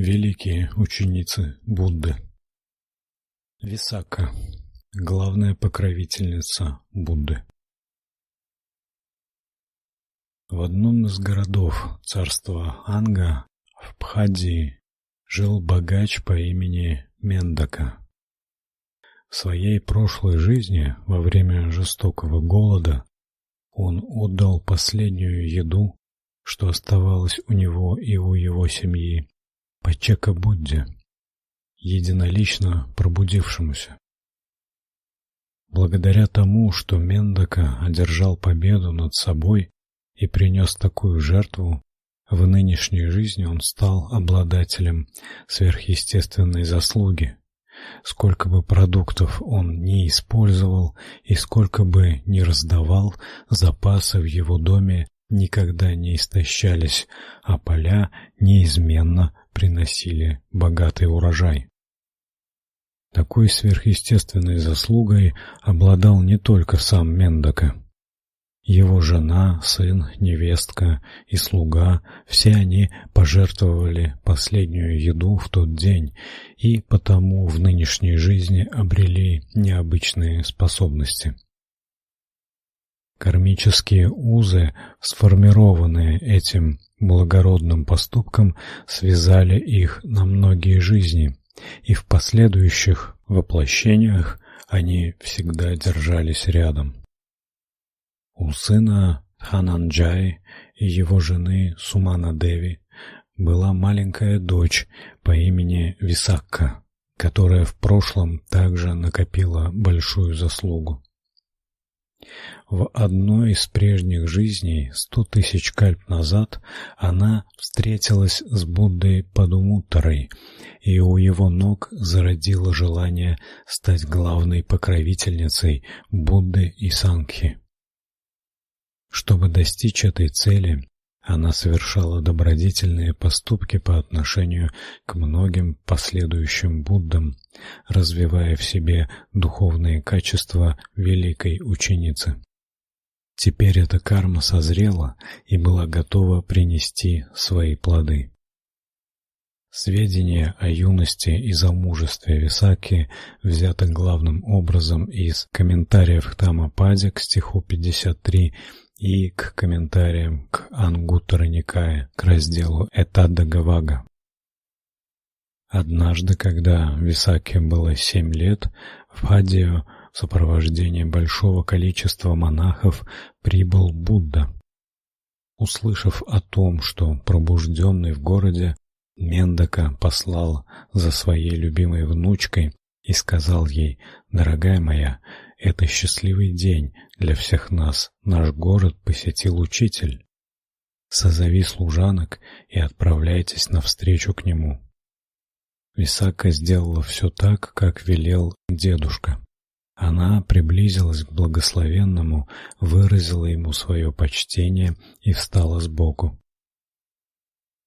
Великие ученицы Будды. Висака главная покровительница Будды. В одном из городов царства Анга в Пхадии жил богач по имени Мендака. В своей прошлой жизни, во время жестокого голода, он отдал последнюю еду, что оставалось у него и у его семьи, Пачека Будде, единолично пробудившемуся. Благодаря тому, что Мендака одержал победу над собой и принес такую жертву, в нынешней жизни он стал обладателем сверхъестественной заслуги. Сколько бы продуктов он ни использовал и сколько бы ни раздавал, запасы в его доме никогда не истощались, а поля неизменно приносили богатый урожай. Такой сверхъестественной заслугой обладал не только сам Мендака. Его жена, сын, невестка и слуга все они пожертвовали последнюю еду в тот день и потому в нынешней жизни обрели необычные способности. Кармические узы, сформированные этим благородным поступком, связали их на многие жизни, и в последующих воплощениях они всегда держались рядом. У сына Хананджай и его жены Сумана Деви была маленькая дочь по имени Висакка, которая в прошлом также накопила большую заслугу. В одной из прежних жизней, сто тысяч кальп назад, она встретилась с Буддой Падумуттарой, и у его ног зародило желание стать главной покровительницей Будды и Сангхи. Чтобы достичь этой цели, она совершала добродетельные поступки по отношению к многим последующим Буддам, развивая в себе духовные качества великой ученицы. Теперь эта карма созрела и была готова принести свои плоды. Сведения о юности и замужестве Висаки взяты главным образом из комментариев к к стиху 53 и к комментариям к Ангуттара Никая, к разделу Этадда Гавага. Однажды, когда Висаке было семь лет, в Хадию в сопровождении большого количества монахов прибыл Будда. Услышав о том, что пробужденный в городе Мендака послал за своей любимой внучкой и сказал ей: "Дорогая моя, это счастливый день для всех нас. Наш город посетил учитель. Созови служанок и отправляйтесь навстречу к нему". Висака сделала все так, как велел дедушка. Она приблизилась к благословенному, выразила ему свое почтение и встала сбоку.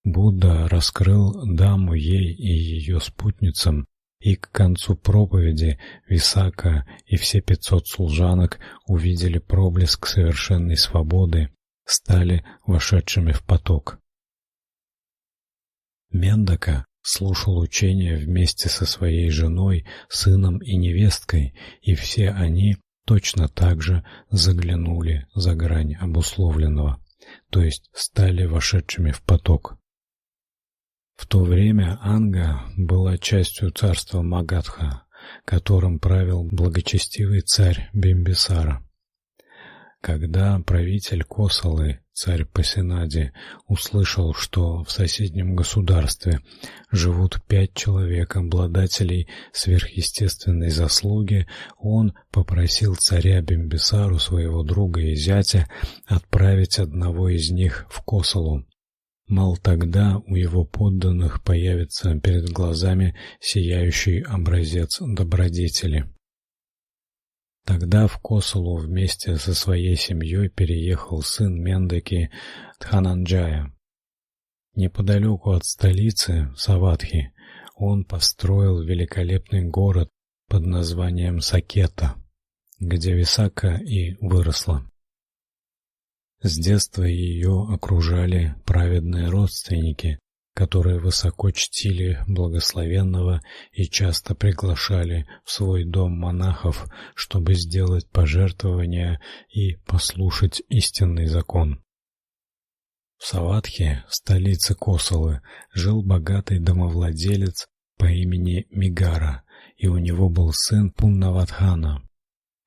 Будда раскрыл даму ей и ее спутницам, и к концу проповеди Висака и все пятьсот служанок увидели проблеск совершенной свободы, стали вошедшими в поток. Мендака слушал учение вместе со своей женой, сыном и невесткой, и все они точно так же заглянули за грань обусловленного, то есть стали вошедшими в поток. В то время Анга была частью царства Магадха, которым правил благочестивый царь Бимбисара. Когда правитель Косалы, царь Пасинади, услышал, что в соседнем государстве живут пять человек, обладателей сверхъестественной заслуги, он попросил царя Бимбисару, своего друга и зятя, отправить одного из них в Косалу, Мол, тогда у его подданных появится перед глазами сияющий образец добродетели. Тогда в Косалу вместе со своей семьей переехал сын Мендаки Тхананджая. Неподалеку от столицы Саватхи он построил великолепный город под названием Сакета, где Висака и выросла. С детства ее окружали праведные родственники, которые высоко чтили благословенного и часто приглашали в свой дом монахов, чтобы сделать пожертвования и послушать истинный закон. В Саватхе, столице Косалы, жил богатый домовладелец по имени Мигара, и у него был сын Пуннавадхана.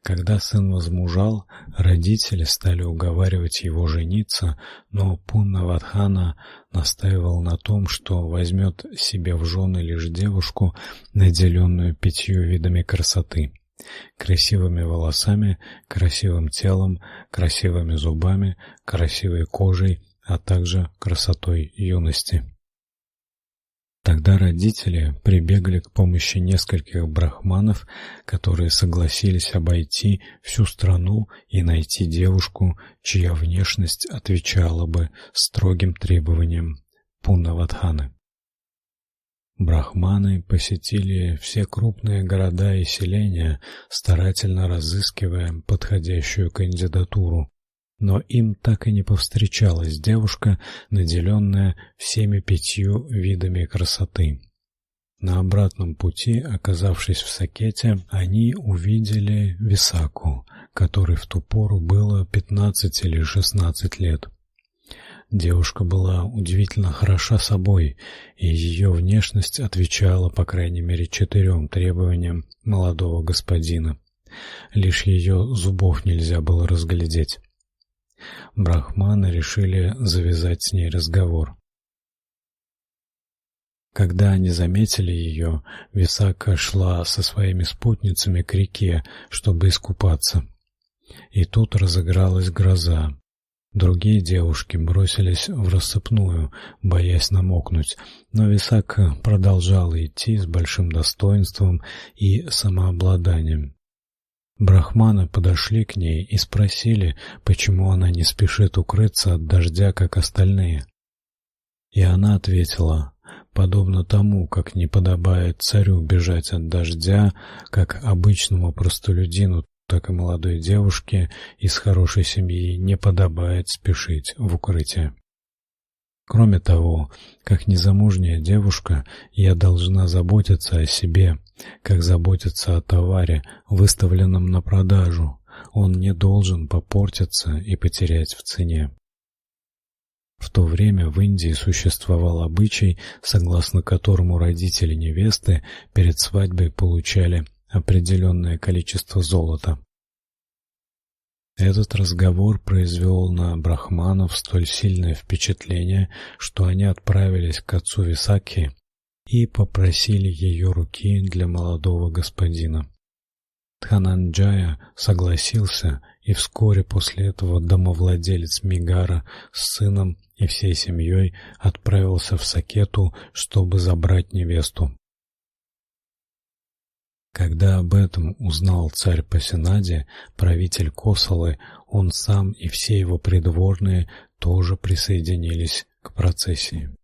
Когда сын возмужал, родители стали уговаривать его жениться, но Пуннавадхана настаивал на том, что возьмет себе в жены лишь девушку, наделенную пятью видами красоты: красивыми волосами, красивым телом, красивыми зубами, красивой кожей, а также красотой юности. Тогда родители прибегли к помощи нескольких брахманов, которые согласились обойти всю страну и найти девушку, чья внешность отвечала бы строгим требованиям Пунавадханы. Брахманы посетили все крупные города и селения, старательно разыскивая подходящую кандидатуру но им так и не повстречалась девушка, наделенная всеми пятью видами красоты. На обратном пути, оказавшись в Сакете, они увидели Висаку, которой в ту пору было 15 или 16 лет. Девушка была удивительно хороша собой, и ее внешность отвечала, по крайней мере, четырем требованиям молодого господина. Лишь ее зубов нельзя было разглядеть. Брахманы решили завязать с ней разговор. Когда они заметили ее, Висака шла со своими спутницами к реке, чтобы искупаться. И тут разыгралась гроза. Другие девушки бросились в рассыпную, боясь намокнуть, но Висака продолжала идти с большим достоинством и самообладанием. Брахманы подошли к ней и спросили, почему она не спешит укрыться от дождя, как остальные. И она ответила: подобно тому, как не подобает царю бежать от дождя, как обычному простолюдину, так и молодой девушке из хорошей семьи не подобает спешить в укрытие. Кроме того, как незамужняя девушка, я должна заботиться о себе, как заботиться о товаре, выставленном на продажу. Он не должен попортиться и потерять в цене. В то время в Индии существовал обычай, согласно которому родители невесты перед свадьбой получали определенное количество золота. Этот разговор произвел на брахманов столь сильное впечатление, что они отправились к отцу Висаки и попросили ее руки для молодого господина. Тхананджая согласился, и вскоре после этого домовладелец Мигара с сыном и всей семьей отправился в Сакету, чтобы забрать невесту. Когда об этом узнал царь Пасенаде, правитель Косалы, он сам и все его придворные тоже присоединились к процессии.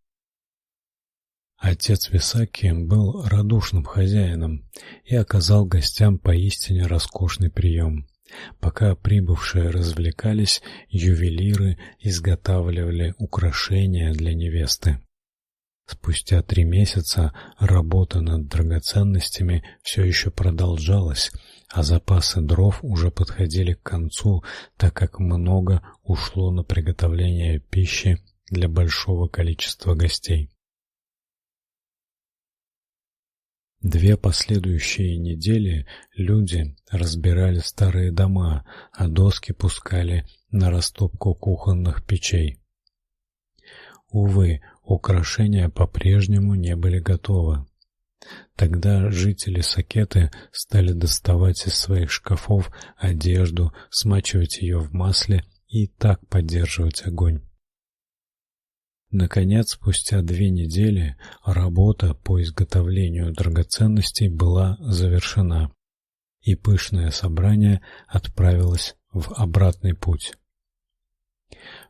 Отец Висаки был радушным хозяином и оказал гостям поистине роскошный прием. Пока прибывшие развлекались, ювелиры изготавливали украшения для невесты. Спустя три месяца работа над драгоценностями все еще продолжалась, а запасы дров уже подходили к концу, так как много ушло на приготовление пищи для большого количества гостей. Две последующие недели люди разбирали старые дома, а доски пускали на растопку кухонных печей. Увы, украшения по-прежнему не были готовы. Тогда жители Сакеты стали доставать из своих шкафов одежду, смачивать ее в масле и так поддерживать огонь. Наконец, спустя две недели работа по изготовлению драгоценностей была завершена, и пышное собрание отправилось в обратный путь.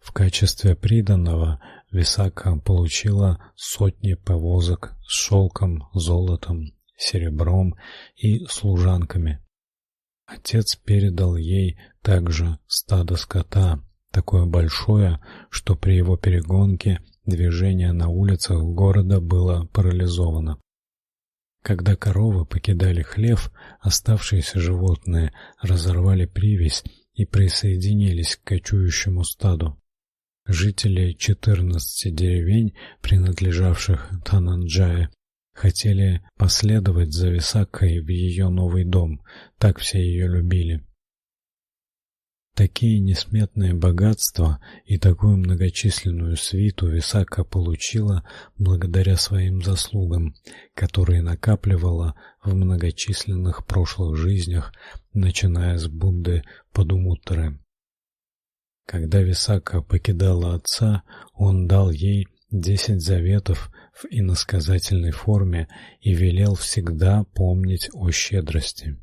В качестве приданого Висака получила сотни повозок с шелком, золотом, серебром и служанками. Отец передал ей также стадо скота, такое большое, что при его перегонке движение на улицах города было парализовано. Когда коровы покидали хлев, оставшиеся животные разорвали привязь и присоединились к кочующему стаду. Жители 14 деревень, принадлежавших Тананджае, хотели последовать за Висакой в ее новый дом, так все ее любили. Такие несметные богатства и такую многочисленную свиту Висака получила благодаря своим заслугам, которые накапливала в многочисленных прошлых жизнях, начиная с Будды Падумуттры. Когда Висака покидала отца, он дал ей десять заветов в иносказательной форме и велел всегда помнить о щедрости.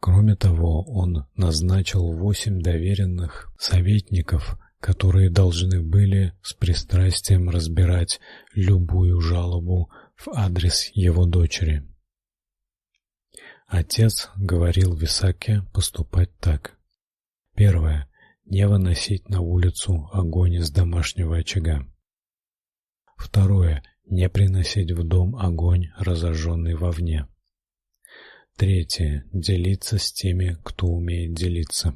Кроме того, он назначил восемь доверенных советников, которые должны были с пристрастием разбирать любую жалобу в адрес его дочери. Отец говорил Висаке поступать так: первое не выносить на улицу огонь из домашнего очага. Второе не приносить в дом огонь, разожженный вовне. Третье делиться с теми, кто умеет делиться.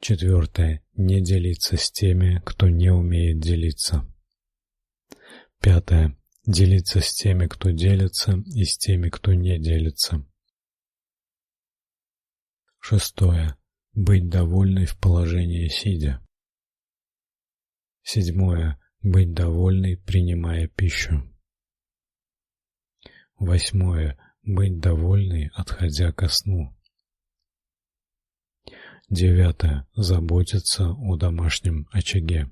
Четвертое не делиться с теми, кто не умеет делиться. Пятое делиться с теми, кто делится, и с теми, кто не делится. Шестое быть довольной в положении сидя. Седьмое быть довольной, принимая пищу. Восьмое быть довольной, отходя ко сну. Девятое. Заботиться о домашнем очаге.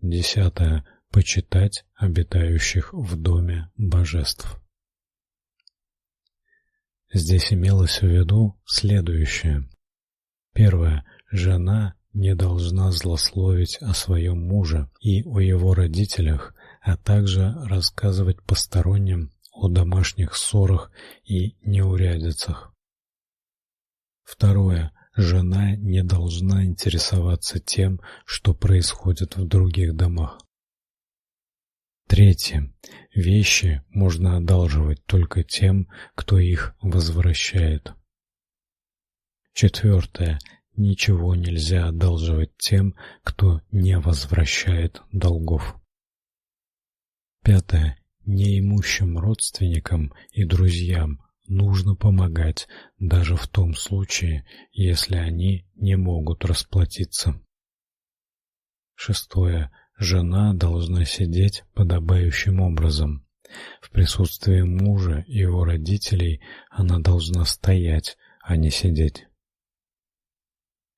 Десятое. Почитать обитающих в доме божеств. Здесь имелось в виду следующее. Первое. Жена не должна злословить о своем муже и о его родителях, а также рассказывать посторонним о домашних ссорах и неурядицах. Второе. Жена не должна интересоваться тем, что происходит в других домах. Третье. Вещи можно одалживать только тем, кто их возвращает. Четвертое. Ничего нельзя одалживать тем, кто не возвращает долгов. Пятое. Неимущим родственникам и друзьям нужно помогать даже в том случае, если они не могут расплатиться. Шестое. Жена должна сидеть подобающим образом. В присутствии мужа и его родителей она должна стоять, а не сидеть.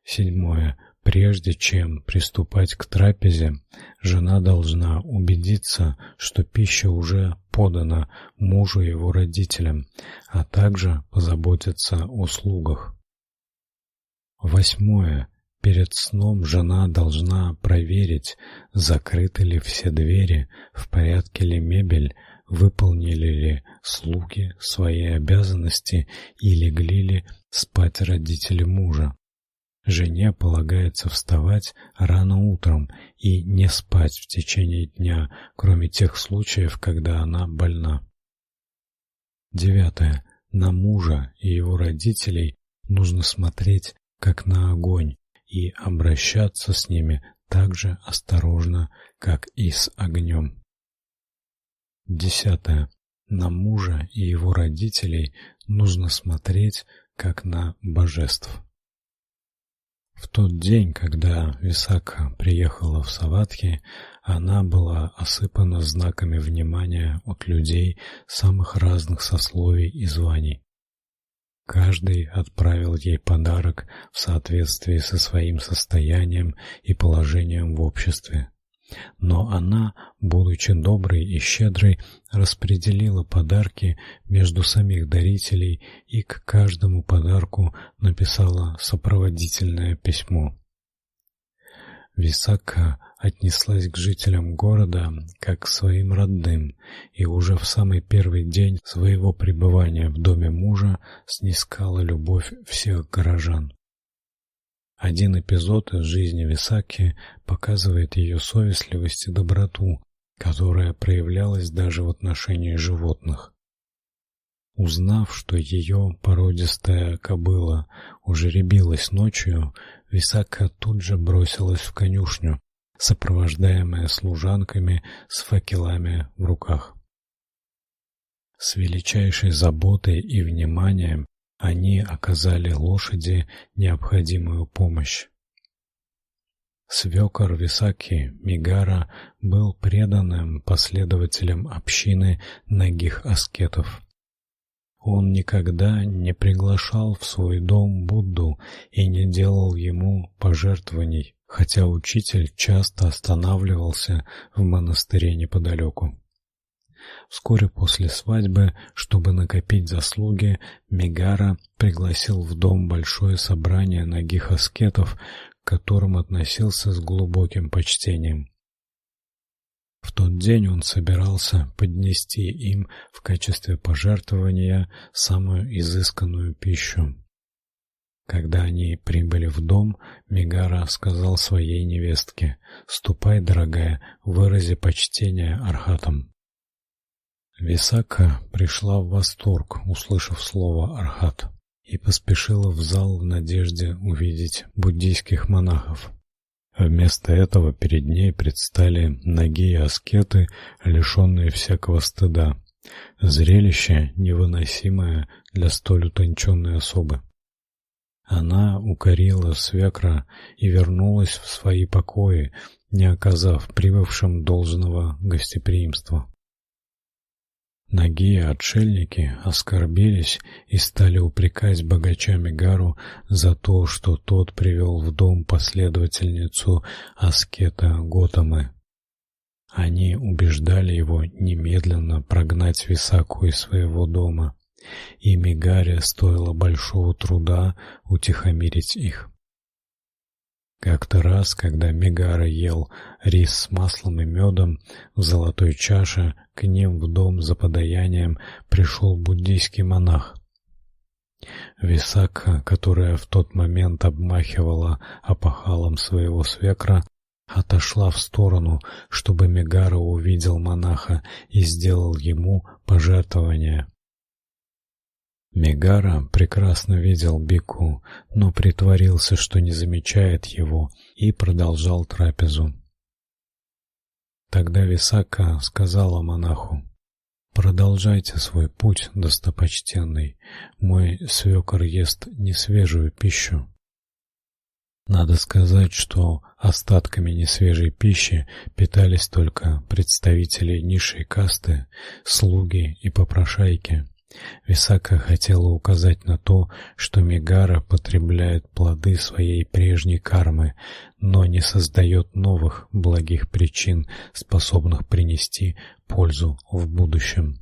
Седьмое. Прежде чем приступать к трапезе, жена должна убедиться, что пища уже подана мужу и его родителям, а также позаботиться о слугах. Восьмое. Перед сном жена должна проверить, закрыты ли все двери, в порядке ли мебель, выполнили ли слуги свои обязанности и легли ли спать родители мужа. Жене полагается вставать рано утром и не спать в течение дня, кроме тех случаев, когда она больна. Девятое. На мужа и его родителей нужно смотреть как на огонь и обращаться с ними так же осторожно, как и с огнем. Десятое. На мужа и его родителей нужно смотреть как на божеств. В тот день, когда Висака приехала в Саватхи, она была осыпана знаками внимания от людей самых разных сословий и званий. Каждый отправил ей подарок в соответствии со своим состоянием и положением в обществе. Но она, будучи доброй и щедрой, распределила подарки между самих дарителей и к каждому подарку написала сопроводительное письмо. Висака отнеслась к жителям города как к своим родным, и уже в самый первый день своего пребывания в доме мужа снискала любовь всех горожан. Один эпизод из жизни Висаки показывает ее совестливость и доброту, которая проявлялась даже в отношении животных. Узнав, что ее породистая кобыла уже ребилась ночью, Висака тут же бросилась в конюшню, сопровождаемая служанками с факелами в руках. С величайшей заботой и вниманием они оказали лошади необходимую помощь. Свекор Висаки Мигара был преданным последователем общины нагих аскетов. Он никогда не приглашал в свой дом Будду и не делал ему пожертвований, хотя учитель часто останавливался в монастыре неподалеку. Вскоре после свадьбы, чтобы накопить заслуги, Мигара пригласил в дом большое собрание нагих аскетов, к которым относился с глубоким почтением. В тот день он собирался поднести им в качестве пожертвования самую изысканную пищу. Когда они прибыли в дом, Мигара сказал своей невестке: "Ступай, дорогая, вырази почтение архатам". Висака пришла в восторг, услышав слово архат, и поспешила в зал в надежде увидеть буддийских монахов. Вместо этого перед ней предстали ноги аскеты, лишенные всякого стыда. Зрелище невыносимое для столь утонченной особы. Она укорила свекра и вернулась в свои покои, не оказав прибывшим должного гостеприимства. Ноги отшельники оскорбились и стали упрекать богача Мигару за то, что тот привел в дом последовательницу аскета Готамы. Они убеждали его немедленно прогнать Висаку из своего дома, и Мигаре стоило большого труда утихомирить их. Как-то раз, когда Мегара ел рис с маслом и медом в золотой чаше, к ним в дом за подаянием пришел буддийский монах. Висака, которая в тот момент обмахивала опахалом своего свекра, отошла в сторону, чтобы Мегара увидел монаха и сделал ему пожертвование. Мегара прекрасно видел Бику, но притворился, что не замечает его, и продолжал трапезу. Тогда Висака сказала монаху: "Продолжайте свой путь, достопочтенный. Мой свекор ест несвежую пищу". Надо сказать, что остатками несвежей пищи питались только представители низшей касты, слуги и попрошайки. Висака хотела указать на то, что Мегара потребляет плоды своей прежней кармы, но не создает новых благих причин, способных принести пользу в будущем.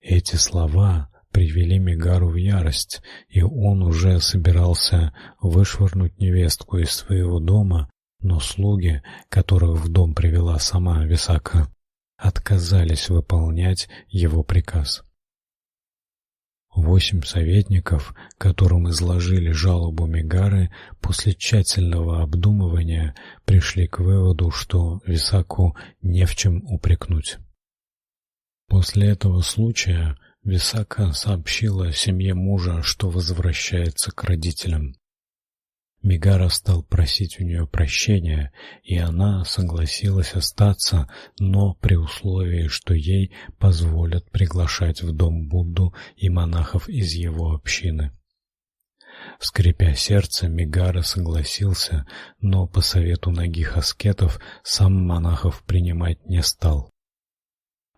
Эти слова привели Мегару в ярость, и он уже собирался вышвырнуть невестку из своего дома, но слуги, которых в дом привела сама Висака, отказались выполнять его приказ. Восемь советников, которым изложили жалобу Мегары, после тщательного обдумывания пришли к выводу, что Висаку не в чем упрекнуть. После этого случая Висака сообщила семье мужа, что возвращается к родителям. Мигара стал просить у нее прощения, и она согласилась остаться, но при условии, что ей позволят приглашать в дом Будду и монахов из его общины. Скрипя сердце, Мигара согласился, но по совету нагих аскетов сам монахов принимать не стал.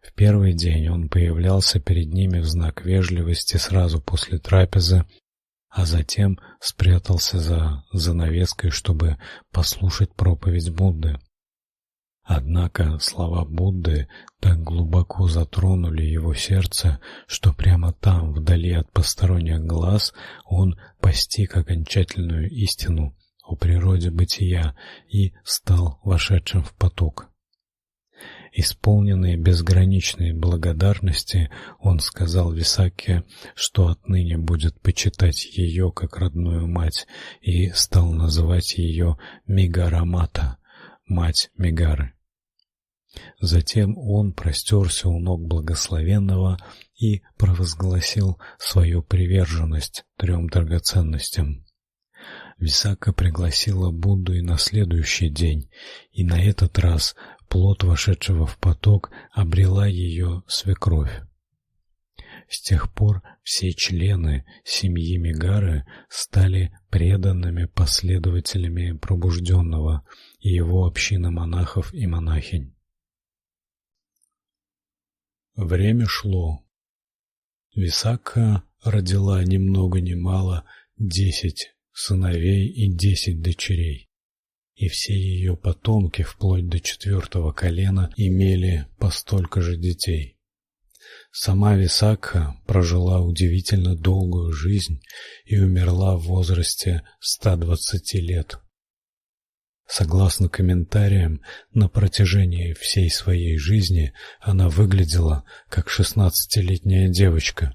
В первый день он появлялся перед ними в знак вежливости сразу после трапезы а затем спрятался за занавеской, чтобы послушать проповедь Будды. Однако слова Будды так глубоко затронули его сердце, что прямо там, вдали от посторонних глаз, он постиг окончательную истину о природе бытия и стал вошедшим в поток. Исполненный безграничной благодарности, он сказал Висаке, что отныне будет почитать ее как родную мать, и стал называть ее Мигарамата, мать Мигары. Затем он простерся у ног благословенного и провозгласил свою приверженность трем драгоценностям. Висака пригласила Будду и на следующий день, и на этот раз плод вошедшего в поток обрела ее свекровь. С тех пор все члены семьи Мигары стали преданными последователями пробужденного и его общины монахов и монахинь. Время шло. Висака родила ни много ни мало десять сыновей и десять дочерей. И все ее потомки вплоть до четвертого колена имели по столько же детей. Сама Висакха прожила удивительно долгую жизнь и умерла в возрасте 120 лет. Согласно комментариям, на протяжении всей своей жизни она выглядела как шестнадцатилетняя девочка.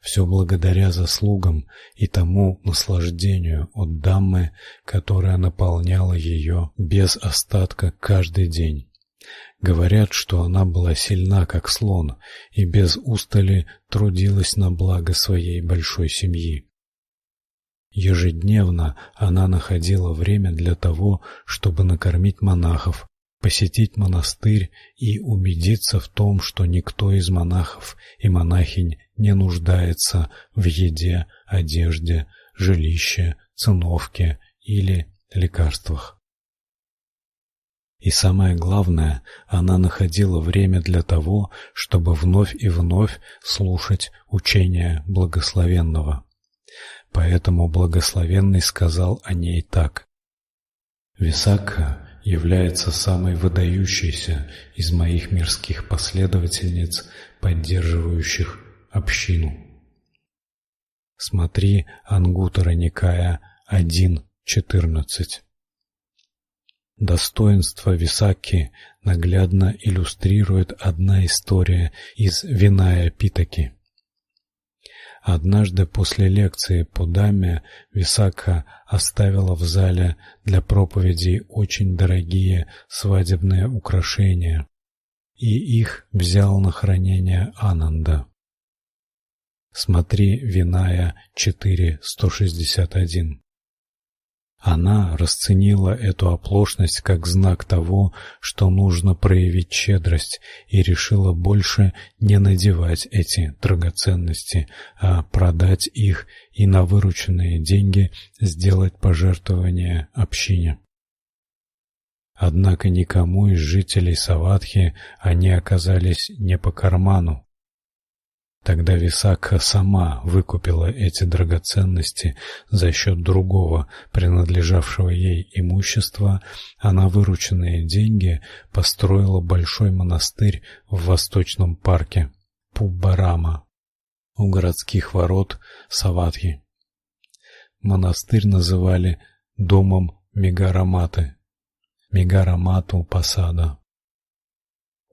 Все благодаря заслугам и тому наслаждению от дамы, которая наполняла ее без остатка каждый день. Говорят, что она была сильна, как слон, и без устали трудилась на благо своей большой семьи. Ежедневно она находила время для того, чтобы накормить монахов, посетить монастырь и убедиться в том, что никто из монахов и монахинь не нуждается в еде, одежде, жилище, циновке или лекарствах. И самое главное, она находила время для того, чтобы вновь и вновь слушать учения благословенного. Поэтому благословенный сказал о ней так: Висакха является самой выдающейся из моих мирских последовательниц, поддерживающих общину. Смотри Ангутара Никая 1.14. Достоинство Висакхи наглядно иллюстрирует одна история из Виная Питаки. Однажды после лекции по даме Висакха оставила в зале для проповедей очень дорогие свадебные украшения, и их взял на хранение Ананда. Смотри Виная 4.161. Она расценила эту оплошность как знак того, что нужно проявить щедрость, и решила больше не надевать эти драгоценности, а продать их и на вырученные деньги сделать пожертвование общине. Однако никому из жителей Саватхи они оказались не по карману. Тогда Висакха сама выкупила эти драгоценности за счет другого, принадлежавшего ей имущества, а на вырученные деньги построила большой монастырь в восточном парке Пуббарама у городских ворот Саватхи. Монастырь называли домом Мегараматы. Мегарамату Пасада.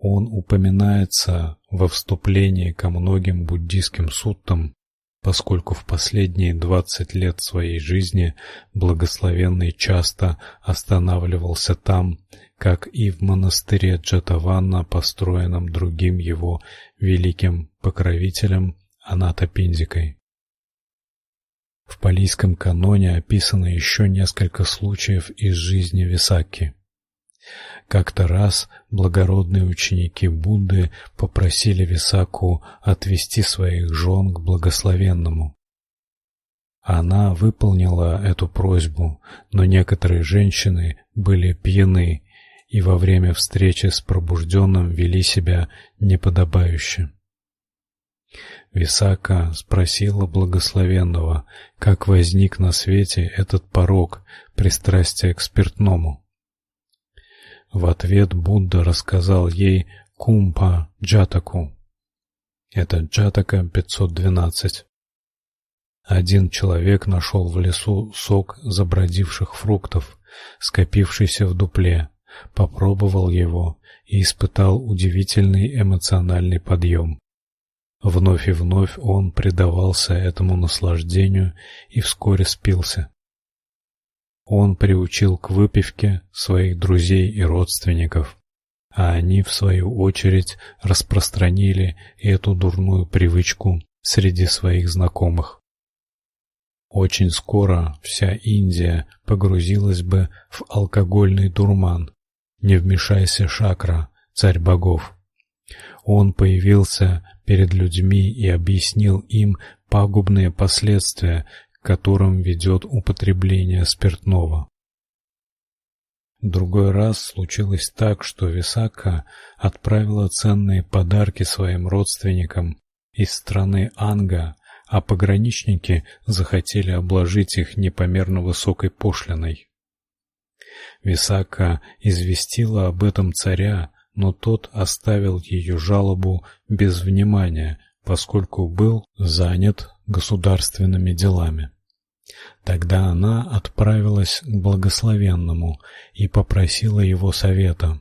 Он упоминается во вступлении ко многим буддийским суттам, поскольку в последние двадцать лет своей жизни благословенный часто останавливался там, как и в монастыре Джатаванна, построенном другим его великим покровителем Анатапиндикой. В палийском каноне описано еще несколько случаев из жизни Висакки. Как-то раз благородные ученики Будды попросили Висаку отвести своих жен к благословенному. Она выполнила эту просьбу, но некоторые женщины были пьяны и во время встречи с пробужденным вели себя неподобающе. Висака спросила благословенного, как возник на свете этот порок пристрастия к спиртному. В ответ Будда рассказал ей Кумпа Джатаку. Это Джатака 512. Один человек нашел в лесу сок забродивших фруктов, скопившийся в дупле, попробовал его и испытал удивительный эмоциональный подъем. Вновь и вновь он предавался этому наслаждению и вскоре спился. Он приучил к выпивке своих друзей и родственников, а они в свою очередь распространили эту дурную привычку среди своих знакомых. Очень скоро вся Индия погрузилась бы в алкогольный дурман. Не вмешайся, Шакра, царь богов. Он появился перед людьми и объяснил им пагубные последствия, которым ведет употребление спиртного. Другой раз случилось так, что Висака отправила ценные подарки своим родственникам из страны Анга а пограничники захотели обложить их непомерно высокой пошлиной. Висака известила об этом царя, но тот оставил ее жалобу без внимания, поскольку был занят государственными делами. Тогда она отправилась к благословенному и попросила его совета.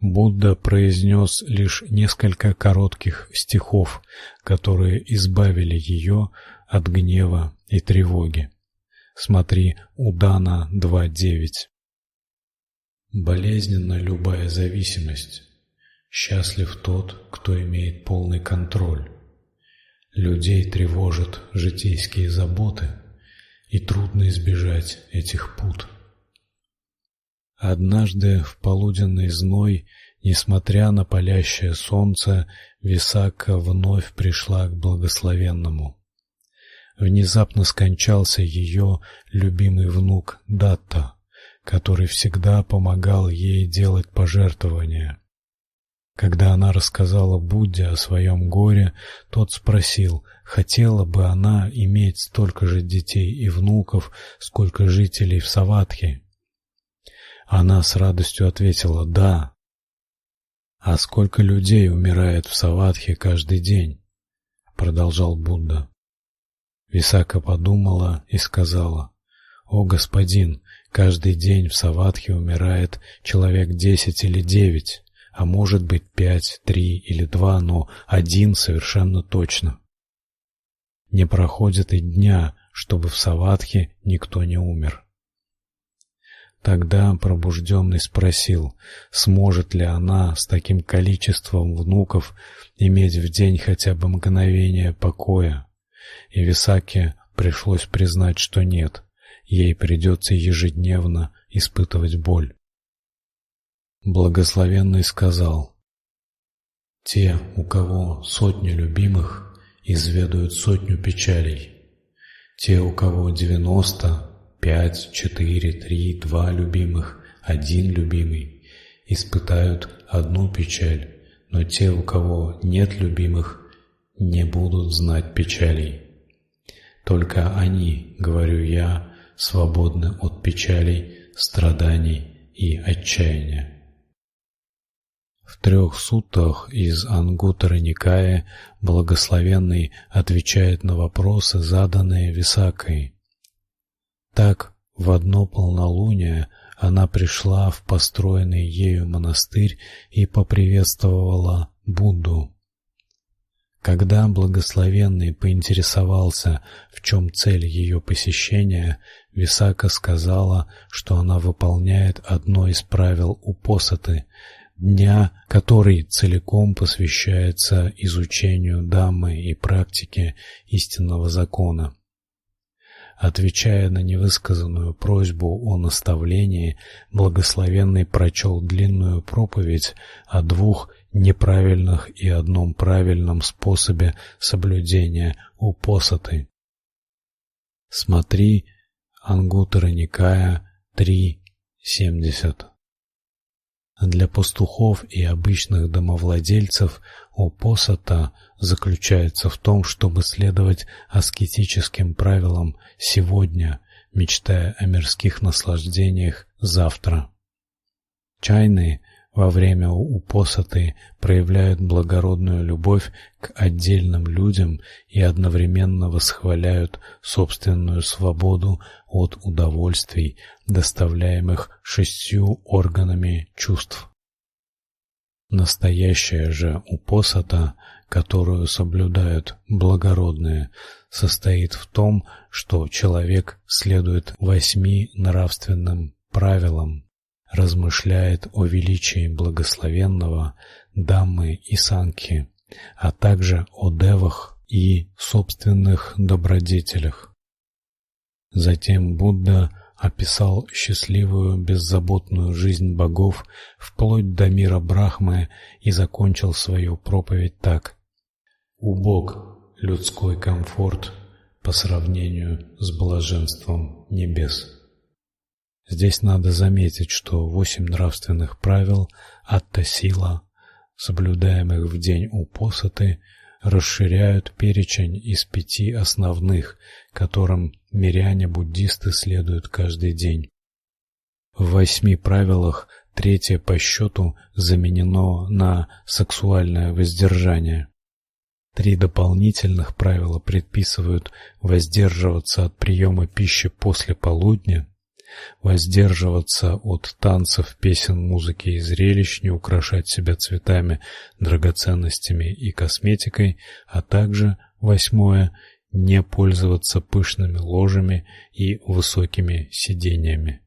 Будда произнес лишь несколько коротких стихов, которые избавили ее от гнева и тревоги. Смотри Удана 2.9. Болезненна любая зависимость. Счастлив тот, кто имеет полный контроль. Людей тревожат житейские заботы, и трудно избежать этих пут. Однажды в полуденный зной, несмотря на палящее солнце, Висака вновь пришла к благословенному. Внезапно скончался ее любимый внук Датта, который всегда помогал ей делать пожертвования. Когда она рассказала Будде о своем горе, тот спросил, хотела бы она иметь столько же детей и внуков, сколько жителей в Саватхе. Она с радостью ответила: "Да". А сколько людей умирает в Саватхе каждый день? продолжал Будда. Висака подумала и сказала: "О, господин, каждый день в Саватхе умирает человек десять или девять, а может быть пять, три или два, но один совершенно точно. Не проходит и дня, чтобы в Саватхе никто не умер. Тогда пробужденный спросил, сможет ли она с таким количеством внуков иметь в день хотя бы мгновение покоя. И Висаке пришлось признать, что нет. Ей придется ежедневно испытывать боль. Благословенный сказал: Те, у кого сотни любимых, изведают сотню печалей. Те, у кого девяносто, пять, четыре, три, два любимых, один любимый испытают одну печаль, но те, у кого нет любимых, не будут знать печалей. Только они, говорю я, свободны от печалей, страданий и отчаяния. В трех суттах из Ангуттара Никая благословенный отвечает на вопросы, заданные Висакой. Так, в одно полнолуние она пришла в построенный ею монастырь и поприветствовала Будду. Когда благословенный поинтересовался, в чем цель ее посещения, Висака сказала, что она выполняет одно из правил упосаты, дня, который целиком посвящается изучению Даммы и практике истинного закона. Отвечая на невысказанную просьбу о наставлении, благословенный прочел длинную проповедь о двух неправильных и одном правильном способе соблюдения упосаты. Смотри Ангуттара Никая 3.70 для пастухов и обычных домовладельцев опосата заключается в том, чтобы следовать аскетическим правилам сегодня, мечтая о мирских наслаждениях завтра. Чайны во время упосаты проявляют благородную любовь к отдельным людям и одновременно восхваляют собственную свободу от удовольствий, доставляемых шестью органами чувств. Настоящая же упосата, которую соблюдают благородные, состоит в том, что человек следует восьми нравственным правилам, размышляет о величии благословенного Даммы и Санки, а также о девах и собственных добродетелях. Затем Будда описал счастливую беззаботную жизнь богов вплоть до мира Брахмы и закончил свою проповедь так: убог людской комфорт по сравнению с блаженством небес. Здесь надо заметить, что восемь нравственных правил Атта-сила, соблюдаемых в день Упосаты, расширяют перечень из пяти основных, которым миряне-буддисты следуют каждый день. В восьми правилах третье по счету заменено на сексуальное воздержание. Три дополнительных правила предписывают воздерживаться от приема пищи после полудня, воздерживаться от танцев, песен, музыки и зрелищ, не украшать себя цветами, драгоценностями и косметикой, а также восьмое не пользоваться пышными ложами и высокими сиденьями.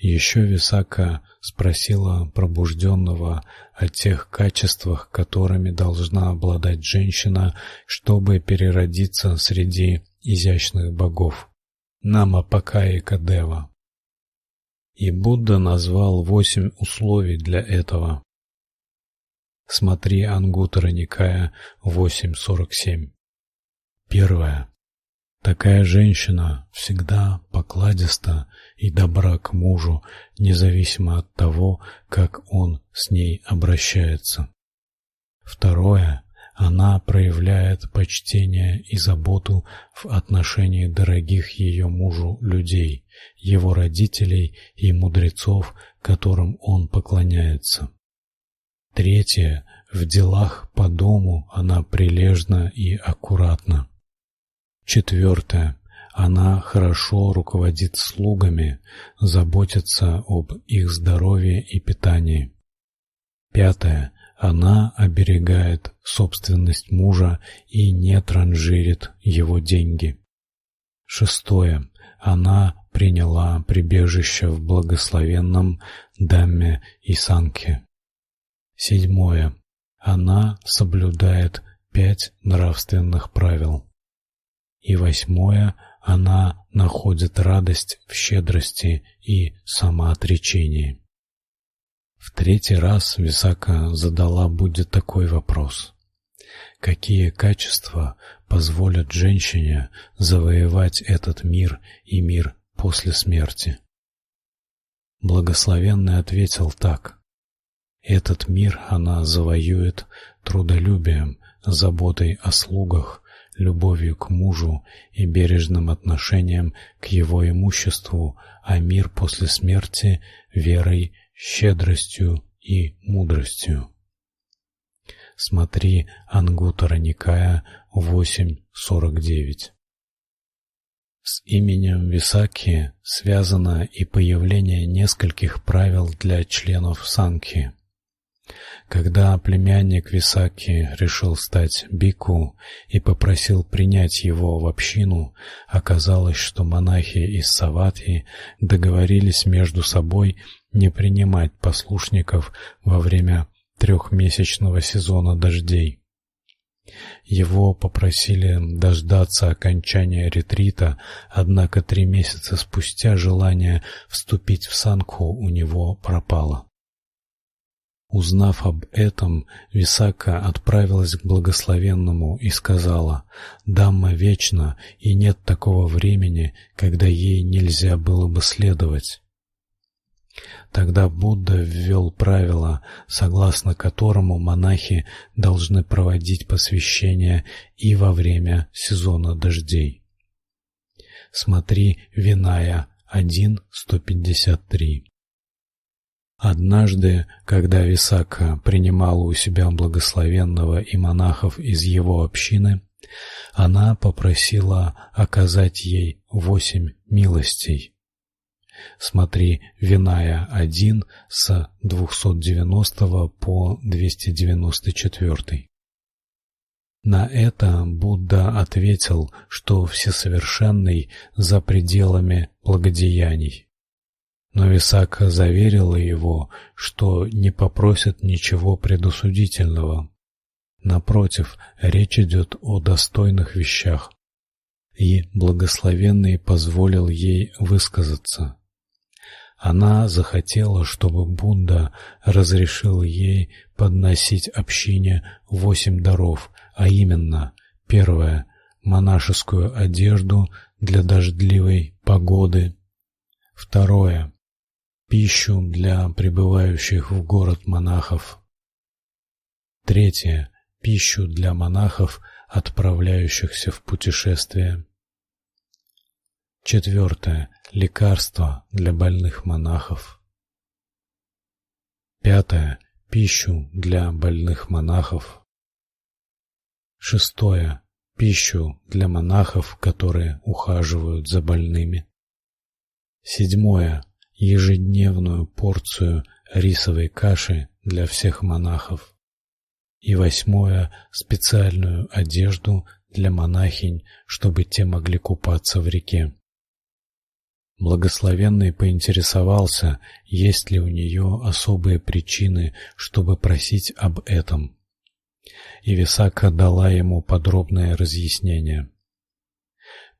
Еще Висака спросила пробужденного о тех качествах, которыми должна обладать женщина, чтобы переродиться среди изящных богов. Намапакаика Дева. И Будда назвал восемь условий для этого. Смотри Ангуттара Никая 8.47. Первое. Такая женщина всегда покладиста и добра к мужу, независимо от того, как он с ней обращается. Второе. Она проявляет почтение и заботу в отношении дорогих ее мужу людей, его родителей и мудрецов, которым он поклоняется. Третье. В делах по дому она прилежна и аккуратна. Четвертое. Она хорошо руководит слугами, заботится об их здоровье и питании. Пятое. Она оберегает собственность мужа и не транжирит его деньги. Шестое. Она приняла прибежище в благословенном Дамме и Санке. Седьмое. Она соблюдает пять нравственных правил. И восьмое она находит радость в щедрости и самоотречении. В третий раз Висака задала Будде такой вопрос: какие качества позволят женщине завоевать этот мир и мир после смерти? Благословенный ответил так: этот мир она завоюет трудолюбием, заботой о слугах, любовью к мужу и бережным отношением к его имуществу, а мир после смерти верой, щедростью и мудростью. Смотри Ангуттара Никая 8.49. С именем Висаки связано и появление нескольких правил для членов Санки. Когда племянник Висаки решил стать бику и попросил принять его в общину, оказалось, что монахи из Савати договорились между собой не принимать послушников во время трехмесячного сезона дождей. Его попросили дождаться окончания ретрита, однако три месяца спустя желание вступить в санку у него пропало. Узнав об этом, Висака отправилась к благословенному и сказала: "Дамма вечна, и нет такого времени, когда ей нельзя было бы следовать". Тогда Будда ввел правило, согласно которому монахи должны проводить посвящение и во время сезона дождей. Смотри Виная 1.153. Однажды, когда Висака принимала у себя благословенного и монахов из его общины, она попросила оказать ей восемь милостей. Смотри Виная 1 с 290 по 294. На это Будда ответил, что всесовершенный за пределами благодеяний. Но Висака заверила его, что не попросит ничего предосудительного. Напротив, речь идет о достойных вещах. И благословенный позволил ей высказаться. Она захотела, чтобы Будда разрешил ей подносить общине восемь даров, а именно: первое монашескую одежду для дождливой погоды, второе пищу для прибывающих в город монахов. Третье пищу для монахов, отправляющихся в путешествие. Четвертое лекарства для больных монахов. Пятое пищу для больных монахов. Шестое пищу для монахов, которые ухаживают за больными. Седьмое ежедневную порцию рисовой каши для всех монахов. И восьмое специальную одежду для монахинь, чтобы те могли купаться в реке. Благословенный поинтересовался, есть ли у нее особые причины, чтобы просить об этом. И Висака дала ему подробное разъяснение.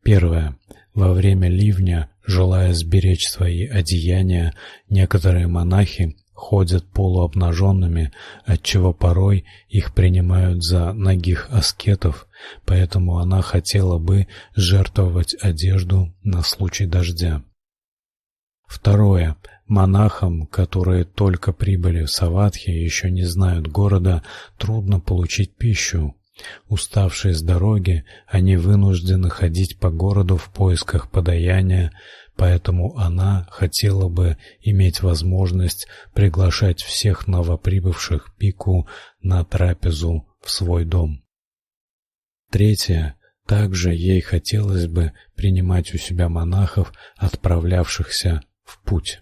Первое. Во время ливня, желая сберечь свои одеяния, некоторые монахи ходят полуобнаженными, отчего порой их принимают за нагих аскетов, поэтому она хотела бы жертвовать одежду на случай дождя. Второе. Монахам, которые только прибыли в Саватхи и еще не знают города, трудно получить пищу, Уставшие с дороги, они вынуждены ходить по городу в поисках подаяния, поэтому она хотела бы иметь возможность приглашать всех новоприбывших пику на трапезу в свой дом. Третье. Также ей хотелось бы принимать у себя монахов, отправлявшихся в путь.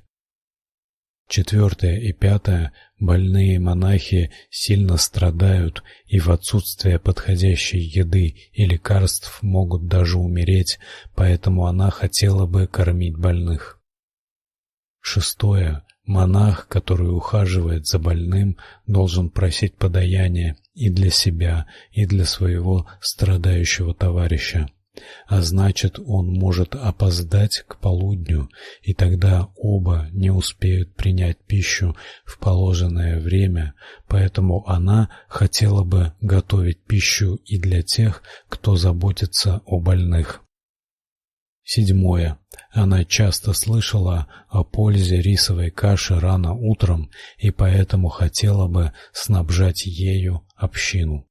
Четвертое и пятое больные монахи сильно страдают и в отсутствие подходящей еды и лекарств могут даже умереть, поэтому она хотела бы кормить больных. Шестое монах, который ухаживает за больным, должен просить подаяния и для себя, и для своего страдающего товарища а значит, он может опоздать к полудню, и тогда оба не успеют принять пищу в положенное время, поэтому она хотела бы готовить пищу и для тех, кто заботится о больных. Седьмое. Она часто слышала о пользе рисовой каши рано утром и поэтому хотела бы снабжать ею общину.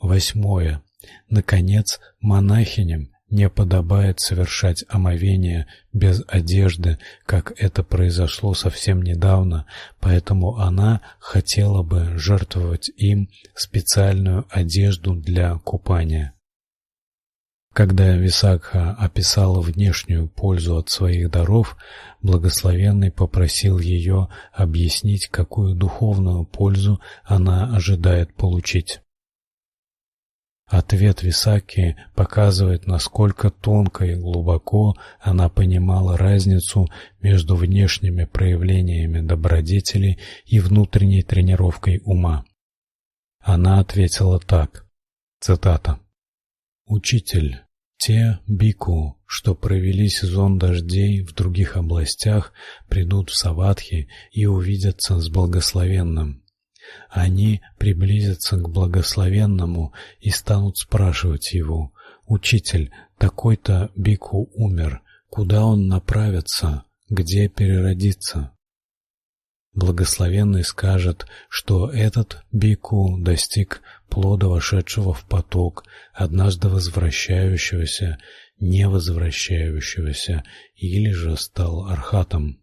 Восьмое. Наконец, монахиням не подобает совершать омовение без одежды, как это произошло совсем недавно, поэтому она хотела бы жертвовать им специальную одежду для купания. Когда Висакха описала внешнюю пользу от своих даров, благословенный попросил ее объяснить, какую духовную пользу она ожидает получить. Ответ Висаки показывает, насколько тонко и глубоко она понимала разницу между внешними проявлениями добродетели и внутренней тренировкой ума. Она ответила так: цитата: Учитель, те бику, что провели сезон дождей в других областях, придут в Саватхи и увидятся с благословенным. Они приблизятся к благословенному и станут спрашивать его: "Учитель, такой-то бику умер, куда он направится, где переродится?" Благословенный скажет, что этот бику достиг плода вошедшего в поток, однажды возвращающегося, не возвращающегося, или же стал архатом.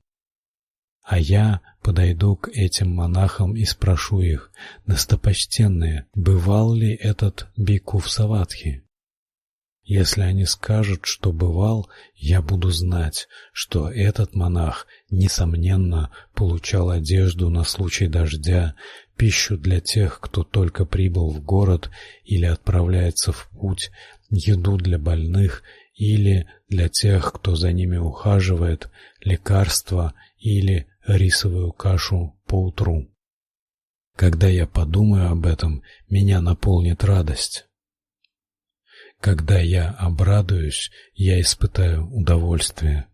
А я подойду к этим монахам и спрошу их: "Достопочтенные, бывал ли этот бикку в Саватхи?" Если они скажут, что бывал, я буду знать, что этот монах несомненно получал одежду на случай дождя, пищу для тех, кто только прибыл в город или отправляется в путь, еду для больных или для тех, кто за ними ухаживает, лекарства или рисовую кашу по утру. Когда я подумаю об этом, меня наполнит радость. Когда я обрадуюсь, я испытаю удовольствие.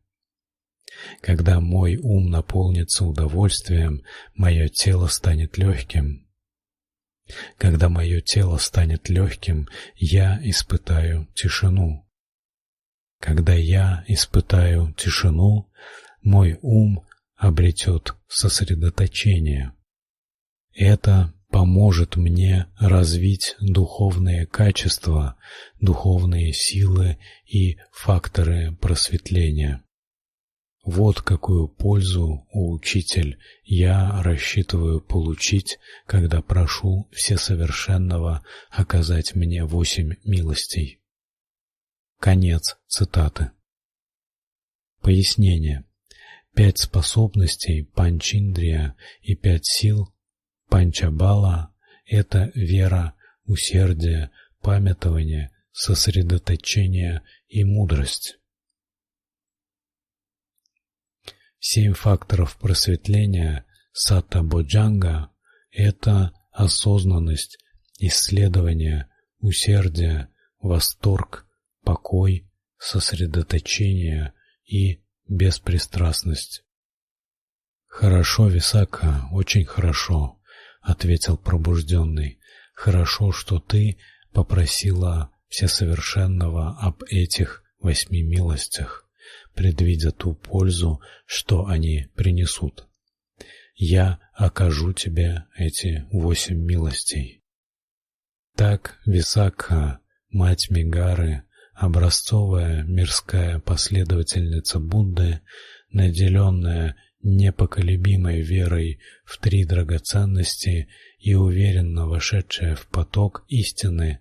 Когда мой ум наполнится удовольствием, мое тело станет легким. Когда мое тело станет легким, я испытаю тишину. Когда я испытаю тишину, мой ум обретет сосредоточение. Это поможет мне развить духовные качества, духовные силы и факторы просветления. Вот какую пользу, о учитель, я рассчитываю получить, когда прошу Всесовершенного оказать мне восемь милостей. Конец цитаты. Пояснение. Пять способностей панчиндрия и пять сил Панчабала – это вера, усердие, памятование, сосредоточение и мудрость. Семь факторов просветления сатта-боджанга – это осознанность, исследование, усердие, восторг, покой, сосредоточение и беспристрастность. Хорошо, Висака, очень хорошо ответил пробужденный. Хорошо, что ты попросила Всесовершенного об этих восьми милостях, предвидя ту пользу, что они принесут. Я окажу тебе эти восемь милостей. Так Висакха, мать Мигары, образцовая мирская последовательница Будды, наделенная непоколебимой верой в три драгоценности и уверенно вошедшая в поток истины,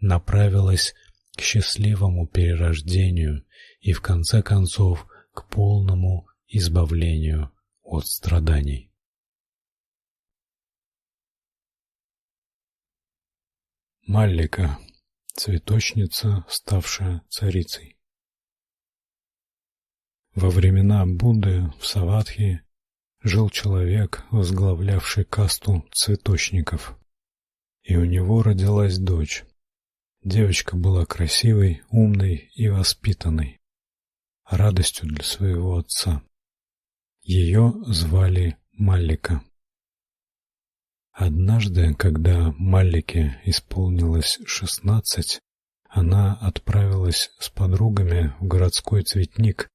направилась к счастливому перерождению и в конце концов к полному избавлению от страданий. Маллика, цветочница, ставшая царицей. Во времена Будды в Саватхи жил человек, возглавлявший касту цветочников. И у него родилась дочь. Девочка была красивой, умной и воспитанной, радостью для своего отца. Ее звали Маллика. Однажды, когда Маллике исполнилось шестнадцать, она отправилась с подругами в городской цветник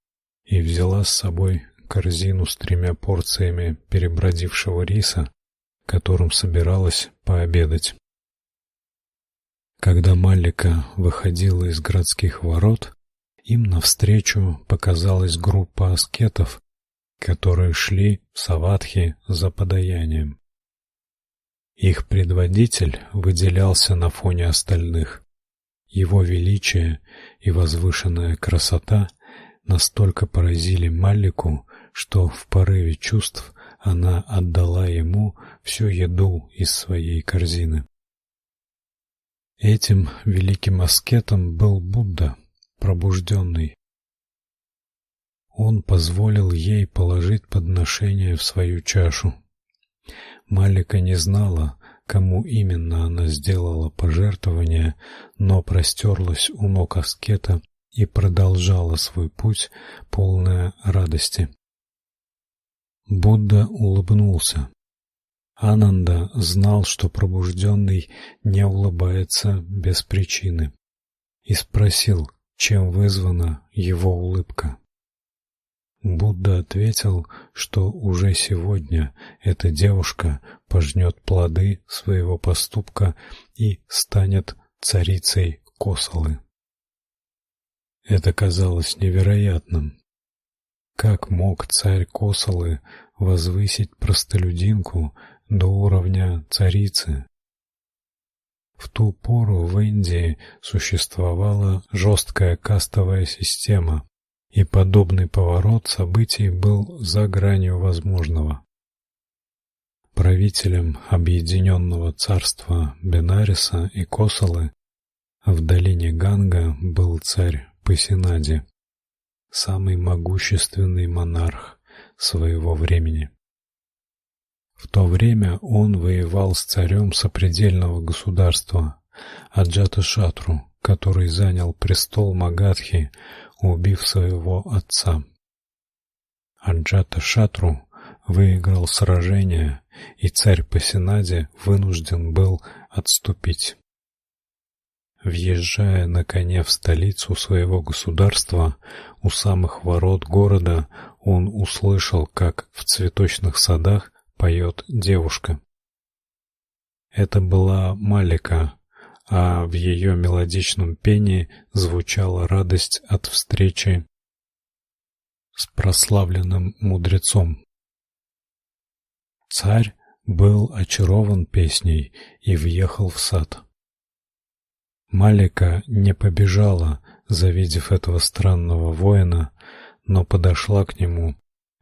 и взяла с собой корзину с тремя порциями перебродившего риса, которым собиралась пообедать. Когда Малика выходила из городских ворот, им навстречу показалась группа аскетов, которые шли в Саватхи за подаянием. Их предводитель выделялся на фоне остальных. Его величие и возвышенная красота – настолько поразили Малику, что в порыве чувств она отдала ему всю еду из своей корзины. Этим великим аскетом был Будда, пробужденный. Он позволил ей положить подношение в свою чашу. Малика не знала, кому именно она сделала пожертвование, но простерлась у ног аскета и продолжала свой путь полная радости. Будда улыбнулся. Ананда знал, что пробужденный не улыбается без причины, и спросил, чем вызвана его улыбка. Будда ответил, что уже сегодня эта девушка пожнет плоды своего поступка и станет царицей Косалы. Это казалось невероятным. как мог царь Косалы возвысить простолюдинку до уровня царицы? В ту пору в Индии существовала жесткая кастовая система, и подобный поворот событий был за гранью возможного. Правителем объединенного царства Бенариса и Косалы в долине Ганга был царь Пасинади, самый могущественный монарх своего времени. В то время он воевал с царем сопредельного государства Аджата-шатру, который занял престол Магадхи, убив своего отца. Аджата-шатру выиграл сражение, и царь Пасинади вынужден был отступить. Въезжая на коне в столицу своего государства, у самых ворот города он услышал, как в цветочных садах поет девушка. Это была Малика, а в ее мелодичном пении звучала радость от встречи с прославленным мудрецом. Царь был очарован песней и въехал в сад. Малика не побежала, завидев этого странного воина, но подошла к нему,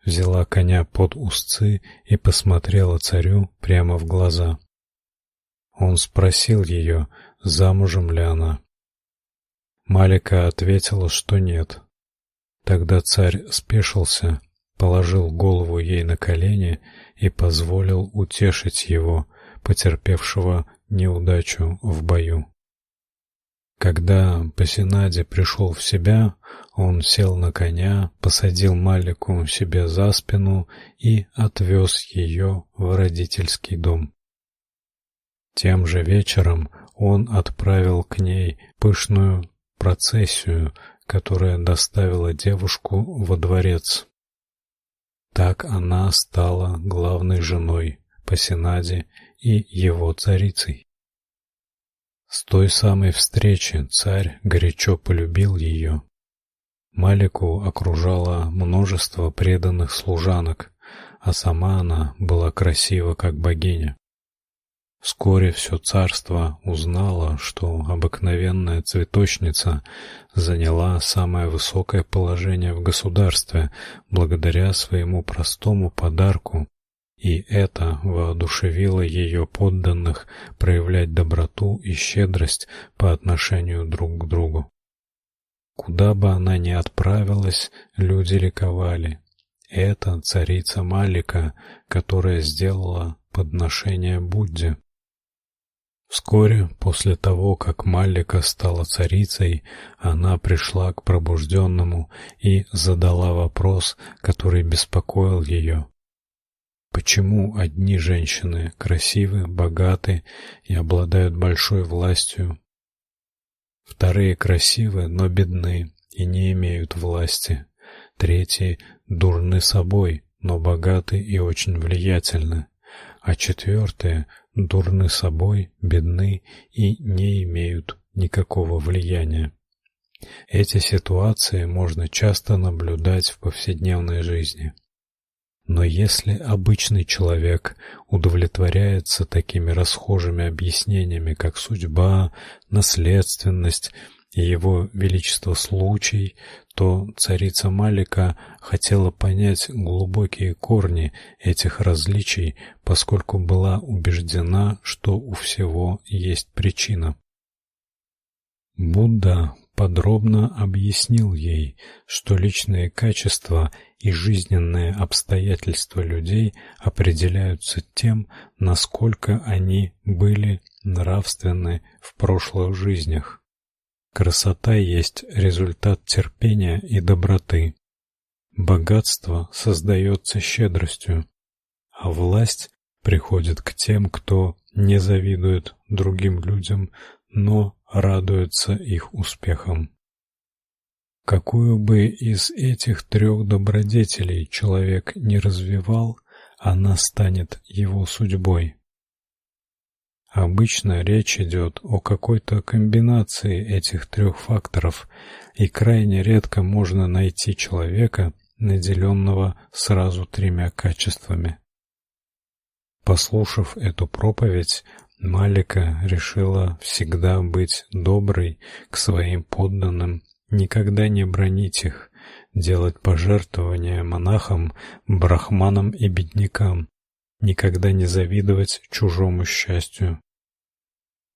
взяла коня под узцы и посмотрела царю прямо в глаза. Он спросил ее, замужем ли она. Малика ответила, что нет. Тогда царь спешился, положил голову ей на колени и позволил утешить его, потерпевшего неудачу в бою. Когда Пасинаде пришел в себя, он сел на коня, посадил Малику себе за спину и отвез ее в родительский дом. Тем же вечером он отправил к ней пышную процессию, которая доставила девушку во дворец. Так она стала главной женой Пасинаде и его царицей. С той самой встречи царь горячо полюбил ее. Малику окружало множество преданных служанок, а сама она была красива как богиня. Вскоре все царство узнало, что обыкновенная цветочница заняла самое высокое положение в государстве благодаря своему простому подарку и это воодушевило ее подданных проявлять доброту и щедрость по отношению друг к другу. Куда бы она ни отправилась, люди ликовали. Это царица Малика, которая сделала подношение Будде. Вскоре после того, как Малика стала царицей, она пришла к пробужденному и задала вопрос, который беспокоил ее. Почему одни женщины красивы, богаты и обладают большой властью, вторые красивы, но бедны и не имеют власти, третьи дурны собой, но богаты и очень влиятельны, а четвертые дурны собой, бедны и не имеют никакого влияния. Эти ситуации можно часто наблюдать в повседневной жизни. Но если обычный человек удовлетворяется такими расхожими объяснениями, как судьба, наследственность его величество случай, то царица Малика хотела понять глубокие корни этих различий, поскольку была убеждена, что у всего есть причина. Будда подробно объяснил ей, что личные качества и жизненные обстоятельства людей определяются тем, насколько они были нравственны в прошлых жизнях. Красота есть результат терпения и доброты. Богатство создается щедростью, а власть приходит к тем, кто не завидует другим людям, но радуется их успехам. Какую бы из этих трех добродетелей человек не развивал, она станет его судьбой. Обычно речь идет о какой-то комбинации этих трех факторов, и крайне редко можно найти человека, наделенного сразу тремя качествами. Послушав эту проповедь, Малика решила всегда быть доброй к своим подданным, никогда не бронить их, делать пожертвования монахам, брахманам и беднякам, никогда не завидовать чужому счастью.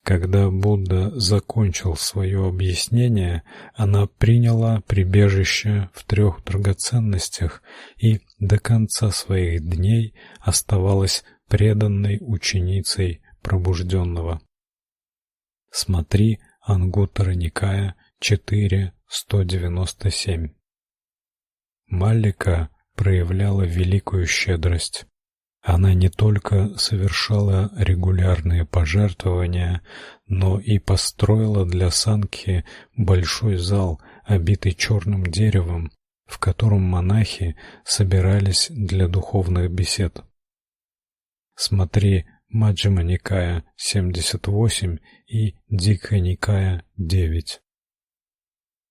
Когда Будда закончил свое объяснение, она приняла прибежище в трех драгоценностях и до конца своих дней оставалась преданной ученицей пробужденного. Смотри Ангуттара Никая 4.197. Маллика проявляла великую щедрость. Она не только совершала регулярные пожертвования, но и построила для Санки большой зал, обитый черным деревом, в котором монахи собирались для духовных бесед. Смотри Маджхима Никая 78 и Дикха Никая 9.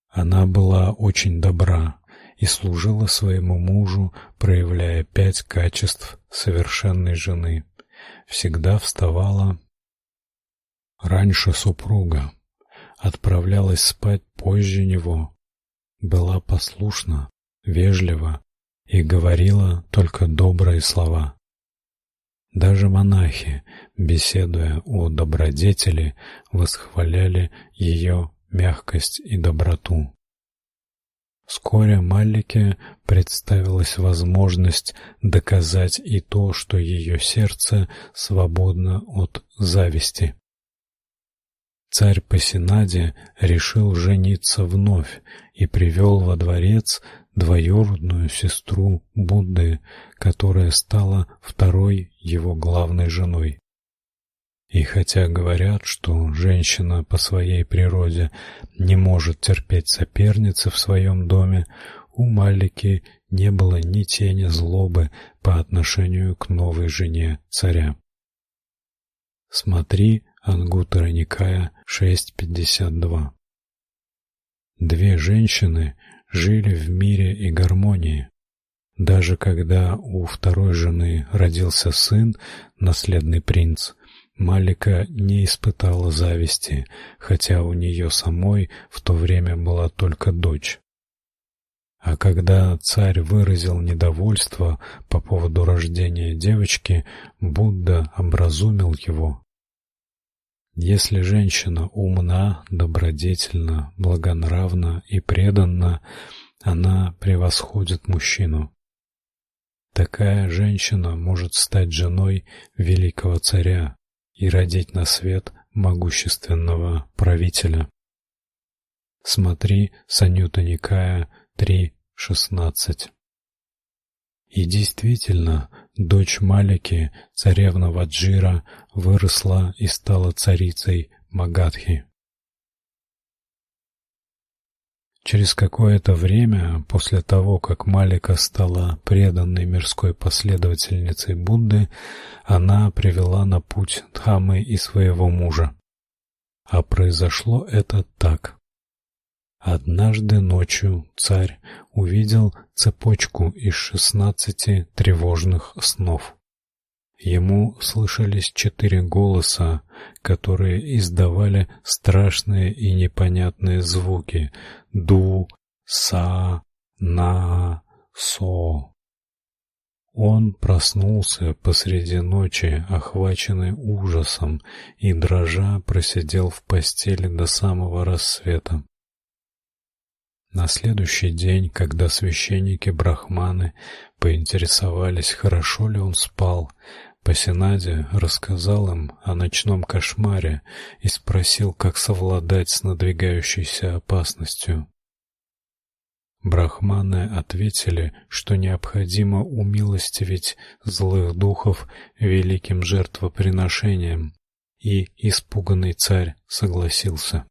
Она была очень добра, и служила своему мужу, проявляя пять качеств совершенной жены. Всегда вставала раньше супруга, отправлялась спать позже него, была послушна, вежлива и говорила только добрые слова. Даже монахи, беседуя о добродетели, восхваляли ее мягкость и доброту. Вскоре Маллике представилась возможность доказать и то, что ее сердце свободно от зависти. Царь Пасинаде решил жениться вновь и привел во дворец двоюродную сестру Будды, которая стала второй его главной женой. И хотя говорят, что женщина по своей природе не может терпеть соперницы в своем доме, у Малики не было ни тени злобы по отношению к новой жене царя. Смотри Ангуттара Никая 6.52. Две женщины жили в мире и гармонии. Даже когда у второй жены родился сын, наследный принц, Малика не испытала зависти, хотя у нее самой в то время была только дочь. А когда царь выразил недовольство по поводу рождения девочки, Будда образумил его. Если женщина умна, добродетельна, благонравна и преданна, она превосходит мужчину. Такая женщина может стать женой великого царя, и родить на свет могущественного правителя. Смотри Санюта Никая 3.16. И действительно, дочь Малики, царевна Ваджира, выросла и стала царицей Магадхи. Через какое-то время после того, как Малика стала преданной мирской последовательницей Будды, она привела на путь Дхаммы и своего мужа. А произошло это так: Однажды ночью царь увидел цепочку из шестнадцати тревожных снов. Ему слышались четыре голоса, которые издавали страшные и непонятные звуки: ду, са, на, со. Он проснулся посреди ночи, охваченный ужасом, и дрожа просидел в постели до самого рассвета. На следующий день, когда священники-брахманы поинтересовались, хорошо ли он спал, Пасинаде рассказал им о ночном кошмаре и спросил, как совладать с надвигающейся опасностью. Брахманы ответили, что необходимо умилостивить злых духов великим жертвоприношением, и испуганный царь согласился.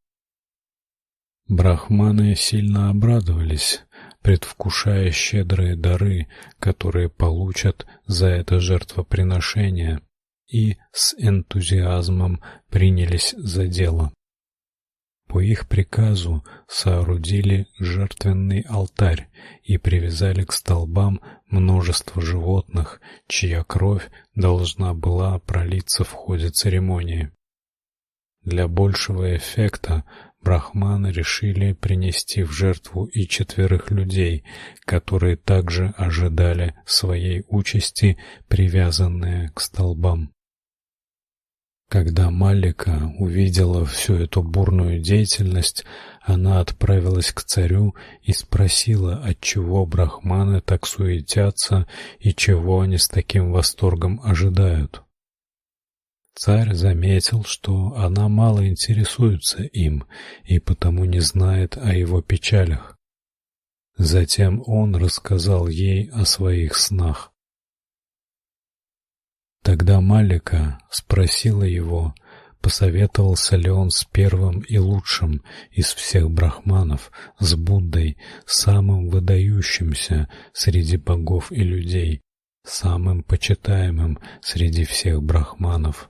Брахманы сильно обрадовались, предвкушая щедрые дары, которые получат за это жертвоприношение, и с энтузиазмом принялись за дело. По их приказу соорудили жертвенный алтарь и привязали к столбам множество животных, чья кровь должна была пролиться в ходе церемонии. Для большего эффекта брахманы решили принести в жертву и четверых людей, которые также ожидали своей участи, привязанные к столбам. Когда Малика увидела всю эту бурную деятельность, она отправилась к царю и спросила, отчего брахманы так суетятся и чего они с таким восторгом ожидают. Царь заметил, что она мало интересуется им и потому не знает о его печалях. Затем он рассказал ей о своих снах. Тогда Малика спросила его, посоветовался ли он с первым и лучшим из всех брахманов, с Буддой, самым выдающимся среди богов и людей, самым почитаемым среди всех брахманов.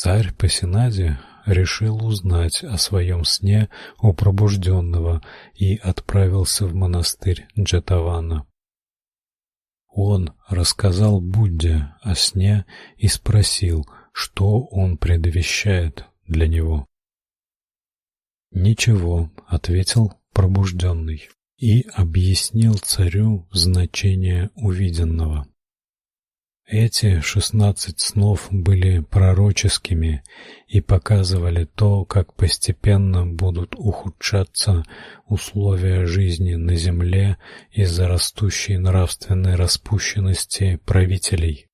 Царь Пасинади решил узнать о своем сне у пробужденного и отправился в монастырь Джатавана. Он рассказал Будде о сне и спросил, что он предвещает для него. Ничего, ответил пробужденный и объяснил царю значение увиденного. Эти шестнадцать снов были пророческими и показывали то, как постепенно будут ухудшаться условия жизни на земле из-за растущей нравственной распущенности правителей.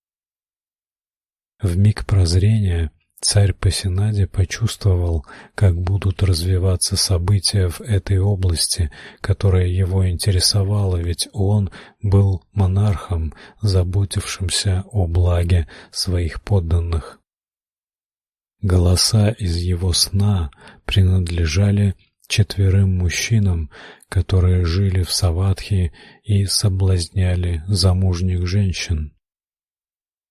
В миг прозрения Царь Пасинаде почувствовал, как будут развиваться события в этой области, которая его интересовала, ведь он был монархом, заботившимся о благе своих подданных. Голоса из его сна принадлежали четверым мужчинам, которые жили в Саватхи и соблазняли замужних женщин.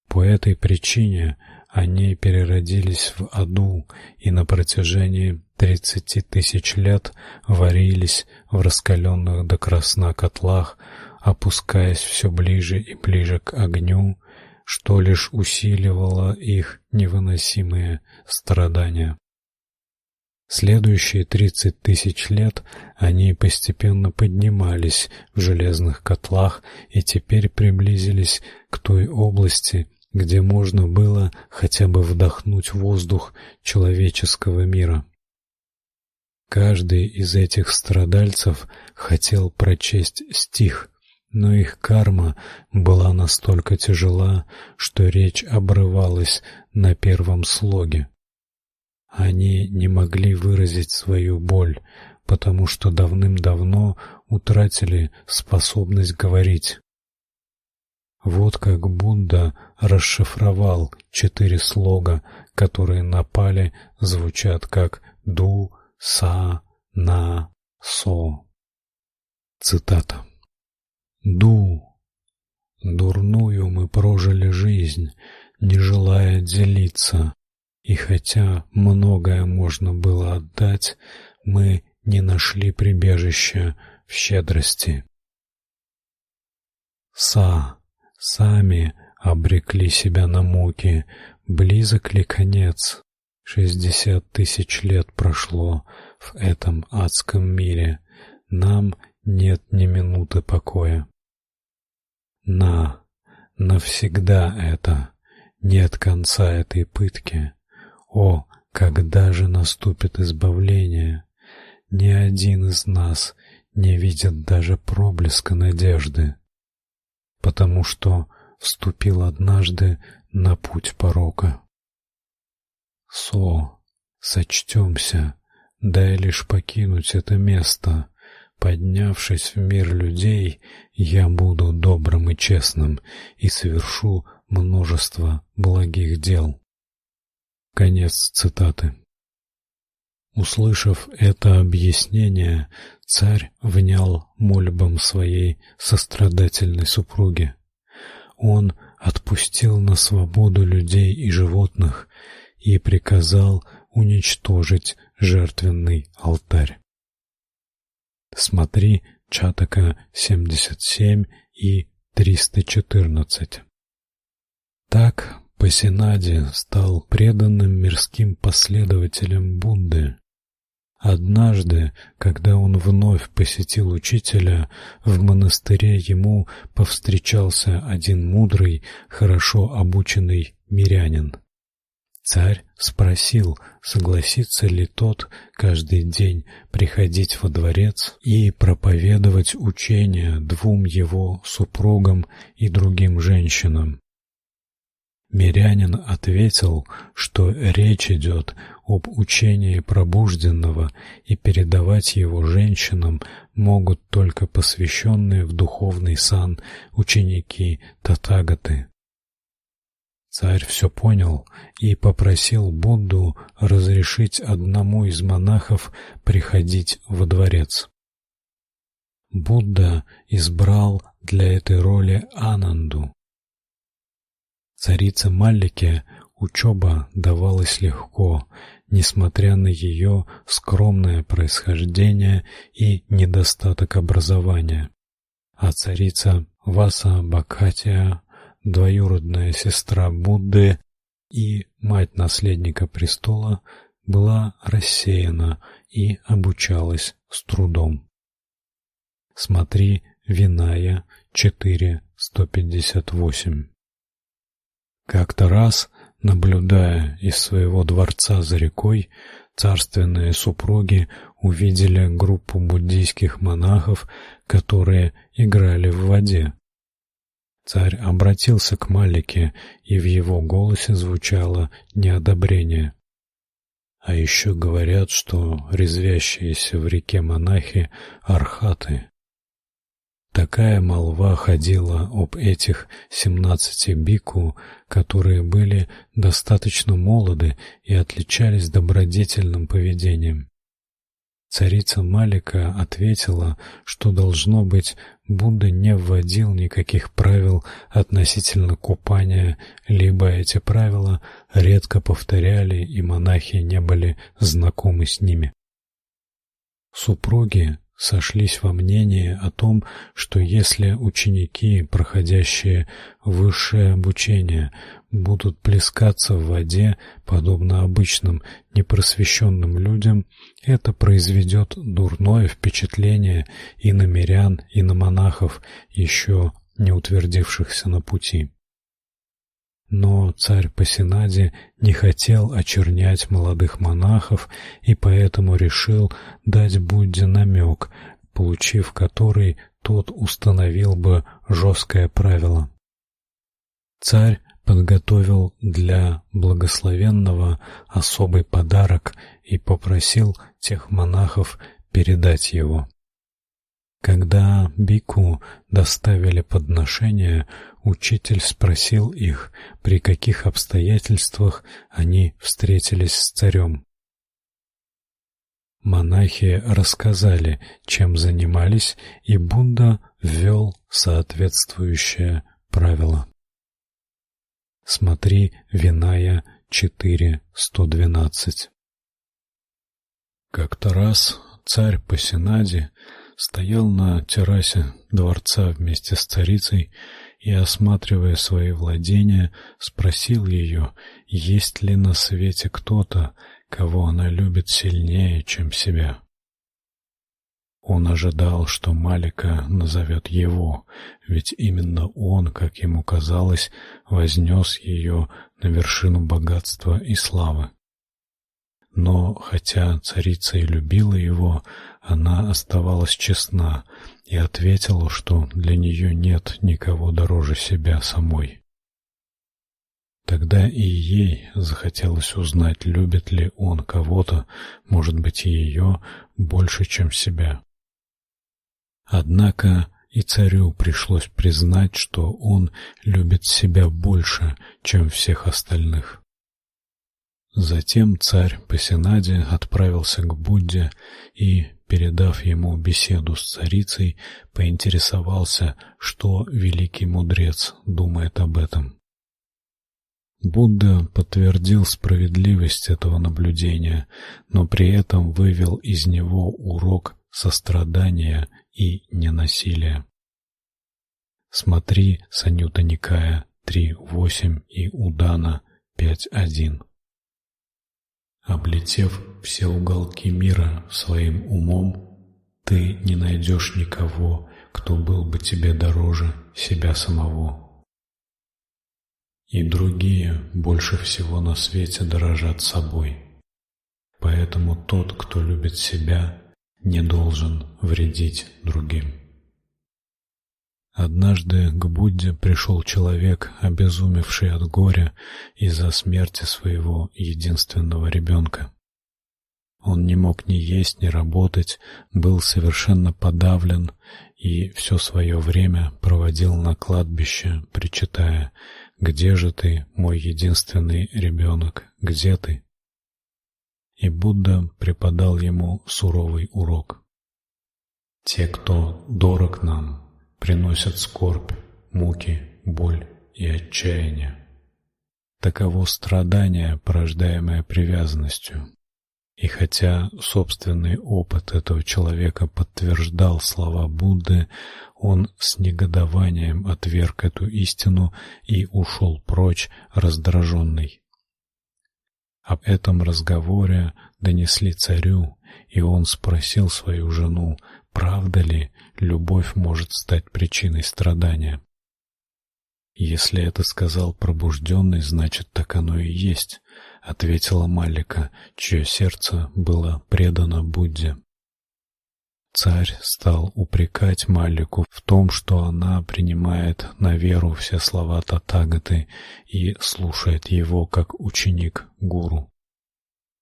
По этой причине они переродились в аду и на протяжении тридцати тысяч лет варились в раскаленных до красна котлах, опускаясь все ближе и ближе к огню, что лишь усиливало их невыносимые страдания. Следующие тридцать тысяч лет они постепенно поднимались в железных котлах и теперь приблизились к той области, где можно было хотя бы вдохнуть воздух человеческого мира. Каждый из этих страдальцев хотел прочесть стих, но их карма была настолько тяжела, что речь обрывалась на первом слоге. Они не могли выразить свою боль, потому что давным-давно утратили способность говорить. Вот как Будда расшифровал четыре слога, которые на пале звучат как ду, са, на, со. Цитата. Ду. Дурную мы прожили жизнь, не желая делиться, и хотя многое можно было отдать, мы не нашли прибежища в щедрости. Са сами обрекли себя на муки. Близок ли конец? Шестьдесят тысяч лет прошло в этом адском мире. Нам нет ни минуты покоя. На, навсегда это, нет конца этой пытки. О, когда же наступит избавление? Ни один из нас не видит даже проблеска надежды потому что вступил однажды на путь порока. Со, сочтемся, дай лишь покинуть это место. Поднявшись в мир людей, я буду добрым и честным и совершу множество благих дел. Конец цитаты. Услышав это объяснение, царь внял мольбам своей сострадательной супруги. Он отпустил на свободу людей и животных и приказал уничтожить жертвенный алтарь. Смотри Чатака 77 и 314. Так Пасинади стал преданным мирским последователем Будды. Однажды, когда он вновь посетил учителя, в монастыре ему повстречался один мудрый, хорошо обученный мирянин. Царь спросил, согласится ли тот каждый день приходить во дворец и проповедовать учение двум его супругам и другим женщинам. Мирянин ответил, что речь идет об учении пробужденного, и передавать его женщинам могут только посвященные в духовный сан ученики Татагаты. Царь все понял и попросил Будду разрешить одному из монахов приходить во дворец. Будда избрал для этой роли Ананду, Царице Маллике учеба давалась легко, несмотря на ее скромное происхождение и недостаток образования. А царица Васа Бакхатия, двоюродная сестра Будды и мать наследника престола, была рассеяна и обучалась с трудом. Смотри Виная 4.158 как-то раз, наблюдая из своего дворца за рекой, царственные супруги увидели группу буддийских монахов, которые играли в воде. Царь обратился к Малике, и в его голосе звучало неодобрение. А еще говорят, что резвящиеся в реке монахи архаты. Такая молва ходила об этих семнадцати бику, которые были достаточно молоды и отличались добродетельным поведением. Царица Малика ответила, что должно быть Будда не вводил никаких правил относительно купания, либо эти правила редко повторяли, и монахи не были знакомы с ними. Супруги сошлись во мнении о том, что если ученики, проходящие высшее обучение, будут плескаться в воде, подобно обычным непросвещенным людям, это произведет дурное впечатление и на мирян, и на монахов, еще не утвердившихся на пути. Но царь Пасинади не хотел очернять молодых монахов и поэтому решил дать Будде намек, получив который тот установил бы жесткое правило. Царь подготовил для благословенного особый подарок и попросил тех монахов передать его. Когда бику доставили подношение, учитель спросил их, при каких обстоятельствах они встретились с царем. Монахи рассказали, чем занимались, и Будда ввел соответствующее правило. Смотри Виная 4.112. Как-то раз царь по Синаде стоял на террасе дворца вместе с царицей и, осматривая свои владения, спросил ее, есть ли на свете кто-то, кого она любит сильнее, чем себя. Он ожидал, что Малика назовет его, ведь именно он, как ему казалось, вознес ее на вершину богатства и славы. Но хотя царица и любила его, она оставалась честна и ответила, что для нее нет никого дороже себя самой. Тогда и ей захотелось узнать, любит ли он кого-то, может быть, ее больше, чем себя. Однако и царю пришлось признать, что он любит себя больше, чем всех остальных. Затем царь по Синаде отправился к Будде и, передав ему беседу с царицей, поинтересовался, что великий мудрец думает об этом. Будда подтвердил справедливость этого наблюдения, но при этом вывел из него урок сострадания и ненасилия. Смотри Санюта Никая 3.8 и Удана 5.1. Облетев все уголки мира своим умом, ты не найдешь никого, кто был бы тебе дороже себя самого и другие больше всего на свете дорожат собой. Поэтому тот, кто любит себя, не должен вредить другим. Однажды к Будде пришел человек, обезумевший от горя из-за смерти своего единственного ребенка. Он не мог ни есть, ни работать, был совершенно подавлен и все свое время проводил на кладбище, причитая: где же ты, мой единственный ребенок? Где ты? И Будда преподал ему суровый урок. Те, кто дорог нам, приносят скорбь, муки, боль и отчаяние. Таково страдание, порождаемое привязанностью. И хотя собственный опыт этого человека подтверждал слова Будды, он с негодованием отверг эту истину и ушел прочь, раздраженный. Об этом разговоре донесли царю, и он спросил свою жену, правда ли любовь может стать причиной страдания. Если это сказал пробужденный, значит, так оно и есть, ответила Малика, чье сердце было предано Будде. Царь стал упрекать Малику в том, что она принимает на веру все слова Татагаты и слушает его как ученик гуру.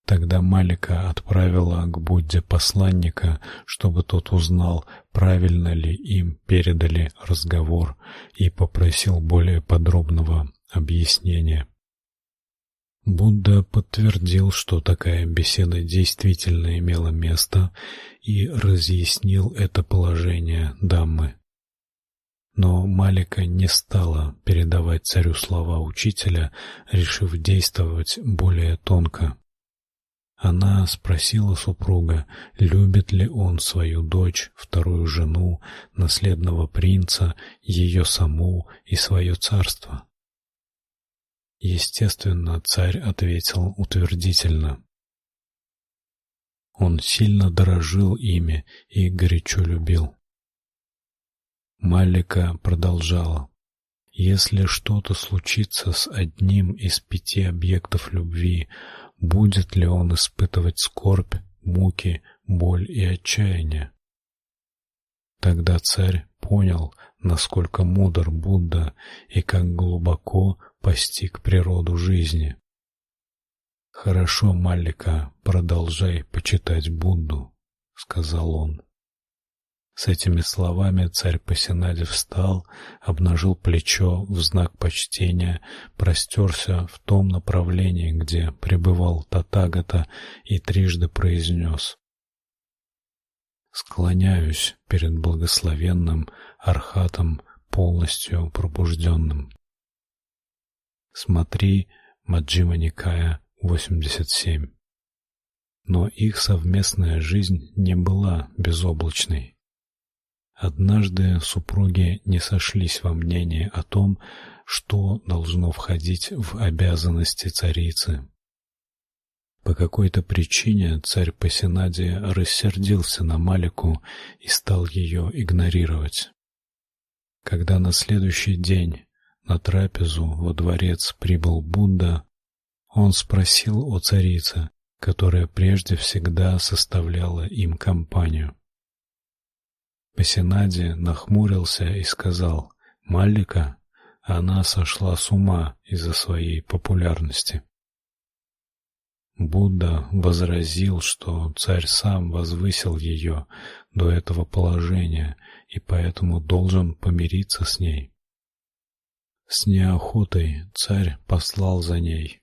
Тогда Малика отправила к Будде посланника, чтобы тот узнал, правильно ли им передали разговор, и попросил более подробного объяснения. Будда подтвердил, что такая беседа действительно имела место, и разъяснил это положение Даммы. Но Малика не стала передавать царю слова учителя, решив действовать более тонко. Она спросила супруга, любит ли он свою дочь, вторую жену, наследного принца, ее саму и свое царство. Естественно, царь ответил утвердительно. Он сильно дорожил ими и горячо любил. Малика продолжала: если что-то случится с одним из пяти объектов любви, будет ли он испытывать скорбь, муки, боль и отчаяние? Тогда царь понял, насколько мудр Будда и как глубоко постиг природу жизни. Хорошо, Маллика, продолжай почитать Будду, сказал он. С этими словами царь Пасинади встал, обнажил плечо в знак почтения, простерся в том направлении, где пребывал Татагата, и трижды произнес: Склоняюсь перед благословенным архатом, полностью пробужденным. Смотри Маджхима Никая 87. Но их совместная жизнь не была безоблачной. Однажды супруги не сошлись во мнении о том, что должно входить в обязанности царицы. По какой-то причине царь Пасинади рассердился на Малику и стал ее игнорировать. Когда на следующий день на трапезу во дворец прибыл Будда, он спросил о царице, которая прежде всегда составляла им компанию. Пасинади нахмурился и сказал: "Маллика, она сошла с ума из-за своей популярности". Будда возразил, что царь сам возвысил ее до этого положения и поэтому должен помириться с ней. С неохотой царь послал за ней.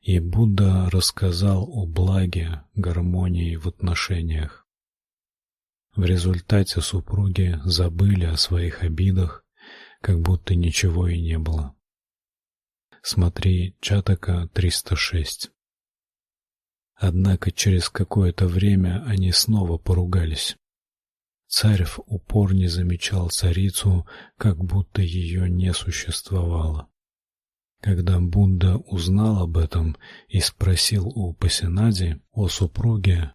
И Будда рассказал о благе гармонии в отношениях. В результате супруги забыли о своих обидах, как будто ничего и не было. Смотри Чатака 306. Однако через какое-то время они снова поругались. Царь упор не замечал царицу, как будто ее не существовало. Когда Будда узнал об этом и спросил у Пасинади о супруге,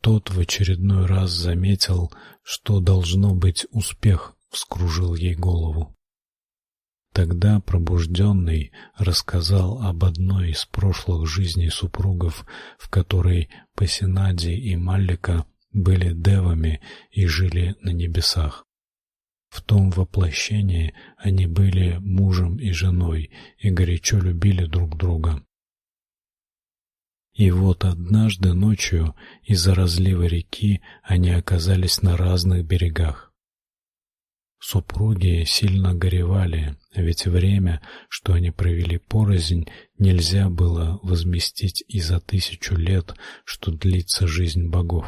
тот в очередной раз заметил, что должно быть успех, вскружил ей голову. Тогда пробужденный рассказал об одной из прошлых жизней супругов, в которой Пасинади и Маллика были девами и жили на небесах. В том воплощении они были мужем и женой и горячо любили друг друга. И вот однажды ночью из-за разлива реки они оказались на разных берегах. Супруги сильно горевали, ведь время, что они провели порознь, нельзя было возместить и за тысячу лет, что длится жизнь богов.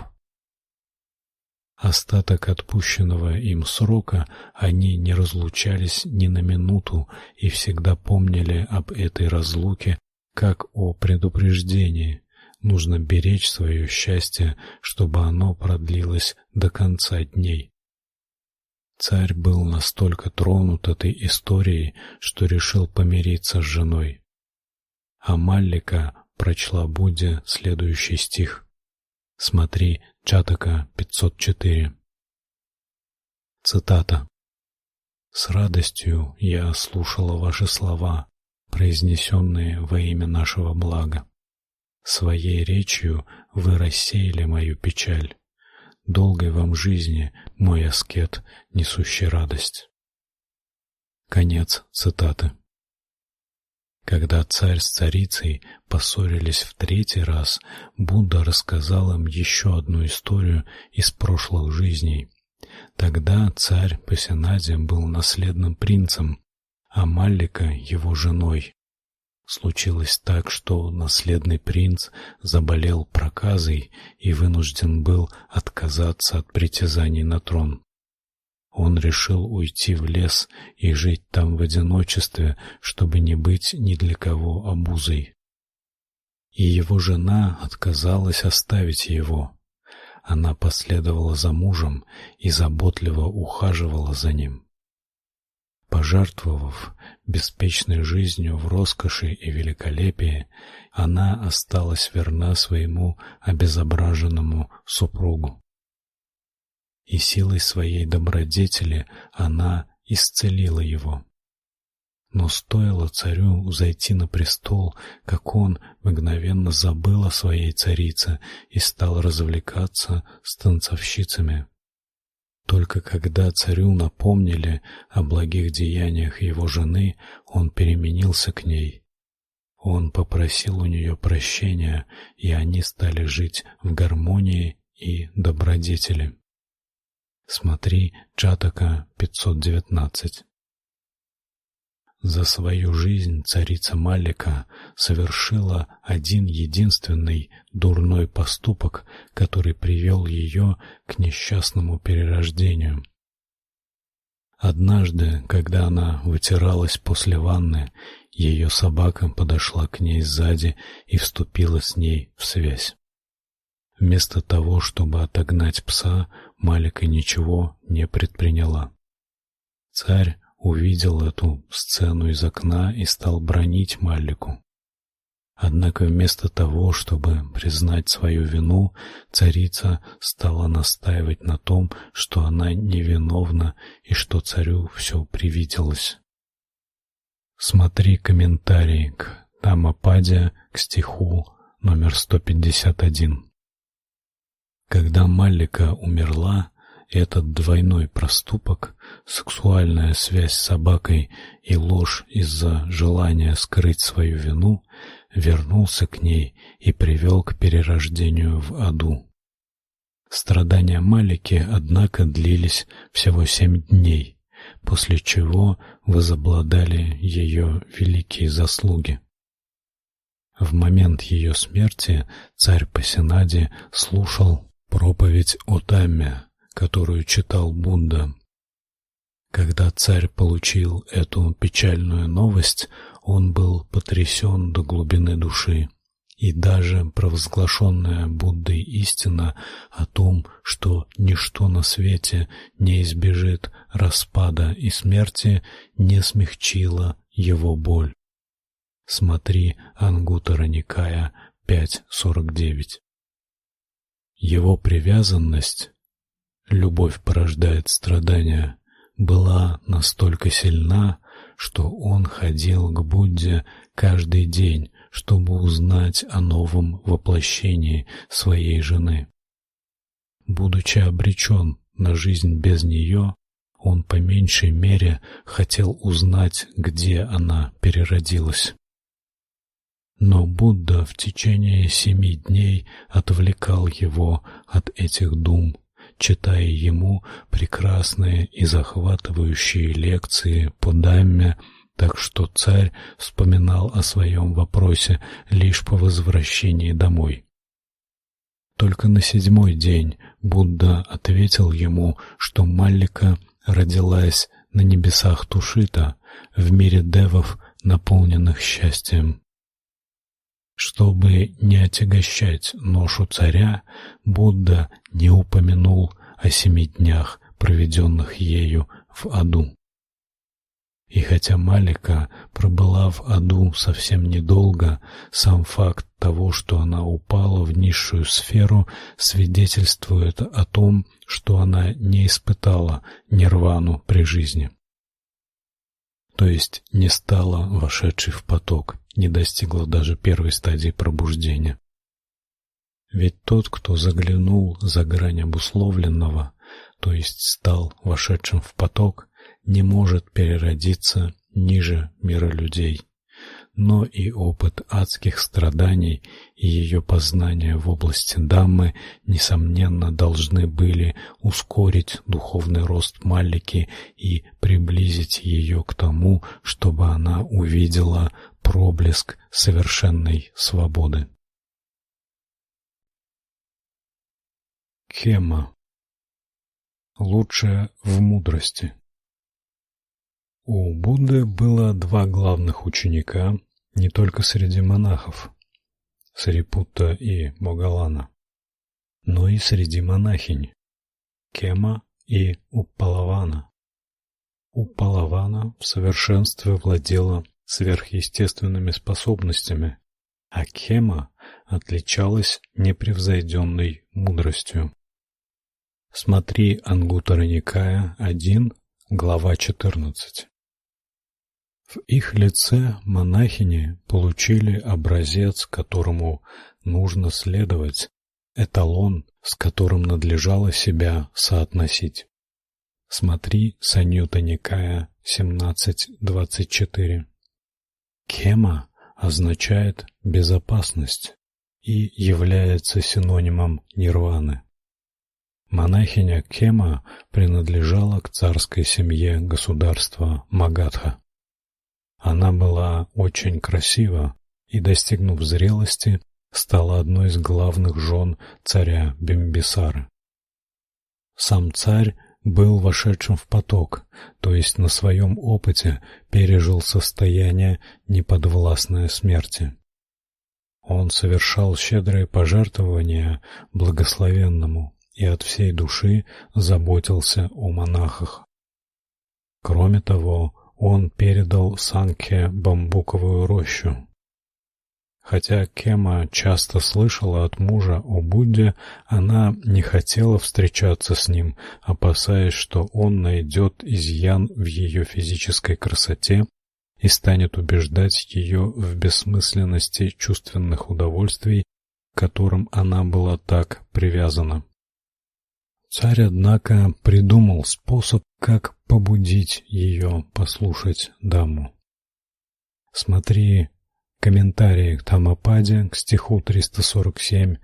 Остаток отпущенного им срока они не разлучались ни на минуту и всегда помнили об этой разлуке как о предупреждении. Нужно беречь свое счастье, чтобы оно продлилось до конца дней. Царь был настолько тронут этой историей, что решил помириться с женой. А Маллика прочла Будде следующий стих. Смотри Чатака 504. Цитата. С радостью я слушала ваши слова, произнесенные во имя нашего блага. Своей речью вы рассеяли мою печаль. Долгой вам жизни, мой аскет, несущий радость. Конец цитаты. Когда царь с царицей поссорились в третий раз, Будда рассказал им еще одну историю из прошлых жизней. Тогда царь Пасинади был наследным принцем, а Маллика его женой. Случилось так, что наследный принц заболел проказой и вынужден был отказаться от притязаний на трон. Он решил уйти в лес и жить там в одиночестве, чтобы не быть ни для кого обузой. И его жена отказалась оставить его. Она последовала за мужем и заботливо ухаживала за ним. Пожертвовав беспечной жизнью в роскоши и великолепии, она осталась верна своему обезображенному супругу. И силой своей добродетели она исцелила его. Но стоило царю зайти на престол, как он мгновенно забыл о своей царице и стал развлекаться с танцовщицами. Только когда царю напомнили о благих деяниях его жены, он переменился к ней. Он попросил у нее прощения, и они стали жить в гармонии и добродетели. Смотри Джатака 519. За свою жизнь царица Малика совершила один единственный дурной поступок, который привел ее к несчастному перерождению. Однажды, когда она вытиралась после ванны, ее собака подошла к ней сзади и вступила с ней в связь. Вместо того, чтобы отогнать пса, Малика ничего не предприняла. Царь увидел эту сцену из окна и стал бронить Маллику. Однако вместо того, чтобы признать свою вину, царица стала настаивать на том, что она невиновна и что царю все привиделось. Смотри комментарий к Тамападе к стиху номер 151. Когда Маллика умерла, этот двойной проступок, сексуальная связь с собакой и ложь из-за желания скрыть свою вину, вернулся к ней и привел к перерождению в аду. Страдания Малики, однако, длились всего семь дней, после чего возобладали ее великие заслуги. В момент ее смерти царь Пасинади слушал проповедь о Тамме, которую читал Будда. Когда царь получил эту печальную новость, он был потрясен до глубины души и даже провозглашенная Буддой истина о том, что ничто на свете не избежит распада и смерти, не смягчила его боль. Смотри Ангутара Никая 5.49. Его привязанность, любовь порождает страдания, была настолько сильна, что он ходил к Будде каждый день, чтобы узнать о новом воплощении своей жены. Будучи обречен на жизнь без нее, он по меньшей мере хотел узнать, где она переродилась. Но Будда в течение семи дней отвлекал его от этих дум, читая ему прекрасные и захватывающие лекции по Дамме так что царь вспоминал о своем вопросе лишь по возвращении домой. Только на седьмой день Будда ответил ему, что Маллика родилась на небесах Тушита, в мире девов, наполненных счастьем. Чтобы не отягощать ношу царя, Будда не упомянул о семи днях, проведенных ею в аду. И хотя Малика пробыла в аду совсем недолго, сам факт того, что она упала в низшую сферу, свидетельствует о том, что она не испытала нирвану при жизни. То есть не стала вошедшей в поток, не достигла даже первой стадии пробуждения. Ведь тот, кто заглянул за грань обусловленного, то есть стал вошедшим в поток, не может переродиться ниже мира людей. Но и опыт адских страданий и ее познания в области Даммы несомненно должны были ускорить духовный рост Маллики и приблизить ее к тому, чтобы она увидела проблеск совершенной свободы. Кема лучшее в мудрости. У Будды было два главных ученика не только среди монахов Сарипутта и Могалана, но и среди монахинь Кема и Уппалавана. Уппалавана в совершенстве владела сверхъестественными способностями, а Кема отличалась непревзойденной мудростью. Смотри Ангутара Никая 1, глава 14. В их лице монахини получили образец, которому нужно следовать, эталон, с которым надлежало себя соотносить. Смотри Саньютта Никая 17.24. Кема означает безопасность и является синонимом нирваны. Монахиня Кема принадлежала к царской семье государства Магадха. Она была очень красива и, достигнув зрелости, стала одной из главных жен царя Бимбисары. Сам царь был вошедшим в поток, то есть на своем опыте пережил состояние неподвластное смерти. Он совершал щедрые пожертвования благословенному и от всей души заботился о монахах. Кроме того, он передал Санке бамбуковую рощу. Хотя Кема часто слышала от мужа о Будде, она не хотела встречаться с ним, опасаясь, что он найдет изъян в ее физической красоте и станет убеждать ее в бессмысленности чувственных удовольствий, к которым она была так привязана. Царь, однако, придумал способ, как побудить ее послушать даму. Смотри комментарии к Тамападе к стиху 347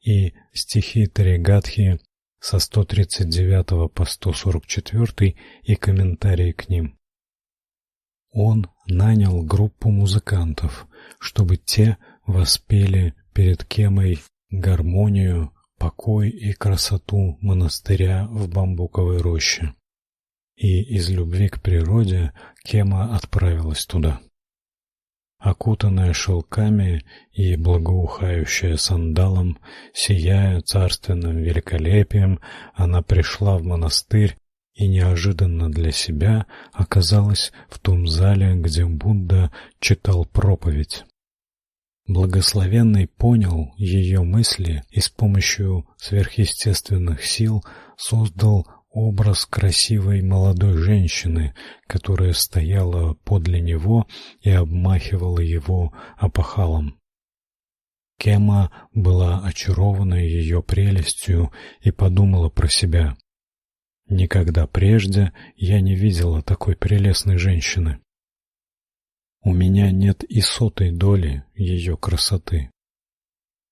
и стихи Таригатхи со 139 по 144 и комментарии к ним. Он нанял группу музыкантов, чтобы те воспели перед Кемой гармонию покой и красоту монастыря в бамбуковой роще. И из любви к природе Кема отправилась туда. окутанная шелками и благоухающая сандалом, сияя царственным великолепием, она пришла в монастырь и неожиданно для себя оказалась в том зале, где Будда читал проповедь. Благословенный понял ее мысли и с помощью сверхъестественных сил создал образ красивой молодой женщины, которая стояла подле него и обмахивала его опахалом. Кема была очарована ее прелестью и подумала про себя: Никогда прежде я не видела такой прелестной женщины. У меня нет и сотой доли ее красоты.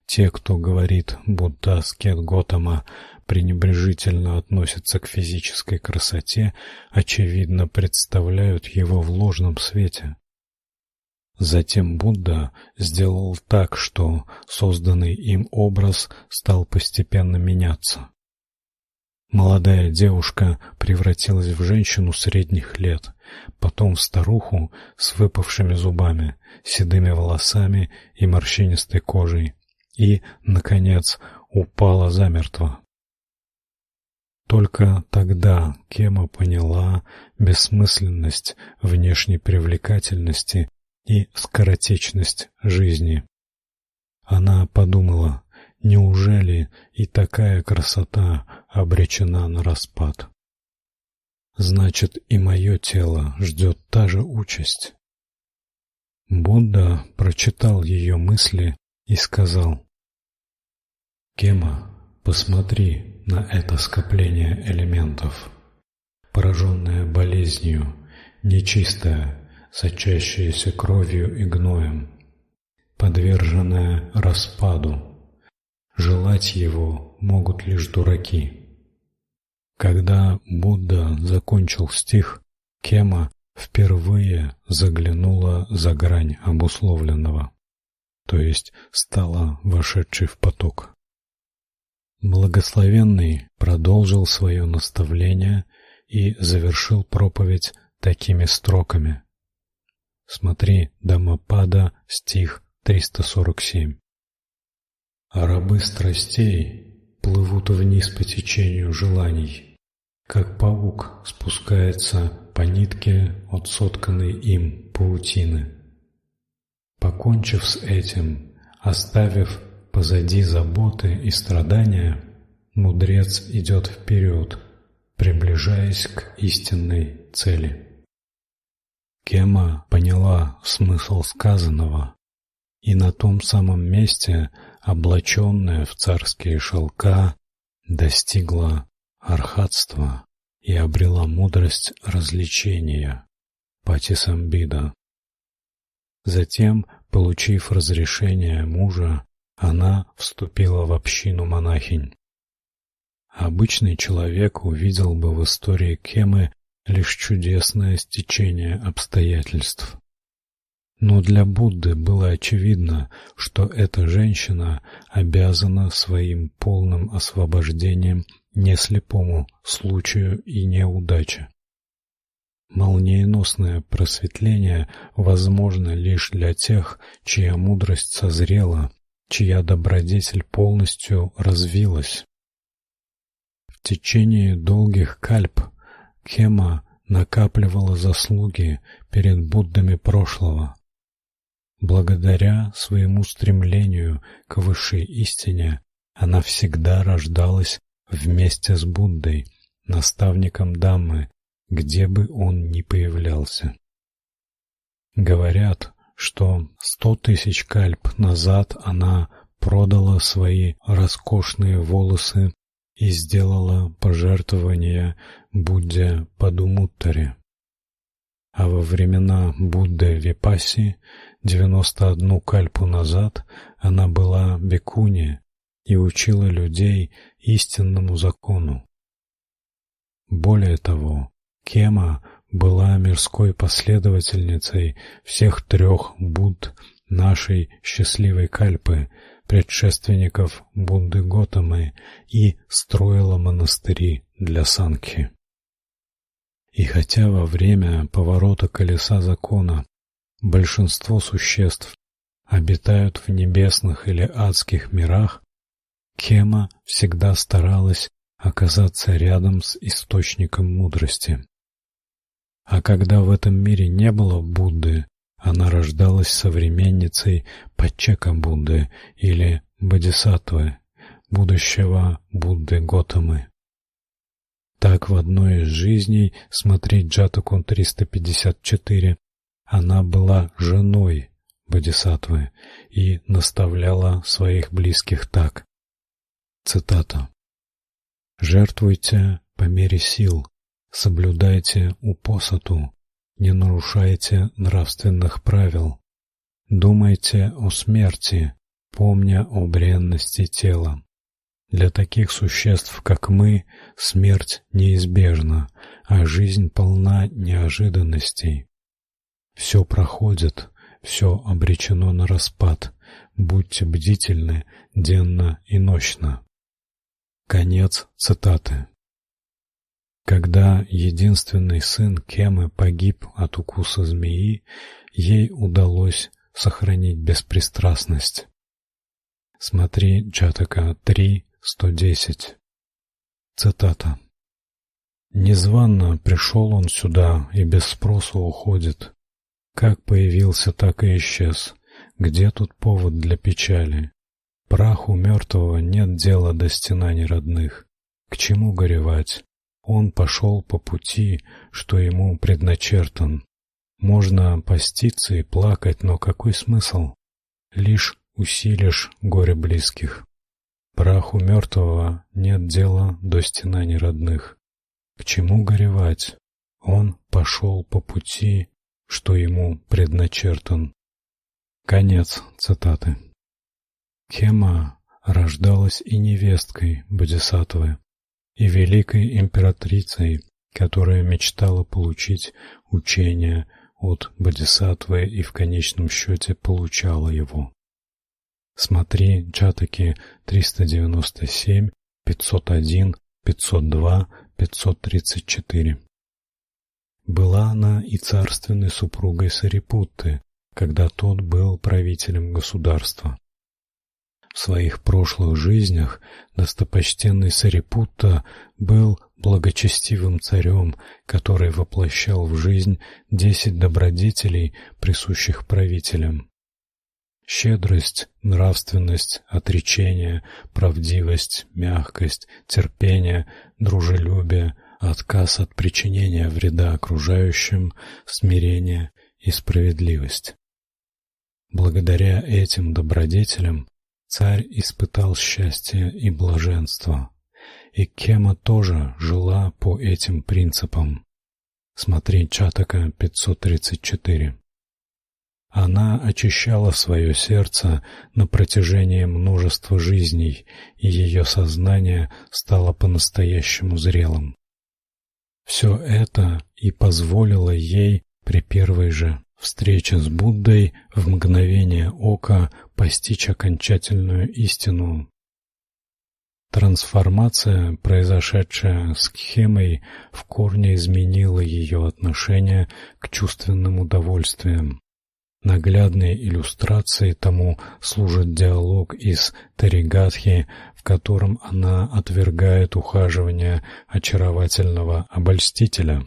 Те, кто говорит, будто аскет Готама пренебрежительно относится к физической красоте, очевидно представляют его в ложном свете. Затем Будда сделал так, что созданный им образ стал постепенно меняться. Молодая девушка превратилась в женщину средних лет, потом в старуху с выпавшими зубами, седыми волосами и морщинистой кожей, и, наконец, упала замертво. Только тогда Кема поняла бессмысленность внешней привлекательности и скоротечность жизни. Она подумала: Неужели и такая красота обречена на распад? Значит, и мое тело ждет та же участь. Будда прочитал ее мысли и сказал: "Кема, посмотри на это скопление элементов, пораженное болезнью, нечистое, сочащееся кровью и гноем, подверженное распаду, Желать его могут лишь дураки. Когда Будда закончил стих, Кема впервые заглянула за грань обусловленного, то есть стала вошедшей в поток. Благословенный продолжил свое наставление и завершил проповедь такими строками. Смотри Дамапада, стих 347 а рабы страстей плывут вниз по течению желаний, как паук спускается по нитке от сотканной им паутины. Покончив с этим, оставив позади заботы и страдания, мудрец идет вперед, приближаясь к истинной цели. Кема поняла смысл сказанного, и на том самом месте облаченная в царские шелка, достигла архатства и обрела мудрость развлечения, патисамбида. Затем, получив разрешение мужа, она вступила в общину монахинь. Обычный человек увидел бы в истории Кемы лишь чудесное стечение обстоятельств. Но для Будды было очевидно, что эта женщина обязана своим полным освобождением не слепому случаю и неудаче. Молниеносное просветление возможно лишь для тех, чья мудрость созрела, чья добродетель полностью развилась. В течение долгих кальп Кема накапливала заслуги перед Буддами прошлого. Благодаря своему стремлению к высшей истине она всегда рождалась вместе с Буддой, наставником Даммы, где бы он ни появлялся. Говорят, что сто тысяч кальп назад она продала свои роскошные волосы и сделала пожертвование Будде Падумуттаре. А во времена Будды Випасси 91 кальпу назад она была бекуни и учила людей истинному закону. Более того, Кема была мирской последовательницей всех трех Будд нашей счастливой кальпы, предшественников Будды Готамы, и строила монастыри для санки. И хотя во время поворота колеса закона большинство существ обитают в небесных или адских мирах, Кема всегда старалась оказаться рядом с источником мудрости. А когда в этом мире не было Будды, она рождалась современницей Паччека Будды или Бодхисаттвы, будущего Будды Готамы. Так в одной из жизней, смотреть Джатаку 354, она была женой Бодхисаттвы и наставляла своих близких так: Цитата. Жертвуйте по мере сил, соблюдайте упосату, не нарушайте нравственных правил. Думайте о смерти, помня о бренности тела. Для таких существ, как мы, смерть неизбежна, а жизнь полна неожиданностей. Все проходит, все обречено на распад. Будьте бдительны денно и ночно. Конец цитаты. Когда единственный сын Кемы погиб от укуса змеи, ей удалось сохранить беспристрастность. Смотри Джатака 3.110. Цитата. Незванно пришел он сюда и без спросу уходит. Как появился, так и исчез. Где тут повод для печали? Праху мертвого нет дела до стенаний родных. К чему горевать? Он пошел по пути, что ему предначертан. Можно поститься и плакать, но какой смысл? Лишь усилишь горе близких. Праху мертвого нет дела до стенаний родных. К чему горевать? Он пошел по пути, что ему предначертан. Конец цитаты. Кема рождалась и невесткой Бодхисаттвы, и великой императрицей, которая мечтала получить учение от Бодхисаттвы и в конечном счете получала его. Смотри Джатаки 397, 501, 502, 534. Была она и царственной супругой Сарипутты, когда тот был правителем государства. В своих прошлых жизнях достопочтенный Сарипутта был благочестивым царем, который воплощал в жизнь десять добродетелей, присущих правителям. Щедрость, нравственность, отречение, правдивость, мягкость, терпение, дружелюбие, отказ от причинения вреда окружающим, смирение и справедливость. Благодаря этим добродетелям Царь испытал счастье и блаженство, и Кема тоже жила по этим принципам. Смотри Чатака 534. Она очищала свое сердце на протяжении множества жизней, и ее сознание стало по-настоящему зрелым. Все это и позволило ей при первой же встреча с Буддой в мгновение ока постичь окончательную истину. Трансформация, произошедшая с Кхемой, в корне изменила ее отношение к чувственным удовольствиям. Наглядной иллюстрацией тому служит диалог из Таригатхи, в котором она отвергает ухаживание очаровательного обольстителя.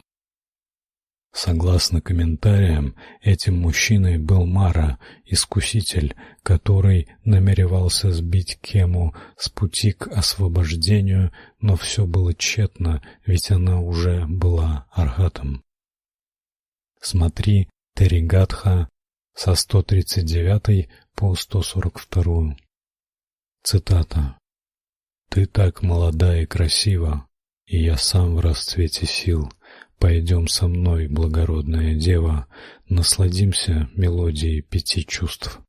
Согласно комментариям, этим мужчиной был Мара, искуситель, который намеревался сбить Кему с пути к освобождению, но все было тщетно, ведь она уже была архатом. Смотри Теригатха со 139 по 142. Цитата. Ты так молода и красива, и я сам в расцвете сил. Пойдем со мной, благородная дева, насладимся мелодией пяти чувств.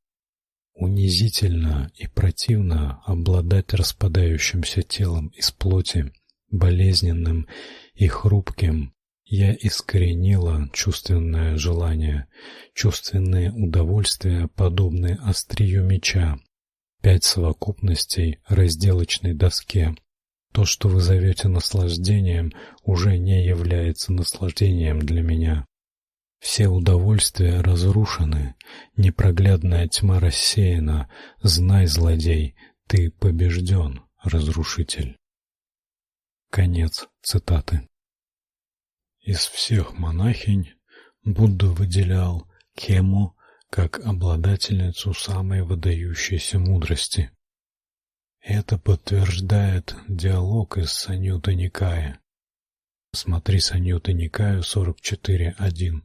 Унизительно и противно обладать распадающимся телом из плоти, болезненным и хрупким. Я искоренила чувственное желание, чувственные удовольствия, подобные острию меча. Пять совокупностей разделочной доске то, что вы зовете наслаждением, уже не является наслаждением для меня. Все удовольствия разрушены, непроглядная тьма рассеяна. Знай, злодей, ты побежден, разрушитель. Конец цитаты. Из всех монахинь Будда выделял Кему как обладательницу самой выдающейся мудрости. Это подтверждает диалог из Саньютта Никая. Смотри Саньютта Никаю 44.1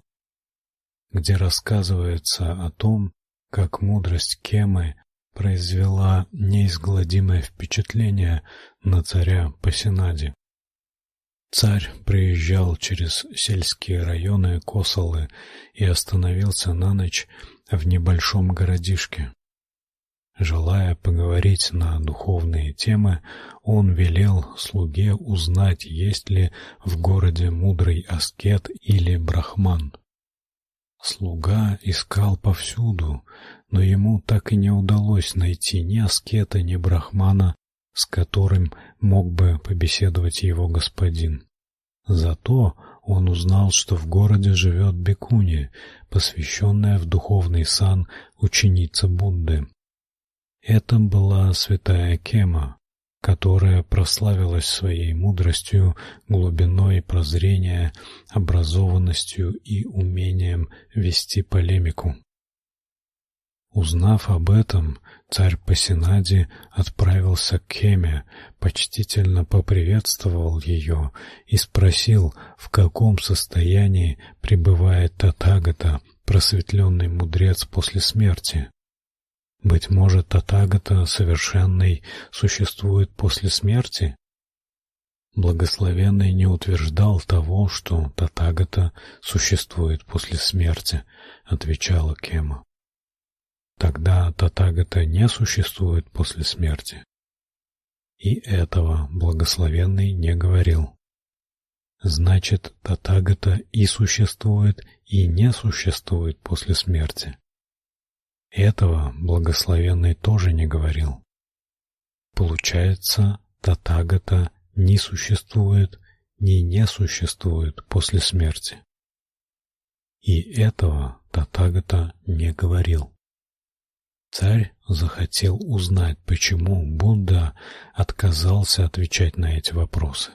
где рассказывается о том, как мудрость Кемы произвела неизгладимое впечатление на царя Пасинади. Царь проезжал через сельские районы Косалы и остановился на ночь в небольшом городишке. Желая поговорить на духовные темы, он велел слуге узнать, есть ли в городе мудрый аскет или брахман. Слуга искал повсюду, но ему так и не удалось найти ни аскета, ни брахмана, с которым мог бы побеседовать его господин. Зато он узнал, что в городе живет Бекуни, посвященная в духовный сан ученица Будды. Это была святая Кема, которая прославилась своей мудростью, глубиной прозрения, образованностью и умением вести полемику. Узнав об этом, царь Пасинади отправился к Кеме, почтительно поприветствовал ее и спросил, в каком состоянии пребывает Татагата, просветленный мудрец после смерти. Быть может, Татагата совершенный существует после смерти? Благословенный не утверждал того, что Татагата существует после смерти, отвечала Кема. Тогда Татагата не существует после смерти. И этого благословенный не говорил. Значит, Татагата и существует, и не существует после смерти. Этого благословенный тоже не говорил. Получается, Татагата не существует, ни не существует после смерти. И этого Татагата не говорил. Царь захотел узнать, почему Будда отказался отвечать на эти вопросы.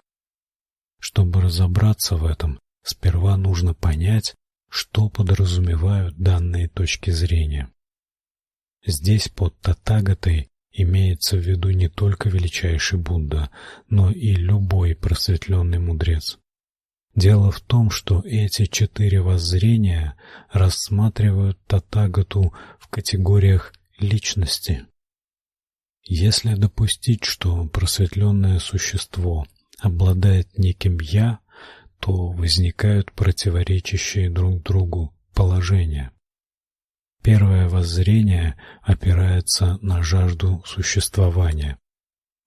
Чтобы разобраться в этом, сперва нужно понять, что подразумевают данные точки зрения. Здесь под Татагатой имеется в виду не только величайший Будда, но и любой просветленный мудрец. Дело в том, что эти четыре воззрения рассматривают Татагату в категориях личности. Если допустить, что просветленное существо обладает неким я, то возникают противоречащие друг другу положения. Первое воззрение опирается на жажду существования.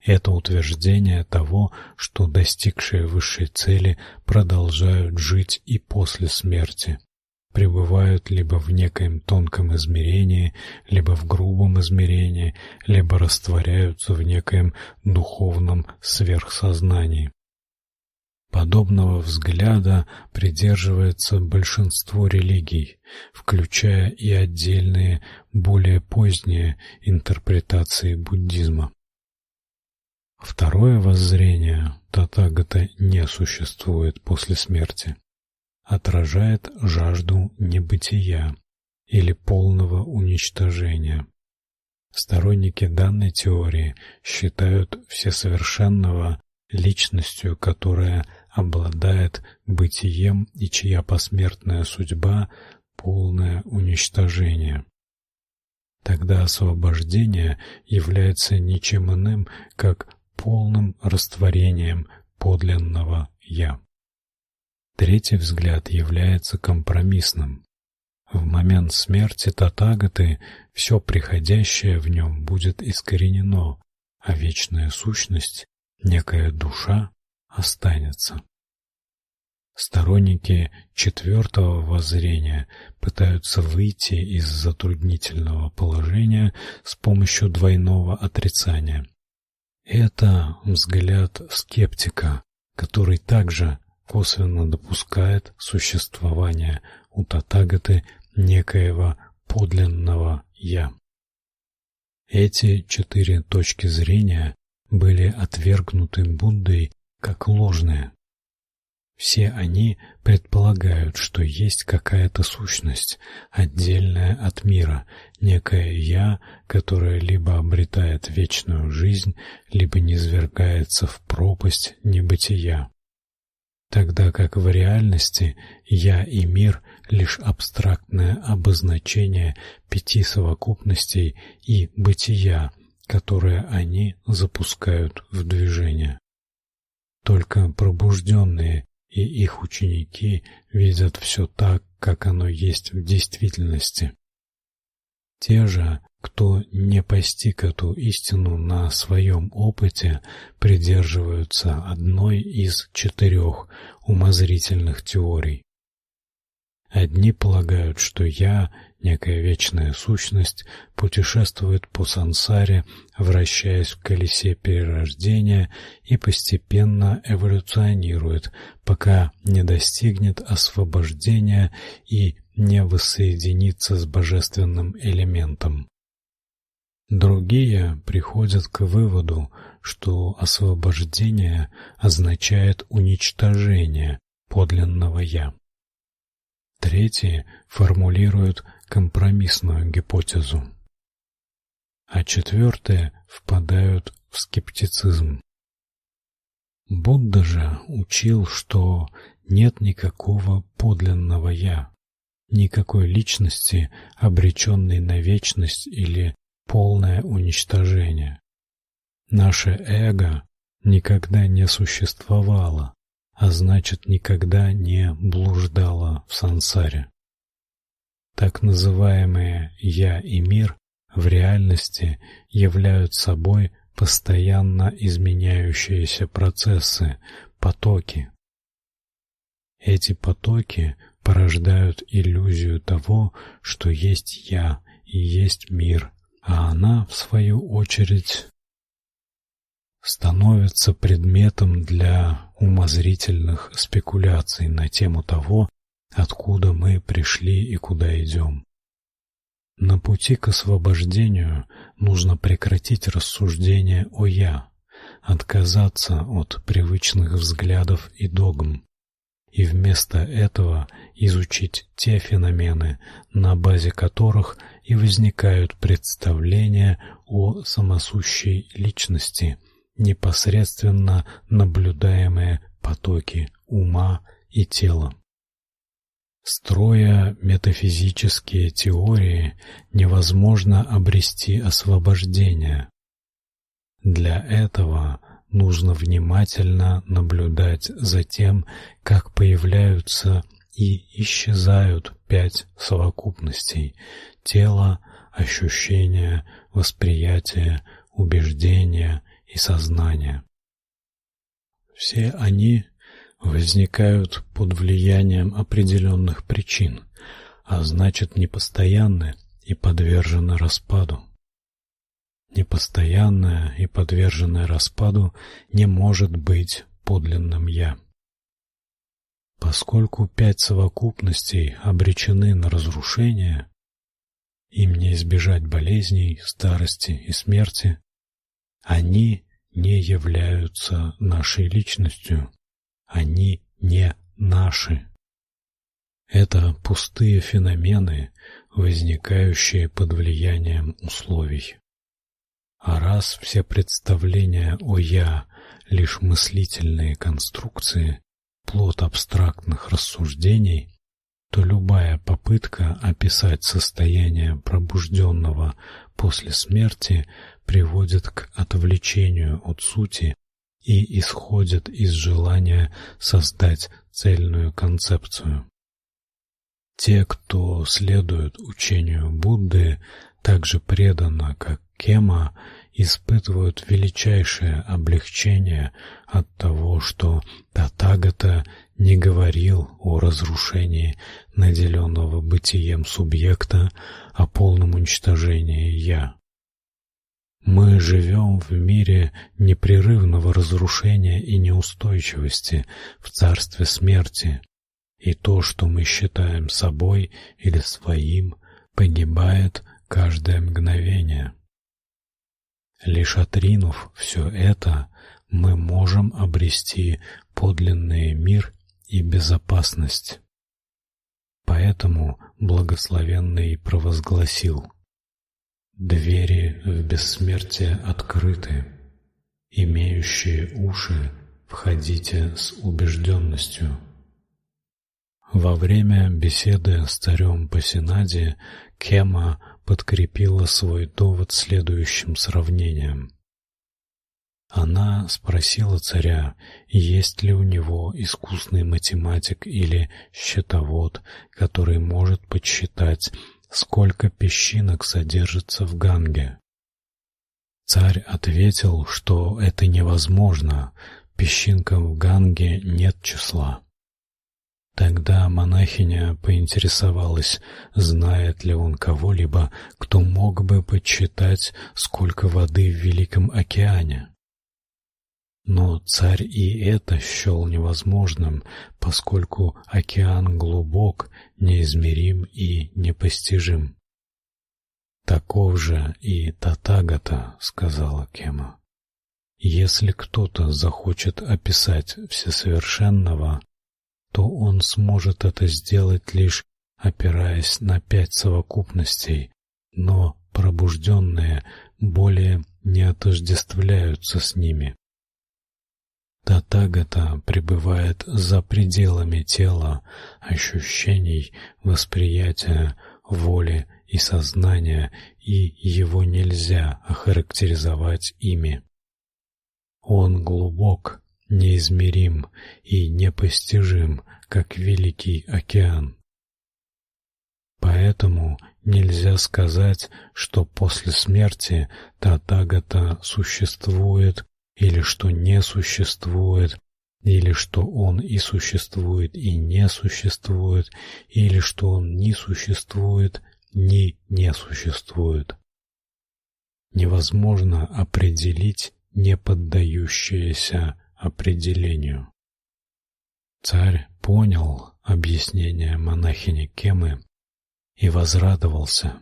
Это утверждение того, что достигшие высшей цели продолжают жить и после смерти, пребывают либо в некоем тонком измерении, либо в грубом измерении, либо растворяются в некоем духовном сверхсознании. Подобного взгляда придерживается большинство религий, включая и отдельные, более поздние интерпретации буддизма. Второе воззрение Татагата не существует после смерти, отражает жажду небытия или полного уничтожения. Сторонники данной теории считают всесовершенного личностью, которая обладает бытием и чья посмертная судьба полное уничтожение. Тогда освобождение является ничем иным, как полным растворением подлинного я. Третий взгляд является компромиссным. В момент смерти Татагаты все приходящее в нем будет искоренено, а вечная сущность некая душа останется. Сторонники четвертого воззрения пытаются выйти из затруднительного положения с помощью двойного отрицания. Это взгляд скептика, который также косвенно допускает существование у Татагаты некоего подлинного я. Эти четыре точки зрения были отвергнуты Буддой как ложные. Все они предполагают, что есть какая-то сущность, отдельная от мира, некое я, которое либо обретает вечную жизнь, либо низвергается в пропасть небытия. Тогда как в реальности я и мир лишь абстрактное обозначение пяти совокупностей и бытия, которые они запускают в движение. Только пробужденные и их ученики видят все так, как оно есть в действительности. Те же, кто не постиг эту истину на своем опыте, придерживаются одной из четырех умозрительных теорий. Одни полагают, что я, некая вечная сущность, путешествует по сансаре, вращаясь в колесе перерождения и постепенно эволюционирует, пока не достигнет освобождения и не воссоединится с божественным элементом. Другие приходят к выводу, что освобождение означает уничтожение подлинного я. Третьи формулируют компромиссную гипотезу. А четвертые впадают в скептицизм. Будда же учил, что нет никакого подлинного я, никакой личности, обреченной на вечность или полное уничтожение. Наше эго никогда не существовало, а значит, никогда не блуждала в сансаре. Так называемые я и мир в реальности являются собой постоянно изменяющиеся процессы, потоки. Эти потоки порождают иллюзию того, что есть я и есть мир, а она в свою очередь становится предметом для умозрительных спекуляций на тему того, откуда мы пришли и куда идем. На пути к освобождению нужно прекратить рассуждение о я, отказаться от привычных взглядов и догм и вместо этого изучить те феномены, на базе которых и возникают представления о самосущей личности непосредственно наблюдаемые потоки ума и тела. Строя метафизические теории, невозможно обрести освобождение. Для этого нужно внимательно наблюдать за тем, как появляются и исчезают пять совокупностей: тело, ощущение, восприятие, убеждение, и сознания. Все они возникают под влиянием определенных причин, а значит, непостоянны и подвержены распаду. Непостоянное и подверженное распаду не может быть подлинным я. Поскольку пять совокупностей обречены на разрушение, им не избежать болезней, старости и смерти, они не являются нашей личностью. Они не наши. Это пустые феномены, возникающие под влиянием условий. А раз все представления о я лишь мыслительные конструкции, плод абстрактных рассуждений, то любая попытка описать состояние пробужденного после смерти приводит к отвлечению от сути и исходит из желания создать цельную концепцию. Те, кто следует учению Будды, так же преданно, как Кема, испытывают величайшее облегчение от того, что Татагата не говорил о разрушении наделенного бытием субъекта, о полном уничтожении я. Мы живем в мире непрерывного разрушения и неустойчивости, в царстве смерти, и то, что мы считаем собой или своим, погибает каждое мгновение. Лишь отринув все это, мы можем обрести подлинный мир и безопасность. Поэтому благословенный провозгласил: Двери в бессмертие открыты. Имеющие уши, входите с убежденностью. Во время беседы с царем по Синаде Кема подкрепила свой довод следующим сравнением. Она спросила царя, есть ли у него искусный математик или счетовод, который может подсчитать, сколько песчинок содержится в Ганге. Царь ответил, что это невозможно, песчинкам в Ганге нет числа. Тогда монахиня поинтересовалась, знает ли он кого-либо, кто мог бы подсчитать, сколько воды в Великом океане. Но царь и это счел невозможным, поскольку океан глубок, неизмерим и непостижим. Таков же и Татагата, сказала Кема. Если кто-то захочет описать всесовершенного, то он сможет это сделать лишь опираясь на пять совокупностей, но пробужденные более не отождествляются с ними. Татагата пребывает за пределами тела, ощущений, восприятия, воли и сознания, и его нельзя охарактеризовать ими. Он глубок, неизмерим и непостижим, как великий океан. Поэтому нельзя сказать, что после смерти Татагата существует или что не существует, или что он и существует, и не существует, или что он ни существует, ни не существует. Невозможно определить не поддающееся определению. Царь понял объяснение монахини Кемы и возрадовался.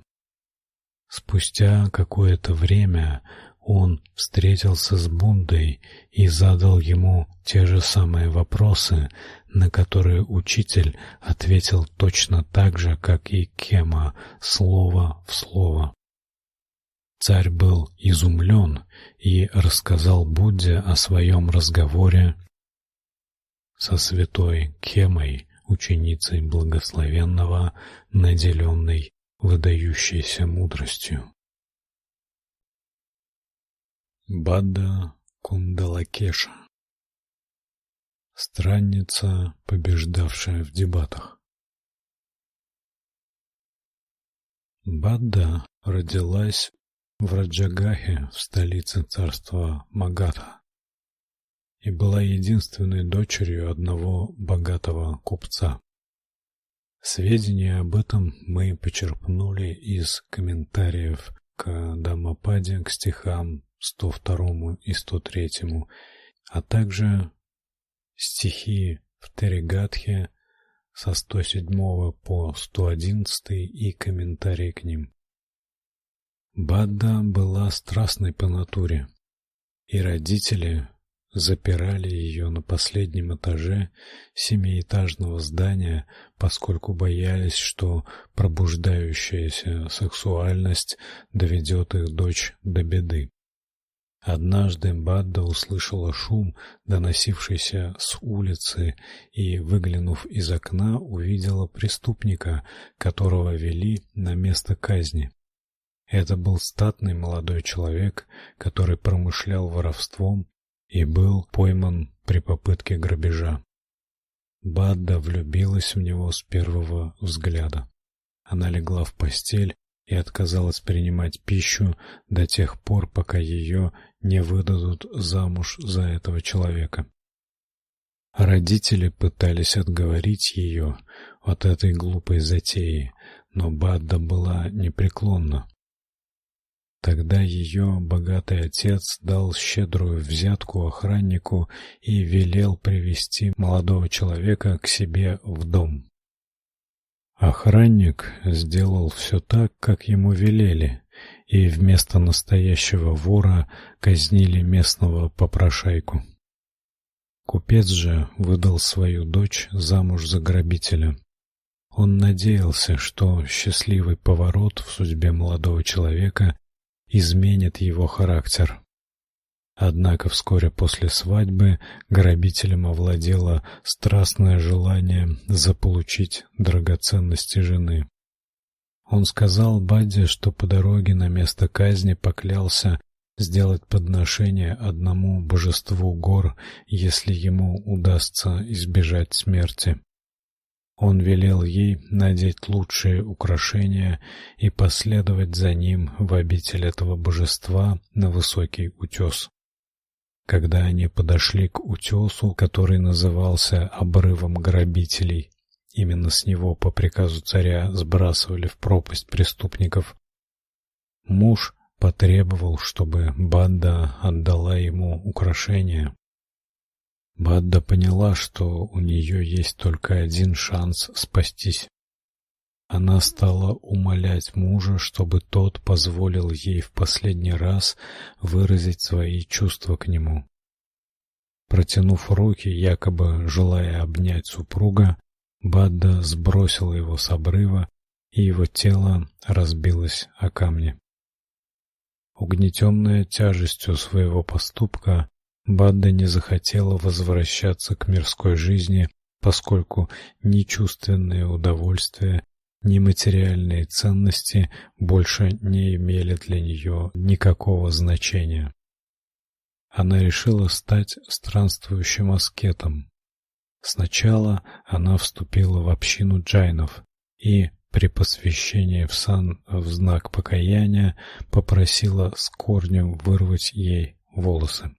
Спустя какое-то время он встретился с Бундой и задал ему те же самые вопросы, на которые учитель ответил точно так же, как и Кема, слово в слово. Царь был изумлен и рассказал Будде о своем разговоре со святой Кемой, ученицей благословенного, наделенной выдающейся мудростью. Бадда Кундалакеша Странница, побеждавшая в дебатах. Бадда родилась в Раджагахе, в столице царства Магадха, и была единственной дочерью одного богатого купца. Сведения об этом мы почерпнули из комментариев к Дамападе, к стихам 102 и 103, а также стихи в Теригатхе со 107 по 111 и комментарии к ним. Бадда была страстной по натуре, и родители запирали ее на последнем этаже семиэтажного здания, поскольку боялись, что пробуждающаяся сексуальность доведет их дочь до беды. Однажды Бадда услышала шум, доносившийся с улицы, и, выглянув из окна, увидела преступника, которого вели на место казни. Это был статный молодой человек, который промышлял воровством и был пойман при попытке грабежа. Бадда влюбилась в него с первого взгляда. Она легла в постель и отказалась принимать пищу до тех пор, пока ее не выдадут замуж за этого человека. Родители пытались отговорить ее от этой глупой затеи, но Бадда была непреклонна. Тогда ее богатый отец дал щедрую взятку охраннику и велел привести молодого человека к себе в дом. Охранник сделал все так, как ему велели, и вместо настоящего вора казнили местного попрошайку. Купец же выдал свою дочь замуж за грабителя. Он надеялся, что счастливый поворот в судьбе молодого человека изменит его характер. Однако вскоре после свадьбы грабителем овладело страстное желание заполучить драгоценности жены. Он сказал Бадде, что по дороге на место казни поклялся сделать подношение одному божеству гор, если ему удастся избежать смерти. Он велел ей надеть лучшие украшения и последовать за ним в обитель этого божества на высокий утес. Когда они подошли к утесу, который назывался обрывом грабителей, именно с него по приказу царя сбрасывали в пропасть преступников. Муж потребовал, чтобы банда отдала ему украшения. Бадда поняла, что у нее есть только один шанс спастись. Она стала умолять мужа, чтобы тот позволил ей в последний раз выразить свои чувства к нему. Протянув руки, якобы желая обнять супруга, Бадда сбросила его с обрыва, и его тело разбилось о камни. Угнетенная тяжестью своего поступка, Бадда не захотела возвращаться к мирской жизни, поскольку ни чувственные удовольствия, ни материальные ценности больше не имели для нее никакого значения. Она решила стать странствующим аскетом. Сначала она вступила в общину джайнов и при посвящении в сан в знак покаяния попросила с корнем вырвать ей волосы.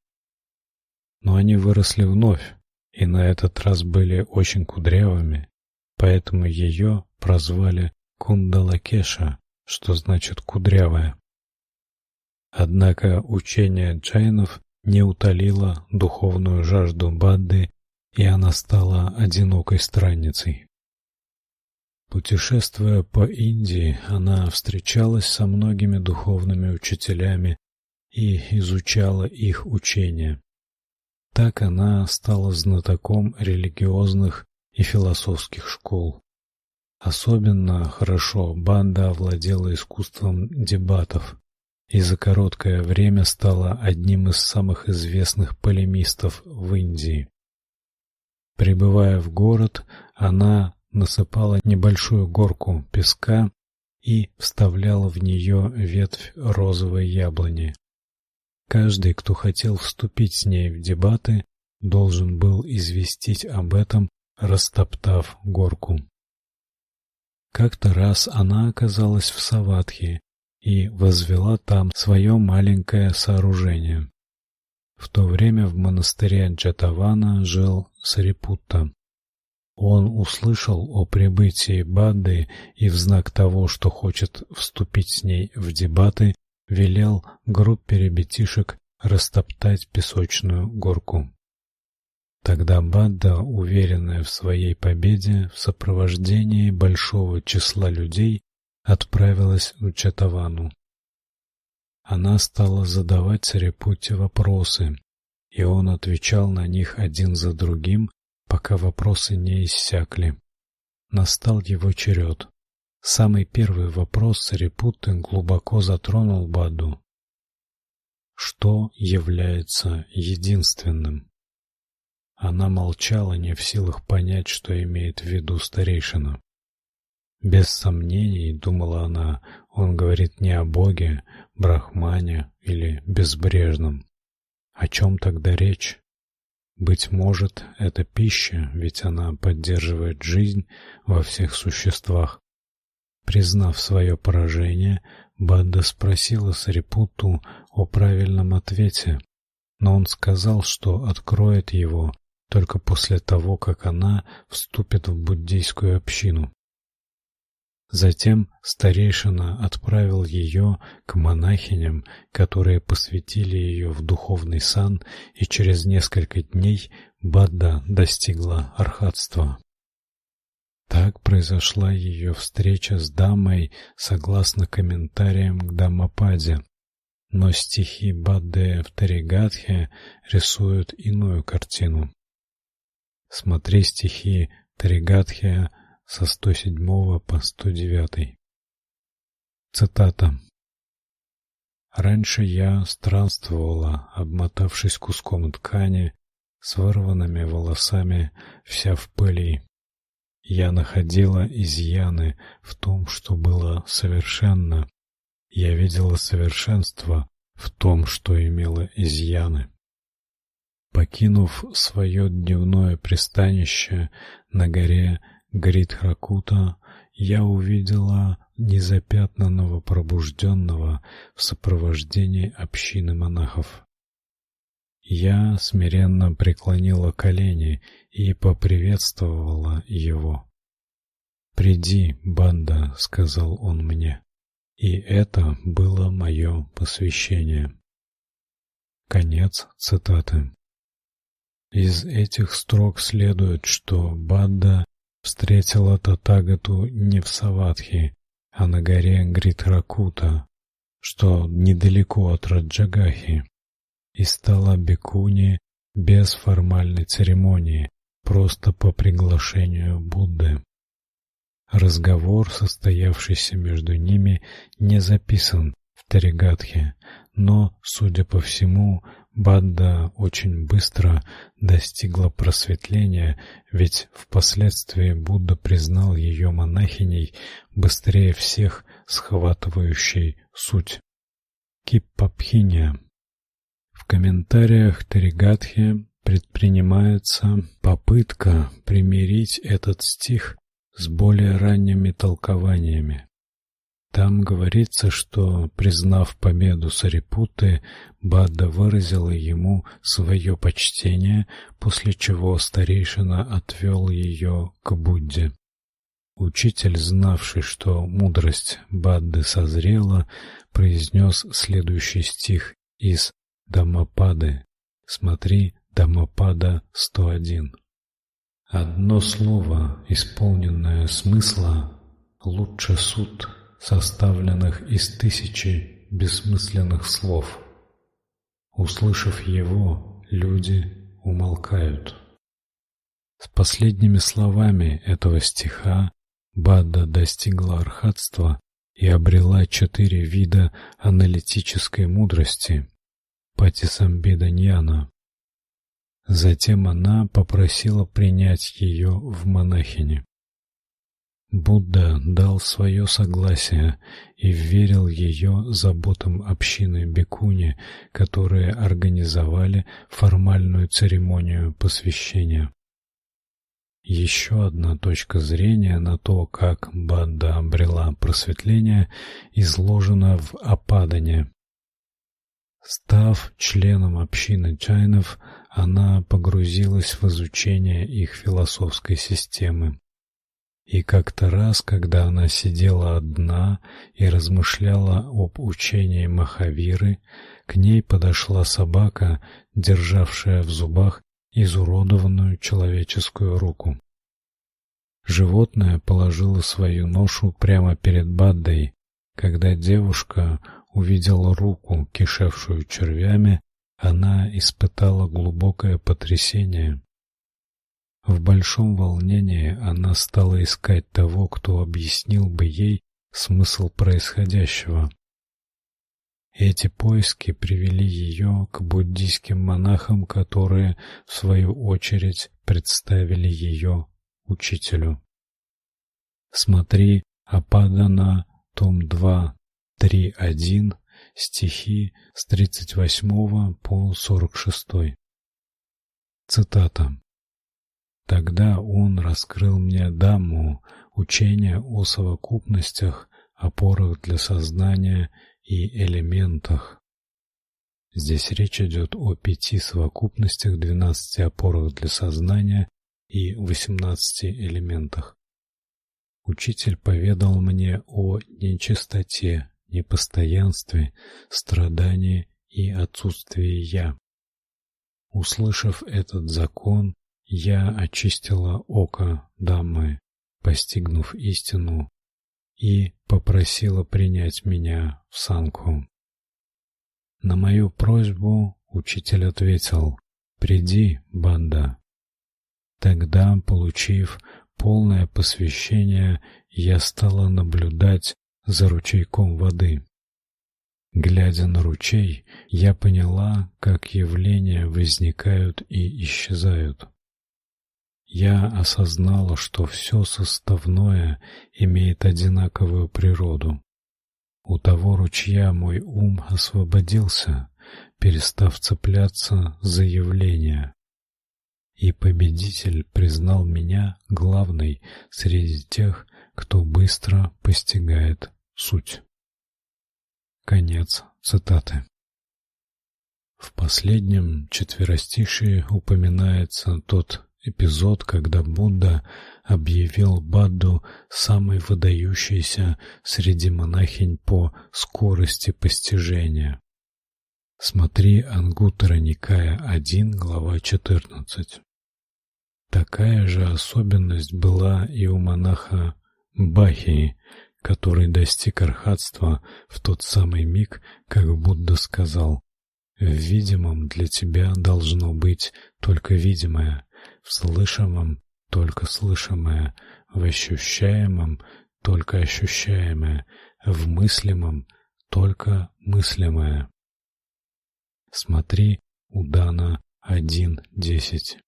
Но они выросли вновь, и на этот раз были очень кудрявыми, поэтому ее прозвали Кундалакеша, что значит кудрявая. Однако учение джайнов не утолило духовную жажду Бадды, и она стала одинокой странницей. Путешествуя по Индии, она встречалась со многими духовными учителями и изучала их учения. Так она стала знатоком религиозных и философских школ. Особенно хорошо банда овладела искусством дебатов и за короткое время стала одним из самых известных полемистов в Индии. Прибывая в город, она насыпала небольшую горку песка и вставляла в нее ветвь розовой яблони. Каждый, кто хотел вступить с ней в дебаты, должен был известить об этом, растоптав горку. Как-то раз она оказалась в Саватхи и возвела там свое маленькое сооружение. В то время в монастыре Джатавана жил Сарипутта. Он услышал о прибытии Бадды и в знак того, что хочет вступить с ней в дебаты, велел группе ребятишек растоптать песочную горку. Тогда Бадда, уверенная в своей победе, в сопровождении большого числа людей отправилась в Чатавану. Она стала задавать Сарипутте вопросы, и он отвечал на них один за другим, пока вопросы не иссякли. Настал его черед. Самый первый вопрос Сарипутты глубоко затронул Баду. Что является единственным? Она молчала, не в силах понять, что имеет в виду старейшина. Без сомнений, думала она, он говорит не о Боге, Брахмане или безбрежном. О чем тогда речь? Быть может, это пища, ведь она поддерживает жизнь во всех существах. Признав свое поражение, Бадда спросила Сарипутту о правильном ответе, но он сказал, что откроет его только после того, как она вступит в буддийскую общину. Затем старейшина отправил ее к монахиням, которые посвятили ее в духовный сан, и через несколько дней Бадда достигла архатства. Так произошла ее встреча с дамой, согласно комментариям к Дамападе. Но стихи Бадды в Таригатхе рисуют иную картину. Смотри стихи Таригатхе со 107 по 109. Цитата. Раньше я странствовала, обмотавшись куском ткани, с вырванными волосами, вся в пыли. Я находила изъяны в том, что было совершенно. Я видела совершенство в том, что имело изъяны. Покинув свое дневное пристанище на горе Гритхракута я увидела незапятнанного пробужденного в сопровождении общины монахов. Я смиренно преклонила колени и поприветствовала его. "Приди, банда", сказал он мне. И это было мое посвящение. Конец цитаты. Из этих строк следует, что Бадда встретила Татагату не в Саватхи, а на горе Гритракута, что недалеко от Раджагахи, и стала бикуни без формальной церемонии, просто по приглашению Будды. Разговор, состоявшийся между ними, не записан в Таригатхе, но, судя по всему, Бадда очень быстро достигла просветления, ведь впоследствии Будда признал ее монахиней быстрее всех схватывающей суть. Киппапхиня. В комментариях Таригатхи предпринимается попытка примирить этот стих с более ранними толкованиями. Там говорится, что, признав победу Сарипуты, Бадда выразила ему свое почтение, после чего старейшина отвел ее к Будде. Учитель, знавший, что мудрость Бадды созрела, произнес следующий стих из Дамапады. Смотри, Дамапада 101. Одно слово, исполненное смысла, лучше суд составленных из тысячи бессмысленных слов. Услышав его, люди умолкают. С последними словами этого стиха Бадда достигла архатства и обрела четыре вида аналитической мудрости патисамбиданьяна. Затем она попросила принять ее в монахини. Будда дал свое согласие и верил ее заботам общины бикуни, которые организовали формальную церемонию посвящения. Еще одна точка зрения на то, как Бадда обрела просветление, изложена в Ападане. Став членом общины чайнов, она погрузилась в изучение их философской системы. И как-то раз, когда она сидела одна и размышляла об учении Махавиры, к ней подошла собака, державшая в зубах изуродованную человеческую руку. Животное положило свою ношу прямо перед Баддой. Когда девушка увидела руку, кишевшую червями, она испытала глубокое потрясение. В большом волнении она стала искать того, кто объяснил бы ей смысл происходящего. Эти поиски привели ее к буддийским монахам, которые в свою очередь представили ее учителю. Смотри Ападана, том 2, 3.1, стихи с 38 по 46. Цитата. Тогда он раскрыл мне Дамму, учение о совокупностях, опорах для сознания и элементах. Здесь речь идет о пяти совокупностях, двенадцати опорах для сознания и восемнадцати элементах. учитель поведал мне о нечистоте, непостоянстве, страдании и отсутствии я. Услышав этот закон, я очистила око дамы, постигнув истину, и попросила принять меня в санку. На мою просьбу учитель ответил: "Приди, банда". Тогда, получив полное посвящение, я стала наблюдать за ручейком воды. Глядя на ручей, я поняла, как явления возникают и исчезают. Я осознала, что все составное имеет одинаковую природу. У того ручья мой ум освободился, перестав цепляться за явления. И победитель признал меня главной среди тех, кто быстро постигает суть. Конец цитаты. В последнем четверостишии упоминается тот эпизод, когда Будда объявил Бадду самой выдающейся среди монахинь по скорости постижения. Смотри Ангуттара Никая 1, глава 14. Такая же особенность была и у монаха Бахи, который достиг архатства в тот самый миг, как Будда сказал: "В видимом для тебя должно быть только видимое, в слышимом только слышимое, в ощущаемом только ощущаемое, в мыслимом только мыслимое". Смотри Удана 1.10.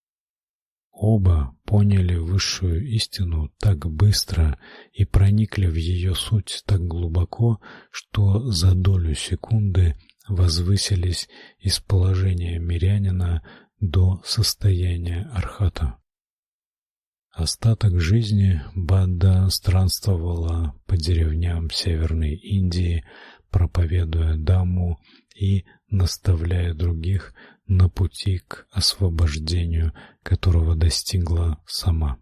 Оба поняли высшую истину так быстро и проникли в ее суть так глубоко, что за долю секунды возвысились из положения мирянина до состояния архата. Остаток жизни Бадда странствовала по деревням Северной Индии, проповедуя Дамму и наставляя других на пути к освобождению, которого достигла сама.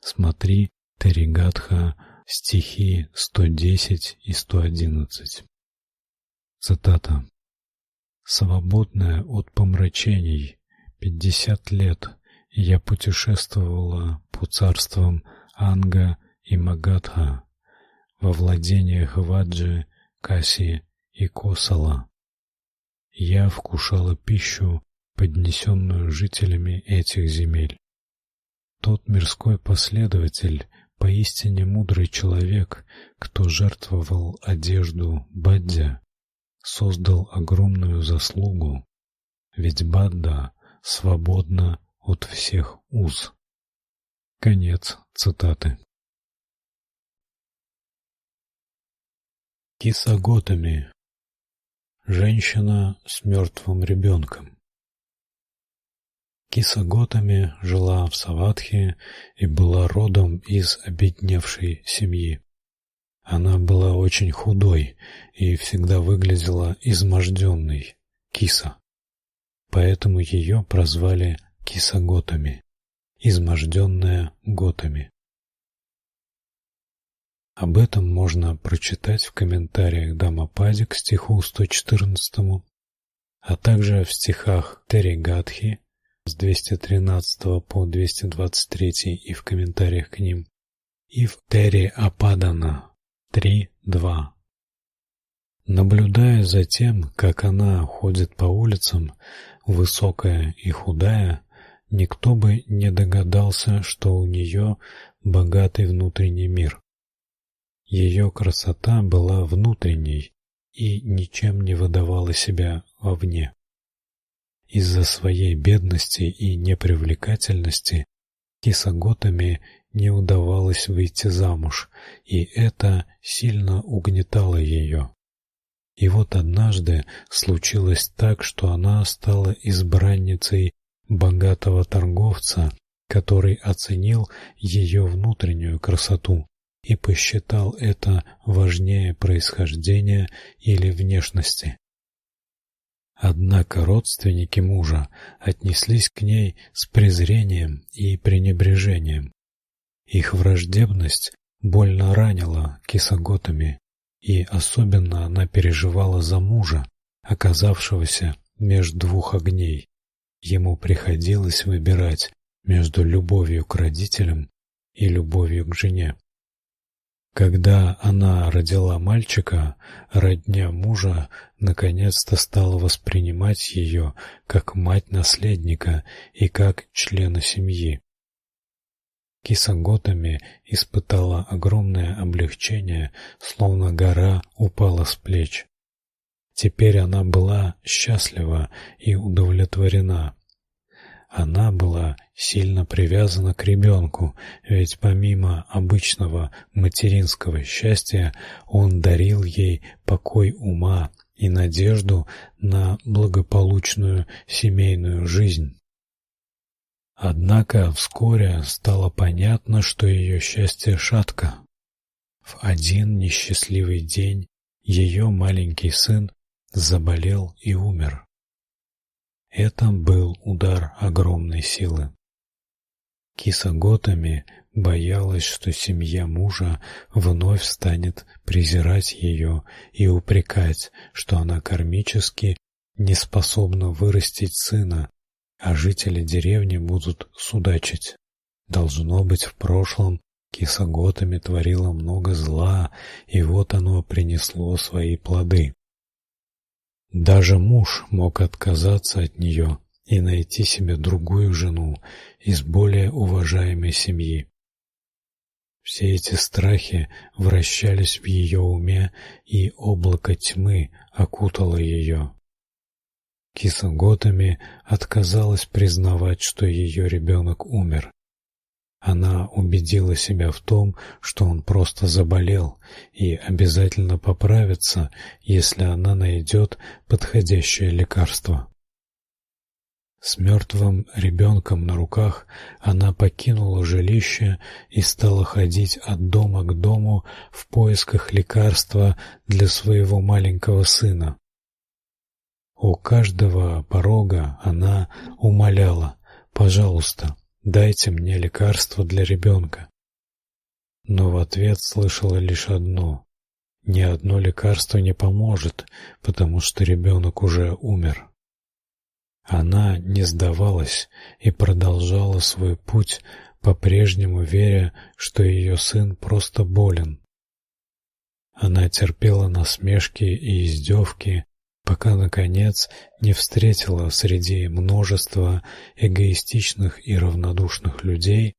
Смотри Таригатха, стихи 110 и 111. Цитата. Свободная от помрачений, пятьдесят лет я путешествовала по царствам Анга и Магадха, во владениях Ваджи, Каси и Косала. Я вкушала пищу, поднесенную жителями этих земель. Тот мирской последователь, поистине мудрый человек, кто жертвовал одежду Баддя, создал огромную заслугу, ведь Бадда свободна от всех уз. Конец цитаты. Кисаготами Женщина с мертвым ребенком. Киса Готами жила в Саватхе и была родом из обедневшей семьи. Она была очень худой и всегда выглядела изможденной, киса. Поэтому ее прозвали Киса Готами, изможденная Готами. Об этом можно прочитать в комментариях Дамапади к стиху 114, а также в стихах Теригатхи с 213 по 223 и в комментариях к ним, и в Тери Ападана 3.2. Наблюдая за тем, как она ходит по улицам, высокая и худая, никто бы не догадался, что у нее богатый внутренний мир. Ее красота была внутренней и ничем не выдавала себя вовне. Из-за своей бедности и непривлекательности Кисаготами не удавалось выйти замуж, и это сильно угнетало ее. И вот однажды случилось так, что она стала избранницей богатого торговца, который оценил ее внутреннюю красоту и посчитал это важнее происхождения или внешности. Однако родственники мужа отнеслись к ней с презрением и пренебрежением. Их враждебность больно ранила Кисаготами, и особенно она переживала за мужа, оказавшегося между двух огней. Ему приходилось выбирать между любовью к родителям и любовью к жене. Когда она родила мальчика, родня мужа наконец-то стала воспринимать ее как мать наследника и как члена семьи. Киса Готами испытала огромное облегчение, словно гора упала с плеч. Теперь она была счастлива и удовлетворена. Она была сильно привязана к ребенку, ведь помимо обычного материнского счастья, он дарил ей покой ума и надежду на благополучную семейную жизнь. Однако вскоре стало понятно, что ее счастье шатко. В один несчастливый день ее маленький сын заболел и умер. Это был удар огромной силы. Киса Готами боялась, что семья мужа вновь станет презирать ее и упрекать, что она кармически не способна вырастить сына, а жители деревни будут судачить. Должно быть, в прошлом Киса Готами творила много зла, и вот оно принесло свои плоды. Даже муж мог отказаться от нее и найти себе другую жену из более уважаемой семьи. Все эти страхи вращались в ее уме, и облако тьмы окутало ее. Киса Готами отказалась признавать, что ее ребенок умер. Она убедила себя в том, что он просто заболел и обязательно поправится, если она найдет подходящее лекарство. С мертвым ребенком на руках она покинула жилище и стала ходить от дома к дому в поисках лекарства для своего маленького сына. У каждого порога она умоляла: "Пожалуйста, Дайте мне лекарство для ребенка. Но в ответ слышала лишь одно: ни одно лекарство не поможет, потому что ребенок уже умер. Она не сдавалась и продолжала свой путь, по-прежнему веря, что ее сын просто болен. Она терпела насмешки и издевки, пока наконец не встретила среди множества эгоистичных и равнодушных людей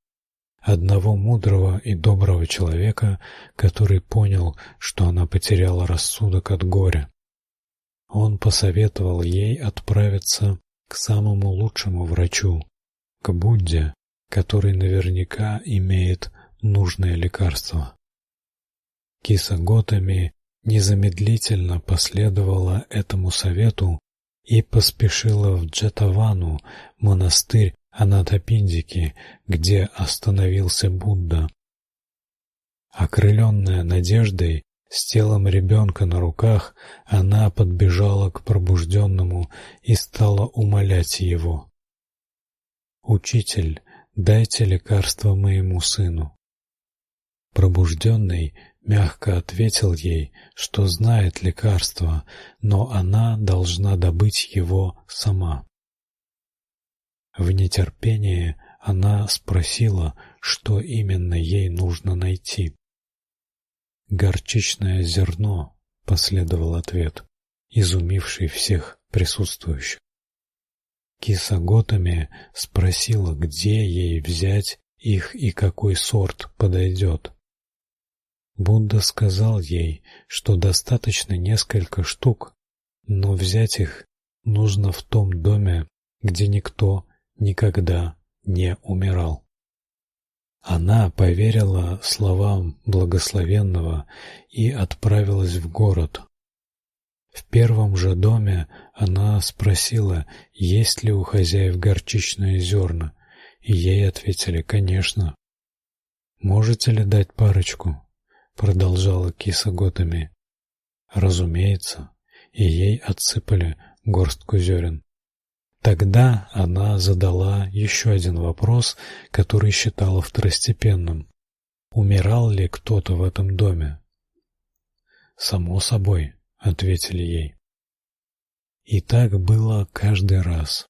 одного мудрого и доброго человека, который понял, что она потеряла рассудок от горя. Он посоветовал ей отправиться к самому лучшему врачу, к Будде, который наверняка имеет нужное лекарство. Киса Готами незамедлительно последовала этому совету и поспешила в Джатавану, монастырь Анатапиндики, где остановился Будда. Окрыленная надеждой, с телом ребенка на руках, она подбежала к пробужденному и стала умолять его: "Учитель, дайте лекарство моему сыну". Пробужденный мягко ответил ей, что знает лекарство, но она должна добыть его сама. В нетерпении она спросила, что именно ей нужно найти. Горчичное зерно, последовал ответ, изумивший всех присутствующих. Киса Готами спросила, где ей взять их и какой сорт подойдет. Будда сказал ей, что достаточно несколько штук, но взять их нужно в том доме, где никто никогда не умирал. Она поверила словам благословенного и отправилась в город. В первом же доме она спросила, есть ли у хозяев горчичные зерна, и ей ответили: "Конечно". "Можете ли дать парочку?" Продолжала киса Готами. Разумеется, и ей отсыпали горстку зерен. Тогда она задала еще один вопрос, который считала второстепенным. умирал ли кто-то в этом доме? Само собой, ответили ей. И так было каждый раз.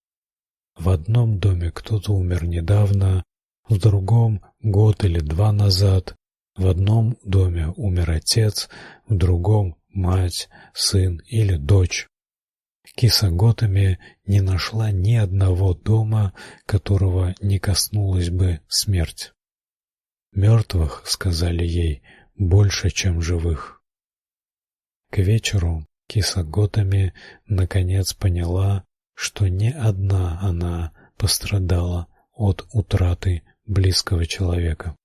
В одном доме кто-то умер недавно, в другом год или два назад, в одном доме умер отец, в другом мать, сын или дочь. Кисаготами не нашла ни одного дома, которого не коснулась бы смерть. Мертвых, сказали ей, больше, чем живых. К вечеру Кисаготами наконец поняла, что не одна она пострадала от утраты близкого человека.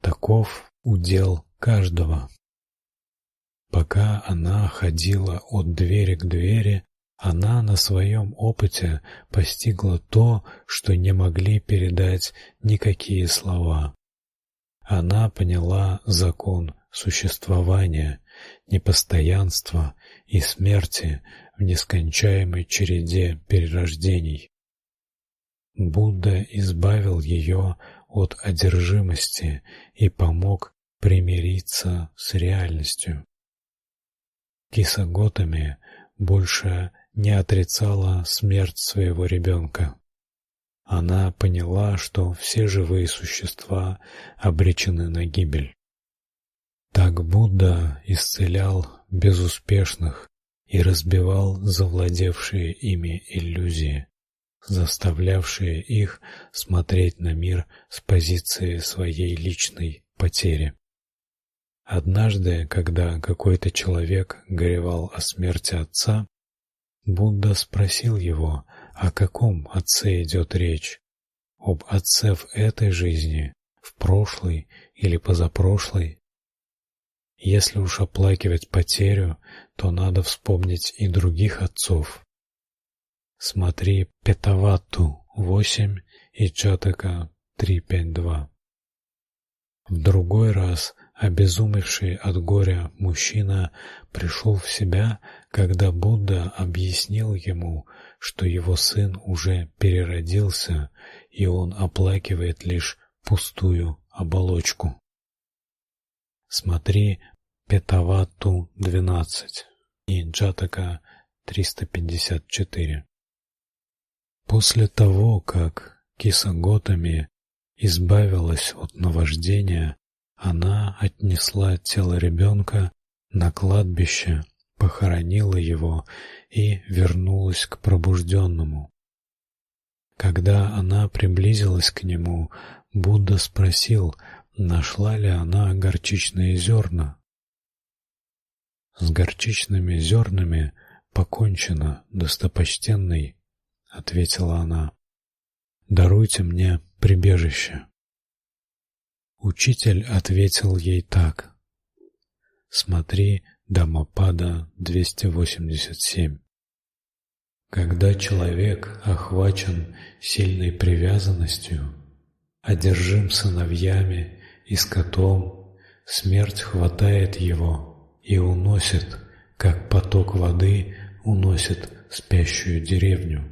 Таков удел каждого. Пока она ходила от двери к двери, она на своем опыте постигла то, что не могли передать никакие слова. Она поняла закон существования, непостоянства и смерти в нескончаемой череде перерождений. Будда избавил ее от одержимости и помог примириться с реальностью. Кисаготами больше не отрицала смерть своего ребенка. Она поняла, что все живые существа обречены на гибель. Так Будда исцелял безуспешных и разбивал завладевшие ими иллюзии, заставлявшие их смотреть на мир с позиции своей личной потери. Однажды, когда какой-то человек горевал о смерти отца, Будда спросил его, о каком отце идет речь: об отце в этой жизни, в прошлой или позапрошлой? Если уж оплакивать потерю, то надо вспомнить и других отцов. Смотри Петаватту 8 и Чатака 352. В другой раз Обезумевший от горя мужчина пришел в себя, когда Будда объяснил ему, что его сын уже переродился, и он оплакивает лишь пустую оболочку. Смотри Петаватту 12 и Джатака 354. После того, как Кисаготами избавилась от наваждения, она отнесла тело ребенка на кладбище, похоронила его и вернулась к пробужденному. Когда она приблизилась к нему, Будда спросил, нашла ли она горчичные зерна. С горчичными зернами покончено, достопочтенный, ответила она. Даруйте мне прибежище. Учитель ответил ей так: Смотри Дамапада 287. Когда человек охвачен сильной привязанностью, одержим сыновьями и скотом, смерть хватает его и уносит, как поток воды уносит спящую деревню.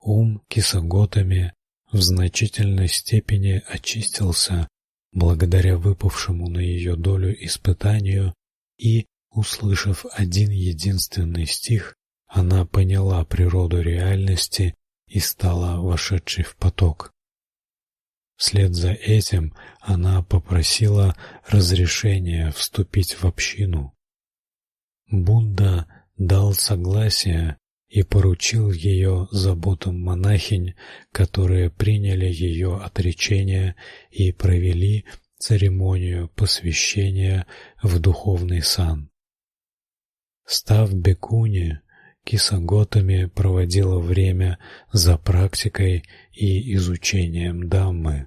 Ум кисаготами в значительной степени очистился благодаря выпавшему на ее долю испытанию, и, услышав один единственный стих, она поняла природу реальности и стала вошедшей в поток. Вслед за этим она попросила разрешения вступить в общину. Будда дал согласие и поручил ее заботам монахинь, которые приняли ее отречение и провели церемонию посвящения в духовный сан. Став бекуни, Кисаготами проводила время за практикой и изучением Даммы.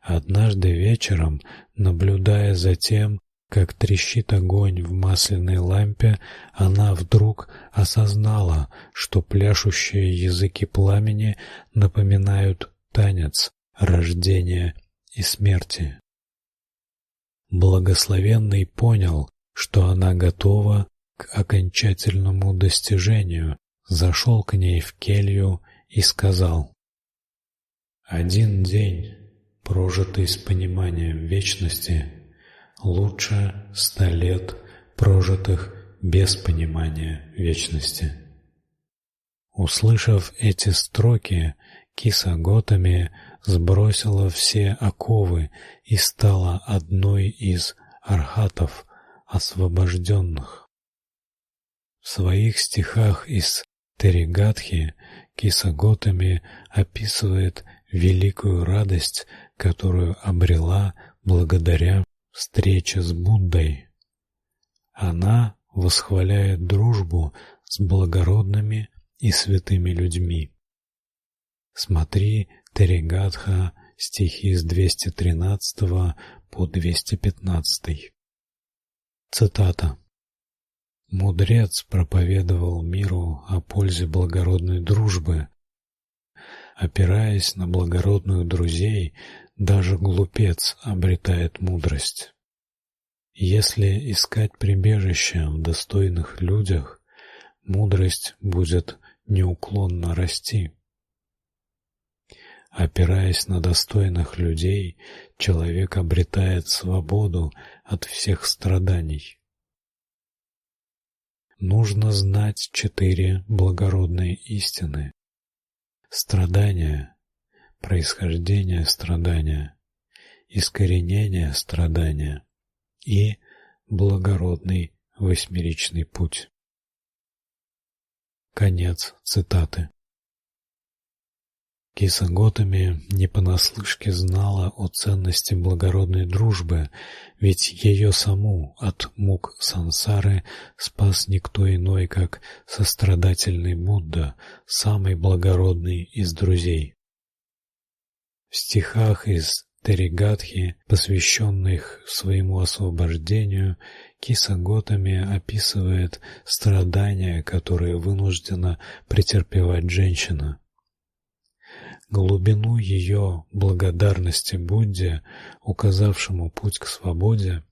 Однажды вечером, наблюдая за тем, как трещит огонь в масляной лампе, она вдруг осознала, что пляшущие языки пламени напоминают танец рождения и смерти. Благословенный понял, что она готова к окончательному достижению, зашел к ней в келью и сказал: "Один день, прожитый с пониманием вечности, лучше ста лет, прожитых без понимания вечности. Услышав эти строки, Киса Готами сбросила все оковы и стала одной из архатов, освобожденных. В своих стихах из Теригатхи Кисаготами описывает великую радость, которую обрела благодаря встрече с Буддой. Она восхваляет дружбу с благородными и святыми людьми. Смотри Теригатха стихи с 213 по 215. Цитата. Мудрец проповедовал миру о пользе благородной дружбы. Опираясь на благородных друзей, даже глупец обретает мудрость. Если искать прибежище в достойных людях, мудрость будет неуклонно расти. Опираясь на достойных людей, человек обретает свободу от всех страданий. Нужно знать четыре благородные истины: страдания, происхождение страдания, искоренение страдания и благородный восьмеричный путь. Конец цитаты. Киса Готами не понаслышке знала о ценности благородной дружбы, ведь ее саму от мук сансары спас никто иной, как сострадательный Будда, самый благородный из друзей. В стихах из Теригатхи, посвященных своему освобождению, Киса Готами описывает страдания, которые вынуждена претерпевать женщина. Глубину ее благодарности Будде, указавшему путь к свободе,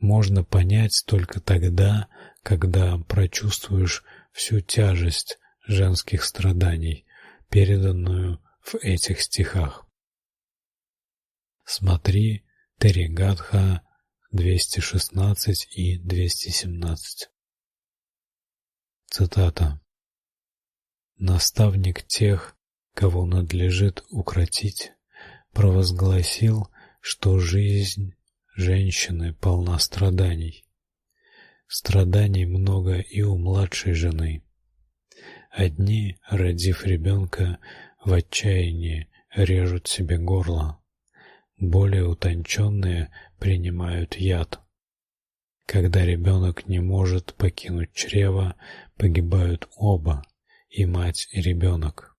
можно понять только тогда, когда прочувствуешь всю тяжесть женских страданий, переданную в этих стихах. Смотри Теригатха 216 и 217. Цитата. Наставник тех, кого надлежит укротить, провозгласил, что жизнь женщины полна страданий. Страданий много и у младшей жены. Одни, родив ребенка, в отчаянии режут себе горло. Более утонченные принимают яд. Когда ребенок не может покинуть чрево, погибают оба, и мать, и ребенок.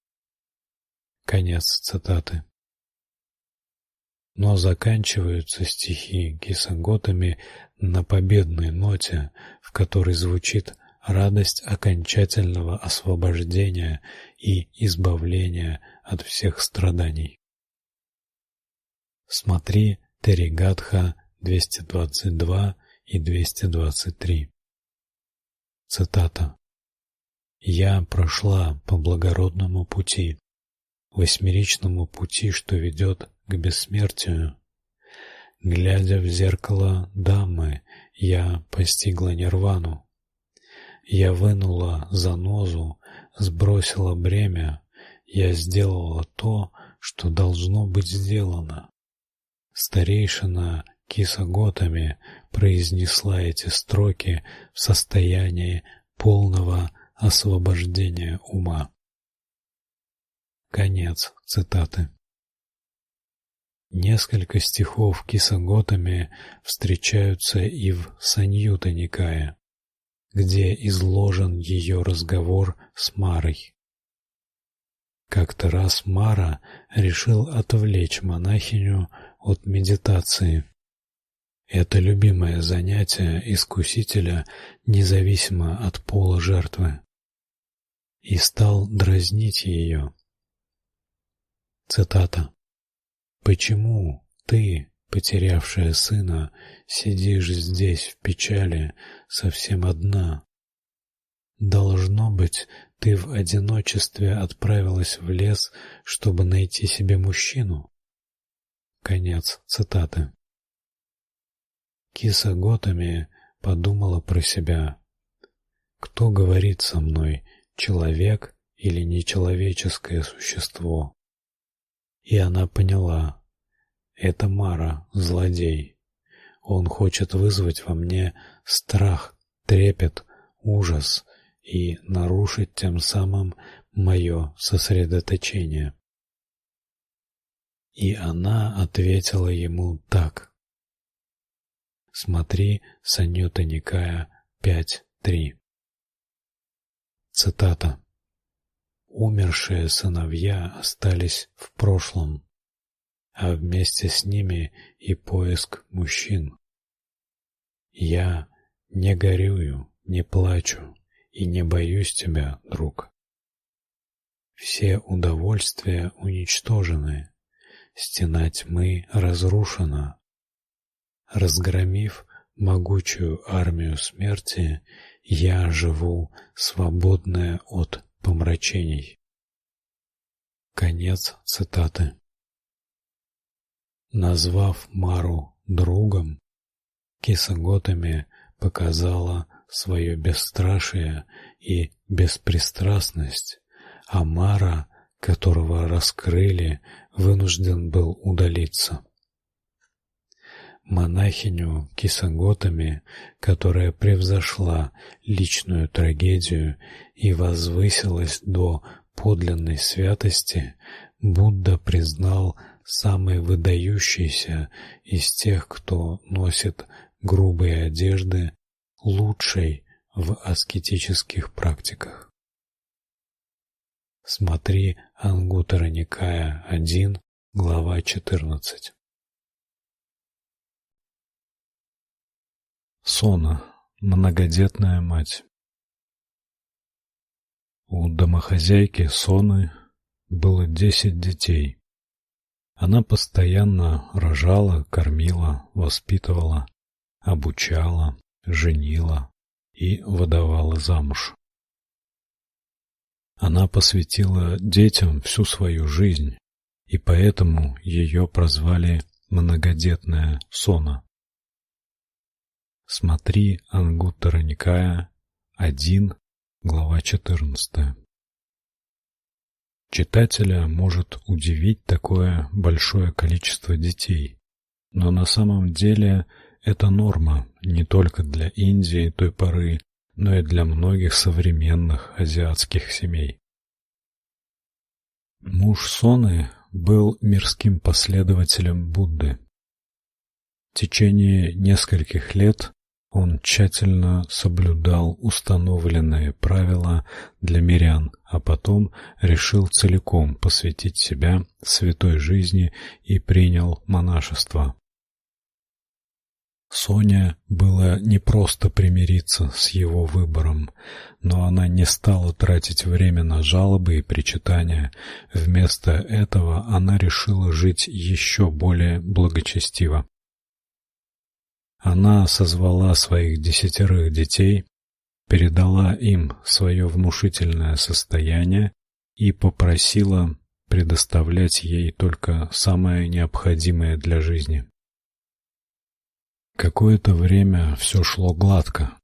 Конец цитаты. Но заканчиваются стихи кисаготами на победной ноте, в которой звучит радость окончательного освобождения и избавления от всех страданий. Смотри Теригатха 222 и 223. Цитата. Я прошла по благородному пути, восьмеричному пути, что ведет к бессмертию. Глядя в зеркало дамы, я постигла нирвану. Я вынула занозу, сбросила бремя, я сделала то, что должно быть сделано. Старейшина Кисаготами произнесла эти строки в состоянии полного освобождения ума. Конец цитаты. Несколько стихов кисаготами встречаются и в Саньюта Никае, где изложен ее разговор с Марой. Как-то раз Мара решил отвлечь монахиню от медитации. Это любимое занятие искусителя, независимо от пола жертвы. И стал дразнить ее. Цитата. Почему ты, потерявшая сына, сидишь здесь в печали, совсем одна? Должно быть, ты в одиночестве отправилась в лес, чтобы найти себе мужчину. Конец цитаты. Киса Готами подумала про себя. Кто говорит со мной, человек или нечеловеческое существо? И она поняла: это Мара, злодей. Он хочет вызвать во мне страх, трепет, ужас и нарушить тем самым мое сосредоточение. И она ответила ему так: Смотри, Санюта Никая 5.3. Цитата. Умершие сыновья остались в прошлом, а вместе с ними и поиск мужчин. Я не горюю, не плачу и не боюсь тебя, друг. Все удовольствия уничтожены, стена тьмы разрушена. Разгромив могучую армию смерти, я живу свободная от помрачений. Конец цитаты. Назвав Мару другом, Кисаготами показала свое бесстрашие и беспристрастность, а Мара, которого раскрыли, вынужден был удалиться. Монахиню Кисаготами, которая превзошла личную трагедию и возвысилась до подлинной святости, Будда признал самый выдающийся из тех, кто носит грубые одежды, лучшей в аскетических практиках. Смотри Ангуттара Никая 1, глава 14. Сона, многодетная мать. У домохозяйки Соны было десять детей. Она постоянно рожала, кормила, воспитывала, обучала, женила и выдавала замуж. Она посвятила детям всю свою жизнь, и поэтому ее прозвали многодетная Сона. Смотри Ангуттара Никая 1, глава 14. Читателя может удивить такое большое количество детей, но на самом деле это норма не только для Индии той поры, но и для многих современных азиатских семей. Муж Соны был мирским последователем Будды. В течение нескольких лет он тщательно соблюдал установленные правила для мирян, а потом решил целиком посвятить себя святой жизни и принял монашество. Соня было не просто примириться с его выбором, но она не стала тратить время на жалобы и причитания. Вместо этого она решила жить еще более благочестиво. Она созвала своих десятерых детей, передала им свое внушительное состояние и попросила предоставлять ей только самое необходимое для жизни. Какое-то время все шло гладко.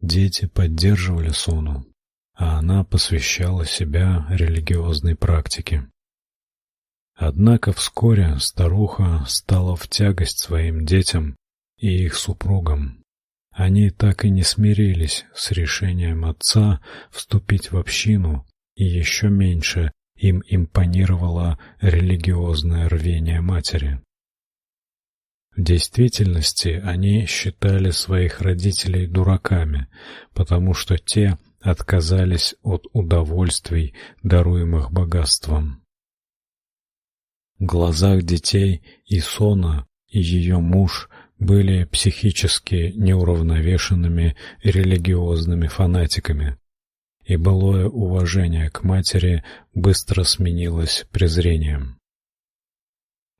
Дети поддерживали Сону, а она посвящала себя религиозной практике. Однако вскоре старуха стала в тягость своим детям и их супругам. Они так и не смирились с решением отца вступить в общину, и еще меньше им импонировало религиозное рвение матери. В действительности они считали своих родителей дураками, потому что те отказались от удовольствий, даруемых богатством. В глазах детей и Сона, и ее муж были психически неуравновешенными религиозными фанатиками, и былое уважение к матери быстро сменилось презрением.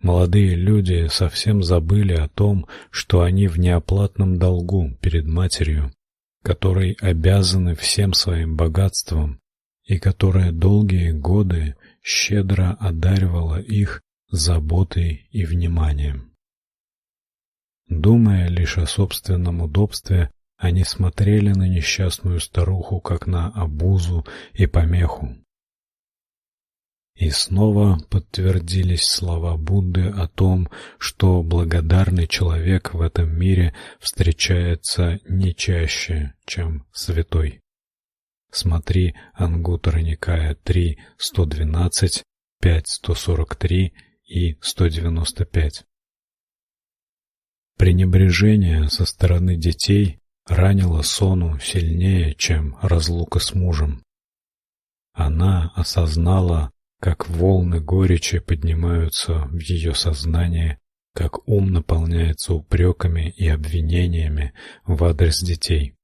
Молодые люди совсем забыли о том, что они в неоплатном долгу перед матерью, которой обязаны всем своим богатством и которая долгие годы щедро одаривала их заботой и вниманием. Думая лишь о собственном удобстве, они смотрели на несчастную старуху как на обузу и помеху. И снова подтвердились слова Будды о том, что благодарный человек в этом мире встречается не чаще, чем святой. Смотри Ангуттара Никая 3, 112, 5, 143 и 195. Пренебрежение со стороны детей ранило Сону сильнее, чем разлука с мужем. Она осознала, как волны горечи поднимаются в ее сознание, как ум наполняется упреками и обвинениями в адрес детей.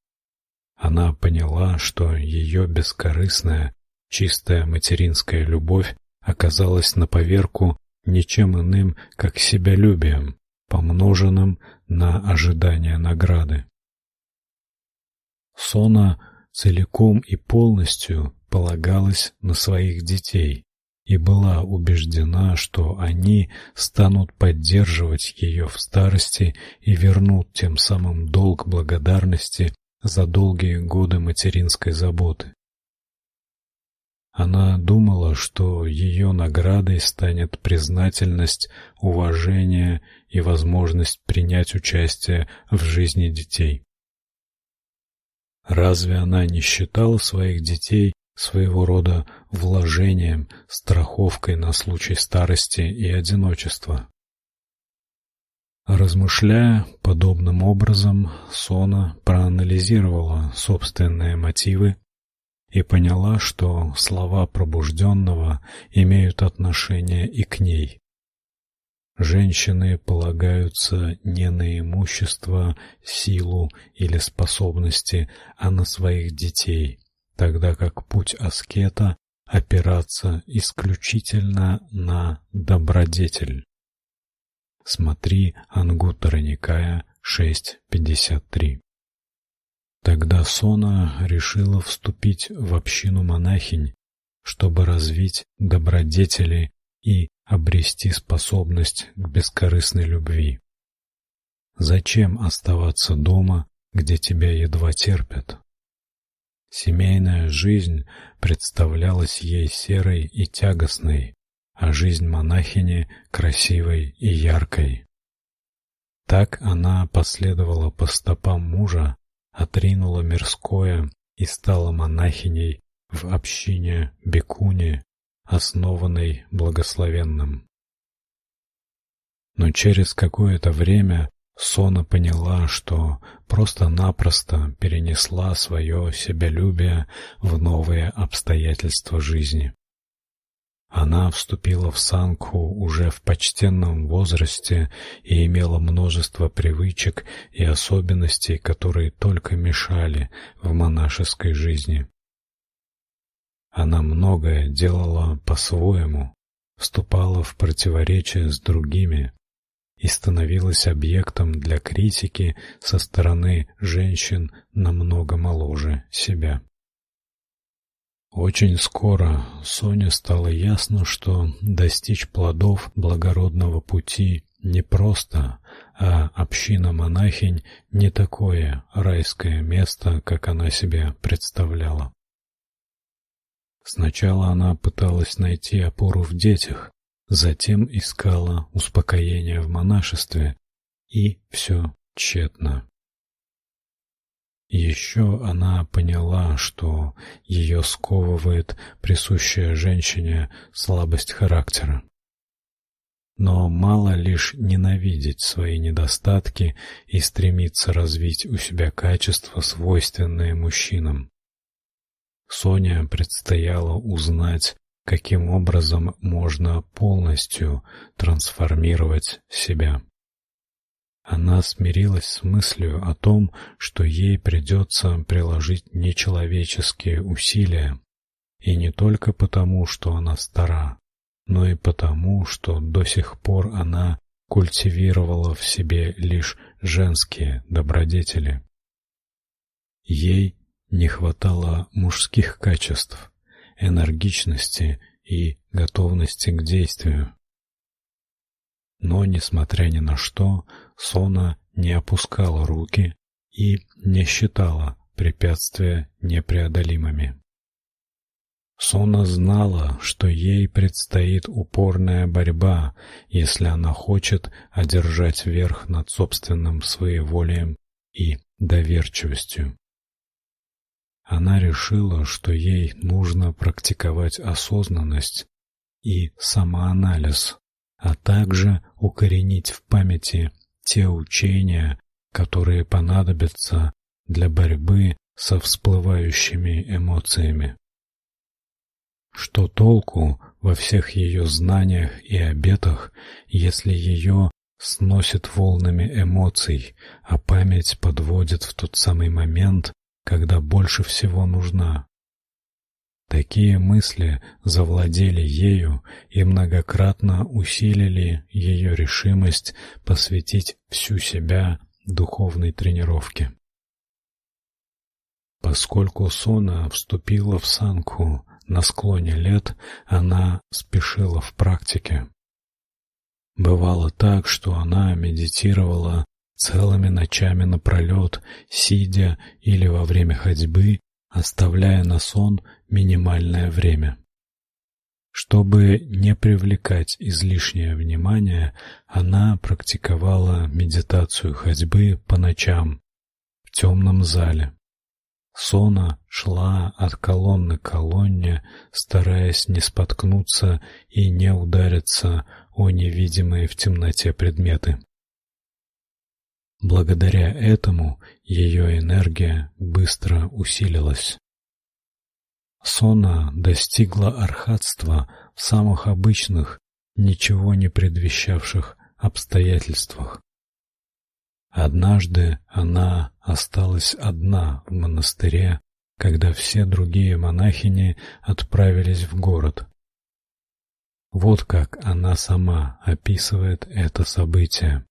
Она поняла, что ее бескорыстная, чистая материнская любовь оказалась на поверку ничем иным, как себялюбием, помноженным на ожидание награды. Сона целиком и полностью полагалась на своих детей и была убеждена, что они станут поддерживать ее в старости и вернут тем самым долг благодарности за долгие годы материнской заботы. Она думала, что ее наградой станет признательность, уважение и возможность принять участие в жизни детей. Разве она не считала своих детей своего рода вложением, страховкой на случай старости и одиночества? Размышляя подобным образом, Сона проанализировала собственные мотивы и поняла, что слова пробужденного имеют отношение и к ней. Женщины полагаются не на имущество, силу или способности, а на своих детей, тогда как путь аскета опираться исключительно на добродетель. Смотри Ангуттара Никая 6.53. Тогда Сона решила вступить в общину монахинь, чтобы развить добродетели и обрести способность к бескорыстной любви. Зачем оставаться дома, где тебя едва терпят? Семейная жизнь представлялась ей серой и тягостной, а жизнь монахини красивой и яркой. Так она последовала по стопам мужа, отринула мирское и стала монахиней в общине Бекуни, основанной благословенным. Но через какое-то время Сона поняла, что просто-напросто перенесла свое себялюбие в новые обстоятельства жизни. Она вступила в санку уже в почтенном возрасте и имела множество привычек и особенностей, которые только мешали в монашеской жизни. Она многое делала по-своему, вступала в противоречие с другими и становилась объектом для критики со стороны женщин намного моложе себя. Очень скоро Соне стало ясно, что достичь плодов благородного пути не просто, а община монахинь не такое райское место, как она себе представляла. Сначала она пыталась найти опору в детях, затем искала успокоения в монашестве, и все тщетно. Еще она поняла, что ее сковывает присущая женщине слабость характера. Но мало лишь ненавидеть свои недостатки и стремиться развить у себя качества, свойственные мужчинам. Соня предстояло узнать, каким образом можно полностью трансформировать себя. Она смирилась с мыслью о том, что ей придется приложить нечеловеческие усилия, и не только потому, что она стара, но и потому, что до сих пор она культивировала в себе лишь женские добродетели. Ей не хватало мужских качеств, энергичности и готовности к действию. Но, несмотря ни на что, Сона не опускала руки и не считала препятствия непреодолимыми. Сона знала, что ей предстоит упорная борьба, если она хочет одержать верх над собственным своеволием и доверчивостью. Она решила, что ей нужно практиковать осознанность и самоанализ, а также укоренить в памяти те учения, которые понадобятся для борьбы со всплывающими эмоциями. Что толку во всех ее знаниях и обетах, если ее сносит волнами эмоций, а память подводит в тот самый момент, когда больше всего нужна? Такие мысли завладели ею и многократно усилили ее решимость посвятить всю себя духовной тренировке. Поскольку Сона вступила в санку на склоне лет, она спешила в практике. Бывало так, что она медитировала целыми ночами напролет, сидя или во время ходьбы, оставляя на сон минимальное время. Чтобы не привлекать излишнее внимание, она практиковала медитацию ходьбы по ночам в темном зале. Сона шла от колонны к колонне, стараясь не споткнуться и не удариться о невидимые в темноте предметы. Благодаря этому ее энергия быстро усилилась. Сона достигла архатства в самых обычных, ничего не предвещавших обстоятельствах. Однажды она осталась одна в монастыре, когда все другие монахини отправились в город. Вот как она сама описывает это событие.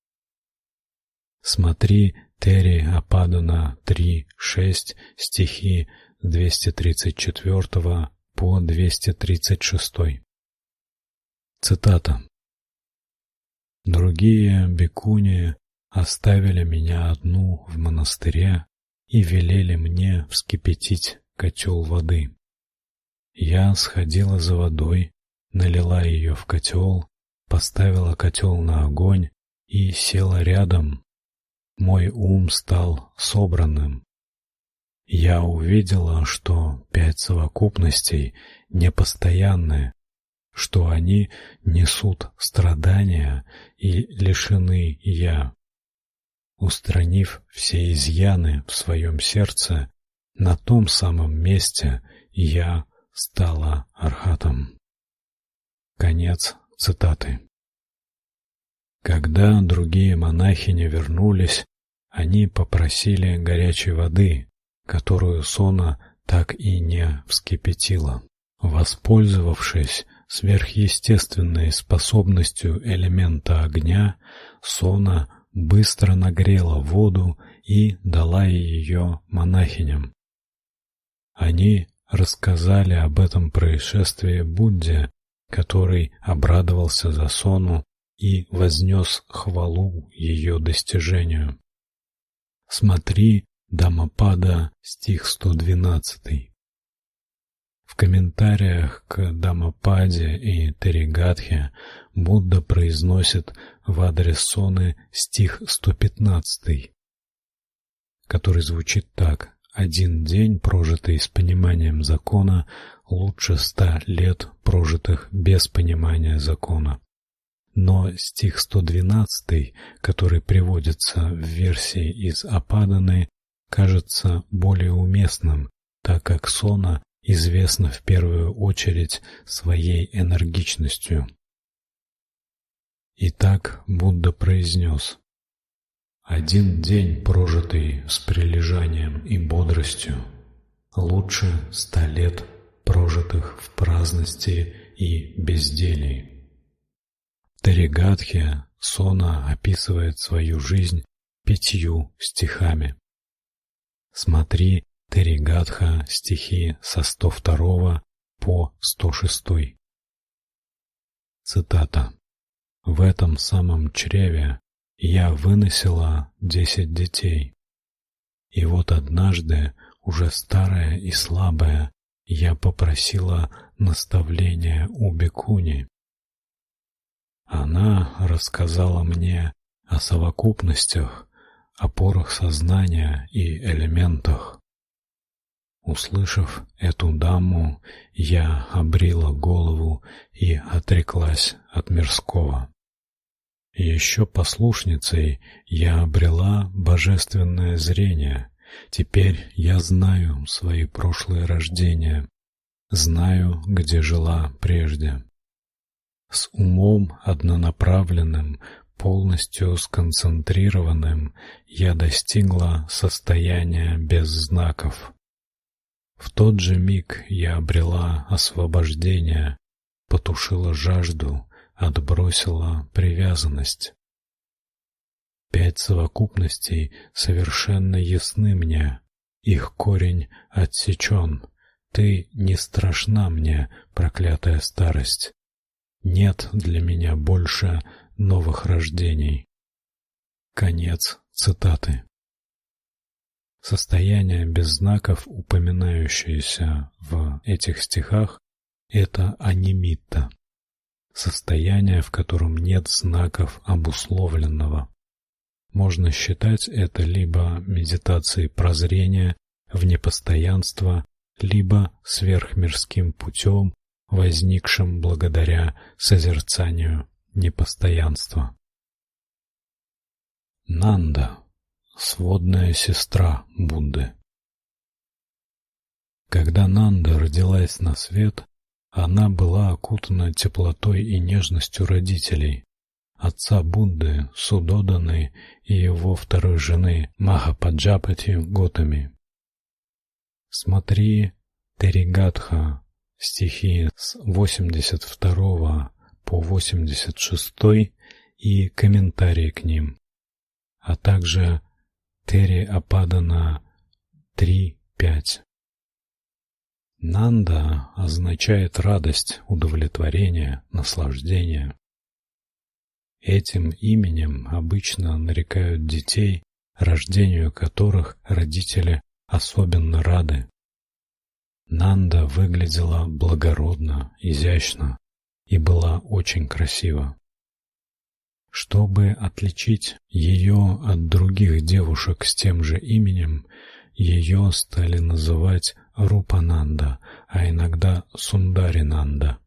Смотри Тери Ападуна 3.6 стихи 234 по 236. Цитата. Другие бикуни оставили меня одну в монастыре и велели мне вскипятить котел воды. Я сходила за водой, налила ее в котел, поставила котел на огонь и села рядом. Мой ум стал собранным. Я увидела, что пять совокупностей непостоянны, что они несут страдания и лишены я устранив все изъяны в своем сердце, на том самом месте я стала архатом. Конец цитаты. Когда другие монахини вернулись, они попросили горячей воды, которую Сона так и не вскипятила. Воспользовавшись сверхъестественной способностью элемента огня, Сона быстро нагрела воду и дала ее монахиням. Они рассказали об этом происшествии Будде, который обрадовался за Сону и вознес хвалу ее достижению. Смотри Дамапада, стих 112. В комментариях к Дамападе и Теригатхе Будда произносит в адрес Соны стих 115, который звучит так: один день, прожитый с пониманием закона, лучше ста лет, прожитых без понимания закона. Но стих 112, который приводится в версии из Ападаны, кажется более уместным, так как Сона известна в первую очередь своей энергичностью. Итак, Будда произнес: один день, прожитый с прилежанием и бодростью, лучше ста лет, прожитых в праздности и безделии. Таригатхи Сона описывает свою жизнь пятью стихами. Смотри Теригатха стихи со 102 по 106. Цитата. В этом самом чреве я выносила десять детей. И вот однажды, уже старая и слабая, я попросила наставления у Бекуни. Она рассказала мне о совокупностях, опорах сознания и элементах. Услышав эту даму, я обрила голову и отреклась от мирского. Еще послушницей я обрела божественное зрение. Теперь я знаю свои прошлые рождения, знаю, где жила прежде. С умом однонаправленным, полностью сконцентрированным, я достигла состояния без знаков. В тот же миг я обрела освобождение, потушила жажду, отбросила привязанность. Пять совокупностей совершенно ясны мне, их корень отсечен. Ты не страшна мне, проклятая старость. Нет для меня больше новых рождений. Конец цитаты. Состояние без знаков, упоминающееся в этих стихах, это анимитта. Состояние, в котором нет знаков обусловленного. Можно считать это либо медитацией прозрения в непостоянство, либо сверхмирским путем, возникшим благодаря созерцанию непостоянства. Нанда сводная сестра Будды. Когда Нанда родилась на свет, она была окутана теплотой и нежностью родителей, отца Будды Судоданы и его второй жены Махападжапати Готами. Смотри Теригатха, стихи с 82 по 86 и комментарии к ним, а также Тери Ападана 3.5. Нанда означает радость, удовлетворение, наслаждение. Этим именем обычно нарекают детей, рождению которых родители особенно рады. Нанда выглядела благородно, изящно и была очень красива. Чтобы отличить ее от других девушек с тем же именем, ее стали называть Рупананда, а иногда Сундаринанда.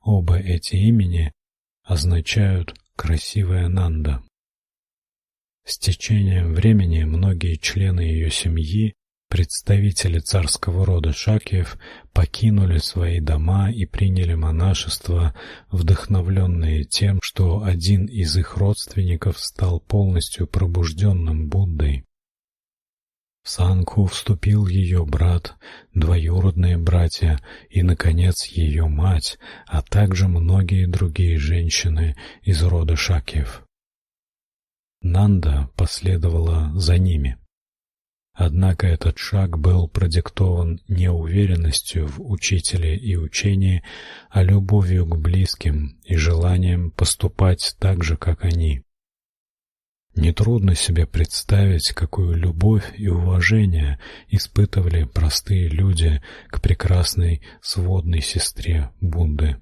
Оба эти имени означают красивая Нанда. С течением времени многие члены ее семьи Представители царского рода Шакиев покинули свои дома и приняли монашество, вдохновленные тем, что один из их родственников стал полностью пробужденным Буддой. В Санку вступил ее брат, двоюродные братья и наконец ее мать, а также многие другие женщины из рода Шакиев. Нанда последовала за ними. Однако этот шаг был продиктован не уверенностью в учителе и учении, а любовью к близким и желанием поступать так же, как они. Нетрудно себе представить, какую любовь и уважение испытывали простые люди к прекрасной сводной сестре Будды.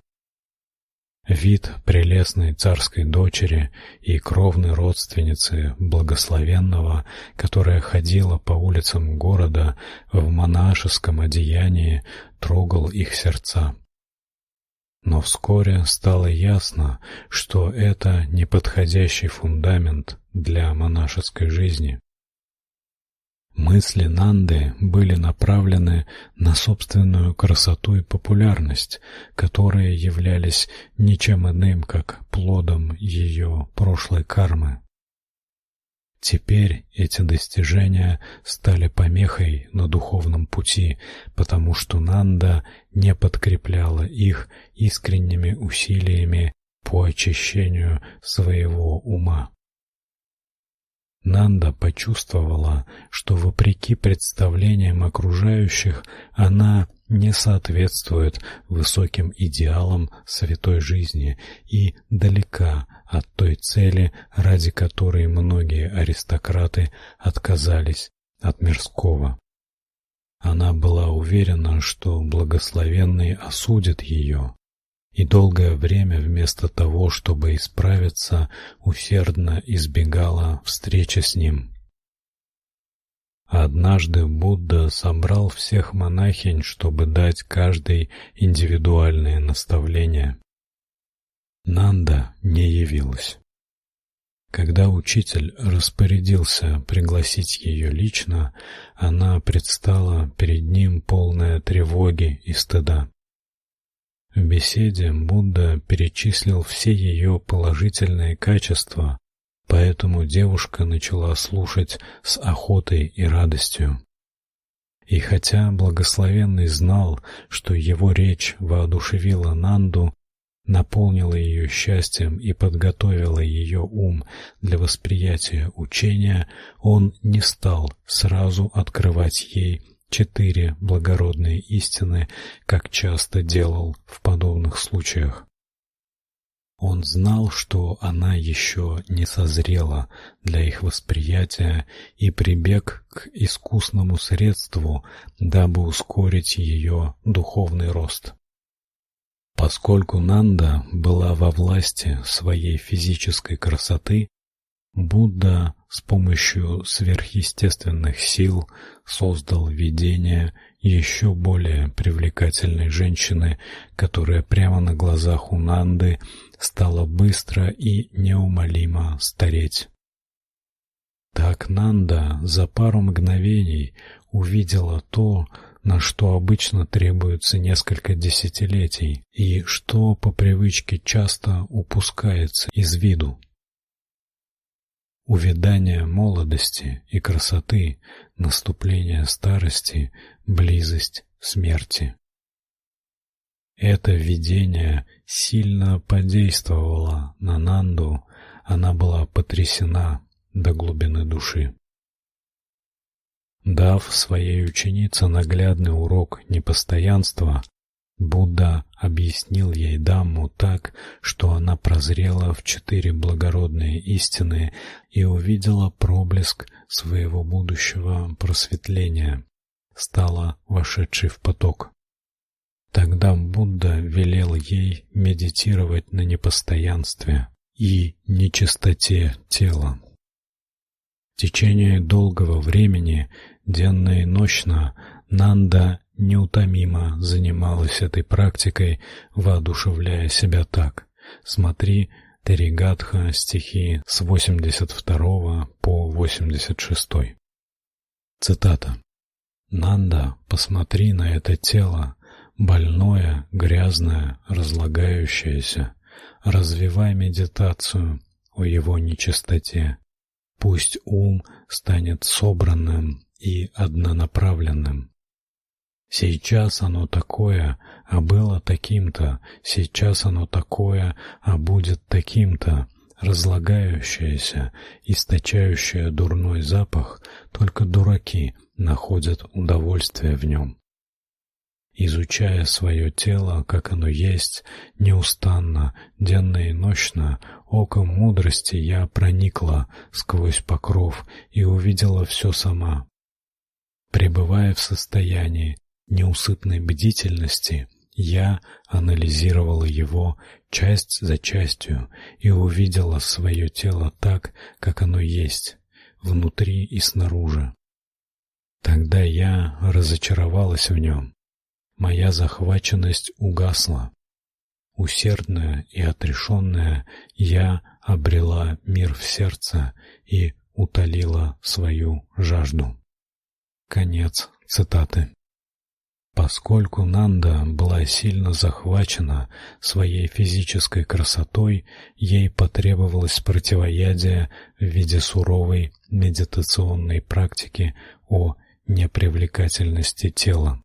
Вид прелестной царской дочери и кровной родственницы благословенного, которая ходила по улицам города в монашеском одеянии, трогал их сердца. Но вскоре стало ясно, что это неподходящий фундамент для монашеской жизни. Мысли Нанды были направлены на собственную красоту и популярность, которые являлись ничем иным, как плодом ее прошлой кармы. Теперь эти достижения стали помехой на духовном пути, потому что Нанда не подкрепляла их искренними усилиями по очищению своего ума. Нанда почувствовала, что вопреки представлениям окружающих, она не соответствует высоким идеалам святой жизни и далека от той цели, ради которой многие аристократы отказались от мирского. Она была уверена, что благословенный осудит ее, и долгое время вместо того, чтобы исправиться, усердно избегала встречи с ним. Однажды Будда собрал всех монахинь, чтобы дать каждой индивидуальное наставление. Нанда не явилась. Когда учитель распорядился пригласить ее лично, она предстала перед ним полная тревоги и стыда. В беседе Будда перечислил все ее положительные качества, поэтому девушка начала слушать с охотой и радостью. И хотя благословенный знал, что его речь воодушевила Нанду, наполнила ее счастьем и подготовила ее ум для восприятия учения, он не стал сразу открывать ей четыре благородные истины, как часто делал в подобных случаях. Он знал, что она еще не созрела для их восприятия и прибег к искусному средству, дабы ускорить ее духовный рост. Поскольку Нанда была во власти своей физической красоты, Будда с помощью сверхъестественных сил создал видение еще более привлекательной женщины, которая прямо на глазах у Нанды стала быстро и неумолимо стареть. Так Нанда за пару мгновений увидела то, на что обычно требуется несколько десятилетий и что по привычке часто упускается из виду. Увядание молодости и красоты, наступление старости, близость смерти. Это видение сильно подействовало на Нанду, она была потрясена до глубины души. Дав своей ученице наглядный урок непостоянства, Будда объяснил ей Дамму так, что она прозрела в четыре благородные истины и увидела проблеск своего будущего просветления, стала вошедшей в поток. Тогда Будда велел ей медитировать на непостоянстве и нечистоте тела. В течение долгого времени Денно и ночно Нанда неутомимо занималась этой практикой, воодушевляя себя так. Смотри Теригатха стихи с 82 по 86. Цитата. Нанда, посмотри на это тело, больное, грязное, разлагающееся. Развивай медитацию о его нечистоте. Пусть ум станет собранным и однонаправленным. Сейчас оно такое, а было таким-то, сейчас оно такое, а будет таким-то, разлагающееся, источающее дурной запах, только дураки находят удовольствие в нем. Изучая свое тело, как оно есть, неустанно, денно и ночно, оком мудрости я проникла сквозь покров и увидела все сама. Пребывая в состоянии неусыпной бдительности, я анализировала его часть за частью и увидела свое тело так, как оно есть, внутри и снаружи. Тогда я разочаровалась в нем. Моя захваченность угасла. Усердная и отрешенная, я обрела мир в сердце и утолила свою жажду. Конец цитаты. Поскольку Нанда была сильно захвачена своей физической красотой, ей потребовалось противоядие в виде суровой медитационной практики о непривлекательности тела.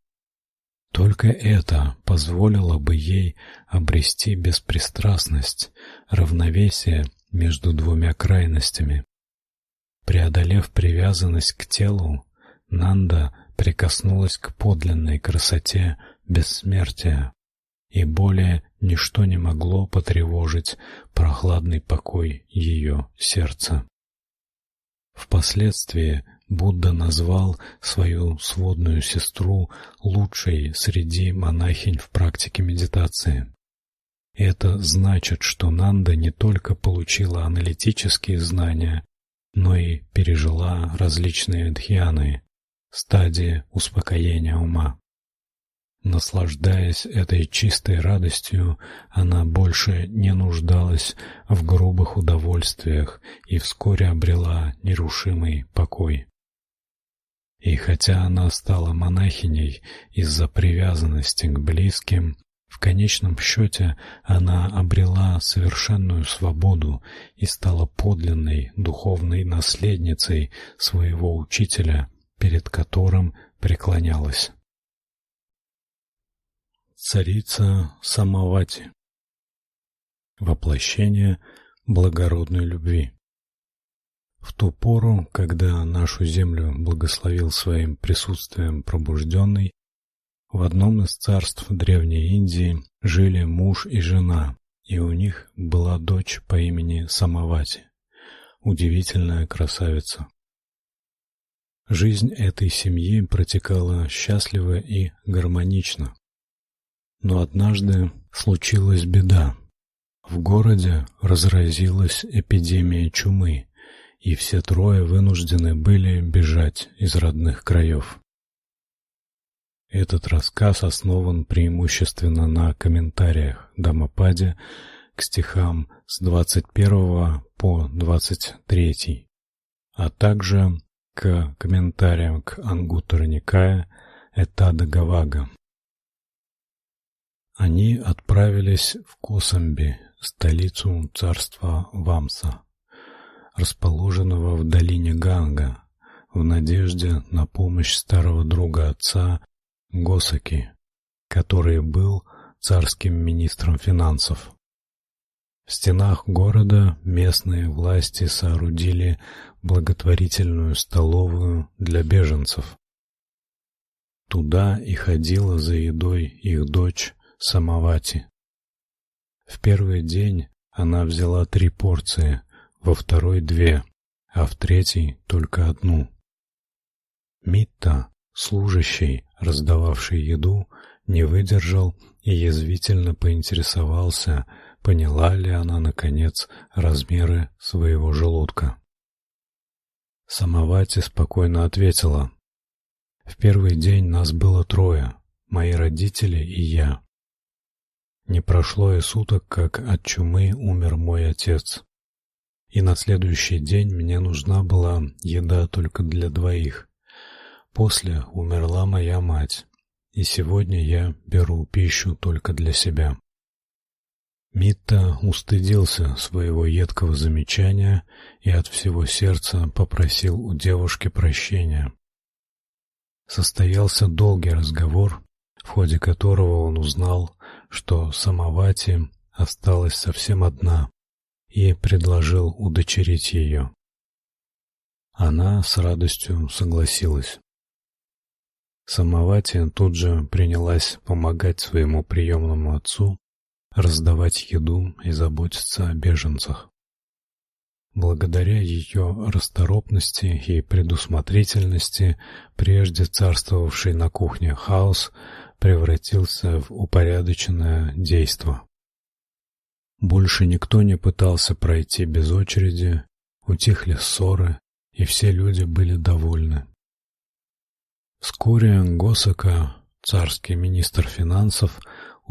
Только это позволило бы ей обрести беспристрастность, равновесие между двумя крайностями. Преодолев привязанность к телу, Нанда прикоснулась к подлинной красоте бессмертия, и более ничто не могло потревожить прохладный покой ее сердца. Впоследствии Будда назвал свою сводную сестру лучшей среди монахинь в практике медитации. Это значит, что Нанда не только получила аналитические знания, но и пережила различные дхьяны, стадии успокоения ума. Наслаждаясь этой чистой радостью, она больше не нуждалась в грубых удовольствиях и вскоре обрела нерушимый покой. И хотя она стала монахиней из-за привязанности к близким, в конечном счете она обрела совершенную свободу и стала подлинной духовной наследницей своего учителя, перед которым преклонялась. Царица Самавати. Воплощение благородной любви. В ту пору, когда нашу землю благословил своим присутствием пробужденный, в одном из царств древней Индии жили муж и жена, и у них была дочь по имени Самавати, удивительная красавица. Жизнь этой семьи протекала счастливо и гармонично. Но однажды случилась беда. В городе разразилась эпидемия чумы, и все трое вынуждены были бежать из родных краев. Этот рассказ основан преимущественно на комментариях Дамападе к стихам с 21 по 23, а также к комментариям к Ангуттара Никая Этада Гавага. Они отправились в Косамби, столицу царства Вамса, расположенного в долине Ганга, в надежде на помощь старого друга отца Госаки, который был царским министром финансов. В стенах города местные власти соорудили благотворительную столовую для беженцев. Туда и ходила за едой их дочь Самавати. В первый день она взяла три порции, во второй две, а в третий только одну. Митта, служащий, раздававший еду, не выдержал и язвительно поинтересовался, поняла ли она наконец размеры своего желудка. Самавати спокойно ответила: "В первый день нас было трое: мои родители и я. Не прошло и суток, как от чумы умер мой отец. И на следующий день мне нужна была еда только для двоих. После умерла моя мать, и сегодня я беру пищу только для себя. Митта устыдился своего едкого замечания и от всего сердца попросил у девушки прощения. Состоялся долгий разговор, в ходе которого он узнал, что Самавати осталась совсем одна, и предложил удочерить ее. Она с радостью согласилась. Самавати тут же принялась помогать своему приемному отцу, раздавать еду и заботиться о беженцах. Благодаря ее расторопности и предусмотрительности прежде царствовавший на кухне хаос превратился в упорядоченное действо. Больше никто не пытался пройти без очереди, утихли ссоры, и все люди были довольны. Вскоре Госака, царский министр финансов,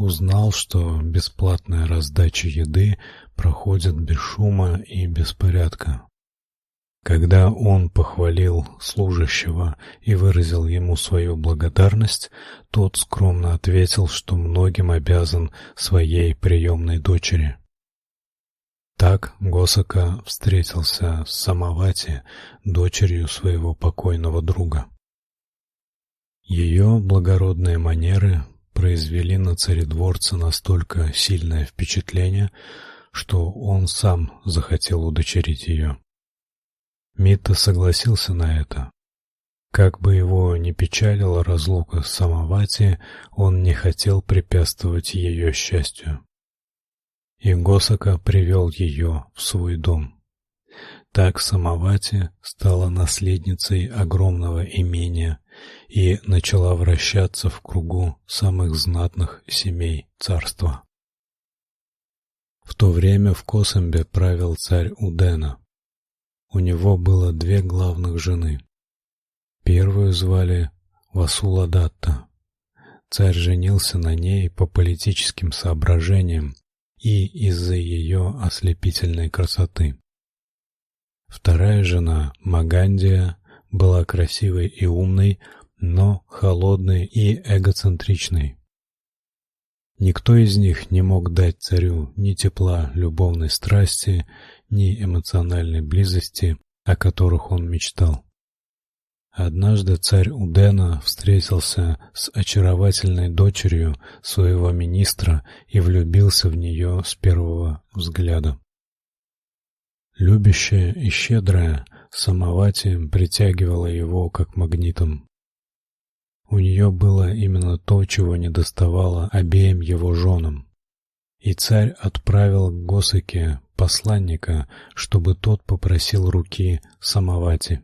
узнал, что бесплатная раздача еды проходит без шума и беспорядка. Когда он похвалил служащего и выразил ему свою благодарность, тот скромно ответил, что многим обязан своей приемной дочери. Так Госака встретился с Самавати, дочерью своего покойного друга. Ее благородные манеры произвели на царедворца настолько сильное впечатление, что он сам захотел удочерить ее. Митта согласился на это. Как бы его ни печалила разлука с Самавати, он не хотел препятствовать ее счастью. И Госака привел ее в свой дом. Так Самавати стала наследницей огромного имения и начала вращаться в кругу самых знатных семей царства. В то время в Косамбе правил царь Удена. У него было две главных жены. Первую звали Васуладатта. Царь женился на ней по политическим соображениям и из-за ее ослепительной красоты. Вторая жена, Магандия, была красивой и умной, но холодной и эгоцентричной. Никто из них не мог дать царю ни тепла любовной страсти, ни эмоциональной близости, о которых он мечтал. Однажды царь Удена встретился с очаровательной дочерью своего министра и влюбился в нее с первого взгляда. Любящая и щедрая, Самавати притягивала его как магнитом. У нее было именно то, чего не доставало обеим его женам. И царь отправил к Госыке посланника, чтобы тот попросил руки Самавати.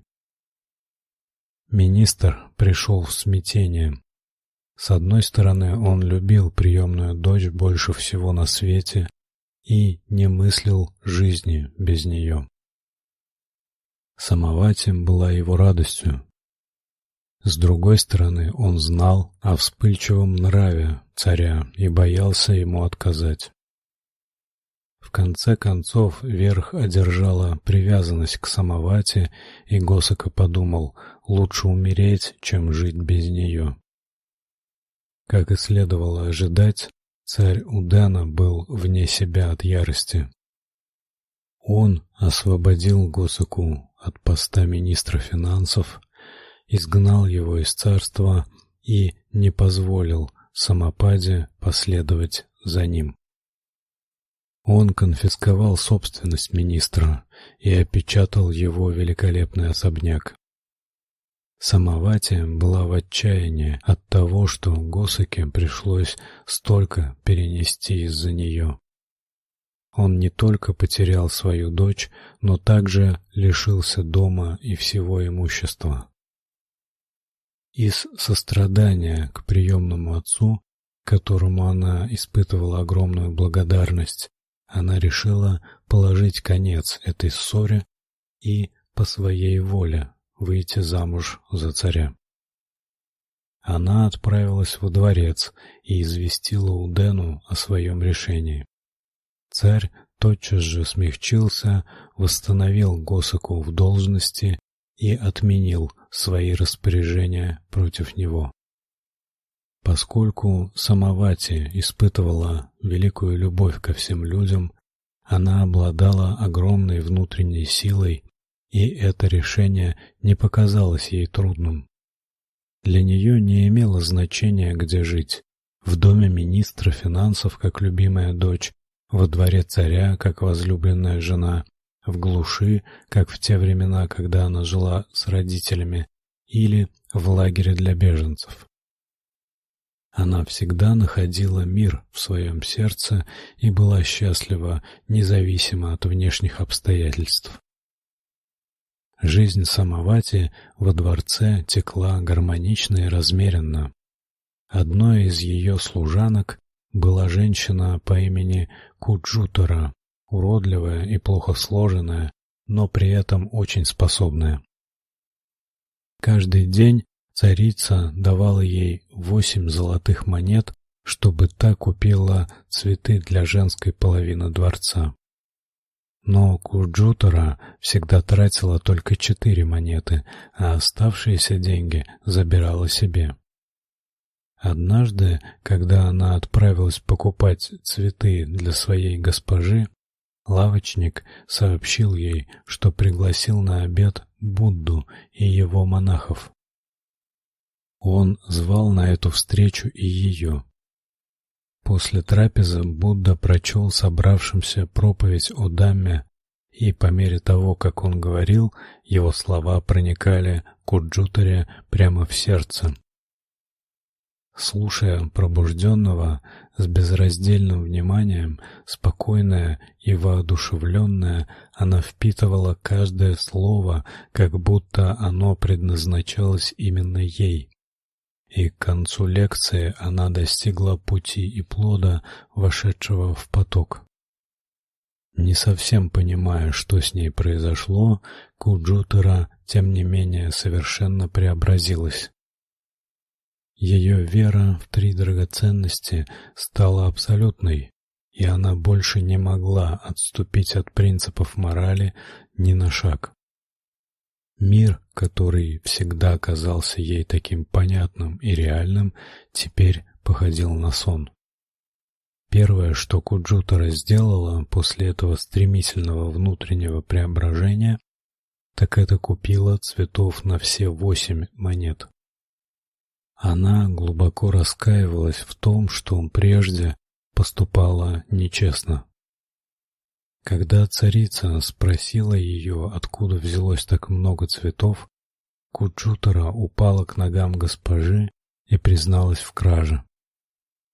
Министр пришел в смятение. С одной стороны, он любил приемную дочь больше всего на свете, и не мыслил жизни без нее. Самовати была его радостью. С другой стороны, он знал о вспыльчивом нраве царя и боялся ему отказать. В конце концов, верх одержала привязанность к Самовати, и Госака подумал: лучше умереть, чем жить без нее. Как и следовало ожидать, Царь Удана был вне себя от ярости. Он освободил Госуку от поста министра финансов, изгнал его из царства и не позволил Самопаде последовать за ним. Он конфисковал собственность министра и опечатал его великолепный особняк. Самовати была в отчаянии от того, что Госаке пришлось столько перенести из-за нее. Он не только потерял свою дочь, но также лишился дома и всего имущества. Из сострадания к приемному отцу, которому она испытывала огромную благодарность, она решила положить конец этой ссоре и по своей воле выйти замуж за царя. Она отправилась во дворец и известила Удену о своем решении. Царь тотчас же смягчился, восстановил Госаку в должности и отменил свои распоряжения против него. Поскольку Самавати испытывала великую любовь ко всем людям, она обладала огромной внутренней силой и это решение не показалось ей трудным. Для нее не имело значения, где жить: в доме министра финансов как любимая дочь, во дворе царя как возлюбленная жена, в глуши, как в те времена, когда она жила с родителями, или в лагере для беженцев. Она всегда находила мир в своем сердце и была счастлива, независимо от внешних обстоятельств. Жизнь Самавати во дворце текла гармонично и размеренно. Одной из ее служанок была женщина по имени Куджутара, уродливая и плохо сложенная, но при этом очень способная. Каждый день царица давала ей восемь золотых монет, чтобы та купила цветы для женской половины дворца. Но Куджутара всегда тратила только четыре монеты, а оставшиеся деньги забирала себе. Однажды, когда она отправилась покупать цветы для своей госпожи, лавочник сообщил ей, что пригласил на обед Будду и его монахов. Он звал на эту встречу и ее. После трапезы Будда прочел собравшимся проповедь о Дамме и по мере того, как он говорил, его слова проникали к Уджутаре прямо в сердце. Слушая пробужденного с безраздельным вниманием, спокойная и воодушевленная, она впитывала каждое слово, как будто оно предназначалось именно ей. И к концу лекции она достигла пути и плода, вошедшего в поток. Не совсем понимая, что с ней произошло, Куджутара, тем не менее, совершенно преобразилась. Ее вера в три драгоценности стала абсолютной, и она больше не могла отступить от принципов морали ни на шаг. Мир, который всегда казался ей таким понятным и реальным, теперь походил на сон. Первое, что Куджутара сделала после этого стремительного внутреннего преображения, так это купила цветов на все восемь монет. Она глубоко раскаивалась в том, что он прежде поступала нечестно. Когда царица спросила ее, откуда взялось так много цветов, Куджутара упала к ногам госпожи и призналась в краже.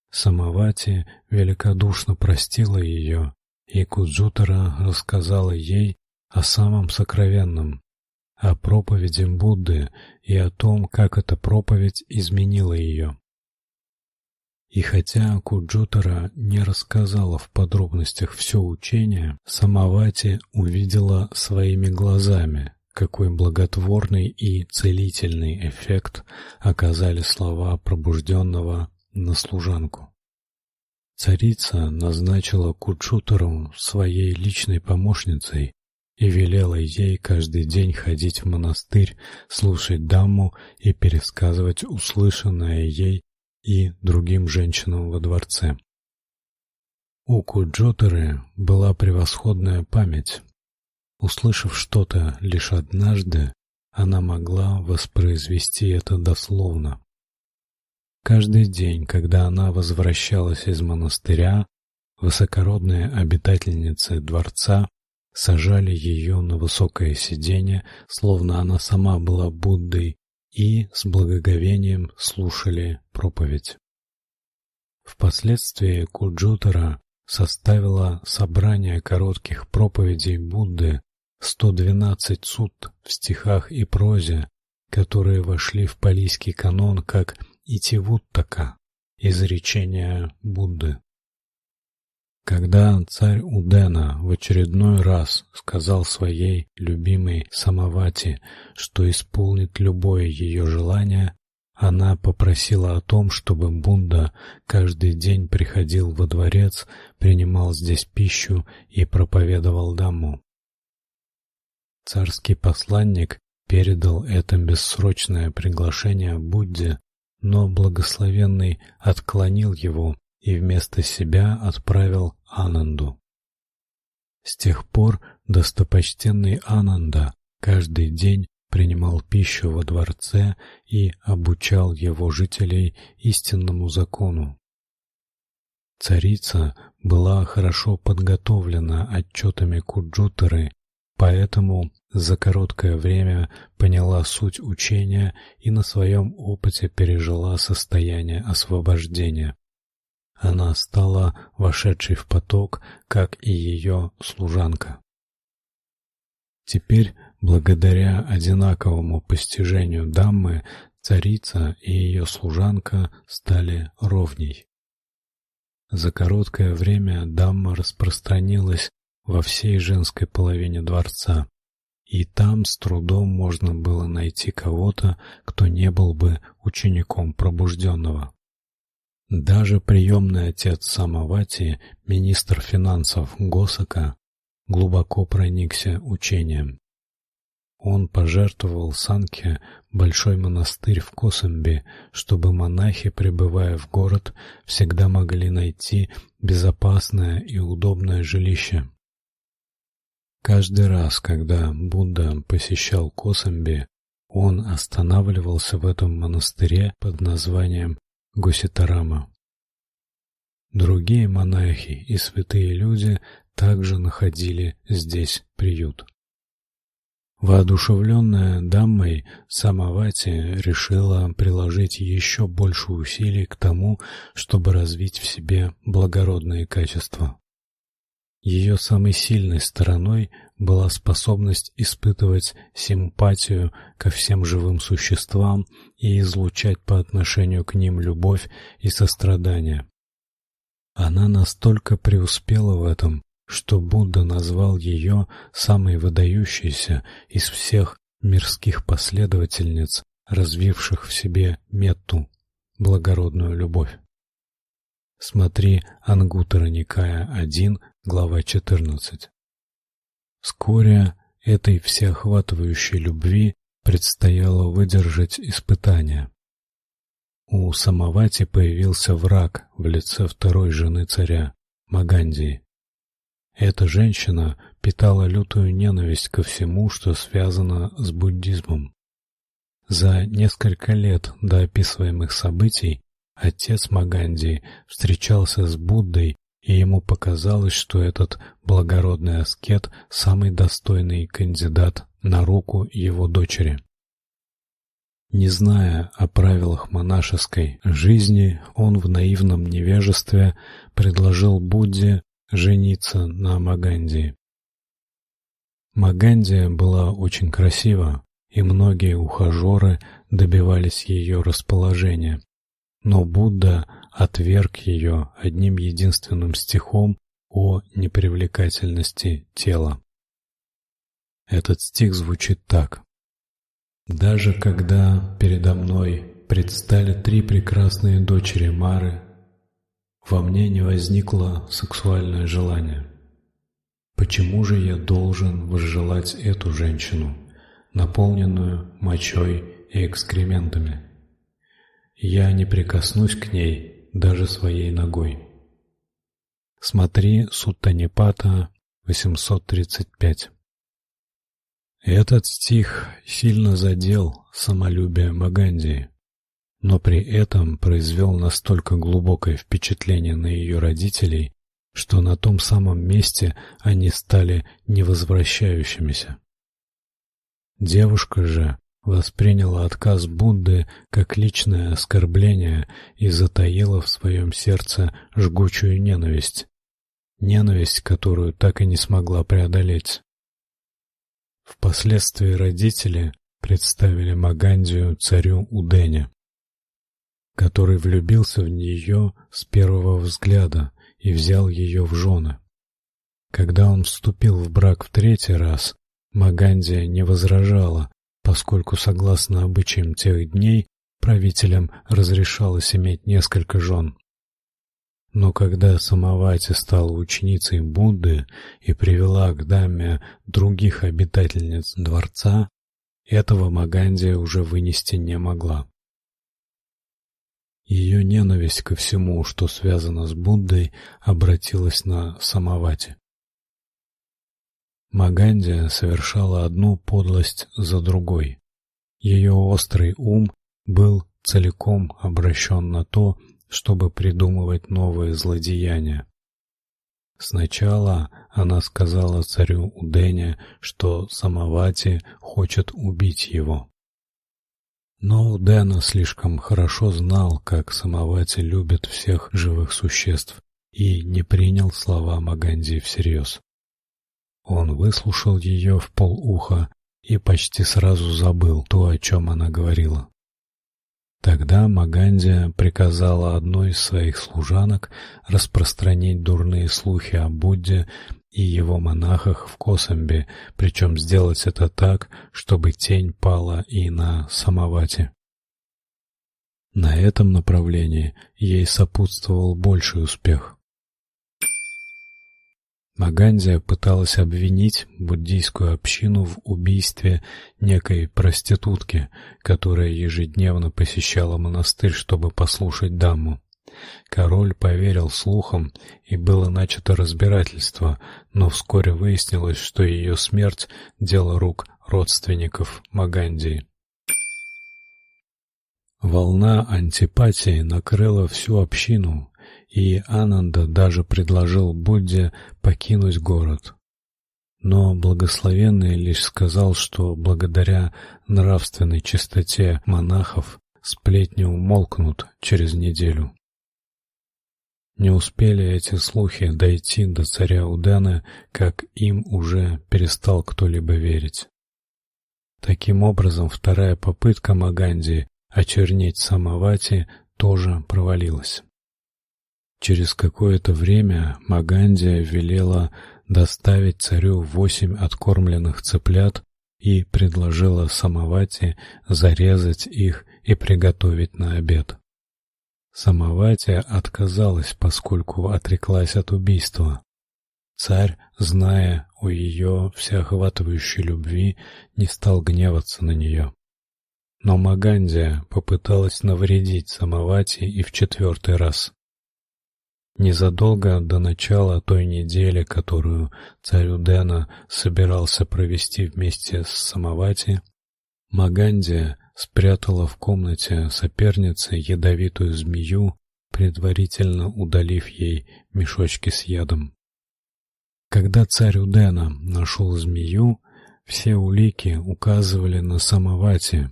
Самавати великодушно простила ее, и Куджутара рассказала ей о самом сокровенном, о проповеди Будды и о том, как эта проповедь изменила ее. И хотя Куджутара не рассказала в подробностях все учение, Самавати увидела своими глазами, какой благотворный и целительный эффект оказали слова пробужденного на служанку. Царица назначила Куджутару своей личной помощницей и велела ей каждый день ходить в монастырь, слушать дамму и пересказывать услышанное ей и другим женщинам во дворце. У Куджотары была превосходная память. Услышав что-то лишь однажды, она могла воспроизвести это дословно. Каждый день, когда она возвращалась из монастыря, высокородные обитательницы дворца сажали ее на высокое сиденье, словно она сама была Буддой, и с благоговением слушали проповедь. Впоследствии Куджутара составила собрание коротких проповедей Будды 112 сут в стихах и прозе, которые вошли в палийский канон как Итивуттака, изречения Будды. Когда царь Удена в очередной раз сказал своей любимой Самавати, что исполнит любое ее желание, она попросила о том, чтобы Будда каждый день приходил во дворец, принимал здесь пищу и проповедовал Дамму. Царский посланник передал это бессрочное приглашение Будде, но благословенный отклонил его и вместо себя отправил Ананду. С тех пор достопочтенный Ананда каждый день принимал пищу во дворце и обучал его жителей истинному закону. Царица была хорошо подготовлена отчетами Куджутары, поэтому за короткое время поняла суть учения и на своем опыте пережила состояние освобождения. Она стала вошедшей в поток, как и ее служанка. Теперь, благодаря одинаковому постижению Даммы, царица и ее служанка стали ровней. За короткое время Дамма распространилась во всей женской половине дворца, и там с трудом можно было найти кого-то, кто не был бы учеником пробужденного. Даже приемный отец Самавати, министр финансов Госака, глубоко проникся учением. Он пожертвовал Санке большой монастырь в Косамбе, чтобы монахи, прибывая в город, всегда могли найти безопасное и удобное жилище. Каждый раз, когда Будда посещал Косамби, он останавливался в этом монастыре под названием Гуситарама. Другие монахи и святые люди также находили здесь приют. Воодушевленная дамой, Самавати решила приложить еще больше усилий к тому, чтобы развить в себе благородные качества. Ее самой сильной стороной была способность испытывать симпатию ко всем живым существам и излучать по отношению к ним любовь и сострадание. Она настолько преуспела в этом, что Будда назвал ее самой выдающейся из всех мирских последовательниц, развивших в себе метту, благородную любовь. Смотри Ангуттара Никая 1, глава 14. Вскоре этой всеохватывающей любви предстояло выдержать испытание. У Самавати появился враг в лице второй жены царя, Магандии. Эта женщина питала лютую ненависть ко всему, что связано с буддизмом. За несколько лет до описываемых событий отец Маганди встречался с Буддой, и ему показалось, что этот благородный аскет самый достойный кандидат на руку его дочери. Не зная о правилах монашеской жизни, он в наивном невежестве предложил Будде жениться на Маганди. Маганди была очень красива, и многие ухажеры добивались ее расположения. Но Будда отверг ее одним единственным стихом о непривлекательности тела. Этот стих звучит так: Даже когда передо мной предстали три прекрасные дочери Мары, во мне не возникло сексуальное желание. Почему же я должен возжелать эту женщину, наполненную мочой и экскрементами? Я не прикоснусь к ней даже своей ногой. Смотри Суттанипата 835. Этот стих сильно задел самолюбие Магандии но при этом произвел настолько глубокое впечатление на ее родителей, что на том самом месте они стали невозвращающимися. Девушка же восприняла отказ Будды как личное оскорбление и затаила в своем сердце жгучую ненависть, ненависть, которую так и не смогла преодолеть. Впоследствии родители представили Магандию царю Удене который влюбился в нее с первого взгляда и взял ее в жены. Когда он вступил в брак в третий раз, Магандия не возражала, поскольку согласно обычаям тех дней правителям разрешалось иметь несколько жен. Но когда Самавати стала ученицей Будды и привела к даме других обитательниц дворца, этого Магандия уже вынести не могла. Ее ненависть ко всему, что связано с Буддой, обратилась на Самавати. Магандия совершала одну подлость за другой. Ее острый ум был целиком обращен на то, чтобы придумывать новые злодеяния. Сначала она сказала царю Удене, что Самавати хочет убить его. Но Дэна слишком хорошо знал, как Самавати любит всех живых существ, и не принял слова Маганди всерьез. Он выслушал ее в полуха и почти сразу забыл то, о чем она говорила. Тогда Магандия приказала одной из своих служанок распространить дурные слухи о Будде и его монахах в Косамбе, причем сделать это так, чтобы тень пала и на Самавати. На этом направлении ей сопутствовал больший успех. Магандия пыталась обвинить буддийскую общину в убийстве некой проститутки, которая ежедневно посещала монастырь, чтобы послушать даму. Король поверил слухам, и было начато разбирательство, но вскоре выяснилось, что ее смерть дело рук родственников Магандии. Волна антипатии накрыла всю общину, и Ананда даже предложил Будде покинуть город. Но благословенный лишь сказал, что благодаря нравственной чистоте монахов сплетни умолкнут через неделю. Не успели эти слухи дойти до царя Удана, как им уже перестал кто-либо верить. Таким образом, вторая попытка Маганди очернить Самавати тоже провалилась. Через какое-то время Магандия велела доставить царю восемь откормленных цыплят и предложила Самавати зарезать их и приготовить на обед. Самавати отказалась, поскольку отреклась от убийства. Царь, зная о ее всеохватывающей любви, не стал гневаться на нее. Но Магандия попыталась навредить Самавати и в четвертый раз. Незадолго до начала той недели, которую царь Удена собирался провести вместе с Самавати, Магандия спрятала в комнате соперницы ядовитую змею, предварительно удалив ей мешочки с ядом. Когда царь Удена нашел змею, все улики указывали на Самавати.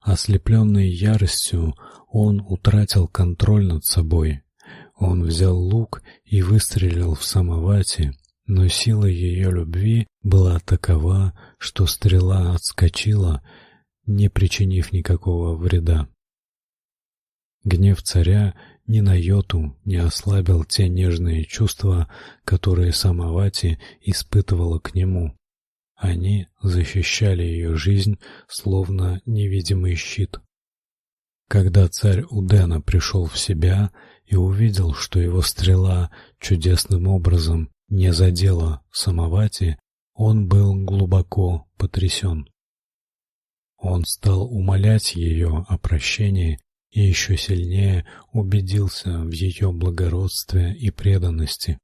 Ослепленный яростью, он утратил контроль над собой. Он взял лук и выстрелил в Самавати, но сила ее любви была такова, что стрела отскочила не причинив никакого вреда. Гнев царя ни на йоту не ослабил те нежные чувства, которые Самавати испытывала к нему. Они защищали ее жизнь, словно невидимый щит. Когда царь Удена пришел в себя и увидел, что его стрела чудесным образом не задела Самавати, он был глубоко потрясен. Он стал умолять ее о прощении и еще сильнее убедился в ее благородстве и преданности.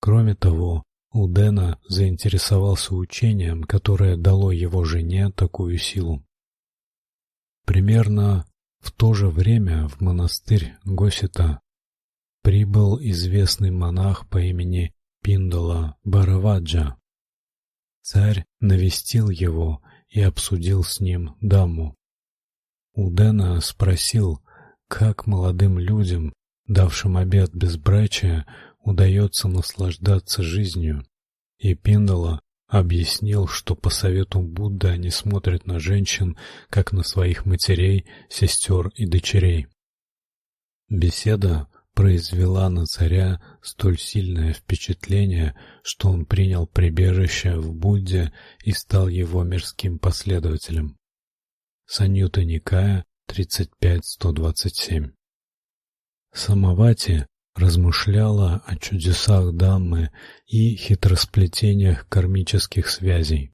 Кроме того, Удена заинтересовался учением, которое дало его жене такую силу. Примерно в то же время в монастырь Госита прибыл известный монах по имени Пиндала Бараваджа. Царь навестил его и обсудил с ним даму. Удена спросил, как молодым людям, давшим обет безбрачия, удается наслаждаться жизнью, и Пиндала объяснил, что по совету Будды они смотрят на женщин как на своих матерей, сестер и дочерей. Беседа произвела на царя столь сильное впечатление, что он принял прибежище в Будде и стал его мирским последователем. Саньютта Никая 35-127 Самавати размышляла о чудесах Даммы и хитросплетениях кармических связей.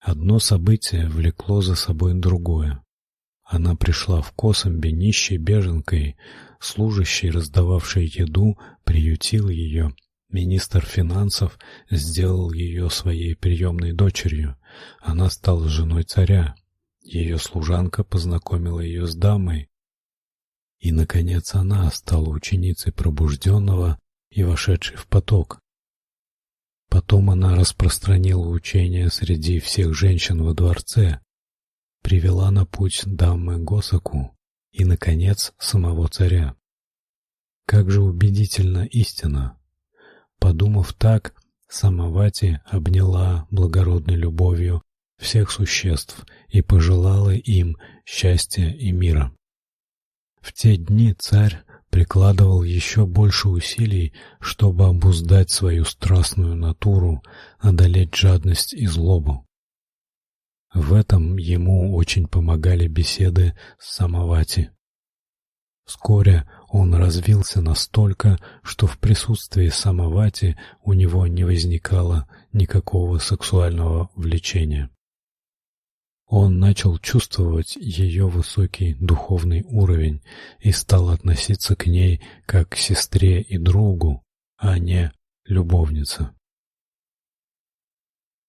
Одно событие влекло за собой другое. Она пришла в Косамби нищей беженкой, служащий, раздававший еду, приютил ее. Министр финансов сделал ее своей приемной дочерью. Она стала женой царя. Ее служанка познакомила ее с дамой. И наконец она стала ученицей пробужденного и вошедшей в поток. Потом она распространила учение среди всех женщин во дворце, привела на путь дамы Госаку и наконец самого царя. Как же убедительна истина. Подумав так, Самавати обняла благородной любовью всех существ и пожелала им счастья и мира. В те дни царь прикладывал еще больше усилий, чтобы обуздать свою страстную натуру, одолеть жадность и злобу. В этом ему очень помогали беседы с Самавати. Вскоре он развился настолько, что в присутствии Самавати у него не возникало никакого сексуального влечения. Он начал чувствовать ее высокий духовный уровень и стал относиться к ней как к сестре и другу, а не любовнице.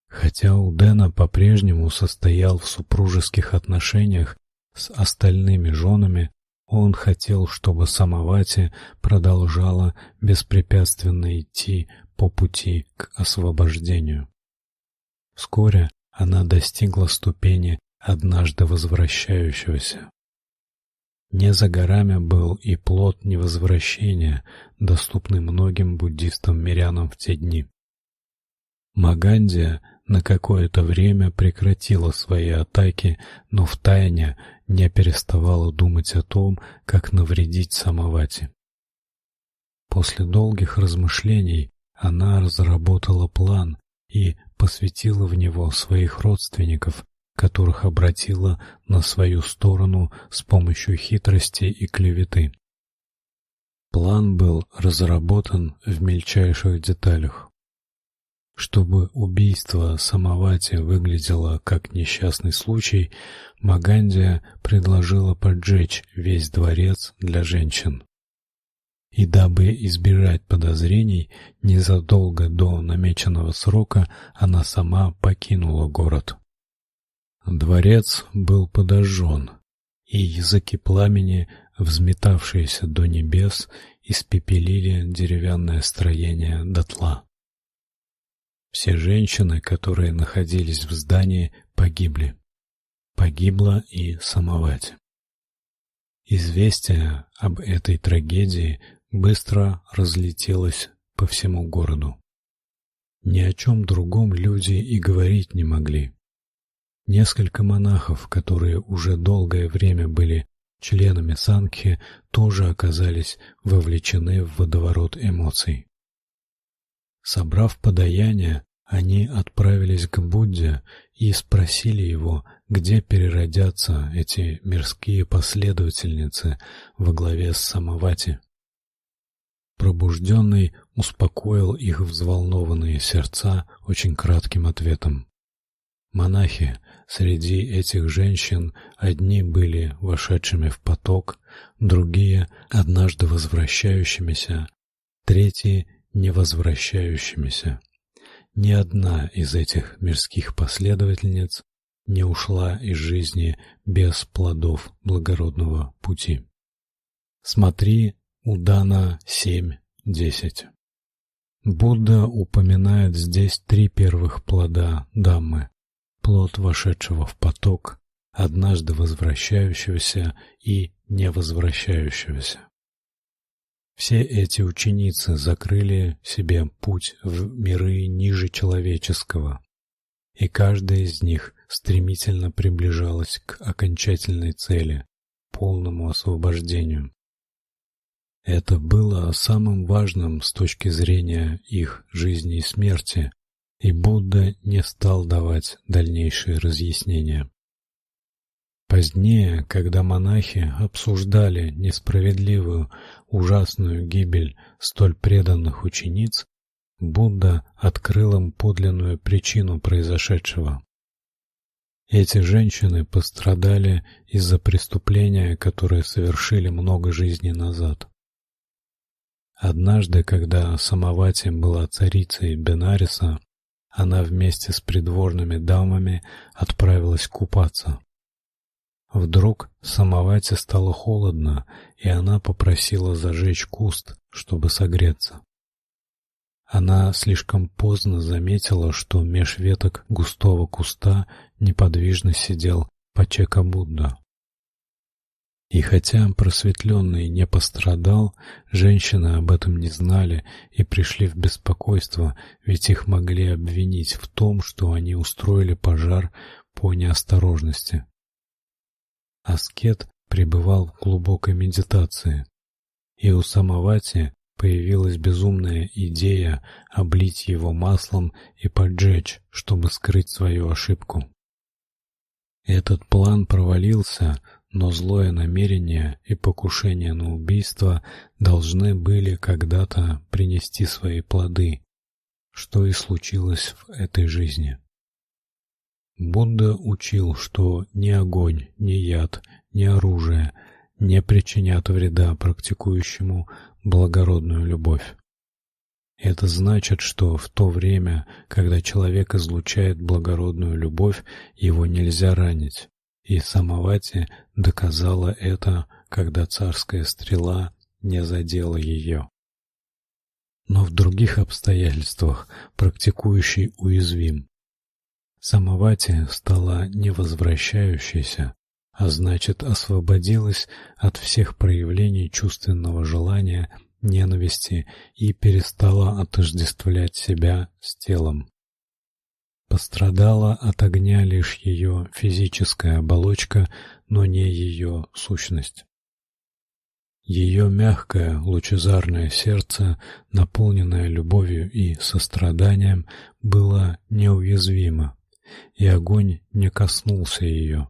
Хотя Удена по-прежнему состоял в супружеских отношениях с остальными женами, Он хотел, чтобы Самавати продолжала беспрепятственно идти по пути к освобождению. Вскоре она достигла ступени однажды возвращающегося. Не за горами был и плод невозвращения, доступный многим буддистам-мирянам в те дни. Магандия на какое-то время прекратила свои атаки, но втайне не переставала думать о том, как навредить Самавати. После долгих размышлений она разработала план и посвятила в него своих родственников, которых обратила на свою сторону с помощью хитрости и клеветы. План был разработан в мельчайших деталях. Чтобы убийство Самавати выглядело как несчастный случай, Магандия предложила поджечь весь дворец для женщин. И дабы избежать подозрений, незадолго до намеченного срока она сама покинула город. Дворец был подожжен, и языки пламени, взметавшиеся до небес, испепелили деревянное строение дотла. Все женщины, которые находились в здании, погибли. Погибла и Самовать. Известие об этой трагедии быстро разлетелось по всему городу. Ни о чем другом люди и говорить не могли. Несколько монахов, которые уже долгое время были членами сангхи, тоже оказались вовлечены в водоворот эмоций. Собрав подаяние, они отправились к Будде и спросили его, где переродятся эти мирские последовательницы во главе с Самавати. Пробужденный успокоил их взволнованные сердца очень кратким ответом. Монахи среди этих женщин одни были вошедшими в поток, другие однажды возвращающимися, третьи не возвращающимися. Ни одна из этих мирских последовательниц не ушла из жизни без плодов благородного пути. Смотри Удана 7.10. Будда упоминает здесь три первых плода Даммы: плод вошедшего в поток, однажды возвращающегося и не возвращающегося. Все эти ученицы закрыли себе путь в миры ниже человеческого, и каждая из них стремительно приближалась к окончательной цели полному освобождению. Это было самым важным с точки зрения их жизни и смерти, и Будда не стал давать дальнейшие разъяснения. Позднее, когда монахи обсуждали несправедливую, ужасную гибель столь преданных учениц, Будда открыл им подлинную причину произошедшего. Эти женщины пострадали из-за преступления, которое совершили много жизней назад. Однажды, когда Самавати была царицей Бенариса, она вместе с придворными дамами отправилась купаться. Вдруг Самавати стало холодно, и она попросила зажечь куст, чтобы согреться. Она слишком поздно заметила, что меж веток густого куста неподвижно сидел Пачека Будда. И хотя просветленный не пострадал, женщины об этом не знали и пришли в беспокойство, ведь их могли обвинить в том, что они устроили пожар по неосторожности. Аскет пребывал в глубокой медитации, и у Самавати появилась безумная идея облить его маслом и поджечь, чтобы скрыть свою ошибку. Этот план провалился, но злое намерение и покушение на убийство должны были когда-то принести свои плоды, что и случилось в этой жизни. Будда учил, что ни огонь, ни яд, ни оружие не причинят вреда практикующему благородную любовь. Это значит, что в то время, когда человек излучает благородную любовь, его нельзя ранить. И Самавати доказала это когда царская стрела не задела ее. Но в других обстоятельствах практикующий уязвим. Самовати стала невозвращающейся, а значит, освободилась от всех проявлений чувственного желания, ненависти и перестала отождествлять себя с телом. Пострадала от огня лишь ее физическая оболочка, но не ее сущность. Ее мягкое, лучезарное сердце, наполненное любовью и состраданием, было неуязвимо, и огонь не коснулся ее.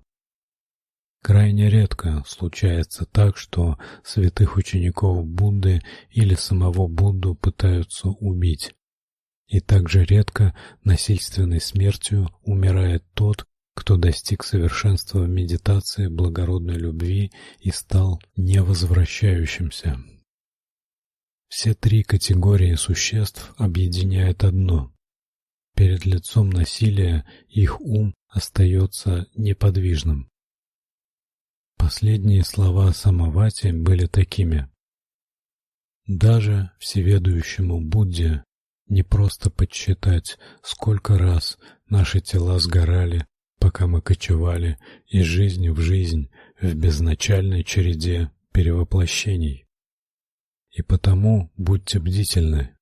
Крайне редко случается так, что святых учеников Будды или самого Будду пытаются убить. И также редко насильственной смертью умирает тот, кто достиг совершенства в медитации благородной любви и стал невозвращающимся. Все три категории существ объединяет одно: перед лицом насилия их ум остается неподвижным. Последние слова Самавати были такими: даже всеведущему Будде не просто подсчитать, сколько раз наши тела сгорали, пока мы кочевали из жизни в жизнь в безначальной череде перевоплощений. И потому будьте бдительны,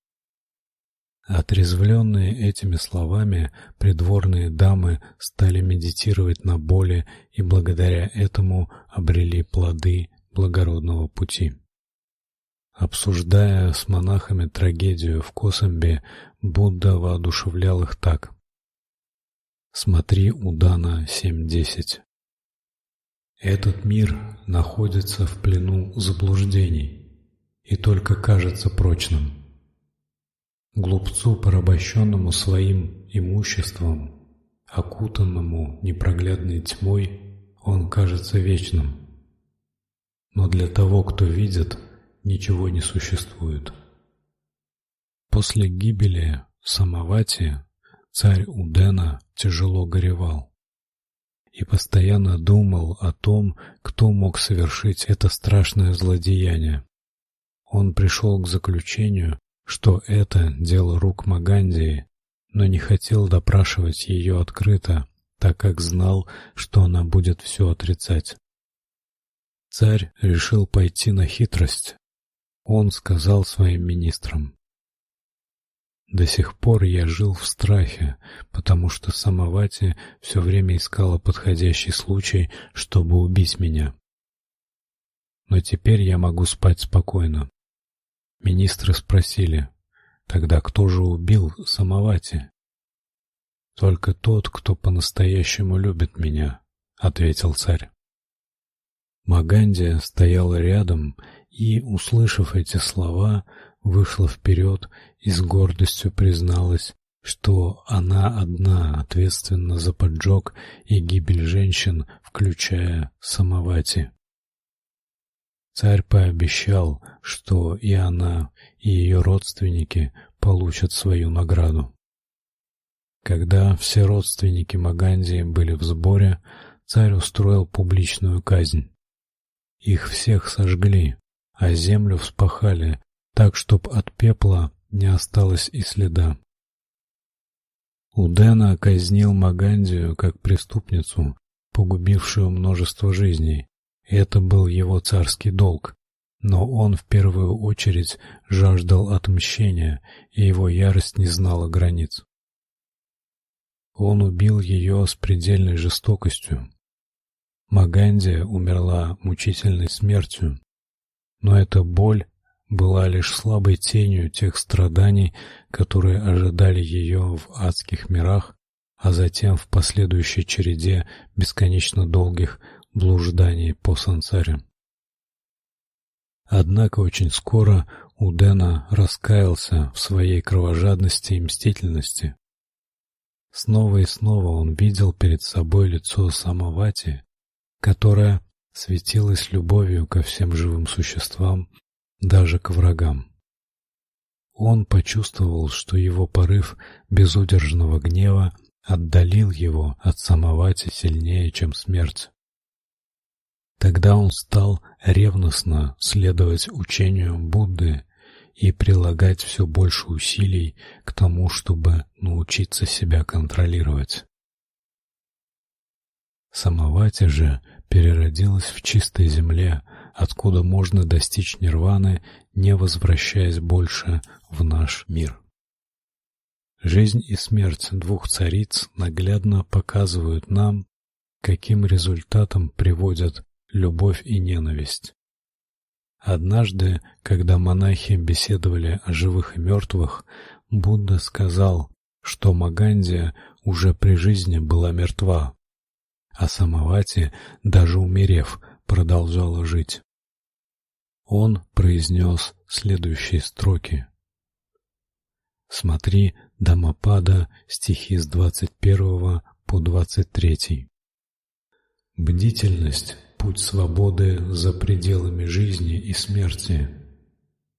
Отрезвленные этими словами, придворные дамы стали медитировать на боли и благодаря этому обрели плоды благородного пути. Обсуждая с монахами трагедию в Косамбе, Будда воодушевлял их так: Смотри Удана 7:10. Этот мир находится в плену заблуждений и только кажется прочным. Глупцу, порабощенному своим имуществом, окутанному непроглядной тьмой, он кажется вечным. Но для того, кто видит, ничего не существует. После гибели Самавати царь Удена тяжело горевал и постоянно думал о том, кто мог совершить это страшное злодеяние. Он пришел к заключению, что это дело рук Магандии, но не хотел допрашивать ее открыто, так как знал, что она будет все отрицать. Царь решил пойти на хитрость. Он сказал своим министрам: "До сих пор я жил в страхе, потому что Самавати все время искала подходящий случай, чтобы убить меня. Но теперь я могу спать спокойно. Министры спросили: "Тогда кто же убил Самавати?" "Только тот, кто по-настоящему любит меня", ответил царь. Магандия стояла рядом и, услышав эти слова, вышла вперед и с гордостью призналась, что она одна ответственна за поджог и гибель женщин, включая Самавати. Царь пообещал, что и она, и ее родственники получат свою награду. Когда все родственники Маганди были в сборе, царь устроил публичную казнь. Их всех сожгли, а землю вспахали, так чтоб от пепла не осталось и следа. Удена казнил Магандию как преступницу, погубившую множество жизней, это был его царский долг. Но он в первую очередь жаждал отмщения, и его ярость не знала границ. Он убил ее с предельной жестокостью. Магандия умерла мучительной смертью, но эта боль была лишь слабой тенью тех страданий, которые ожидали ее в адских мирах, а затем в последующей череде бесконечно долгих блужданий по сансаре. Однако очень скоро Удена раскаялся в своей кровожадности и мстительности. Снова и снова он видел перед собой лицо Самавати, которое светилось любовью ко всем живым существам, даже к врагам. Он почувствовал, что его порыв безудержного гнева отдалил его от Самавати сильнее, чем смерть. Тогда он стал ревностно следовать учению Будды и прилагать все больше усилий к тому, чтобы научиться себя контролировать. Самавати же переродилась в чистой земле, откуда можно достичь нирваны, не возвращаясь больше в наш мир. Жизнь и смерть двух цариц наглядно показывают нам, каким результатом приводят любовь и ненависть. Однажды, когда монахи беседовали о живых и мертвых, Будда сказал, что Магандия уже при жизни была мертва, а Самавати, даже умерев, продолжала жить. Он произнес следующие строки: Смотри Дамапада, стихи с 21 по 23. Бдительность путь свободы за пределами жизни и смерти.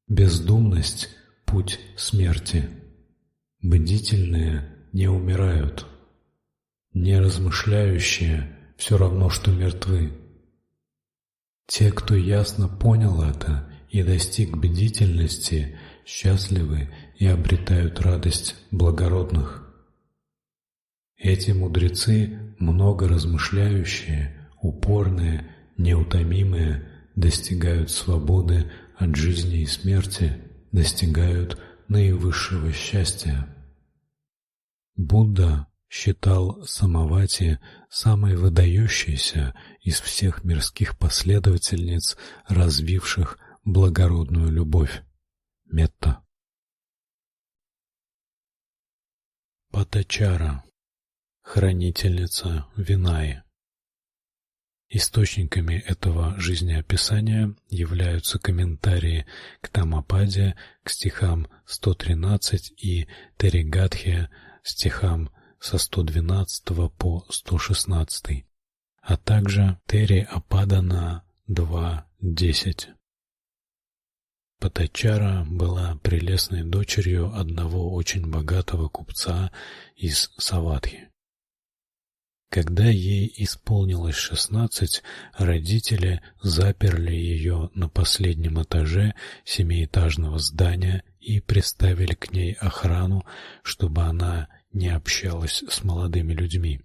Бездумность путь смерти. Бдительные не умирают. Неразмышляющие все равно что мертвы. Те, кто ясно понял это и достиг бдительности, счастливы и обретают радость благородных. Эти мудрецы, много размышляющие, упорные, неутомимые, достигают свободы от жизни и смерти, достигают наивысшего счастья. Будда считал Самавати самой выдающейся из всех мирских последовательниц, развивших благородную любовь метта. Патачара, хранительница Винаи. Источниками этого жизнеописания являются комментарии к Тамападе, к стихам 113 и Теригатхе, стихам со 112 по 116, а также Тери Ападана 2.10. Патачара была прелестной дочерью одного очень богатого купца из Саватхи. Когда ей исполнилось шестнадцать, родители заперли ее на последнем этаже семиэтажного здания и приставили к ней охрану, чтобы она не общалась с молодыми людьми.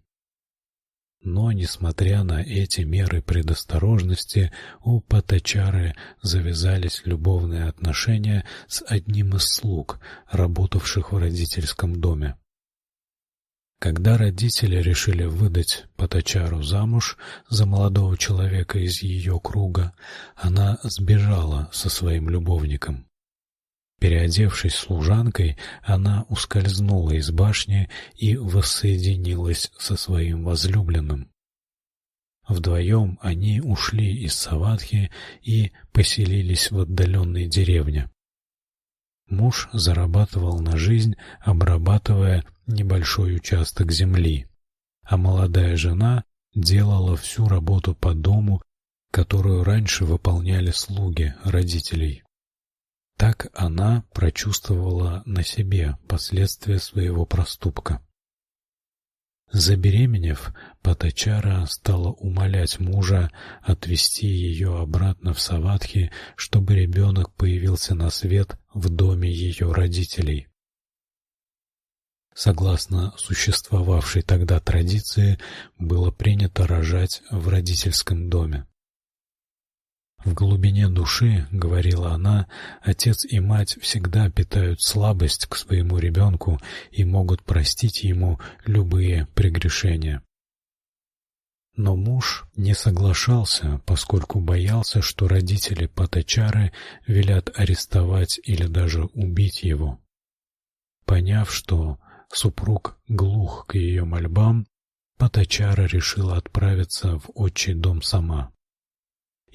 Но, несмотря на эти меры предосторожности, у Патачары завязались любовные отношения с одним из слуг, работавших в родительском доме. Когда родители решили выдать Патачару замуж за молодого человека из ее круга, она сбежала со своим любовником. Переодевшись служанкой, она ускользнула из башни и воссоединилась со своим возлюбленным. Вдвоем они ушли из Саватхи и поселились в отдаленной деревне. Муж зарабатывал на жизнь, обрабатывая небольшой участок земли, а молодая жена делала всю работу по дому, которую раньше выполняли слуги родителей. Так она прочувствовала на себе последствия своего проступка. Забеременев, Патачара стала умолять мужа отвезти ее обратно в Саватхи, чтобы ребенок появился на свет в доме ее родителей. Согласно существовавшей тогда традиции, было принято рожать в родительском доме. В глубине души, говорила она, отец и мать всегда питают слабость к своему ребенку и могут простить ему любые прегрешения. Но муж не соглашался, поскольку боялся, что родители Патачары велят арестовать или даже убить его. Поняв, что супруг глух к ее мольбам, Патачара решила отправиться в отчий дом сама.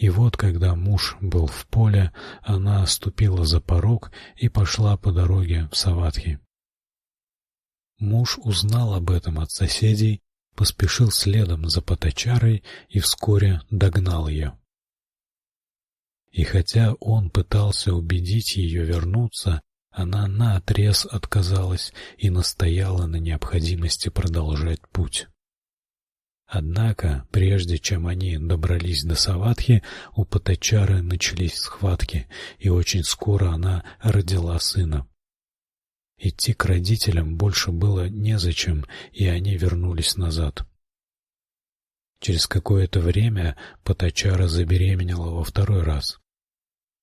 И вот, когда муж был в поле, она ступила за порог и пошла по дороге в Саватхи. Муж узнал об этом от соседей, поспешил следом за Патачарой и вскоре догнал ее. И хотя он пытался убедить ее вернуться, она наотрез отказалась и настояла на необходимости продолжать путь. Однако, прежде чем они добрались до Саватхи, у Патачары начались схватки, и очень скоро она родила сына. Идти к родителям больше было незачем, и они вернулись назад. Через какое-то время Патачара забеременела во второй раз.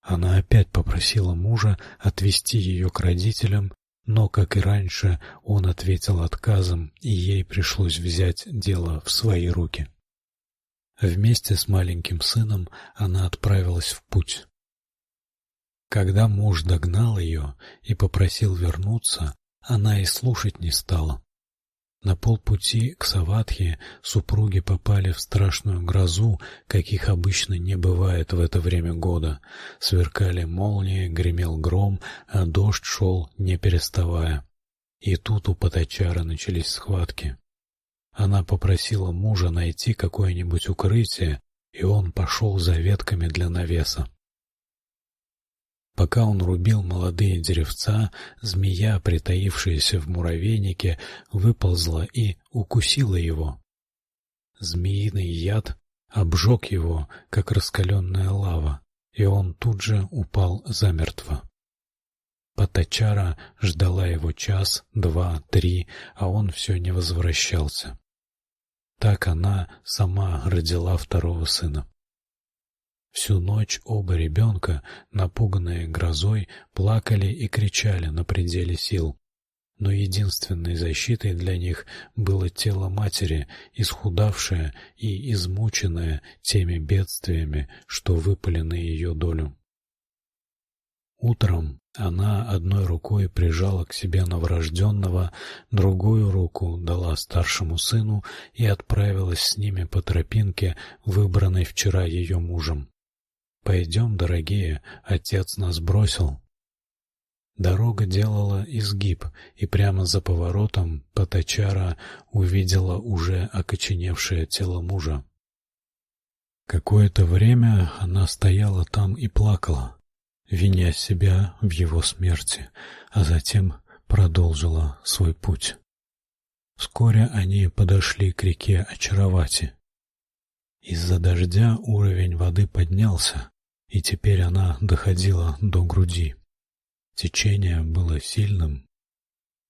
Она опять попросила мужа отвезти ее к родителям, но, как и раньше, он ответил отказом, и ей пришлось взять дело в свои руки. Вместе с маленьким сыном она отправилась в путь. Когда муж догнал ее и попросил вернуться, она и слушать не стала. На полпути к Саватхе супруги попали в страшную грозу, каких обычно не бывает в это время года. Сверкали молнии, гремел гром, а дождь шел не переставая. И тут у Патачара начались схватки. Она попросила мужа найти какое-нибудь укрытие, и он пошел за ветками для навеса. Пока он рубил молодые деревца, змея, притаившаяся в муравейнике, выползла и укусила его. Змеиный яд обжег его, как раскаленная лава, и он тут же упал замертво. Патачара ждала его час, два, три, а он все не возвращался. Так она сама родила второго сына. Всю ночь оба ребенка, напуганные грозой, плакали и кричали на пределе сил. Но единственной защитой для них было тело матери, исхудавшее и измученное теми бедствиями, что выпали на ее долю. Утром она одной рукой прижала к себе новорожденного, другую руку дала старшему сыну и отправилась с ними по тропинке, выбранной вчера ее мужем. Пойдем, дорогие, отец нас бросил. Дорога делала изгиб, и прямо за поворотом Потачара увидела уже окоченевшее тело мужа. Какое-то время она стояла там и плакала, виня себя в его смерти, а затем продолжила свой путь. Вскоре они подошли к реке Очаровати. Из-за дождя уровень воды поднялся, и теперь она доходила до груди. Течение было сильным.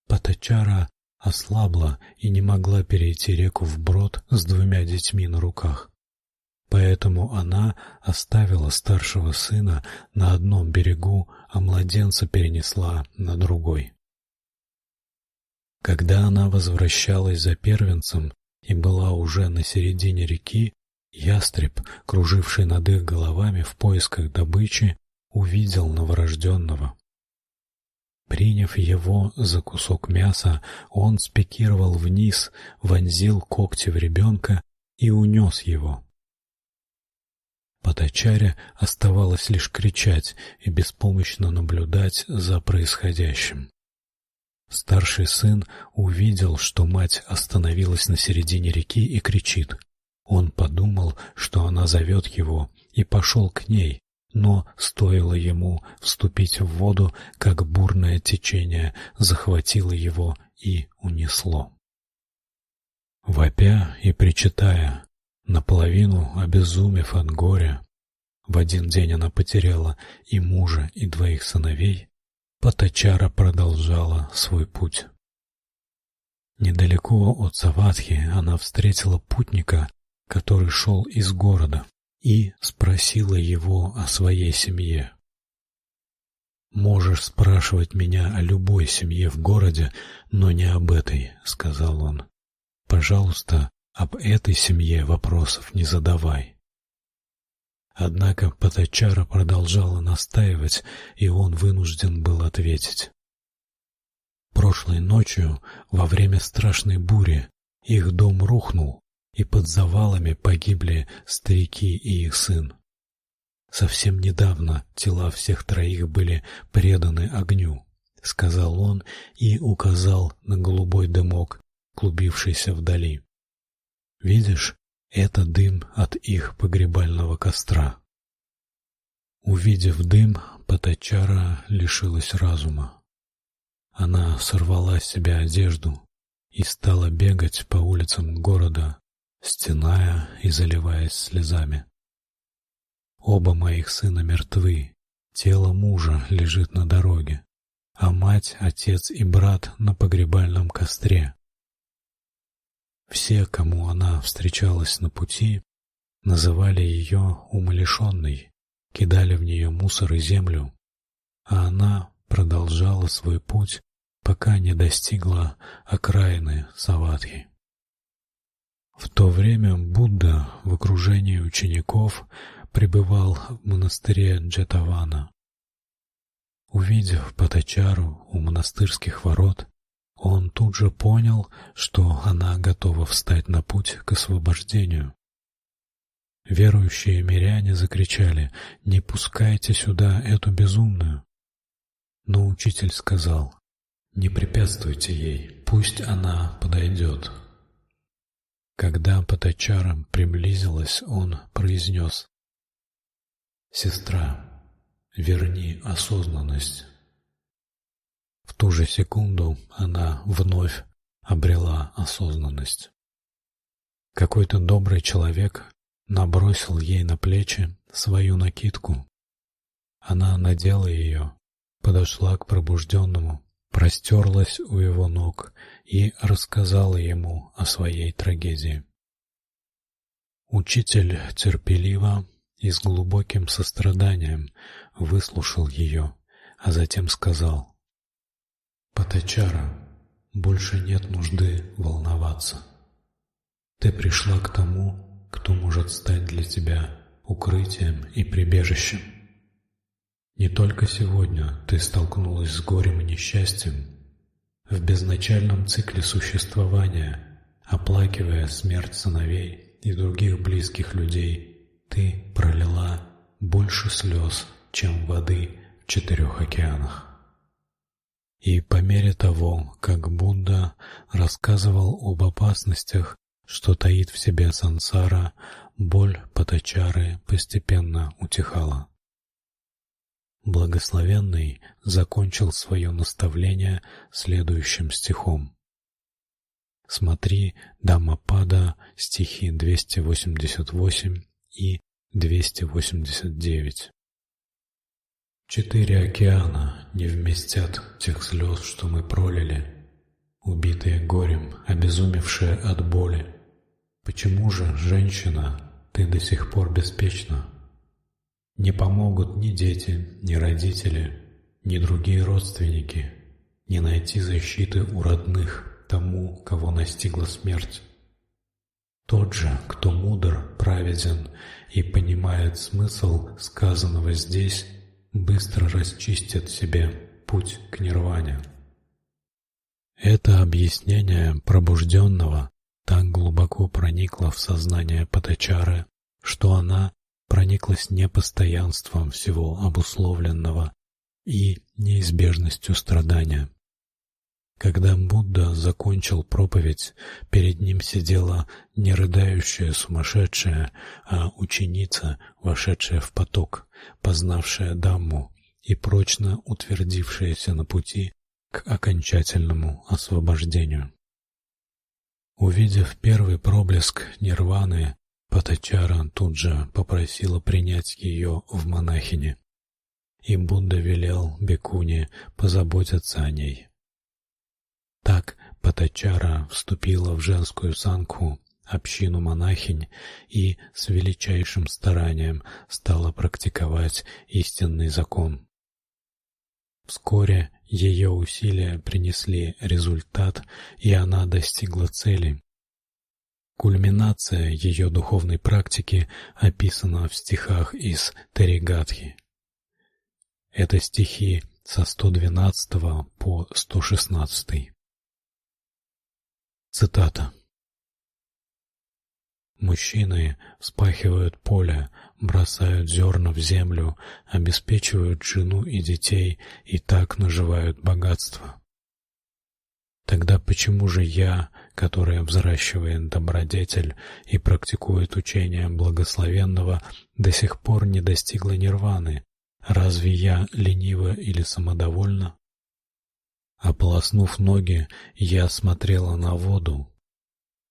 Патачара ослабла и не могла перейти реку вброд с двумя детьми на руках. Поэтому она оставила старшего сына на одном берегу, а младенца перенесла на другой. Когда она возвращалась за первенцем и была уже на середине реки, Ястреб, круживший над их головами в поисках добычи, увидел новорожденного. Приняв его за кусок мяса, он спикировал вниз, вонзил когти в ребенка и унес его. Потачаре оставалось лишь кричать и беспомощно наблюдать за происходящим. Старший сын увидел, что мать остановилась на середине реки и кричит: он подумал, что она зовет его, и пошел к ней, но стоило ему вступить в воду, как бурное течение захватило его и унесло. Вопя и причитая, наполовину обезумев от горя, в один день она потеряла и мужа, и двоих сыновей. Патачара продолжала свой путь. Недалеко от Саватхи она встретила путника, который шел из города, и спросила его о своей семье. Можешь спрашивать меня о любой семье в городе, но не об этой, сказал он. Пожалуйста, об этой семье вопросов не задавай. Однако Патачара продолжала настаивать, и он вынужден был ответить. Прошлой ночью, во время страшной бури, их дом рухнул, и под завалами погибли старики и их сын. Совсем недавно тела всех троих были преданы огню, сказал он и указал на голубой дымок, клубившийся вдали. Видишь, это дым от их погребального костра. Увидев дым, Патачара лишилась разума. Она сорвала с себя одежду и стала бегать по улицам города, стеная и заливаясь слезами. Оба моих сына мертвы, тело мужа лежит на дороге, а мать, отец и брат на погребальном костре. Все, кому она встречалась на пути, называли ее умалишенной, кидали в нее мусор и землю, а она продолжала свой путь, пока не достигла окраины Саватхи. В то время Будда в окружении учеников пребывал в монастыре Джетавана. Увидев Патачару у монастырских ворот, он тут же понял, что она готова встать на путь к освобождению. Верующие миряне закричали: "Не пускайте сюда эту безумную!" Но учитель сказал: "Не препятствуйте ей, пусть она подойдет». Когда Патачара приблизилась, он произнес: "Сестра, верни осознанность". В ту же секунду она вновь обрела осознанность. Какой-то добрый человек набросил ей на плечи свою накидку. Она надела ее, подошла к пробужденному, простерлась у его ног и рассказала ему о своей трагедии. Учитель терпеливо и с глубоким состраданием выслушал ее, а затем сказал: Патачара, больше нет нужды волноваться. Ты пришла к тому, кто может стать для тебя укрытием и прибежищем. Не только сегодня ты столкнулась с горем и несчастьем, в безначальном цикле существования, оплакивая смерть сыновей и других близких людей, ты пролила больше слез, чем воды в четырех океанах. И по мере того, как Будда рассказывал об опасностях, что таит в себе сансара, боль патачары постепенно утихала. Благословенный закончил свое наставление следующим стихом. Смотри Даммапада, стихи 288 и 289. Четыре океана не вместят тех слез, что мы пролили, убитые горем, обезумевшие от боли. Почему же, женщина, ты до сих пор беспечна? Не помогут ни дети, ни родители, ни другие родственники, не найти защиты у родных тому, кого настигла смерть. Тот же, кто мудр, праведен и понимает смысл сказанного здесь, быстро расчистят себе путь к нирване. Это объяснение пробужденного так глубоко проникло в сознание Патачары, что она прониклась непостоянством всего обусловленного и неизбежностью страдания. Когда Будда закончил проповедь, перед ним сидела не рыдающая сумасшедшая, а ученица, вошедшая в поток, познавшая Дамму и прочно утвердившаяся на пути к окончательному освобождению. Увидев первый проблеск нирваны, Патачара тут же попросила принять ее в монахини, и Будда велел Бекуне позаботиться о ней. Так Патачара вступила в женскую санку, общину монахинь, и с величайшим старанием стала практиковать истинный закон. Вскоре ее усилия принесли результат, и она достигла цели. Кульминация ее духовной практики описана в стихах из Таригатхи. Это стихи со 112 по 116. Цитата. Мужчины вспахивают поле, бросают зерна в землю, обеспечивают жену и детей и так наживают богатство. Тогда почему же я, которая взращивает добродетель и практикует учение благословенного, до сих пор не достигла нирваны? Разве я ленива или самодовольна? Ополоснув ноги, я смотрела на воду.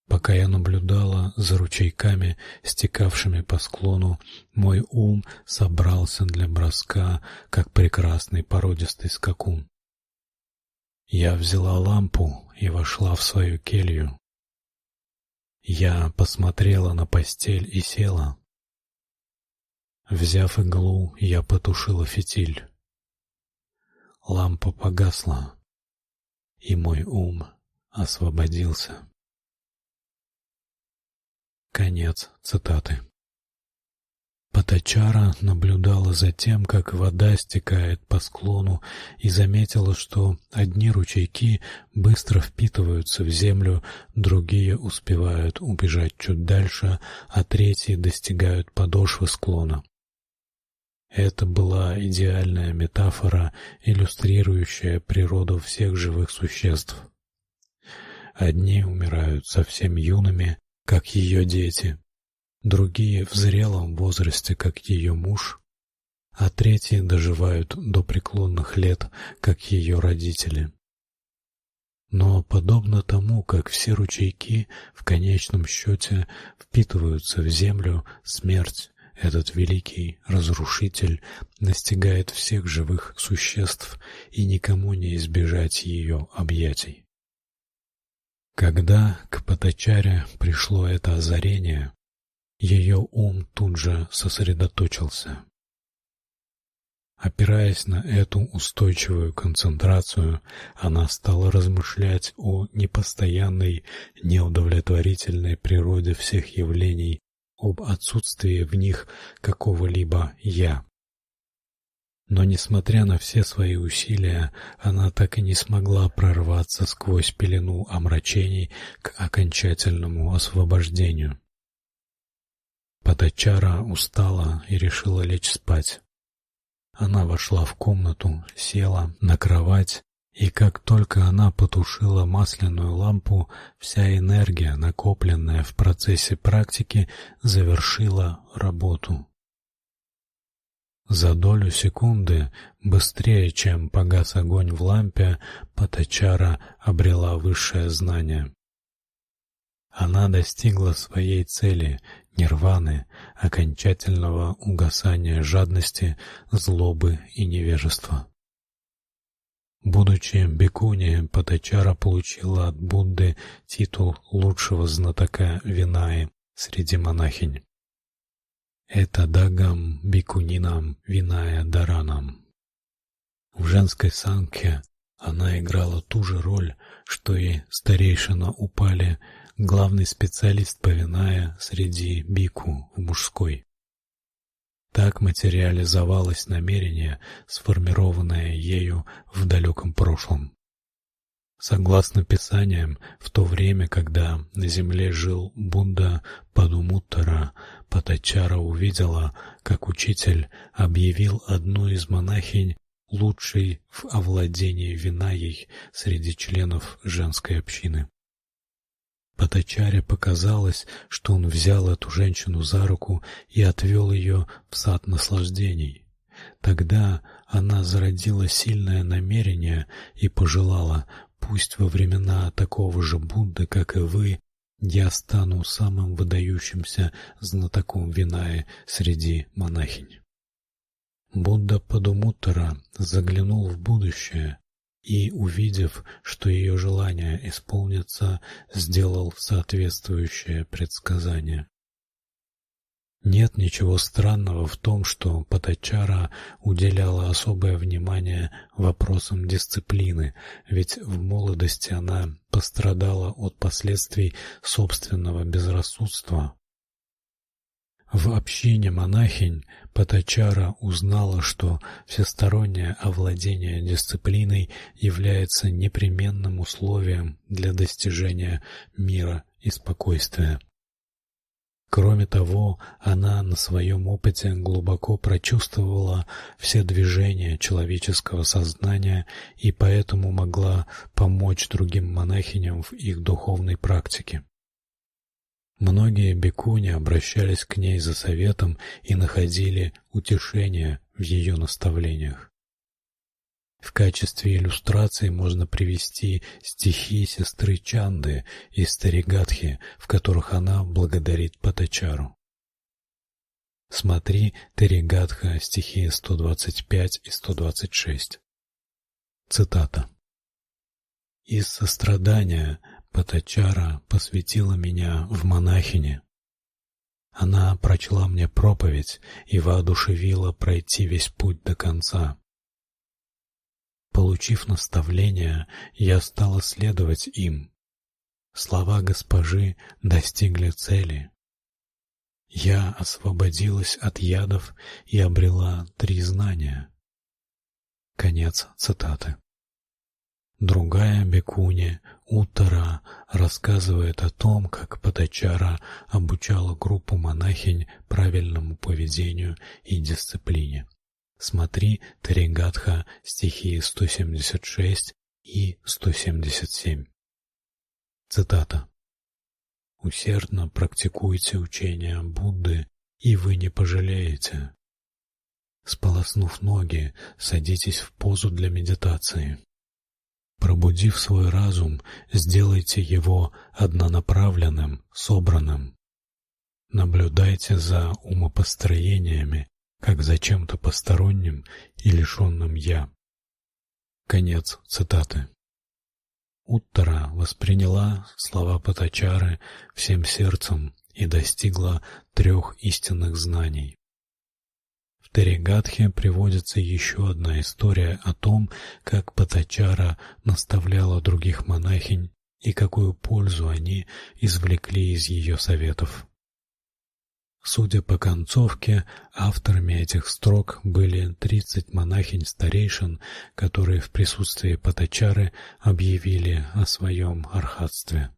Пока я наблюдала за ручейками, стекавшими по склону, мой ум собрался для броска, как прекрасный породистый скакун. Я взяла лампу и вошла в свою келью. Я посмотрела на постель и села. Взяв иглу, я потушила фитиль. Лампа погасла, и мой ум освободился. Конец цитаты. Патачара наблюдала за тем, как вода стекает по склону, и заметила, что одни ручейки быстро впитываются в землю, другие успевают убежать чуть дальше, а третьи достигают подошвы склона. Это была идеальная метафора, иллюстрирующая природу всех живых существ. Одни умирают совсем юными, как ее дети, другие в зрелом возрасте, как ее муж, а третьи доживают до преклонных лет, как ее родители. Но подобно тому, как все ручейки в конечном счете впитываются в землю, смерть, этот великий разрушитель, настигает всех живых существ, и никому не избежать ее объятий. Когда к Патачаре пришло это озарение, ее ум тут же сосредоточился. Опираясь на эту устойчивую концентрацию, она стала размышлять о непостоянной, неудовлетворительной природе всех явлений, об отсутствии в них какого-либо я. Но несмотря на все свои усилия, она так и не смогла прорваться сквозь пелену омрачений к окончательному освобождению. Патачара устала и решила лечь спать. Она вошла в комнату, села на кровать, и как только она потушила масляную лампу, вся энергия, накопленная в процессе практики, завершила работу. За долю секунды, быстрее, чем погас огонь в лампе, Патачара обрела высшее знание. Она достигла своей цели нирваны, окончательного угасания жадности, злобы и невежества. Будучи бикуни, Патачара получила от Будды титул лучшего знатока Винаи среди монахинь. Это дагам бикунинам виная даранам. В женской санке она играла ту же роль, что и старейшина Упали, главный специалист по виная среди бику в мужской. Так материализовалось намерение, сформированное ею в далеком прошлом. Согласно писаниям, в то время, когда на земле жил Будда Падумуттара, Патачара увидела, как учитель объявил одну из монахинь лучшей в овладении винаей среди членов женской общины. Патачаре показалось, что он взял эту женщину за руку и отвел ее в сад наслаждений. Тогда она зародила сильное намерение и пожелала Пусть во времена такого же Будды, как и вы, я стану самым выдающимся знатоком Винае среди монахинь. Будда Падумуттара заглянул в будущее и, увидев, что ее желание исполнится, сделал соответствующее предсказание. Нет ничего странного в том, что Патачара уделяла особое внимание вопросам дисциплины, ведь в молодости она пострадала от последствий собственного безрассудства. В общине монахинь Патачара узнала, что всестороннее овладение дисциплиной является непременным условием для достижения мира и спокойствия. Кроме того, она на своем опыте глубоко прочувствовала все движения человеческого сознания и поэтому могла помочь другим монахиням в их духовной практике. Многие бикуни обращались к ней за советом и находили утешение в ее наставлениях. В качестве иллюстрации можно привести стихи сестры Чанды из Старигатхи, в которых она благодарит Патачару. Смотри Таригатха, стихи 125 и 126. Цитата. Из сострадания Патачара посвятила меня в монахини. Она прочла мне проповедь и воодушевила пройти весь путь до конца. Получив наставления, я стала следовать им. Слова госпожи достигли цели. Я освободилась от ядов и обрела три знания. Конец цитаты. Другая бекуни, Утара, рассказывает о том, как Патачара обучала группу монахинь правильному поведению и дисциплине. Смотри Таригатха, стихи 176 и 177. Цитата. Усердно практикуйте учения Будды, и вы не пожалеете. Сполоснув ноги, садитесь в позу для медитации. Пробудив свой разум, сделайте его однонаправленным, собранным. Наблюдайте за умопостроениями, как за чем-то посторонним и лишенным я. Конец цитаты. Уттара восприняла слова Патачары всем сердцем и достигла трех истинных знаний. В Теригатхе приводится еще одна история о том, как Патачара наставляла других монахинь и какую пользу они извлекли из ее советов. Судя по концовке, авторами этих строк были тридцать монахинь-старейшин, которые в присутствии Патачары объявили о своем архатстве.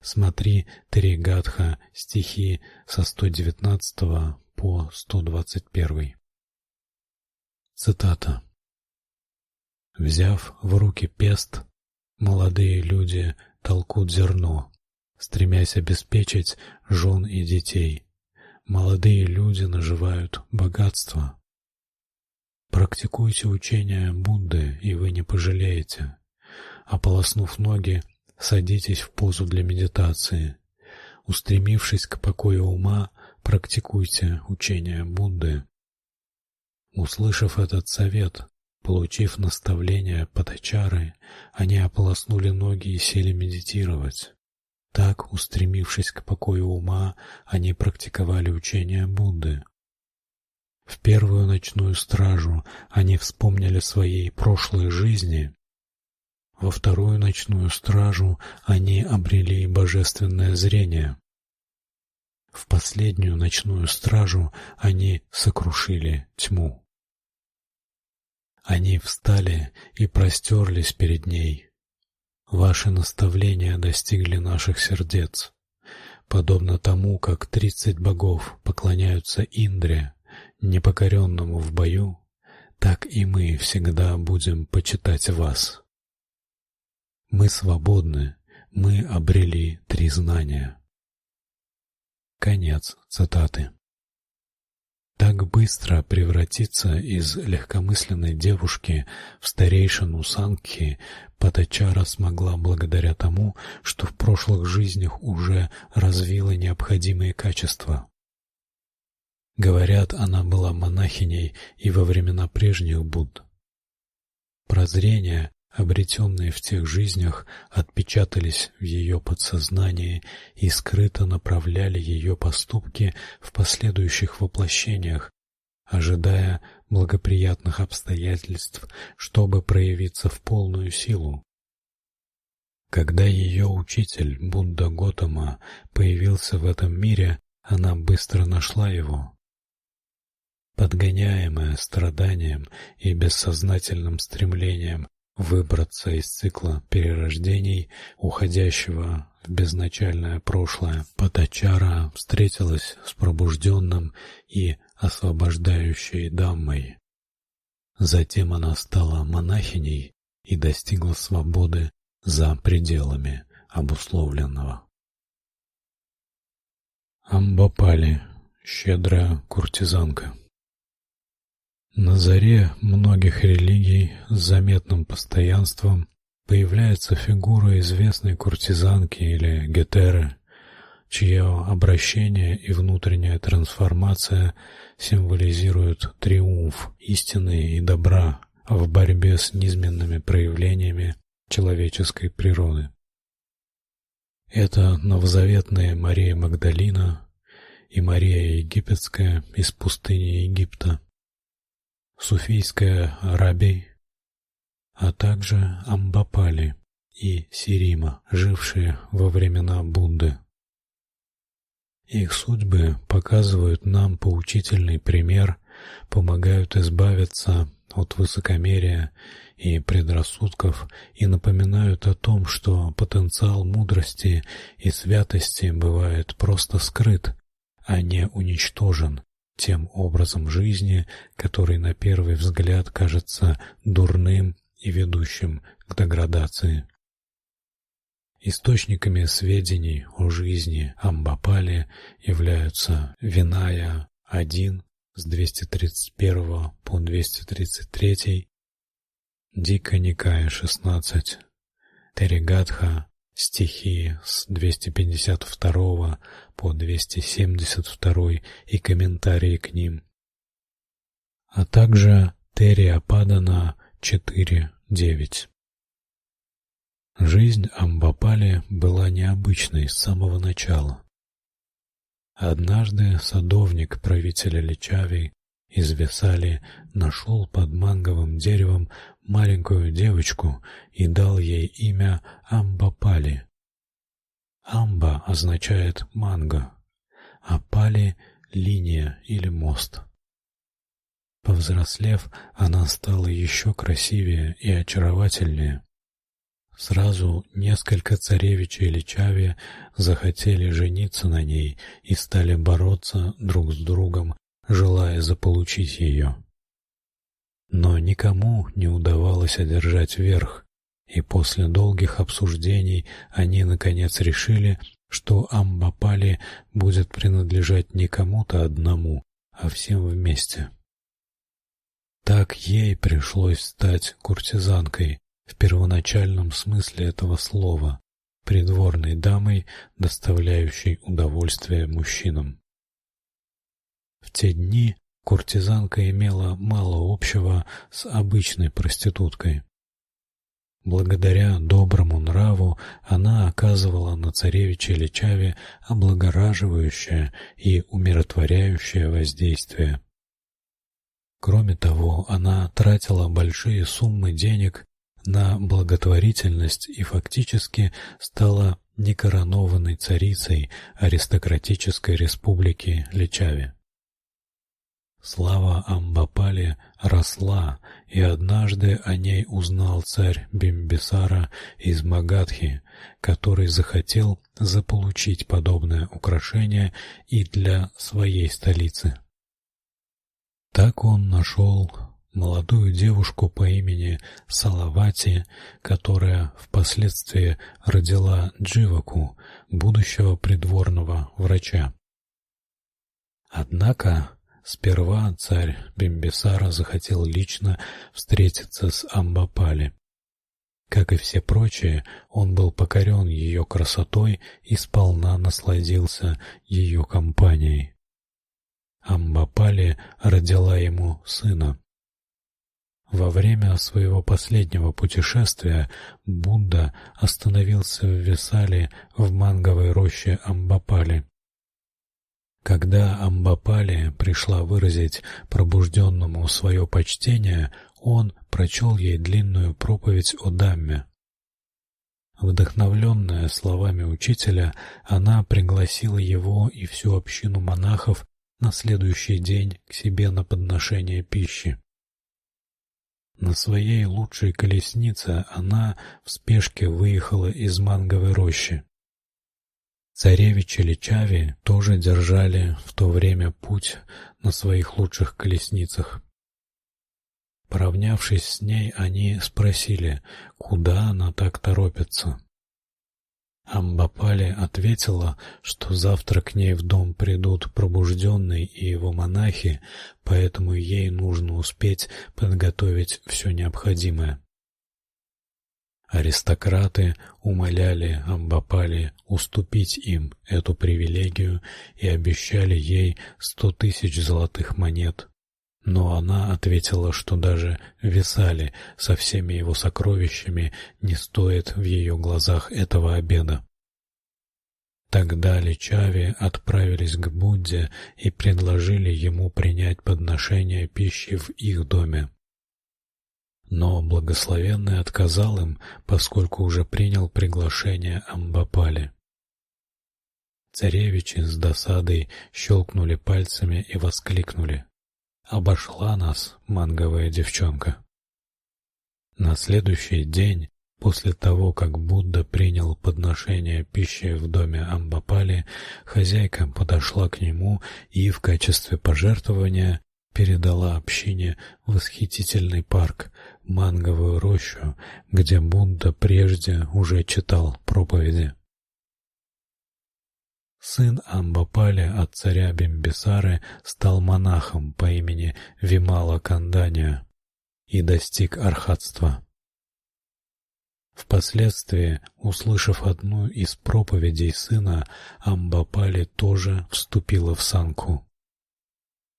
Смотри Тригатха, стихи со 119 по 121. Цитата. Взяв в руки пест, молодые люди толкут зерно, стремясь обеспечить жен и детей. Молодые люди наживают богатство. Практикуйте учения Будды, и вы не пожалеете. Ополоснув ноги, садитесь в позу для медитации. Устремившись к покою ума, практикуйте учения Будды. Услышав этот совет, получив наставление Патачары, они ополоснули ноги и сели медитировать. Так, устремившись к покою ума, они практиковали учения Будды. В первую ночную стражу они вспомнили своей прошлой жизни. Во вторую ночную стражу они обрели божественное зрение. В последнюю ночную стражу они сокрушили тьму. Они встали и простерлись перед ней. Ваши наставления достигли наших сердец, подобно тому, как тридцать богов поклоняются Индре, непокоренному в бою, так и мы всегда будем почитать вас. Мы свободны, мы обрели три знания. Конец цитаты. Так быстро превратиться из легкомысленной девушки в старейшину Сангхи Патачара смогла благодаря тому, что в прошлых жизнях уже развила необходимые качества. Говорят, она была монахиней и во времена прежних Будд. Прозрение обретенные в тех жизнях, отпечатались в ее подсознании и скрыто направляли ее поступки в последующих воплощениях, ожидая благоприятных обстоятельств, чтобы проявиться в полную силу. Когда ее учитель Будда Готама появился в этом мире, она быстро нашла его. Подгоняемая страданием и бессознательным стремлением выбраться из цикла перерождений, уходящего в безначальное прошлое. Патачара встретилась с пробужденным и освобождающей дамой. Затем она стала монахиней и достигла свободы за пределами обусловленного. Амбапали, щедрая куртизанка. На заре многих религий с заметным постоянством появляется фигура известной куртизанки или гетеры, чье обращение и внутренняя трансформация символизируют триумф истины и добра в борьбе с низменными проявлениями человеческой природы. Это новозаветная Мария Магдалина и Мария Египетская из пустыни Египта, суфийская Раби а также Амбапали и Сирима, жившие во времена Будды. Их судьбы показывают нам поучительный пример, помогают избавиться от высокомерия и предрассудков и напоминают о том, что потенциал мудрости и святости бывает просто скрыт, а не уничтожен тем образом жизни, который на первый взгляд кажется дурным и ведущим к деградации. Источниками сведений о жизни Амбапали являются Виная 1 с 231 по 233, Дика Никая 16, Теригатха стихи с 252 по 272 и комментарии к ним, а также Терия Падана 4.9 Жизнь Амбапали была необычной с самого начала. Однажды садовник правителя Личави из Весали нашел под манговым деревом маленькую девочку и дал ей имя Амбапали. Амба означает манго, а пали линия или мост. Повзрослев, она стала еще красивее и очаровательнее. Сразу несколько царевичей Личави захотели жениться на ней и стали бороться друг с другом, желая заполучить ее. Но никому не удавалось одержать верх, и после долгих обсуждений они наконец решили, что Амбапали будет принадлежать не кому-то одному, а всем вместе. Так ей пришлось стать куртизанкой в первоначальном смысле этого слова, придворной дамой, доставляющей удовольствие мужчинам. В те дни куртизанка имела мало общего с обычной проституткой. Благодаря доброму нраву она оказывала на царевича Личаве облагораживающее и умиротворяющее воздействие. Кроме того, она тратила большие суммы денег на благотворительность и фактически стала некоронованной царицей аристократической республики Личави. Слава Амбапали росла, и однажды о ней узнал царь Бимбисара из Магадхи, который захотел заполучить подобное украшение и для своей столицы. Так он нашел молодую девушку по имени Салавати, которая впоследствии родила Дживаку, будущего придворного врача. Однако сперва царь Бимбисара захотел лично встретиться с Амбапали. Как и все прочие, он был покорен ее красотой и сполна насладился ее компанией. Амбапали родила ему сына. Во время своего последнего путешествия Будда остановился в Весале в манговой роще Амбапали. Когда Амбапали пришла выразить пробужденному свое почтение, он прочел ей длинную проповедь о Дамме. Вдохновленная словами учителя, она пригласила его и всю общину монахов на следующий день к себе на подношение пищи. На своей лучшей колеснице она в спешке выехала из манговой рощи. Царевичи Личави тоже держали в то время путь на своих лучших колесницах. Поравнявшись с ней, они спросили, куда она так торопится. Амбапали ответила, что завтра к ней в дом придут пробужденный и его монахи, поэтому ей нужно успеть подготовить все необходимое. Аристократы умоляли Амбапали уступить им эту привилегию и обещали ей сто тысяч золотых монет. Но она ответила, что даже Висали со всеми его сокровищами не стоит в ее глазах этого обеда. Тогда Личави отправились к Будде и предложили ему принять подношение пищи в их доме. Но благословенный отказал им, поскольку уже принял приглашение Амбапали. Царевичи с досадой щелкнули пальцами и воскликнули: "Обошла нас манговая девчонка". На следующий день, после того, как Будда принял подношение пищи в доме Амбапали, хозяйка подошла к нему и в качестве пожертвования передала общине восхитительный парк, манговую рощу, где Будда прежде уже читал проповеди. Сын Амбапали от царя Бимбисары стал монахом по имени Вимала Кандания и достиг архатства. Впоследствии, услышав одну из проповедей сына, Амбапали тоже вступила в санку.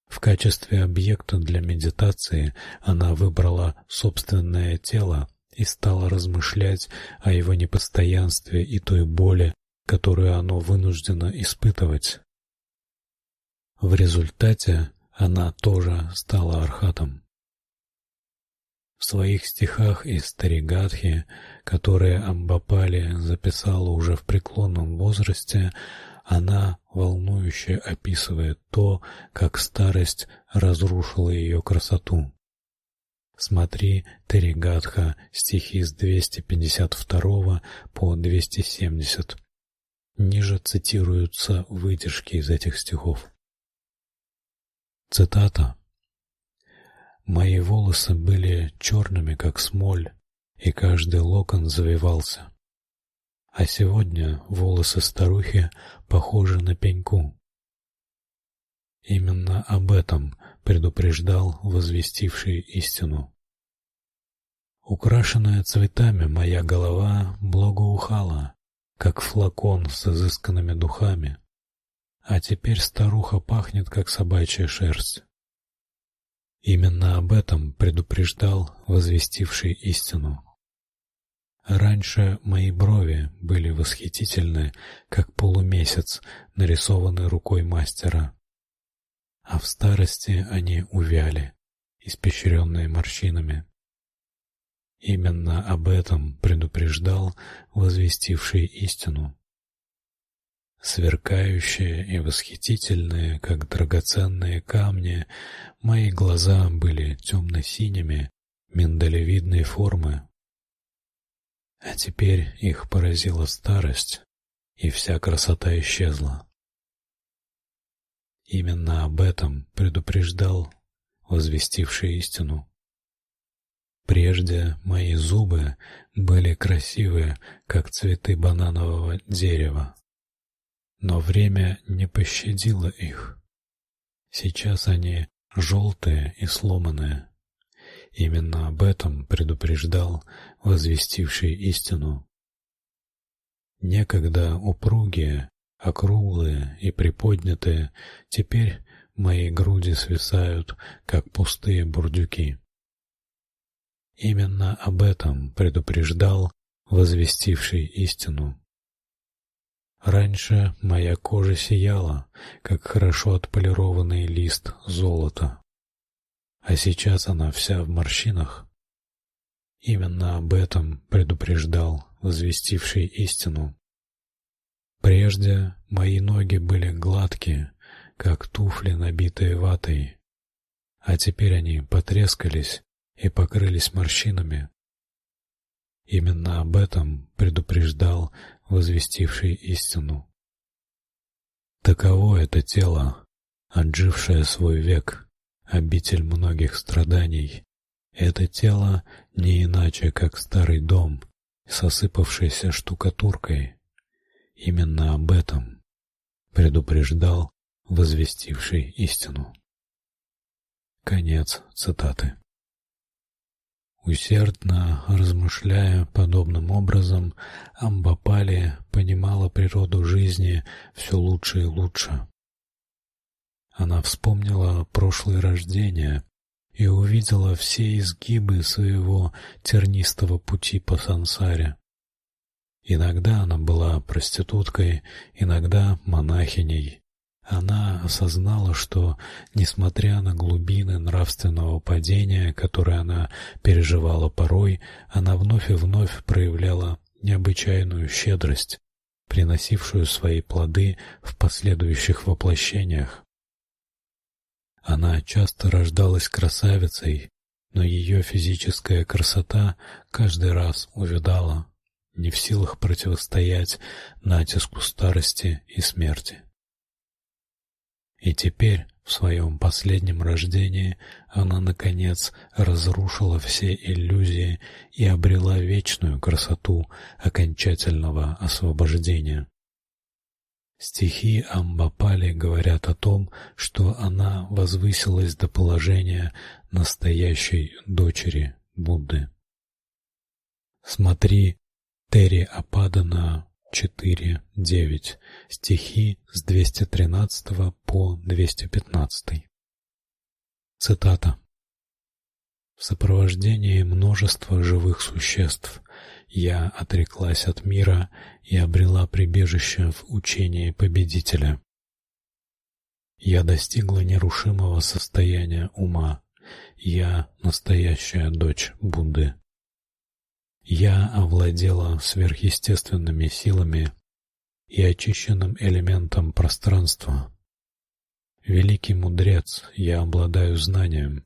В качестве объекта для медитации она выбрала собственное тело и стала размышлять о его непостоянстве и той боли, которую оно вынуждено испытывать. В результате она тоже стала архатом. В своих стихах из Таригатхи, которые Амбапали записала уже в преклонном возрасте, она волнующе описывает то, как старость разрушила ее красоту. Смотри Теригатха, стихи с 252 по 270. Ниже цитируются выдержки из этих стихов. Цитата. Мои волосы были черными, как смоль, и каждый локон завивался. А сегодня волосы старухи похожи на пеньку. Именно об этом предупреждал возвестивший истину. Украшенная цветами моя голова благоухала, как флакон с изысканными духами. А теперь старуха пахнет как собачья шерсть. Именно об этом предупреждал возвестивший истину. Раньше мои брови были восхитительны, как полумесяц, нарисованный рукой мастера. А в старости они увяли, испещренные морщинами. Именно об этом предупреждал возвестивший истину. Сверкающие и восхитительные, как драгоценные камни, мои глаза были темно-синими, миндалевидной формы, а теперь их поразила старость, и вся красота исчезла. Именно об этом предупреждал возвестивший истину. Прежде мои зубы были красивые, как цветы бананового дерева. Но время не пощадило их. Сейчас они желтые и сломанные. Именно об этом предупреждал возвестивший истину. Некогда упругие, округлые и приподнятые, теперь мои груди свисают, как пустые бурдюки. Именно об этом предупреждал возвестивший истину. Раньше моя кожа сияла, как хорошо отполированный лист золота а сейчас она вся в морщинах. Именно об этом предупреждал возвестивший истину. Прежде мои ноги были гладкие, как туфли, набитые ватой, а теперь они потрескались и покрылись морщинами. Именно об этом предупреждал возвестивший истину. Таково это тело, отжившее свой век обитель многих страданий. Это тело не иначе, как старый дом с осыпавшейся штукатуркой. именно об этом предупреждал возвестивший истину. Конец цитаты. Усердно размышляя подобным образом, Амбапали понимала природу жизни все лучше и лучше. Она вспомнила прошлые рождения и увидела все изгибы своего тернистого пути по сансаре. Иногда она была проституткой, иногда монахиней, она осознала, что, несмотря на глубины нравственного падения, которые она переживала порой, она вновь и вновь проявляла необычайную щедрость, приносившую свои плоды в последующих воплощениях. Она часто рождалась красавицей, но ее физическая красота каждый раз увядала, не в силах противостоять натиску старости и смерти. И теперь, в своем последнем рождении, она наконец разрушила все иллюзии и обрела вечную красоту окончательного освобождения. Стихи Амбапали говорят о том, что она возвысилась до положения настоящей дочери Будды. Смотри Тери Ападана 4.9. Стихи с 213 по 215. Цитата. В сопровождении множества живых существ я отреклась от мира и обрела прибежище в учении победителя. Я достигла нерушимого состояния ума. Я настоящая дочь Будды. Я овладела сверхъестественными силами и очищенным элементом пространства. Великий мудрец, я обладаю знанием,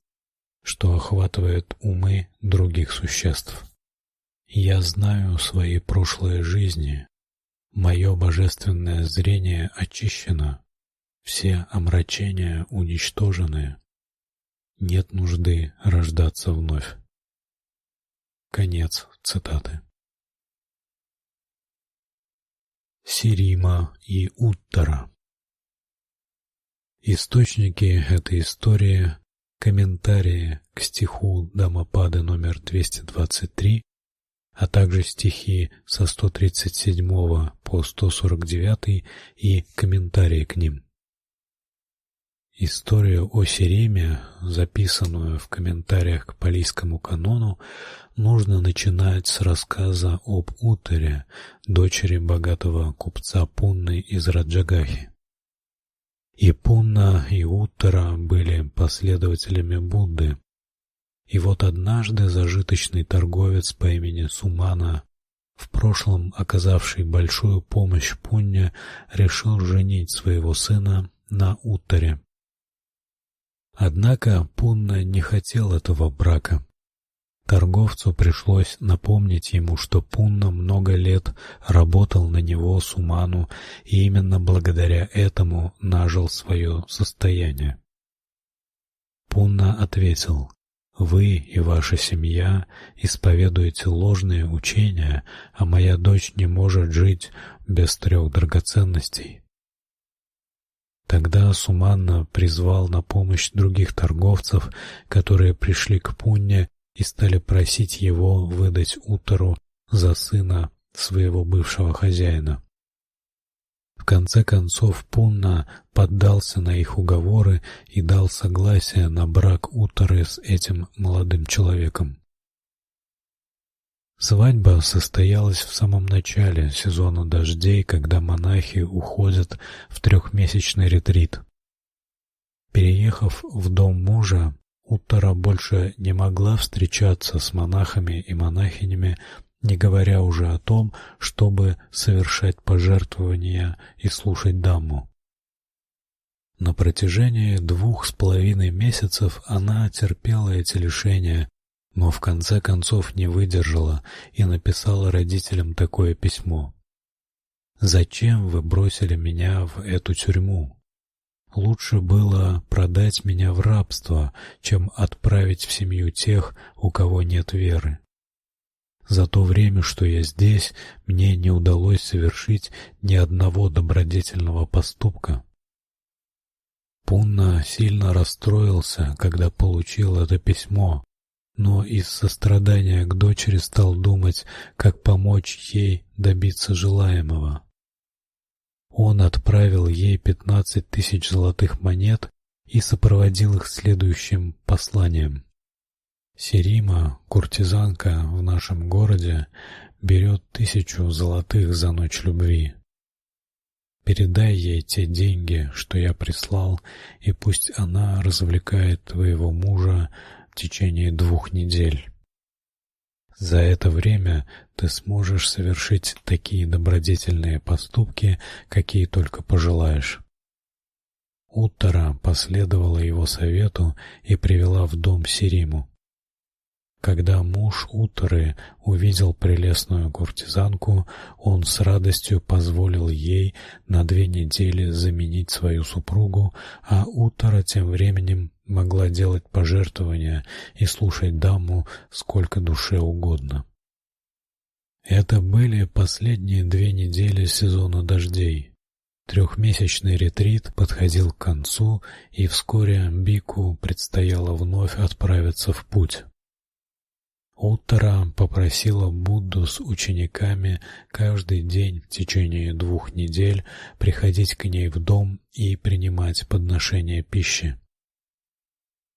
что охватывает умы других существ. Я знаю свои прошлые жизни. Мое божественное зрение очищено, все омрачения уничтожены. Нет нужды рождаться вновь. Конец цитаты. Сирима и Уттара Источники этой истории, комментарии к стиху Дамапады номер 223, а также стихи со 137 по 149 и комментарии к ним. Историю о Сиреме, записанную в комментариях к палийскому канону, нужно начинать с рассказа об Утере, дочери богатого купца Пунны из Раджагахи. И Пунна, и Уттара были последователями Будды. И вот однажды зажиточный торговец по имени Сумана, в прошлом оказавший большую помощь Пунне, решил женить своего сына на Уттере. Однако Пунна не хотел этого брака. Торговцу пришлось напомнить ему, что Пунна много лет работал на него Суману и именно благодаря этому нажил свое состояние. Пунна ответил: вы и ваша семья исповедуете ложные учения, а моя дочь не может жить без трех драгоценностей. Тогда Суманна призвал на помощь других торговцев, которые пришли к Пунне и стали просить его выдать Утару за сына своего бывшего хозяина. В конце концов Пунна поддался на их уговоры и дал согласие на брак Утары с этим молодым человеком. Свадьба состоялась в самом начале сезона дождей, когда монахи уходят в трехмесячный ретрит. Переехав в дом мужа, Уттара больше не могла встречаться с монахами и монахинями, не говоря уже о том, чтобы совершать пожертвования и слушать даму. На протяжении двух с половиной месяцев она терпела эти лишения, но в конце концов не выдержала и написала родителям такое письмо: Зачем вы бросили меня в эту тюрьму? Лучше было продать меня в рабство, чем отправить в семью тех, у кого нет веры. За то время, что я здесь, мне не удалось совершить ни одного добродетельного поступка. Пунна сильно расстроился, когда получил это письмо, но из сострадания к дочери стал думать, как помочь ей добиться желаемого. Он отправил ей пятнадцать тысяч золотых монет и сопроводил их следующим посланием. Серима, куртизанка в нашем городе, берет тысячу золотых за ночь любви. Передай ей те деньги, что я прислал, и пусть она развлекает твоего мужа в течение двух недель. За это время ты сможешь совершить такие добродетельные поступки, какие только пожелаешь. Уттара последовала его совету и привела в дом Сериму. Когда муж Уторы увидел прелестную куртизанку, он с радостью позволил ей на две недели заменить свою супругу, а Утора тем временем могла делать пожертвования и слушать даму сколько душе угодно. Это были последние две недели сезона дождей. Трехмесячный ретрит подходил к концу, и вскоре Бику предстояло вновь отправиться в путь. Уттара попросила Будду с учениками каждый день в течение двух недель приходить к ней в дом и принимать подношение пищи.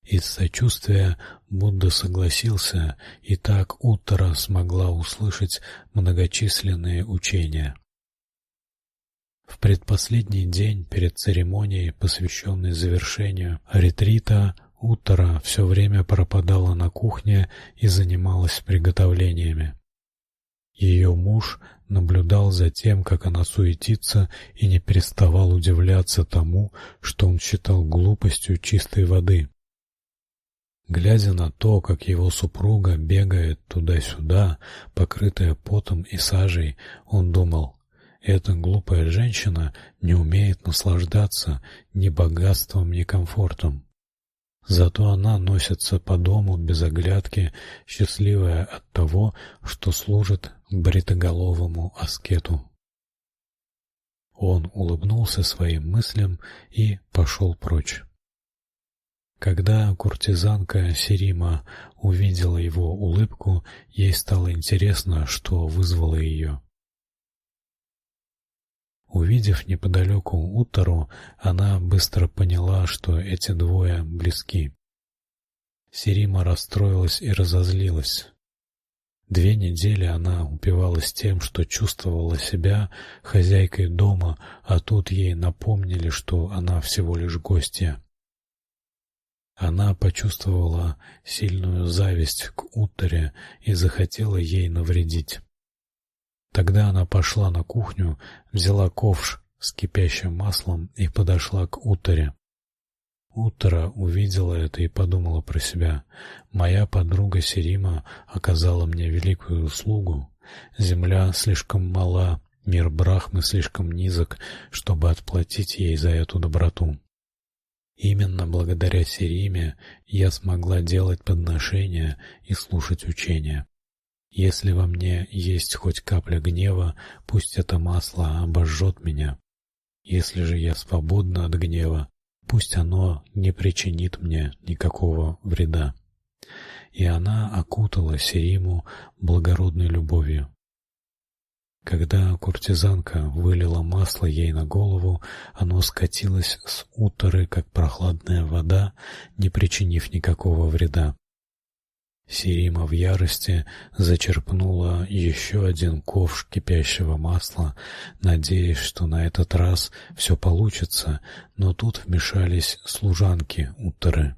Из сочувствия Будда согласился, и так Уттара смогла услышать многочисленные учения. В предпоследний день перед церемонией, посвященной завершению ретрита, Утро все время пропадала на кухне и занималась приготовлениями. Ее муж наблюдал за тем, как она суетится, и не переставал удивляться тому, что он считал глупостью чистой воды. Глядя на то, как его супруга бегает туда-сюда, покрытая потом и сажей, он думал: эта глупая женщина не умеет наслаждаться ни богатством, ни комфортом. Зато она носится по дому без оглядки, счастливая от того, что служит бритоголовому аскету. Он улыбнулся своим мыслям и пошел прочь. Когда куртизанка Серима увидела его улыбку, ей стало интересно, что вызвало ее. Увидев неподалеку Утару, она быстро поняла, что эти двое близки. Серима расстроилась и разозлилась. Две недели она упивалась тем, что чувствовала себя хозяйкой дома, а тут ей напомнили, что она всего лишь гостья. Она почувствовала сильную зависть к Утаре и захотела ей навредить. Тогда она пошла на кухню, взяла ковш с кипящим маслом и подошла к Утаре. Утара увидела это и подумала про себя: моя подруга Серима оказала мне великую услугу. Земля слишком мала, мир Брахмы слишком низок, чтобы отплатить ей за эту доброту. Именно благодаря Сериме я смогла делать подношения и слушать учения. Если во мне есть хоть капля гнева, пусть это масло обожжет меня. Если же я свободна от гнева, пусть оно не причинит мне никакого вреда. И она окутала Сериму благородной любовью. Когда куртизанка вылила масло ей на голову, оно скатилось с уторы, как прохладная вода, не причинив никакого вреда. Сирима в ярости зачерпнула еще один ковш кипящего масла, надеясь, что на этот раз все получится, но тут вмешались служанки Утары.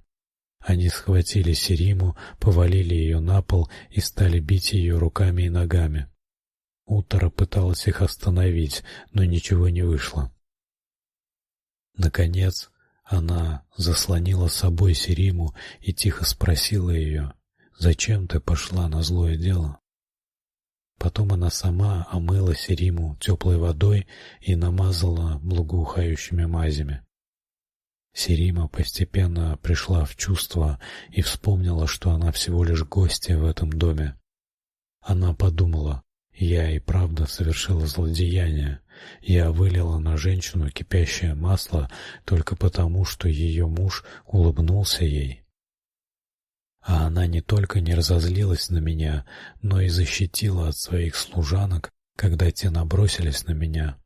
Они схватили Сириму, повалили ее на пол и стали бить ее руками и ногами. Утара пыталась их остановить, но ничего не вышло. Наконец, она заслонила собой Сириму и тихо спросила ее: Зачем ты пошла на злое дело? Потом она сама омыла Сериму теплой водой и намазала благоухающими мазями. Серима постепенно пришла в чувство и вспомнила, что она всего лишь гостья в этом доме. Она подумала: я и правда совершила злодеяние. Я вылила на женщину кипящее масло только потому, что ее муж улыбнулся ей. А она не только не разозлилась на меня, но и защитила от своих служанок, когда те набросились на меня.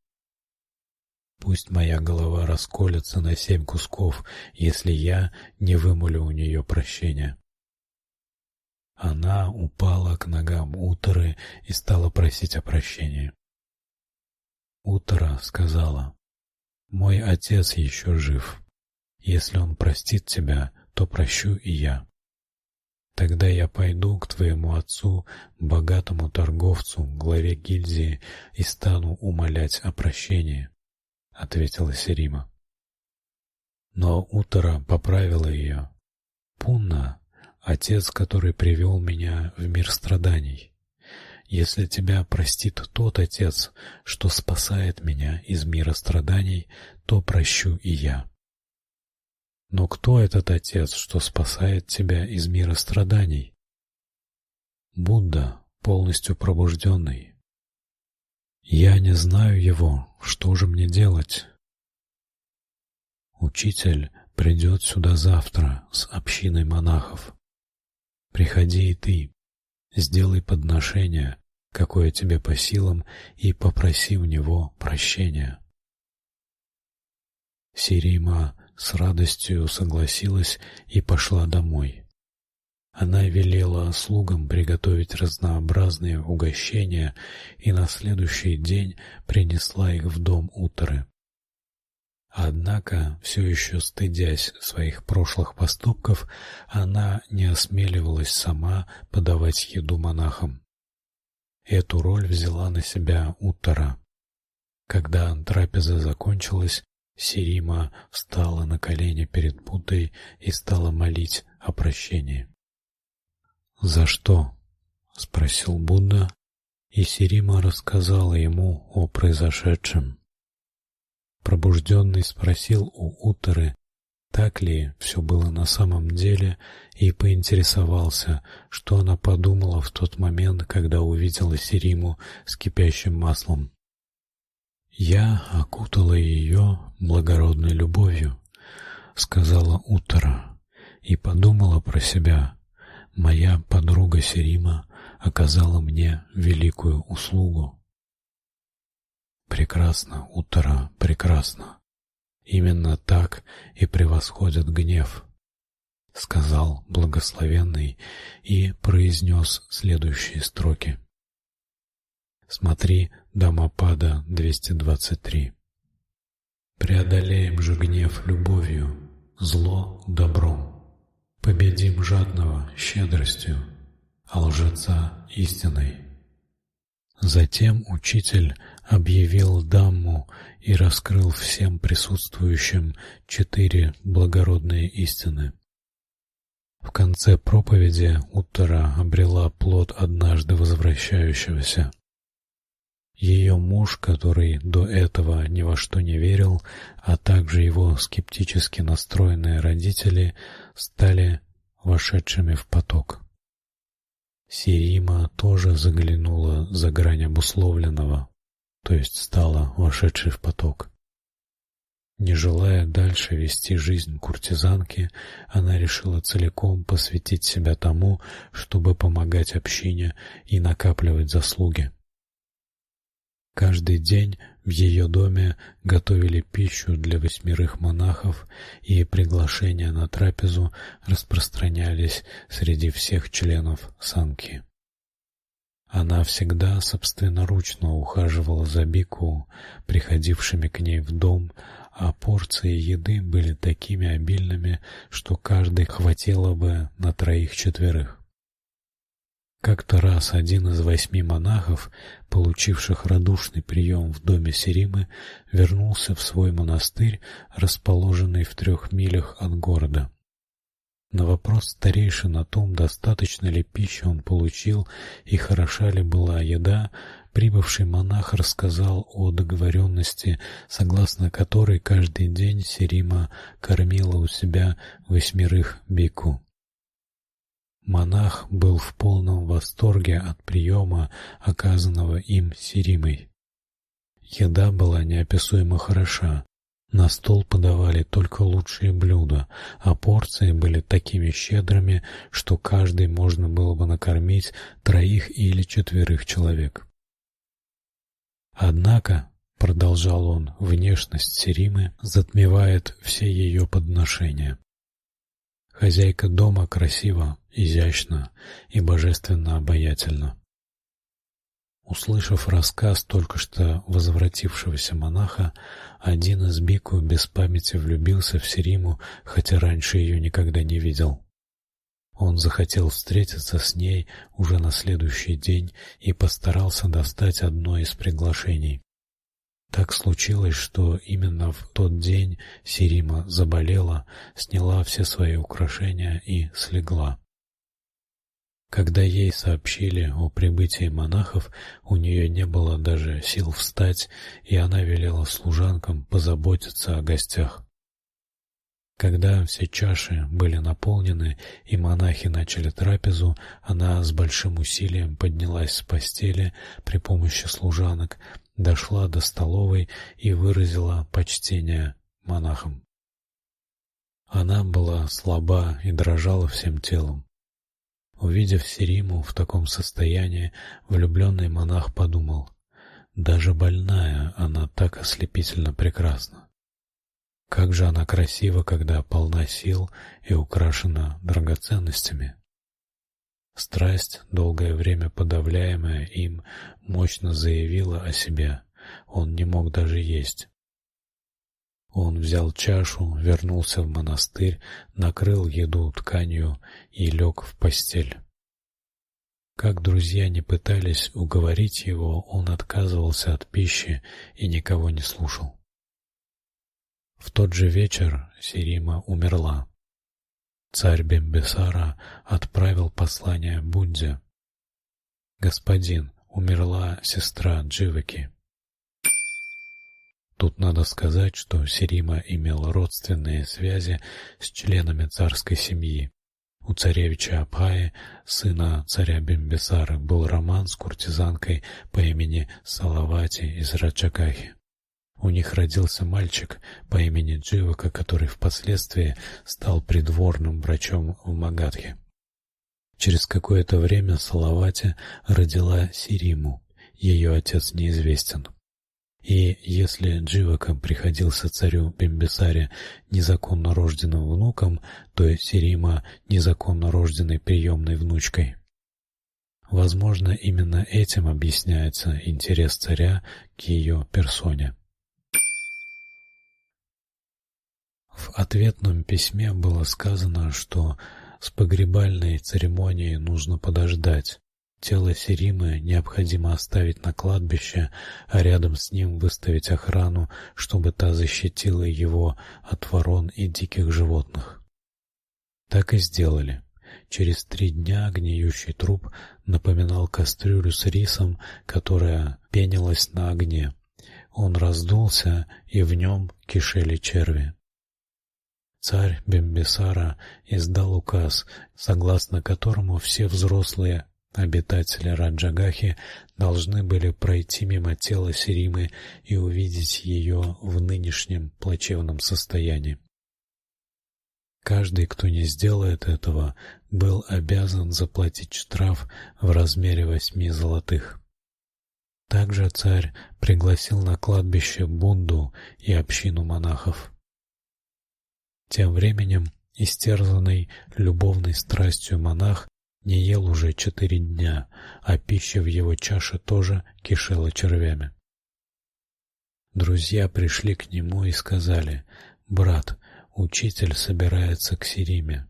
Пусть моя голова расколется на семь кусков, если я не вымолю у нее прощения. Она упала к ногам Уторы и стала просить о прощении. Утора сказала: "Мой отец еще жив. Если он простит тебя, то прощу и я. Тогда я пойду к твоему отцу, богатому торговцу, главе гильдии, и стану умолять о прощении", ответила Серима. Но Утора поправила ее. "Пунна, Отец, который привел меня в мир страданий. Если тебя простит тот Отец, что спасает меня из мира страданий, то прощу и я. Но кто этот Отец, что спасает тебя из мира страданий? Будда, полностью пробужденный. Я не знаю его, что же мне делать? Учитель придет сюда завтра с общиной монахов. Приходи и ты, сделай подношение, какое тебе по силам, и попроси у него прощения. Сирима с радостью согласилась и пошла домой. Она велела слугам приготовить разнообразные угощения и на следующий день принесла их в дом Уторы. Однако, все еще стыдясь своих прошлых поступков, она не осмеливалась сама подавать еду монахам. Эту роль взяла на себя Уттара. Когда трапеза закончилась, Сирима встала на колени перед Буддой и стала молить о прощении. "За что?" спросил Будда, и Сирима рассказала ему о произошедшем. Пробужденный спросил у Утеры, так ли все было на самом деле, и поинтересовался, что она подумала в тот момент, когда увидела Сериму с кипящим маслом. Я окутала ее благородной любовью, сказала Утера, и подумала про себя. Моя подруга Серима оказала мне великую услугу. Прекрасно, утро, прекрасно. Именно так и превосходит гнев, сказал благословенный и произнес следующие строки. Смотри Дамапада 223. Преодолеем же гнев любовью, зло добром. Победим жадного щедростью, а лжеца истиной. Затем учитель объявил Дамму и раскрыл всем присутствующим четыре благородные истины. В конце проповеди Уттара обрела плод однажды возвращающегося. Ее муж, который до этого ни во что не верил, а также его скептически настроенные родители стали вошедшими в поток. Сирима тоже заглянула за грань обусловленного, то есть стала вошедшей в поток. Не желая дальше вести жизнь куртизанки, она решила целиком посвятить себя тому, чтобы помогать общине и накапливать заслуги. Каждый день в ее доме готовили пищу для восьмерых монахов, и приглашения на трапезу распространялись среди всех членов санки. Она всегда собственноручно ухаживала за бику, приходившими к ней в дом, а порции еды были такими обильными, что каждый хватило бы на троих-четверых. Как-то раз один из восьми монахов, получивших радушный прием в доме Серимы, вернулся в свой монастырь, расположенный в трех милях от города. На вопрос старейшин о том, достаточно ли пищи он получил и хороша ли была еда, прибывший монах рассказал о договоренности, согласно которой каждый день Серима кормила у себя восьмерых бику. Монах был в полном восторге от приема, оказанного им Сиримой. Еда была неописуемо хороша. На стол подавали только лучшие блюда, а порции были такими щедрыми, что каждый можно было бы накормить троих или четверых человек. Однако, продолжал он, внешность Серимы затмевает все ее подношения. Хозяйка дома красива, изящна и божественно обаятельна. Услышав рассказ только что возвратившегося монаха, один из бику без памяти влюбился в Сериму, хотя раньше ее никогда не видел. Он захотел встретиться с ней уже на следующий день и постарался достать одно из приглашений. Так случилось, что именно в тот день Серима заболела, сняла все свои украшения и слегла. Когда ей сообщили о прибытии монахов, у нее не было даже сил встать, и она велела служанкам позаботиться о гостях. Когда все чаши были наполнены и монахи начали трапезу, она с большим усилием поднялась с постели при помощи служанок, дошла до столовой и выразила почтение монахам. Она была слаба и дрожала всем телом. Увидев Сериму в таком состоянии, влюбленный монах подумал: даже больная она так ослепительно прекрасна. Как же она красива, когда полна сил и украшена драгоценностями. Страсть, долгое время подавляемая им, мощно заявила о себе. Он не мог даже есть. Он взял чашу, вернулся в монастырь, накрыл еду тканью и лег в постель. Как друзья не пытались уговорить его, он отказывался от пищи и никого не слушал. В тот же вечер Сирима умерла. Царь Бембесара отправил послание Бунде. Господин, умерла сестра Дживаки. Тут надо сказать, что Сирима имел родственные связи с членами царской семьи. У царевича Абхаи, сына царя Бимбисара, был роман с куртизанкой по имени Салавати из Раджагахи. У них родился мальчик по имени Дживака, который впоследствии стал придворным врачом в Магадхе. Через какое-то время Салавати родила Сириму. Ее отец неизвестен. И если Дживака приходился царю Бимбисаре незаконно рожденным внуком, то Сирима незаконно рожденной приемной внучкой. Возможно, именно этим объясняется интерес царя к ее персоне. В ответном письме было сказано, что с погребальной церемонией нужно подождать. Тело Серимы необходимо оставить на кладбище, а рядом с ним выставить охрану, чтобы та защитила его от ворон и диких животных. Так и сделали. Через три дня гниющий труп напоминал кастрюлю с рисом, которая пенилась на огне. Он раздулся, и в нем кишели черви. Царь Бембисара издал указ, согласно которому все взрослые обитатели Раджагахи должны были пройти мимо тела Серимы и увидеть ее в нынешнем плачевном состоянии. Каждый, кто не сделает этого, был обязан заплатить штраф в размере восьми золотых. Также царь пригласил на кладбище Бунду и общину монахов. Тем временем истерзанный любовной страстью монах не ел уже четыре дня, а пища в его чаше тоже кишела червями. Друзья пришли к нему и сказали: "Брат, учитель собирается к Сириме".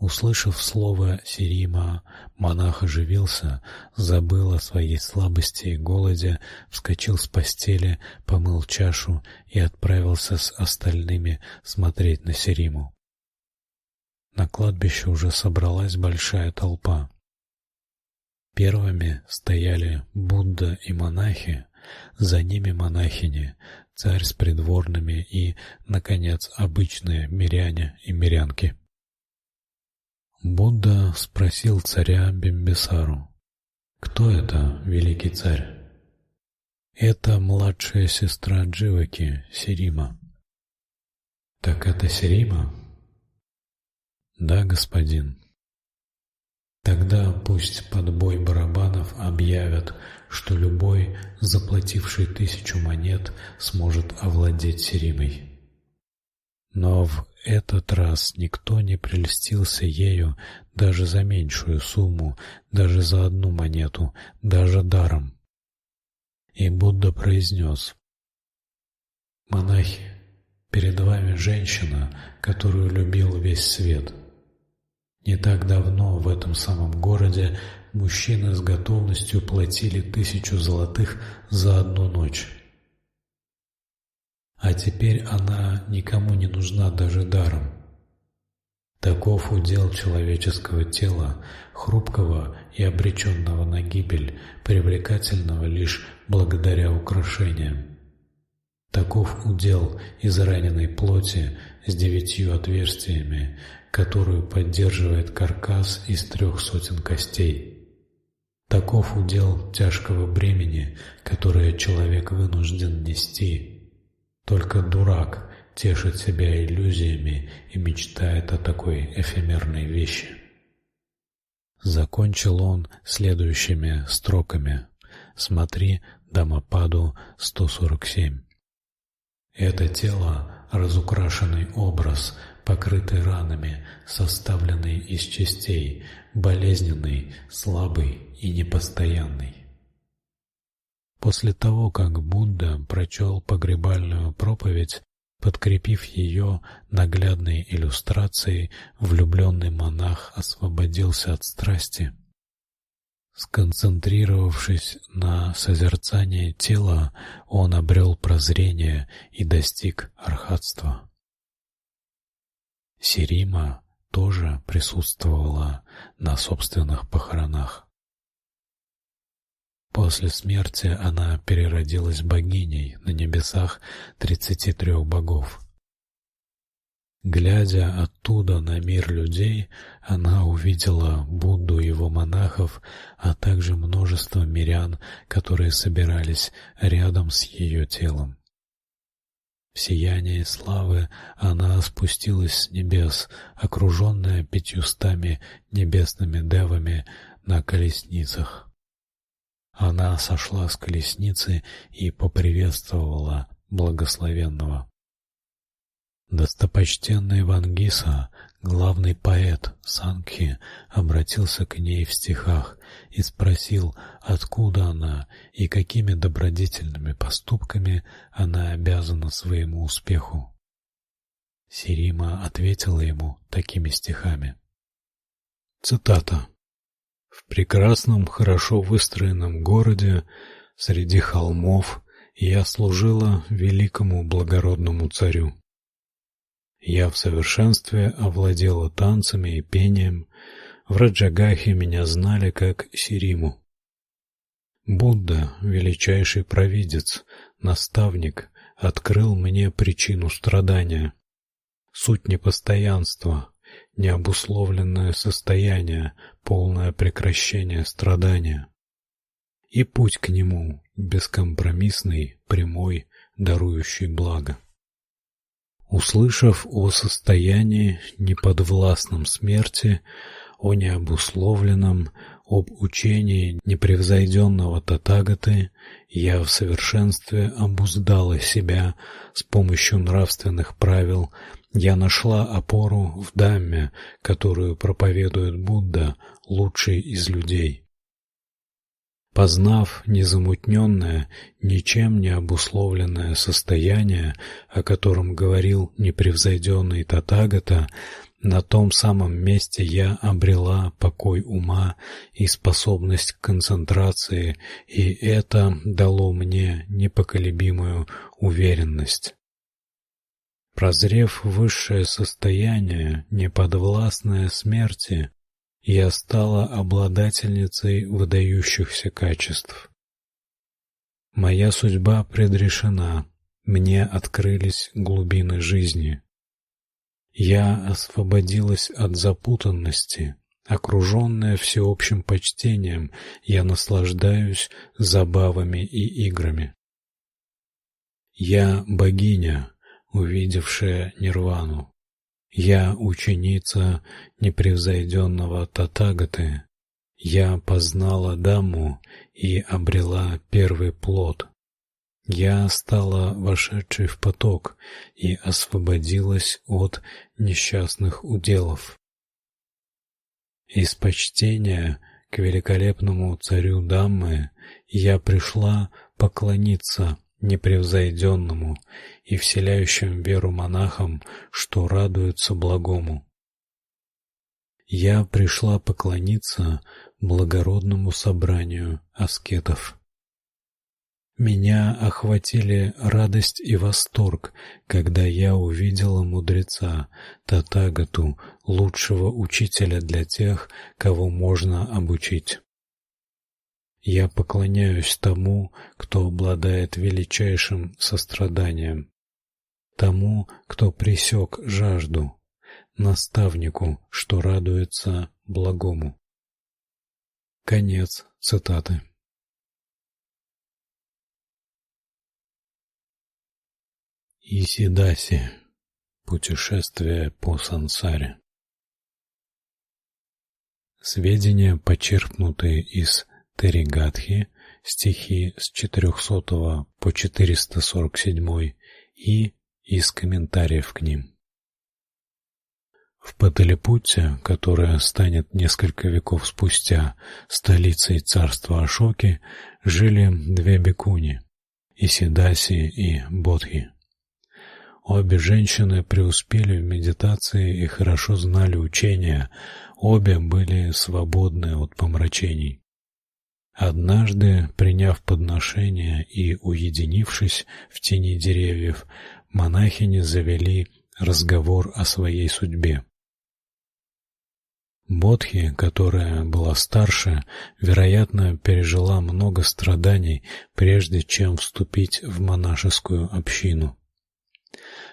Услышав слово Сирима, монах оживился, забыл о своей слабости и голоде, вскочил с постели, помыл чашу и отправился с остальными смотреть на Сириму. На кладбище уже собралась большая толпа. Первыми стояли Будда и монахи, за ними монахини, царь с придворными и, наконец, обычные миряне и мирянки. Будда спросил царя Бимбисару: "Кто это, великий царь?" "Это младшая сестра Дживаки, Сирима". "Так это Сирима?" "Да, господин". Тогда пусть под бой барабанов объявят, что любой, заплативший тысячу монет, сможет овладеть Сиримой. Но в этот раз никто не прельстился ею даже за меньшую сумму, даже за одну монету, даже даром. И Будда произнес: "Монахи, перед вами женщина, которую любил весь свет. Не так давно в этом самом городе мужчины с готовностью платили тысячу золотых за одну ночь. А теперь она никому не нужна даже даром. Таков удел человеческого тела, хрупкого и обреченного на гибель, привлекательного лишь благодаря украшениям. Таков удел израненной плоти с девятью отверстиями, которую поддерживает каркас из трех сотен костей. Таков удел тяжкого бремени, которое человек вынужден нести. Только дурак тешит себя иллюзиями и мечтает о такой эфемерной вещи. Закончил он следующими строками. Смотри Дамападу 147. Это тело — разукрашенный образ, покрытый ранами, составленный из частей, болезненный, слабый и непостоянный. После того, как Будда прочел погребальную проповедь, подкрепив ее наглядной иллюстрацией, влюбленный монах освободился от страсти. Сконцентрировавшись на созерцании тела, он обрел прозрение и достиг архатства. Сирима тоже присутствовала на собственных похоронах. После смерти она переродилась богиней на небесах тридцати трех богов. Глядя оттуда на мир людей, она увидела Будду и его монахов, а также множество мирян, которые собирались рядом с ее телом. В сиянии славы она спустилась с небес, окруженная пятьюстами небесными девами на колесницах. Она сошла с колесницы и поприветствовала благословенного. Достопочтенный Вангиса, главный поэт Санкхи, обратился к ней в стихах и спросил, откуда она и какими добродетельными поступками она обязана своему успеху. Сирима ответила ему такими стихами. Цитата. В прекрасном, хорошо выстроенном городе среди холмов я служила великому благородному царю. Я в совершенстве овладела танцами и пением. В Раджагахе меня знали как Сириму. Будда, величайший провидец, наставник, открыл мне причину страдания, суть непостоянства, необусловленное состояние, полное прекращение страдания. И путь к нему бескомпромиссный, прямой, дарующий благо. Услышав о состоянии неподвластном смерти, о необусловленном, об учении непревзойденного Татагаты, я в совершенстве обуздала себя с помощью нравственных правил я нашла опору в Дамме, которую проповедует Будда, лучший из людей. Познав незамутненное, ничем не обусловленное состояние, о котором говорил непревзойденный Татагата, на том самом месте я обрела покой ума и способность к концентрации, и это дало мне непоколебимую уверенность. Прозрев высшее состояние, неподвластное смерти, я стала обладательницей выдающихся качеств. Моя судьба предрешена, мне открылись глубины жизни. Я освободилась от запутанности. Окруженная всеобщим почтением, я наслаждаюсь забавами и играми. Я богиня, увидевшая нирвану. Я ученица непревзойденного Татагаты. Я познала Даму и обрела первый плод. Я стала вошедшей в поток и освободилась от несчастных уделов. Из почтения к великолепному царю Даммы я пришла поклониться непревзойденному и вселяющим веру монахам, что радуются благому. Я пришла поклониться благородному собранию аскетов. Меня охватили радость и восторг, когда я увидела мудреца Татагату, лучшего учителя для тех, кого можно обучить. Я поклоняюсь тому, кто обладает величайшим состраданием, тому, кто пресек жажду, наставнику, что радуется благому. Конец цитаты. Исидаси. Путешествие по сансаре. Сведения, почерпнутые из Теригатхи, стихи с 400 по 447 и из комментариев к ним. В Паталипутте, которая станет несколько веков спустя столицей царства Ашоки, жили две бикуни: Исидаси и Бодхи. Обе женщины преуспели в медитации и хорошо знали учения, обе были свободны от помрачений. Однажды, приняв подношение и уединившись в тени деревьев, монахини завели разговор о своей судьбе. Бодхи, которая была старше, вероятно, пережила много страданий, прежде чем вступить в монашескую общину.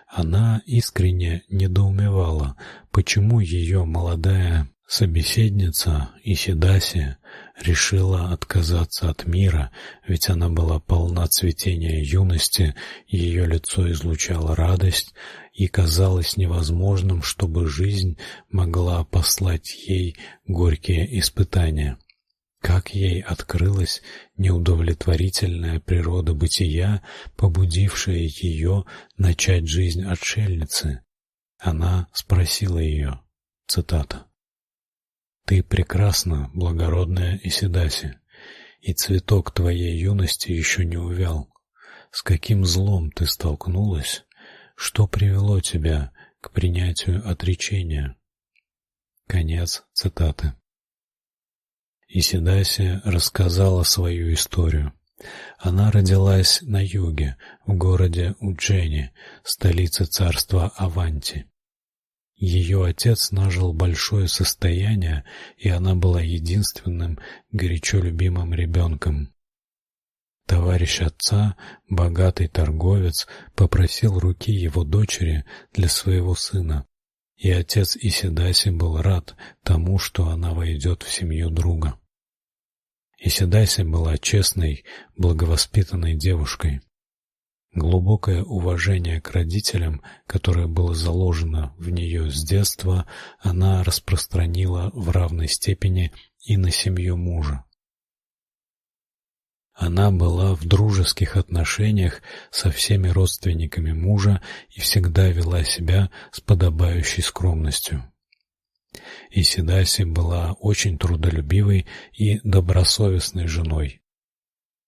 Она искренне недоумевала, почему ее молодая собеседница Исидаси решила отказаться от мира, ведь она была полна цветения юности, ее лицо излучало радость, и казалось невозможным, чтобы жизнь могла послать ей горькие испытания. Как ей открылась неудовлетворительная природа бытия, побудившая ее начать жизнь отшельницы. Она спросила ее, цитата: "Ты прекрасна, благородная Исидаси, и цветок твоей юности еще не увял. С каким злом ты столкнулась? Что привело тебя к принятию отречения?" Конец цитаты. Исидаси рассказала свою историю. Она родилась на юге, в городе Уджени, столице царства Аванти. Ее отец нажил большое состояние, и она была единственным горячо любимым ребенком. Товарищ отца, богатый торговец, попросил руки его дочери для своего сына. И отец Исидаси был рад тому, что она войдет в семью друга. Исидаси была честной, благовоспитанной девушкой. Глубокое уважение к родителям, которое было заложено в нее с детства, она распространила в равной степени и на семью мужа. Она была в дружеских отношениях со всеми родственниками мужа и всегда вела себя с подобающей скромностью. Исидаси была очень трудолюбивой и добросовестной женой.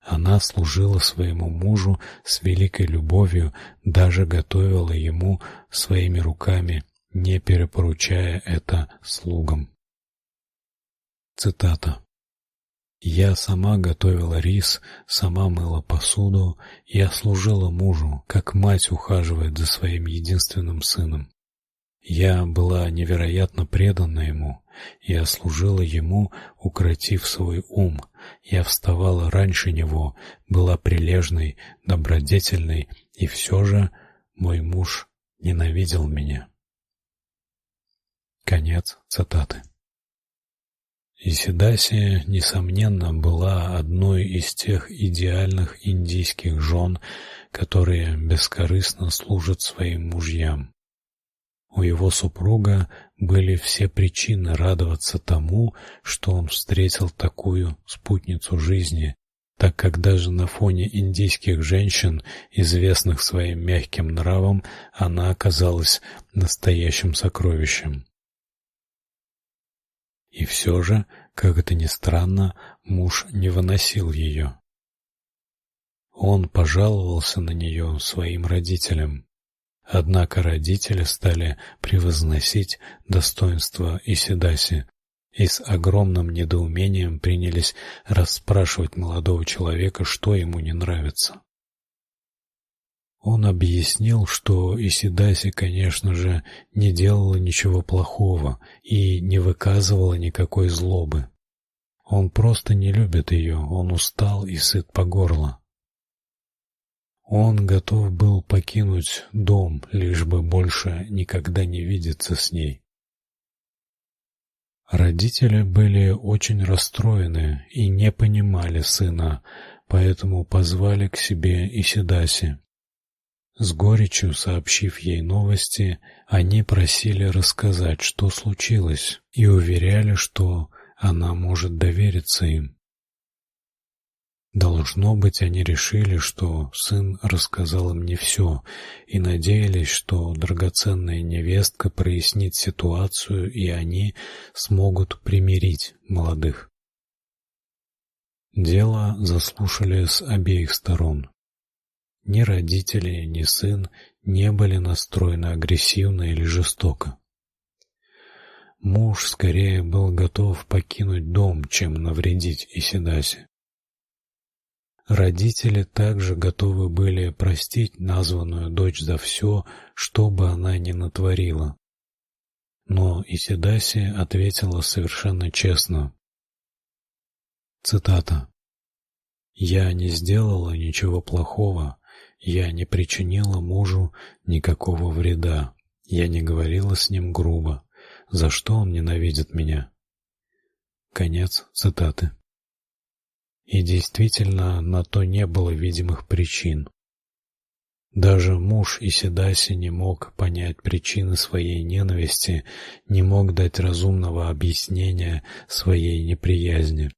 Она служила своему мужу с великой любовью, даже готовила ему своими руками, не перепоручая это слугам. Цитата я сама готовила рис, сама мыла посуду, я служила мужу, как мать ухаживает за своим единственным сыном. Я была невероятно предана ему, я служила ему, укротив свой ум. Я вставала раньше него, была прилежной, добродетельной, и все же мой муж ненавидел меня. Конец цитаты. Исидаси, несомненно, была одной из тех идеальных индийских жен, которые бескорыстно служат своим мужьям. У его супруга были все причины радоваться тому, что он встретил такую спутницу жизни, так как даже на фоне индийских женщин, известных своим мягким нравом, она оказалась настоящим сокровищем. И все же, как это ни странно, муж не выносил ее. Он пожаловался на нее своим родителям. Однако родители стали превозносить достоинства Исидаси и с огромным недоумением принялись расспрашивать молодого человека, что ему не нравится. Он объяснил, что Исидаси, конечно же, не делала ничего плохого и не выказывала никакой злобы. Он просто не любит ее, он устал и сыт по горло. Он готов был покинуть дом, лишь бы больше никогда не видеться с ней. Родители были очень расстроены и не понимали сына, поэтому позвали к себе Исидаси. С горечью сообщив ей новости, они просили рассказать, что случилось, и уверяли, что она может довериться им. Должно быть, они решили, что сын рассказал им не все, и надеялись, что драгоценная невестка прояснит ситуацию, и они смогут примирить молодых. Дело заслушали с обеих сторон. Ни родители, ни сын не были настроены агрессивно или жестоко. Муж скорее был готов покинуть дом, чем навредить Исидасе. Родители также готовы были простить названную дочь за все, что бы она ни натворила. Но Исидаси ответила совершенно честно. Цитата: "Я не сделала ничего плохого, я не причинила мужу никакого вреда, я не говорила с ним грубо. За что он ненавидит меня?" Конец цитаты. И действительно, на то не было видимых причин. Даже муж Исидаси не мог понять причины своей ненависти, не мог дать разумного объяснения своей неприязни.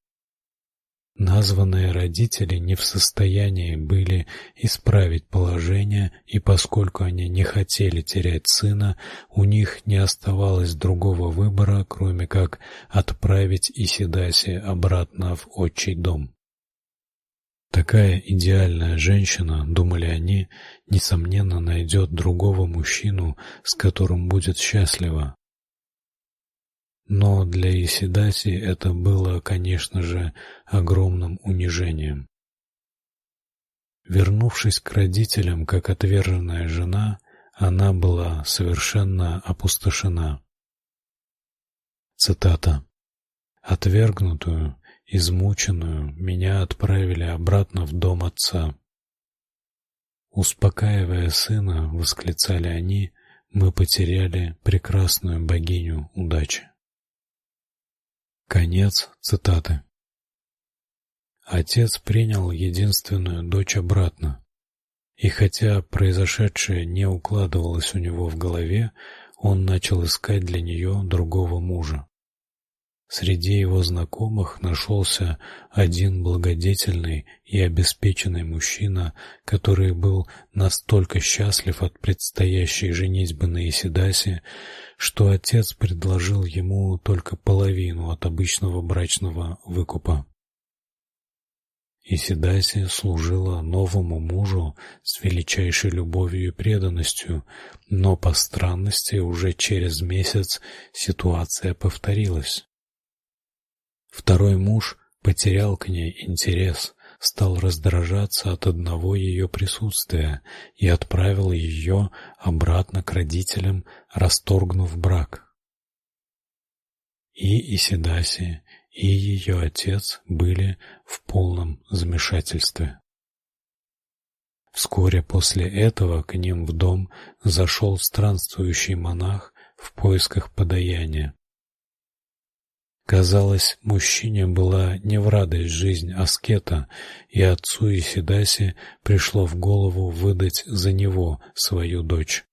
Названные родители не в состоянии были исправить положение, и поскольку они не хотели терять сына, у них не оставалось другого выбора, кроме как отправить Исидаси обратно в отчий дом. Такая идеальная женщина, думали они, несомненно найдет другого мужчину, с которым будет счастлива. Но для Исидаси это было, конечно же, огромным унижением. Вернувшись к родителям как отверженная жена, она была совершенно опустошена. Цитата: "Отвергнутую Измученную меня отправили обратно в дом отца. Успокаивая сына, восклицали они: "Мы потеряли прекрасную богиню удачи". Конец цитаты. Отец принял единственную дочь обратно. И хотя произошедшее не укладывалось у него в голове, он начал искать для нее другого мужа. Среди его знакомых нашелся один благодетельный и обеспеченный мужчина, который был настолько счастлив от предстоящей женитьбы на Исидасе, что отец предложил ему только половину от обычного брачного выкупа. Исидаси служила новому мужу с величайшей любовью и преданностью, но по странности уже через месяц ситуация повторилась. Второй муж потерял к ней интерес, стал раздражаться от одного ее присутствия и отправил ее обратно к родителям, расторгнув брак. И Исидаси, и ее отец были в полном замешательстве. Вскоре после этого к ним в дом зашел странствующий монах в поисках подаяния. Казалось, мужчине была не в радость жизнь аскета, и отцу Исидаси пришло в голову выдать за него свою дочь.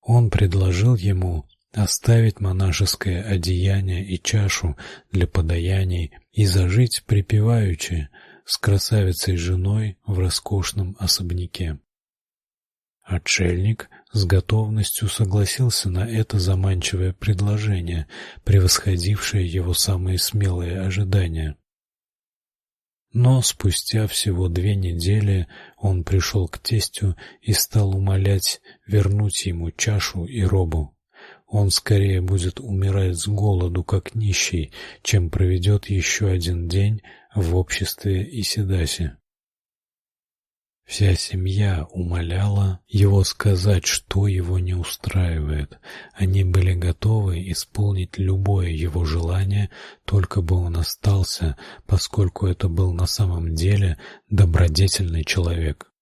Он предложил ему оставить монашеское одеяние и чашу для подаяний и зажить припеваючи с красавицей женой в роскошном особняке. Отшельник с готовностью согласился на это заманчивое предложение, превосходившее его самые смелые ожидания. Но спустя всего две недели он пришел к тестю и стал умолять вернуть ему чашу и робу. Он скорее будет умирать с голоду как нищий, чем проведет еще один день в обществе Исидаси. Вся семья умоляла его сказать, что его не устраивает. Они были готовы исполнить любое его желание, только бы он остался, поскольку это был на самом деле добродетельный человек.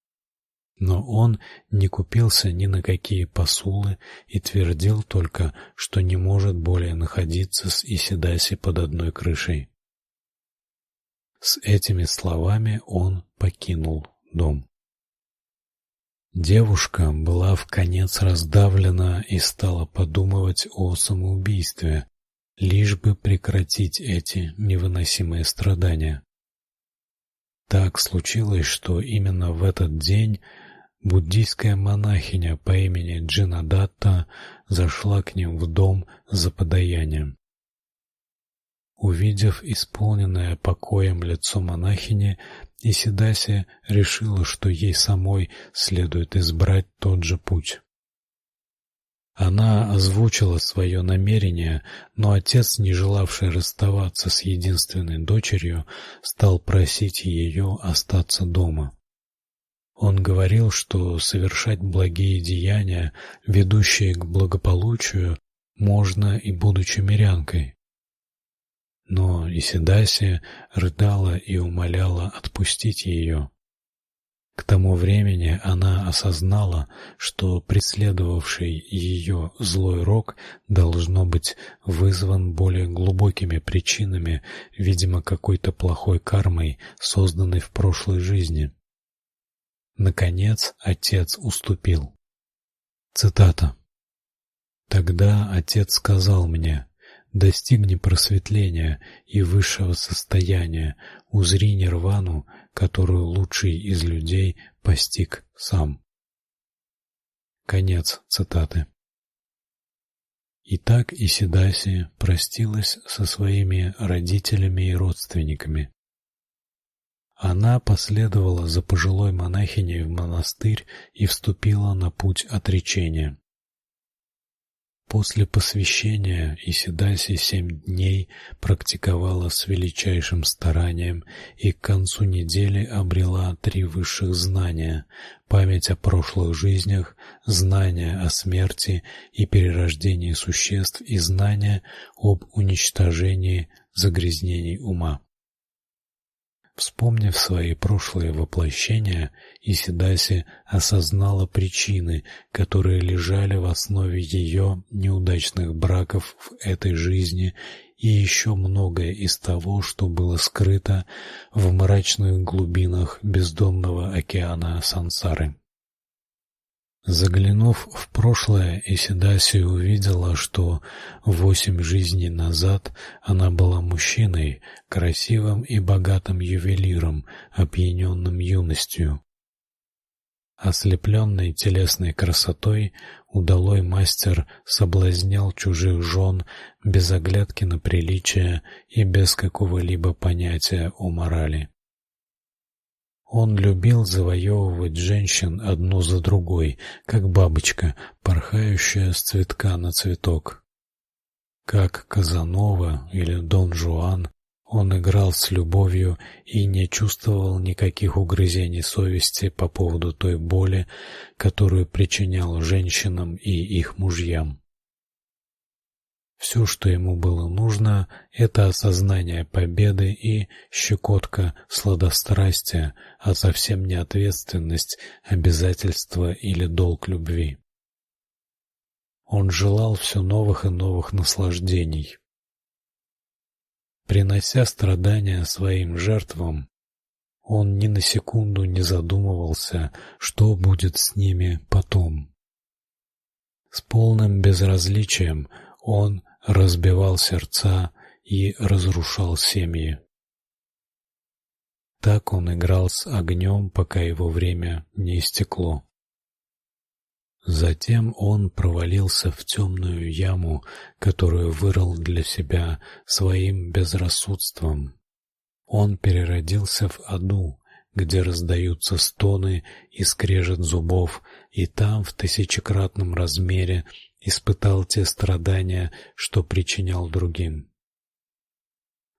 Но он не купился ни на какие посулы и твердил только, что не может более находиться с Исидаси под одной крышей. С этими словами он покинул дом. Девушка была в конец раздавлена и стала подумывать о самоубийстве, лишь бы прекратить эти невыносимые страдания. Так случилось, что именно в этот день буддийская монахиня по имени Джинадатта зашла к ним в дом за подаянием. Увидев исполненное покоем лицо монахини, Исидаси решила, что ей самой следует избрать тот же путь. Она озвучила свое намерение, но отец, не желавший расставаться с единственной дочерью, стал просить ее остаться дома. Он говорил, что совершать благие деяния, ведущие к благополучию, можно и будучи мирянкой. Но Исидаси рыдала и умоляла отпустить ее. К тому времени она осознала, что преследовавший ее злой рок должно быть вызван более глубокими причинами, видимо, какой-то плохой кармой, созданной в прошлой жизни. Наконец отец уступил. Цитата. Тогда отец сказал мне: достигни просветления и высшего состояния, узри нирвану, которую лучший из людей постиг сам. Конец цитаты. Итак, Исидаси простилась со своими родителями и родственниками. Она последовала за пожилой монахиней в монастырь и вступила на путь отречения. После посвящения Исидаси семь дней практиковала с величайшим старанием и к концу недели обрела три высших знания: память о прошлых жизнях, знание о смерти и перерождении существ и знание об уничтожении загрязнений ума. Вспомнив свои прошлые воплощения, Исидаси осознала причины, которые лежали в основе ее неудачных браков в этой жизни, и еще многое из того, что было скрыто в мрачных глубинах бездонного океана сансары. Заглянув в прошлое, Исидаси увидела, что восемь жизней назад она была мужчиной, красивым и богатым ювелиром, опьяненным юностью. Ослепленный телесной красотой, удалой мастер соблазнял чужих жен без оглядки на приличие и без какого-либо понятия о морали. Он любил завоевывать женщин одну за другой, как бабочка, порхающая с цветка на цветок. Как Казанова или Дон Жуан, он играл с любовью и не чувствовал никаких угрызений совести по поводу той боли, которую причинял женщинам и их мужьям. Все, что ему было нужно, это осознание победы и щекотка сладострастия, а совсем не ответственность, обязательство или долг любви. Он желал все новых и новых наслаждений. Принося страдания своим жертвам, он ни на секунду не задумывался, что будет с ними потом. С полным безразличием он разбивал сердца и разрушал семьи. Так он играл с огнем, пока его время не истекло. Затем он провалился в темную яму, которую вырыл для себя своим безрассудством. Он переродился в аду, где раздаются стоны и скрежет зубов, и там в тысячекратном размере испытал те страдания, что причинял другим.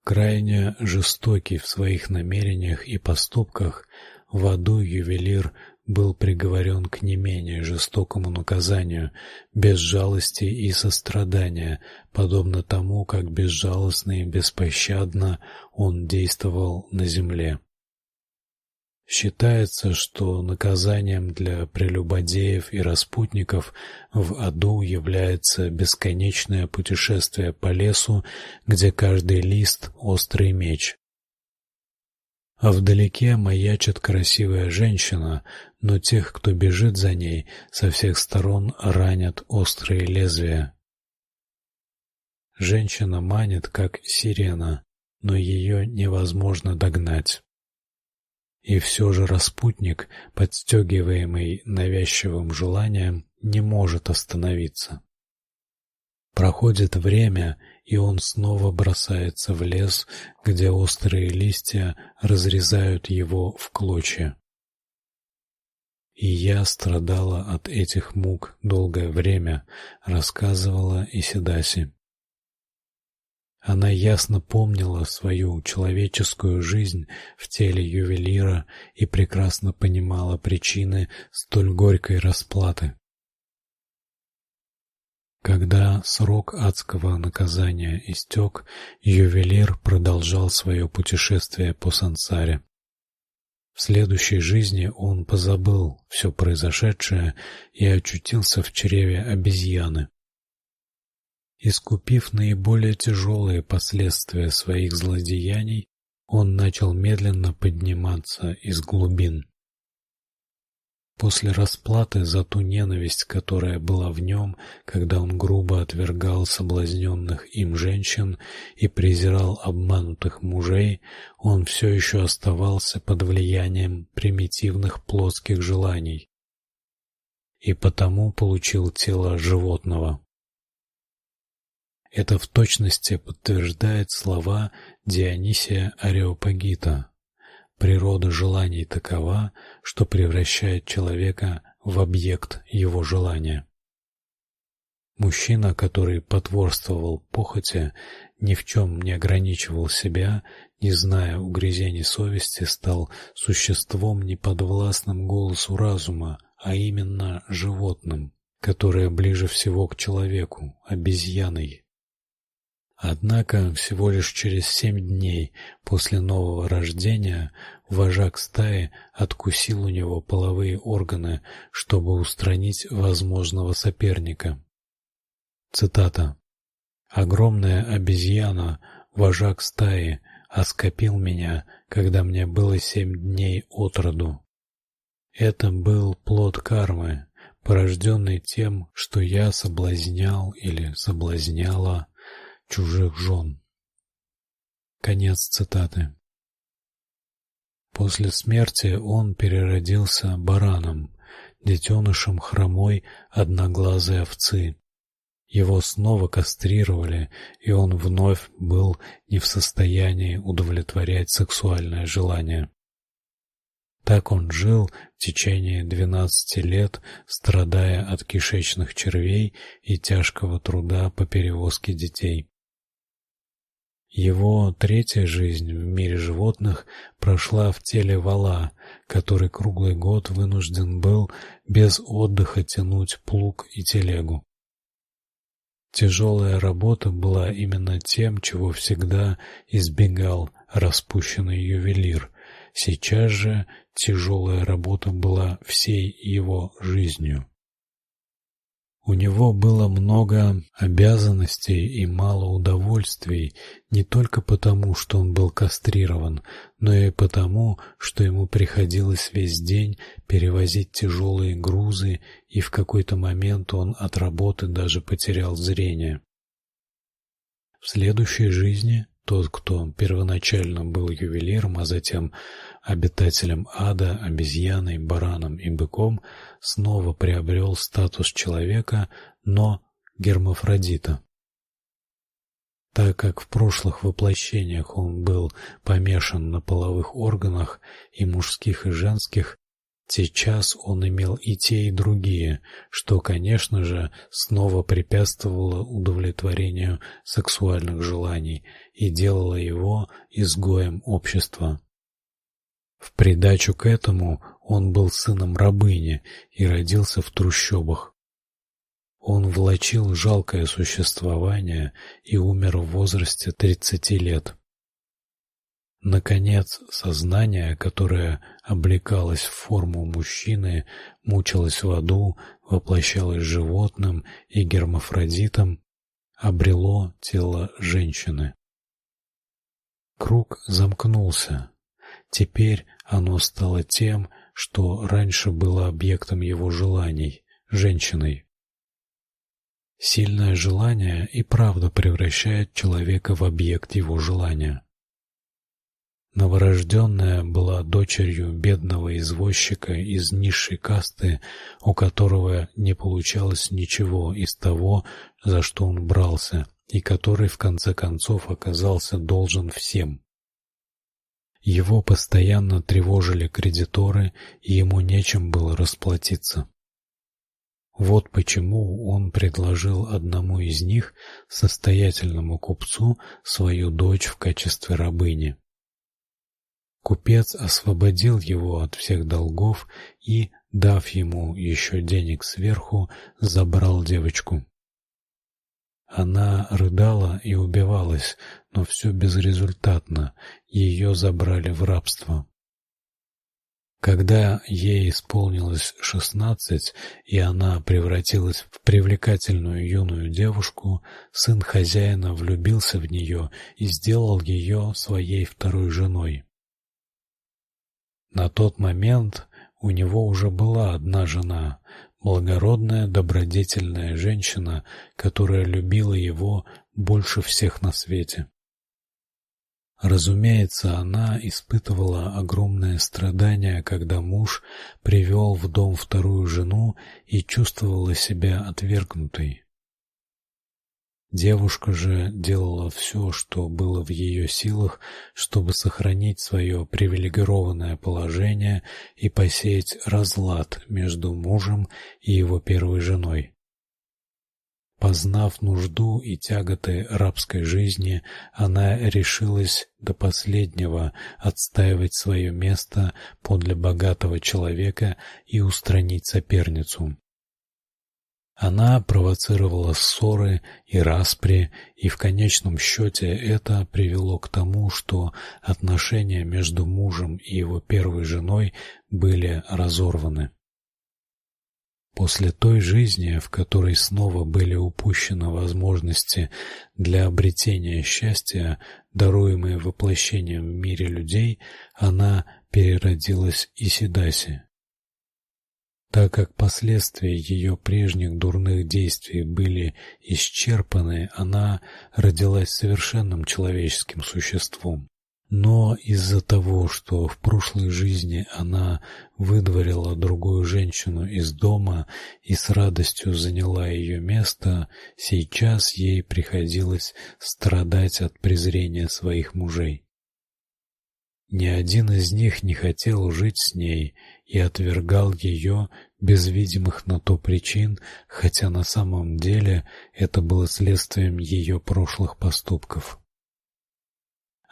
Крайне жестокий в своих намерениях и поступках, в аду ювелир был приговорен к не менее жестокому наказанию, без жалости и сострадания, подобно тому, как безжалостно и беспощадно он действовал на земле. Считается, что наказанием для прелюбодеев и распутников в аду является бесконечное путешествие по лесу, где каждый лист острый меч. А вдалеке маячит красивая женщина, но тех, кто бежит за ней, со всех сторон ранят острые лезвия. Женщина манит, как сирена, но ее невозможно догнать. И все же распутник, подстегиваемый навязчивым желанием, не может остановиться. Проходит время, и он снова бросается в лес, где острые листья разрезают его в клочья. И я страдала от этих мук долгое время, рассказывала Исидаси. Она ясно помнила свою человеческую жизнь в теле ювелира и прекрасно понимала причины столь горькой расплаты. Когда срок адского наказания истек, ювелир продолжал свое путешествие по сансаре. В следующей жизни он позабыл все произошедшее и очутился в чреве обезьяны. Искупив наиболее тяжелые последствия своих злодеяний, он начал медленно подниматься из глубин. После расплаты за ту ненависть, которая была в нем, когда он грубо отвергал соблазненных им женщин и презирал обманутых мужей, он все еще оставался под влиянием примитивных плотских желаний и потому получил тело животного. Это в точности подтверждает слова Дионисия Ареопагита. Природа желаний такова, что превращает человека в объект его желания. Мужчина, который потворствовал похоти, ни в чем не ограничивал себя, не зная угрызений совести, стал существом неподвластным голосу разума, а именно животным, которое ближе всего к человеку, обезьяной. Однако всего лишь через семь дней после нового рождения вожак стаи откусил у него половые органы, чтобы устранить возможного соперника. Цитата: Огромная обезьяна, вожак стаи, оскопил меня, когда мне было семь дней от роду. Это был плод кармы, порожденный тем, что я соблазнял или соблазняла чужих жен. Конец цитаты. После смерти он переродился бараном, детенышем хромой одноглазой овцы. Его снова кастрировали, и он вновь был не в состоянии удовлетворять сексуальное желание. Так он жил в течение двенадцати лет, страдая от кишечных червей и тяжкого труда по перевозке детей. Его третья жизнь в мире животных прошла в теле вала, который круглый год вынужден был без отдыха тянуть плуг и телегу. Тяжелая работа была именно тем, чего всегда избегал распущенный ювелир. Сейчас же тяжелая работа была всей его жизнью. У него было много обязанностей и мало удовольствий, не только потому, что он был кастрирован, но и потому, что ему приходилось весь день перевозить тяжелые грузы, и в какой-то момент он от работы даже потерял зрение. В следующей жизни тот, кто первоначально был ювелиром, а затем обитателем ада, обезьяной, бараном и быком, снова приобрел статус человека, но гермафродита. Так как в прошлых воплощениях он был помешан на половых органах и мужских и женских, Сейчас он имел и те, и другие, что, конечно же, снова препятствовало удовлетворению сексуальных желаний и делало его изгоем общества. В придачу к этому он был сыном рабыни и родился в трущобах. Он влачил жалкое существование и умер в возрасте тридцати лет. Наконец, сознание, которое облекалось в форму мужчины, мучилось в аду, воплощалось животным и гермафродитом, обрело тело женщины. Круг замкнулся. Теперь оно стало тем, что раньше было объектом его желаний женщиной. Сильное желание и правда превращает человека в объект его желания. Новорожденная была дочерью бедного извозчика из низшей касты, у которого не получалось ничего из того, за что он брался, и который в конце концов оказался должен всем. Его постоянно тревожили кредиторы, и ему нечем было расплатиться. Вот почему он предложил одному из них, состоятельному купцу, свою дочь в качестве рабыни. Купец освободил его от всех долгов и, дав ему еще денег сверху, забрал девочку. Она рыдала и убивалась, но все безрезультатно. Ее забрали в рабство. Когда ей исполнилось шестнадцать, и она превратилась в привлекательную юную девушку, сын хозяина влюбился в нее и сделал ее своей второй женой. На тот момент у него уже была одна жена, благородная, добродетельная женщина, которая любила его больше всех на свете. Разумеется, она испытывала огромное страдание, когда муж привел в дом вторую жену и чувствовала себя отвергнутой. Девушка же делала все, что было в ее силах, чтобы сохранить свое привилегированное положение и посеять разлад между мужем и его первой женой. Познав нужду и тяготы рабской жизни, она решилась до последнего отстаивать свое место подле богатого человека и устранить соперницу. Она провоцировала ссоры и распри, и в конечном счете это привело к тому, что отношения между мужем и его первой женой были разорваны. После той жизни, в которой снова были упущены возможности для обретения счастья, даруемые воплощением в мире людей, она переродилась Исидаси. Так как последствия ее прежних дурных действий были исчерпаны, она родилась совершенным человеческим существом. Но из-за того, что в прошлой жизни она выдворила другую женщину из дома и с радостью заняла ее место, сейчас ей приходилось страдать от презрения своих мужей. Ни один из них не хотел жить с ней и отвергал ее без видимых на то причин, хотя на самом деле это было следствием ее прошлых поступков.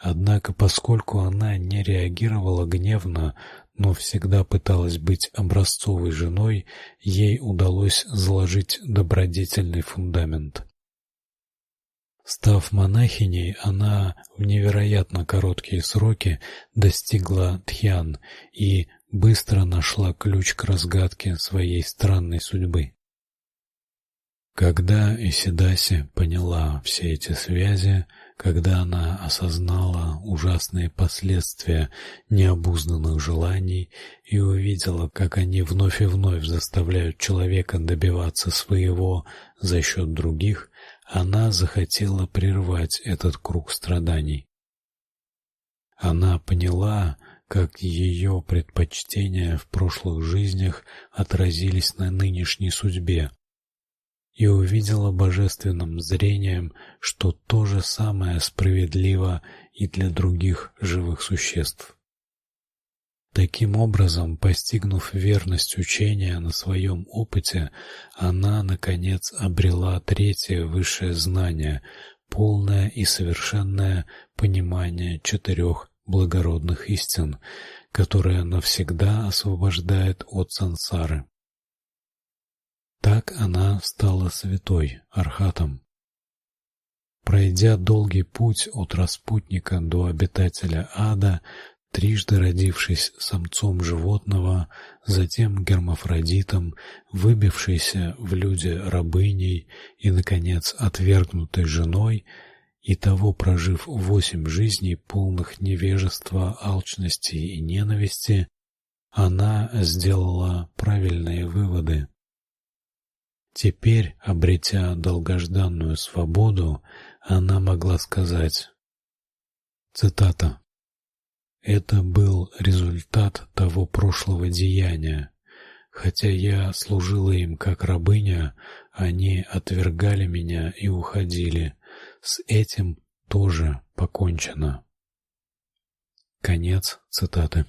Однако, поскольку она не реагировала гневно, но всегда пыталась быть образцовой женой, ей удалось заложить добродетельный фундамент. Став монахиней, она в невероятно короткие сроки достигла тхьян и быстро нашла ключ к разгадке своей странной судьбы. Когда Исидаси поняла все эти связи, когда она осознала ужасные последствия необузданных желаний и увидела, как они вновь и вновь заставляют человека добиваться своего за счет других, она захотела прервать этот круг страданий. Она поняла, как ее предпочтения в прошлых жизнях отразились на нынешней судьбе, и увидела божественным зрением, что то же самое справедливо и для других живых существ. Таким образом, постигнув верность учения на своем опыте, она наконец обрела третье высшее знание, полное и совершенное понимание четырех благородных истин, которое навсегда освобождает от сансары. Так она стала святой, архатом. Пройдя долгий путь от распутника до обитателя ада, трижды родившись самцом животного, затем гермафродитом, выбившейся в люди рабыней и наконец отвергнутой женой, и того прожив восемь жизней полных невежества, алчности и ненависти, она сделала правильные выводы. Теперь, обретя долгожданную свободу, она могла сказать: цитата: "Это был результат того прошлого деяния. Хотя я служила им как рабыня, они отвергали меня и уходили. С этим тоже покончено". Конец цитаты.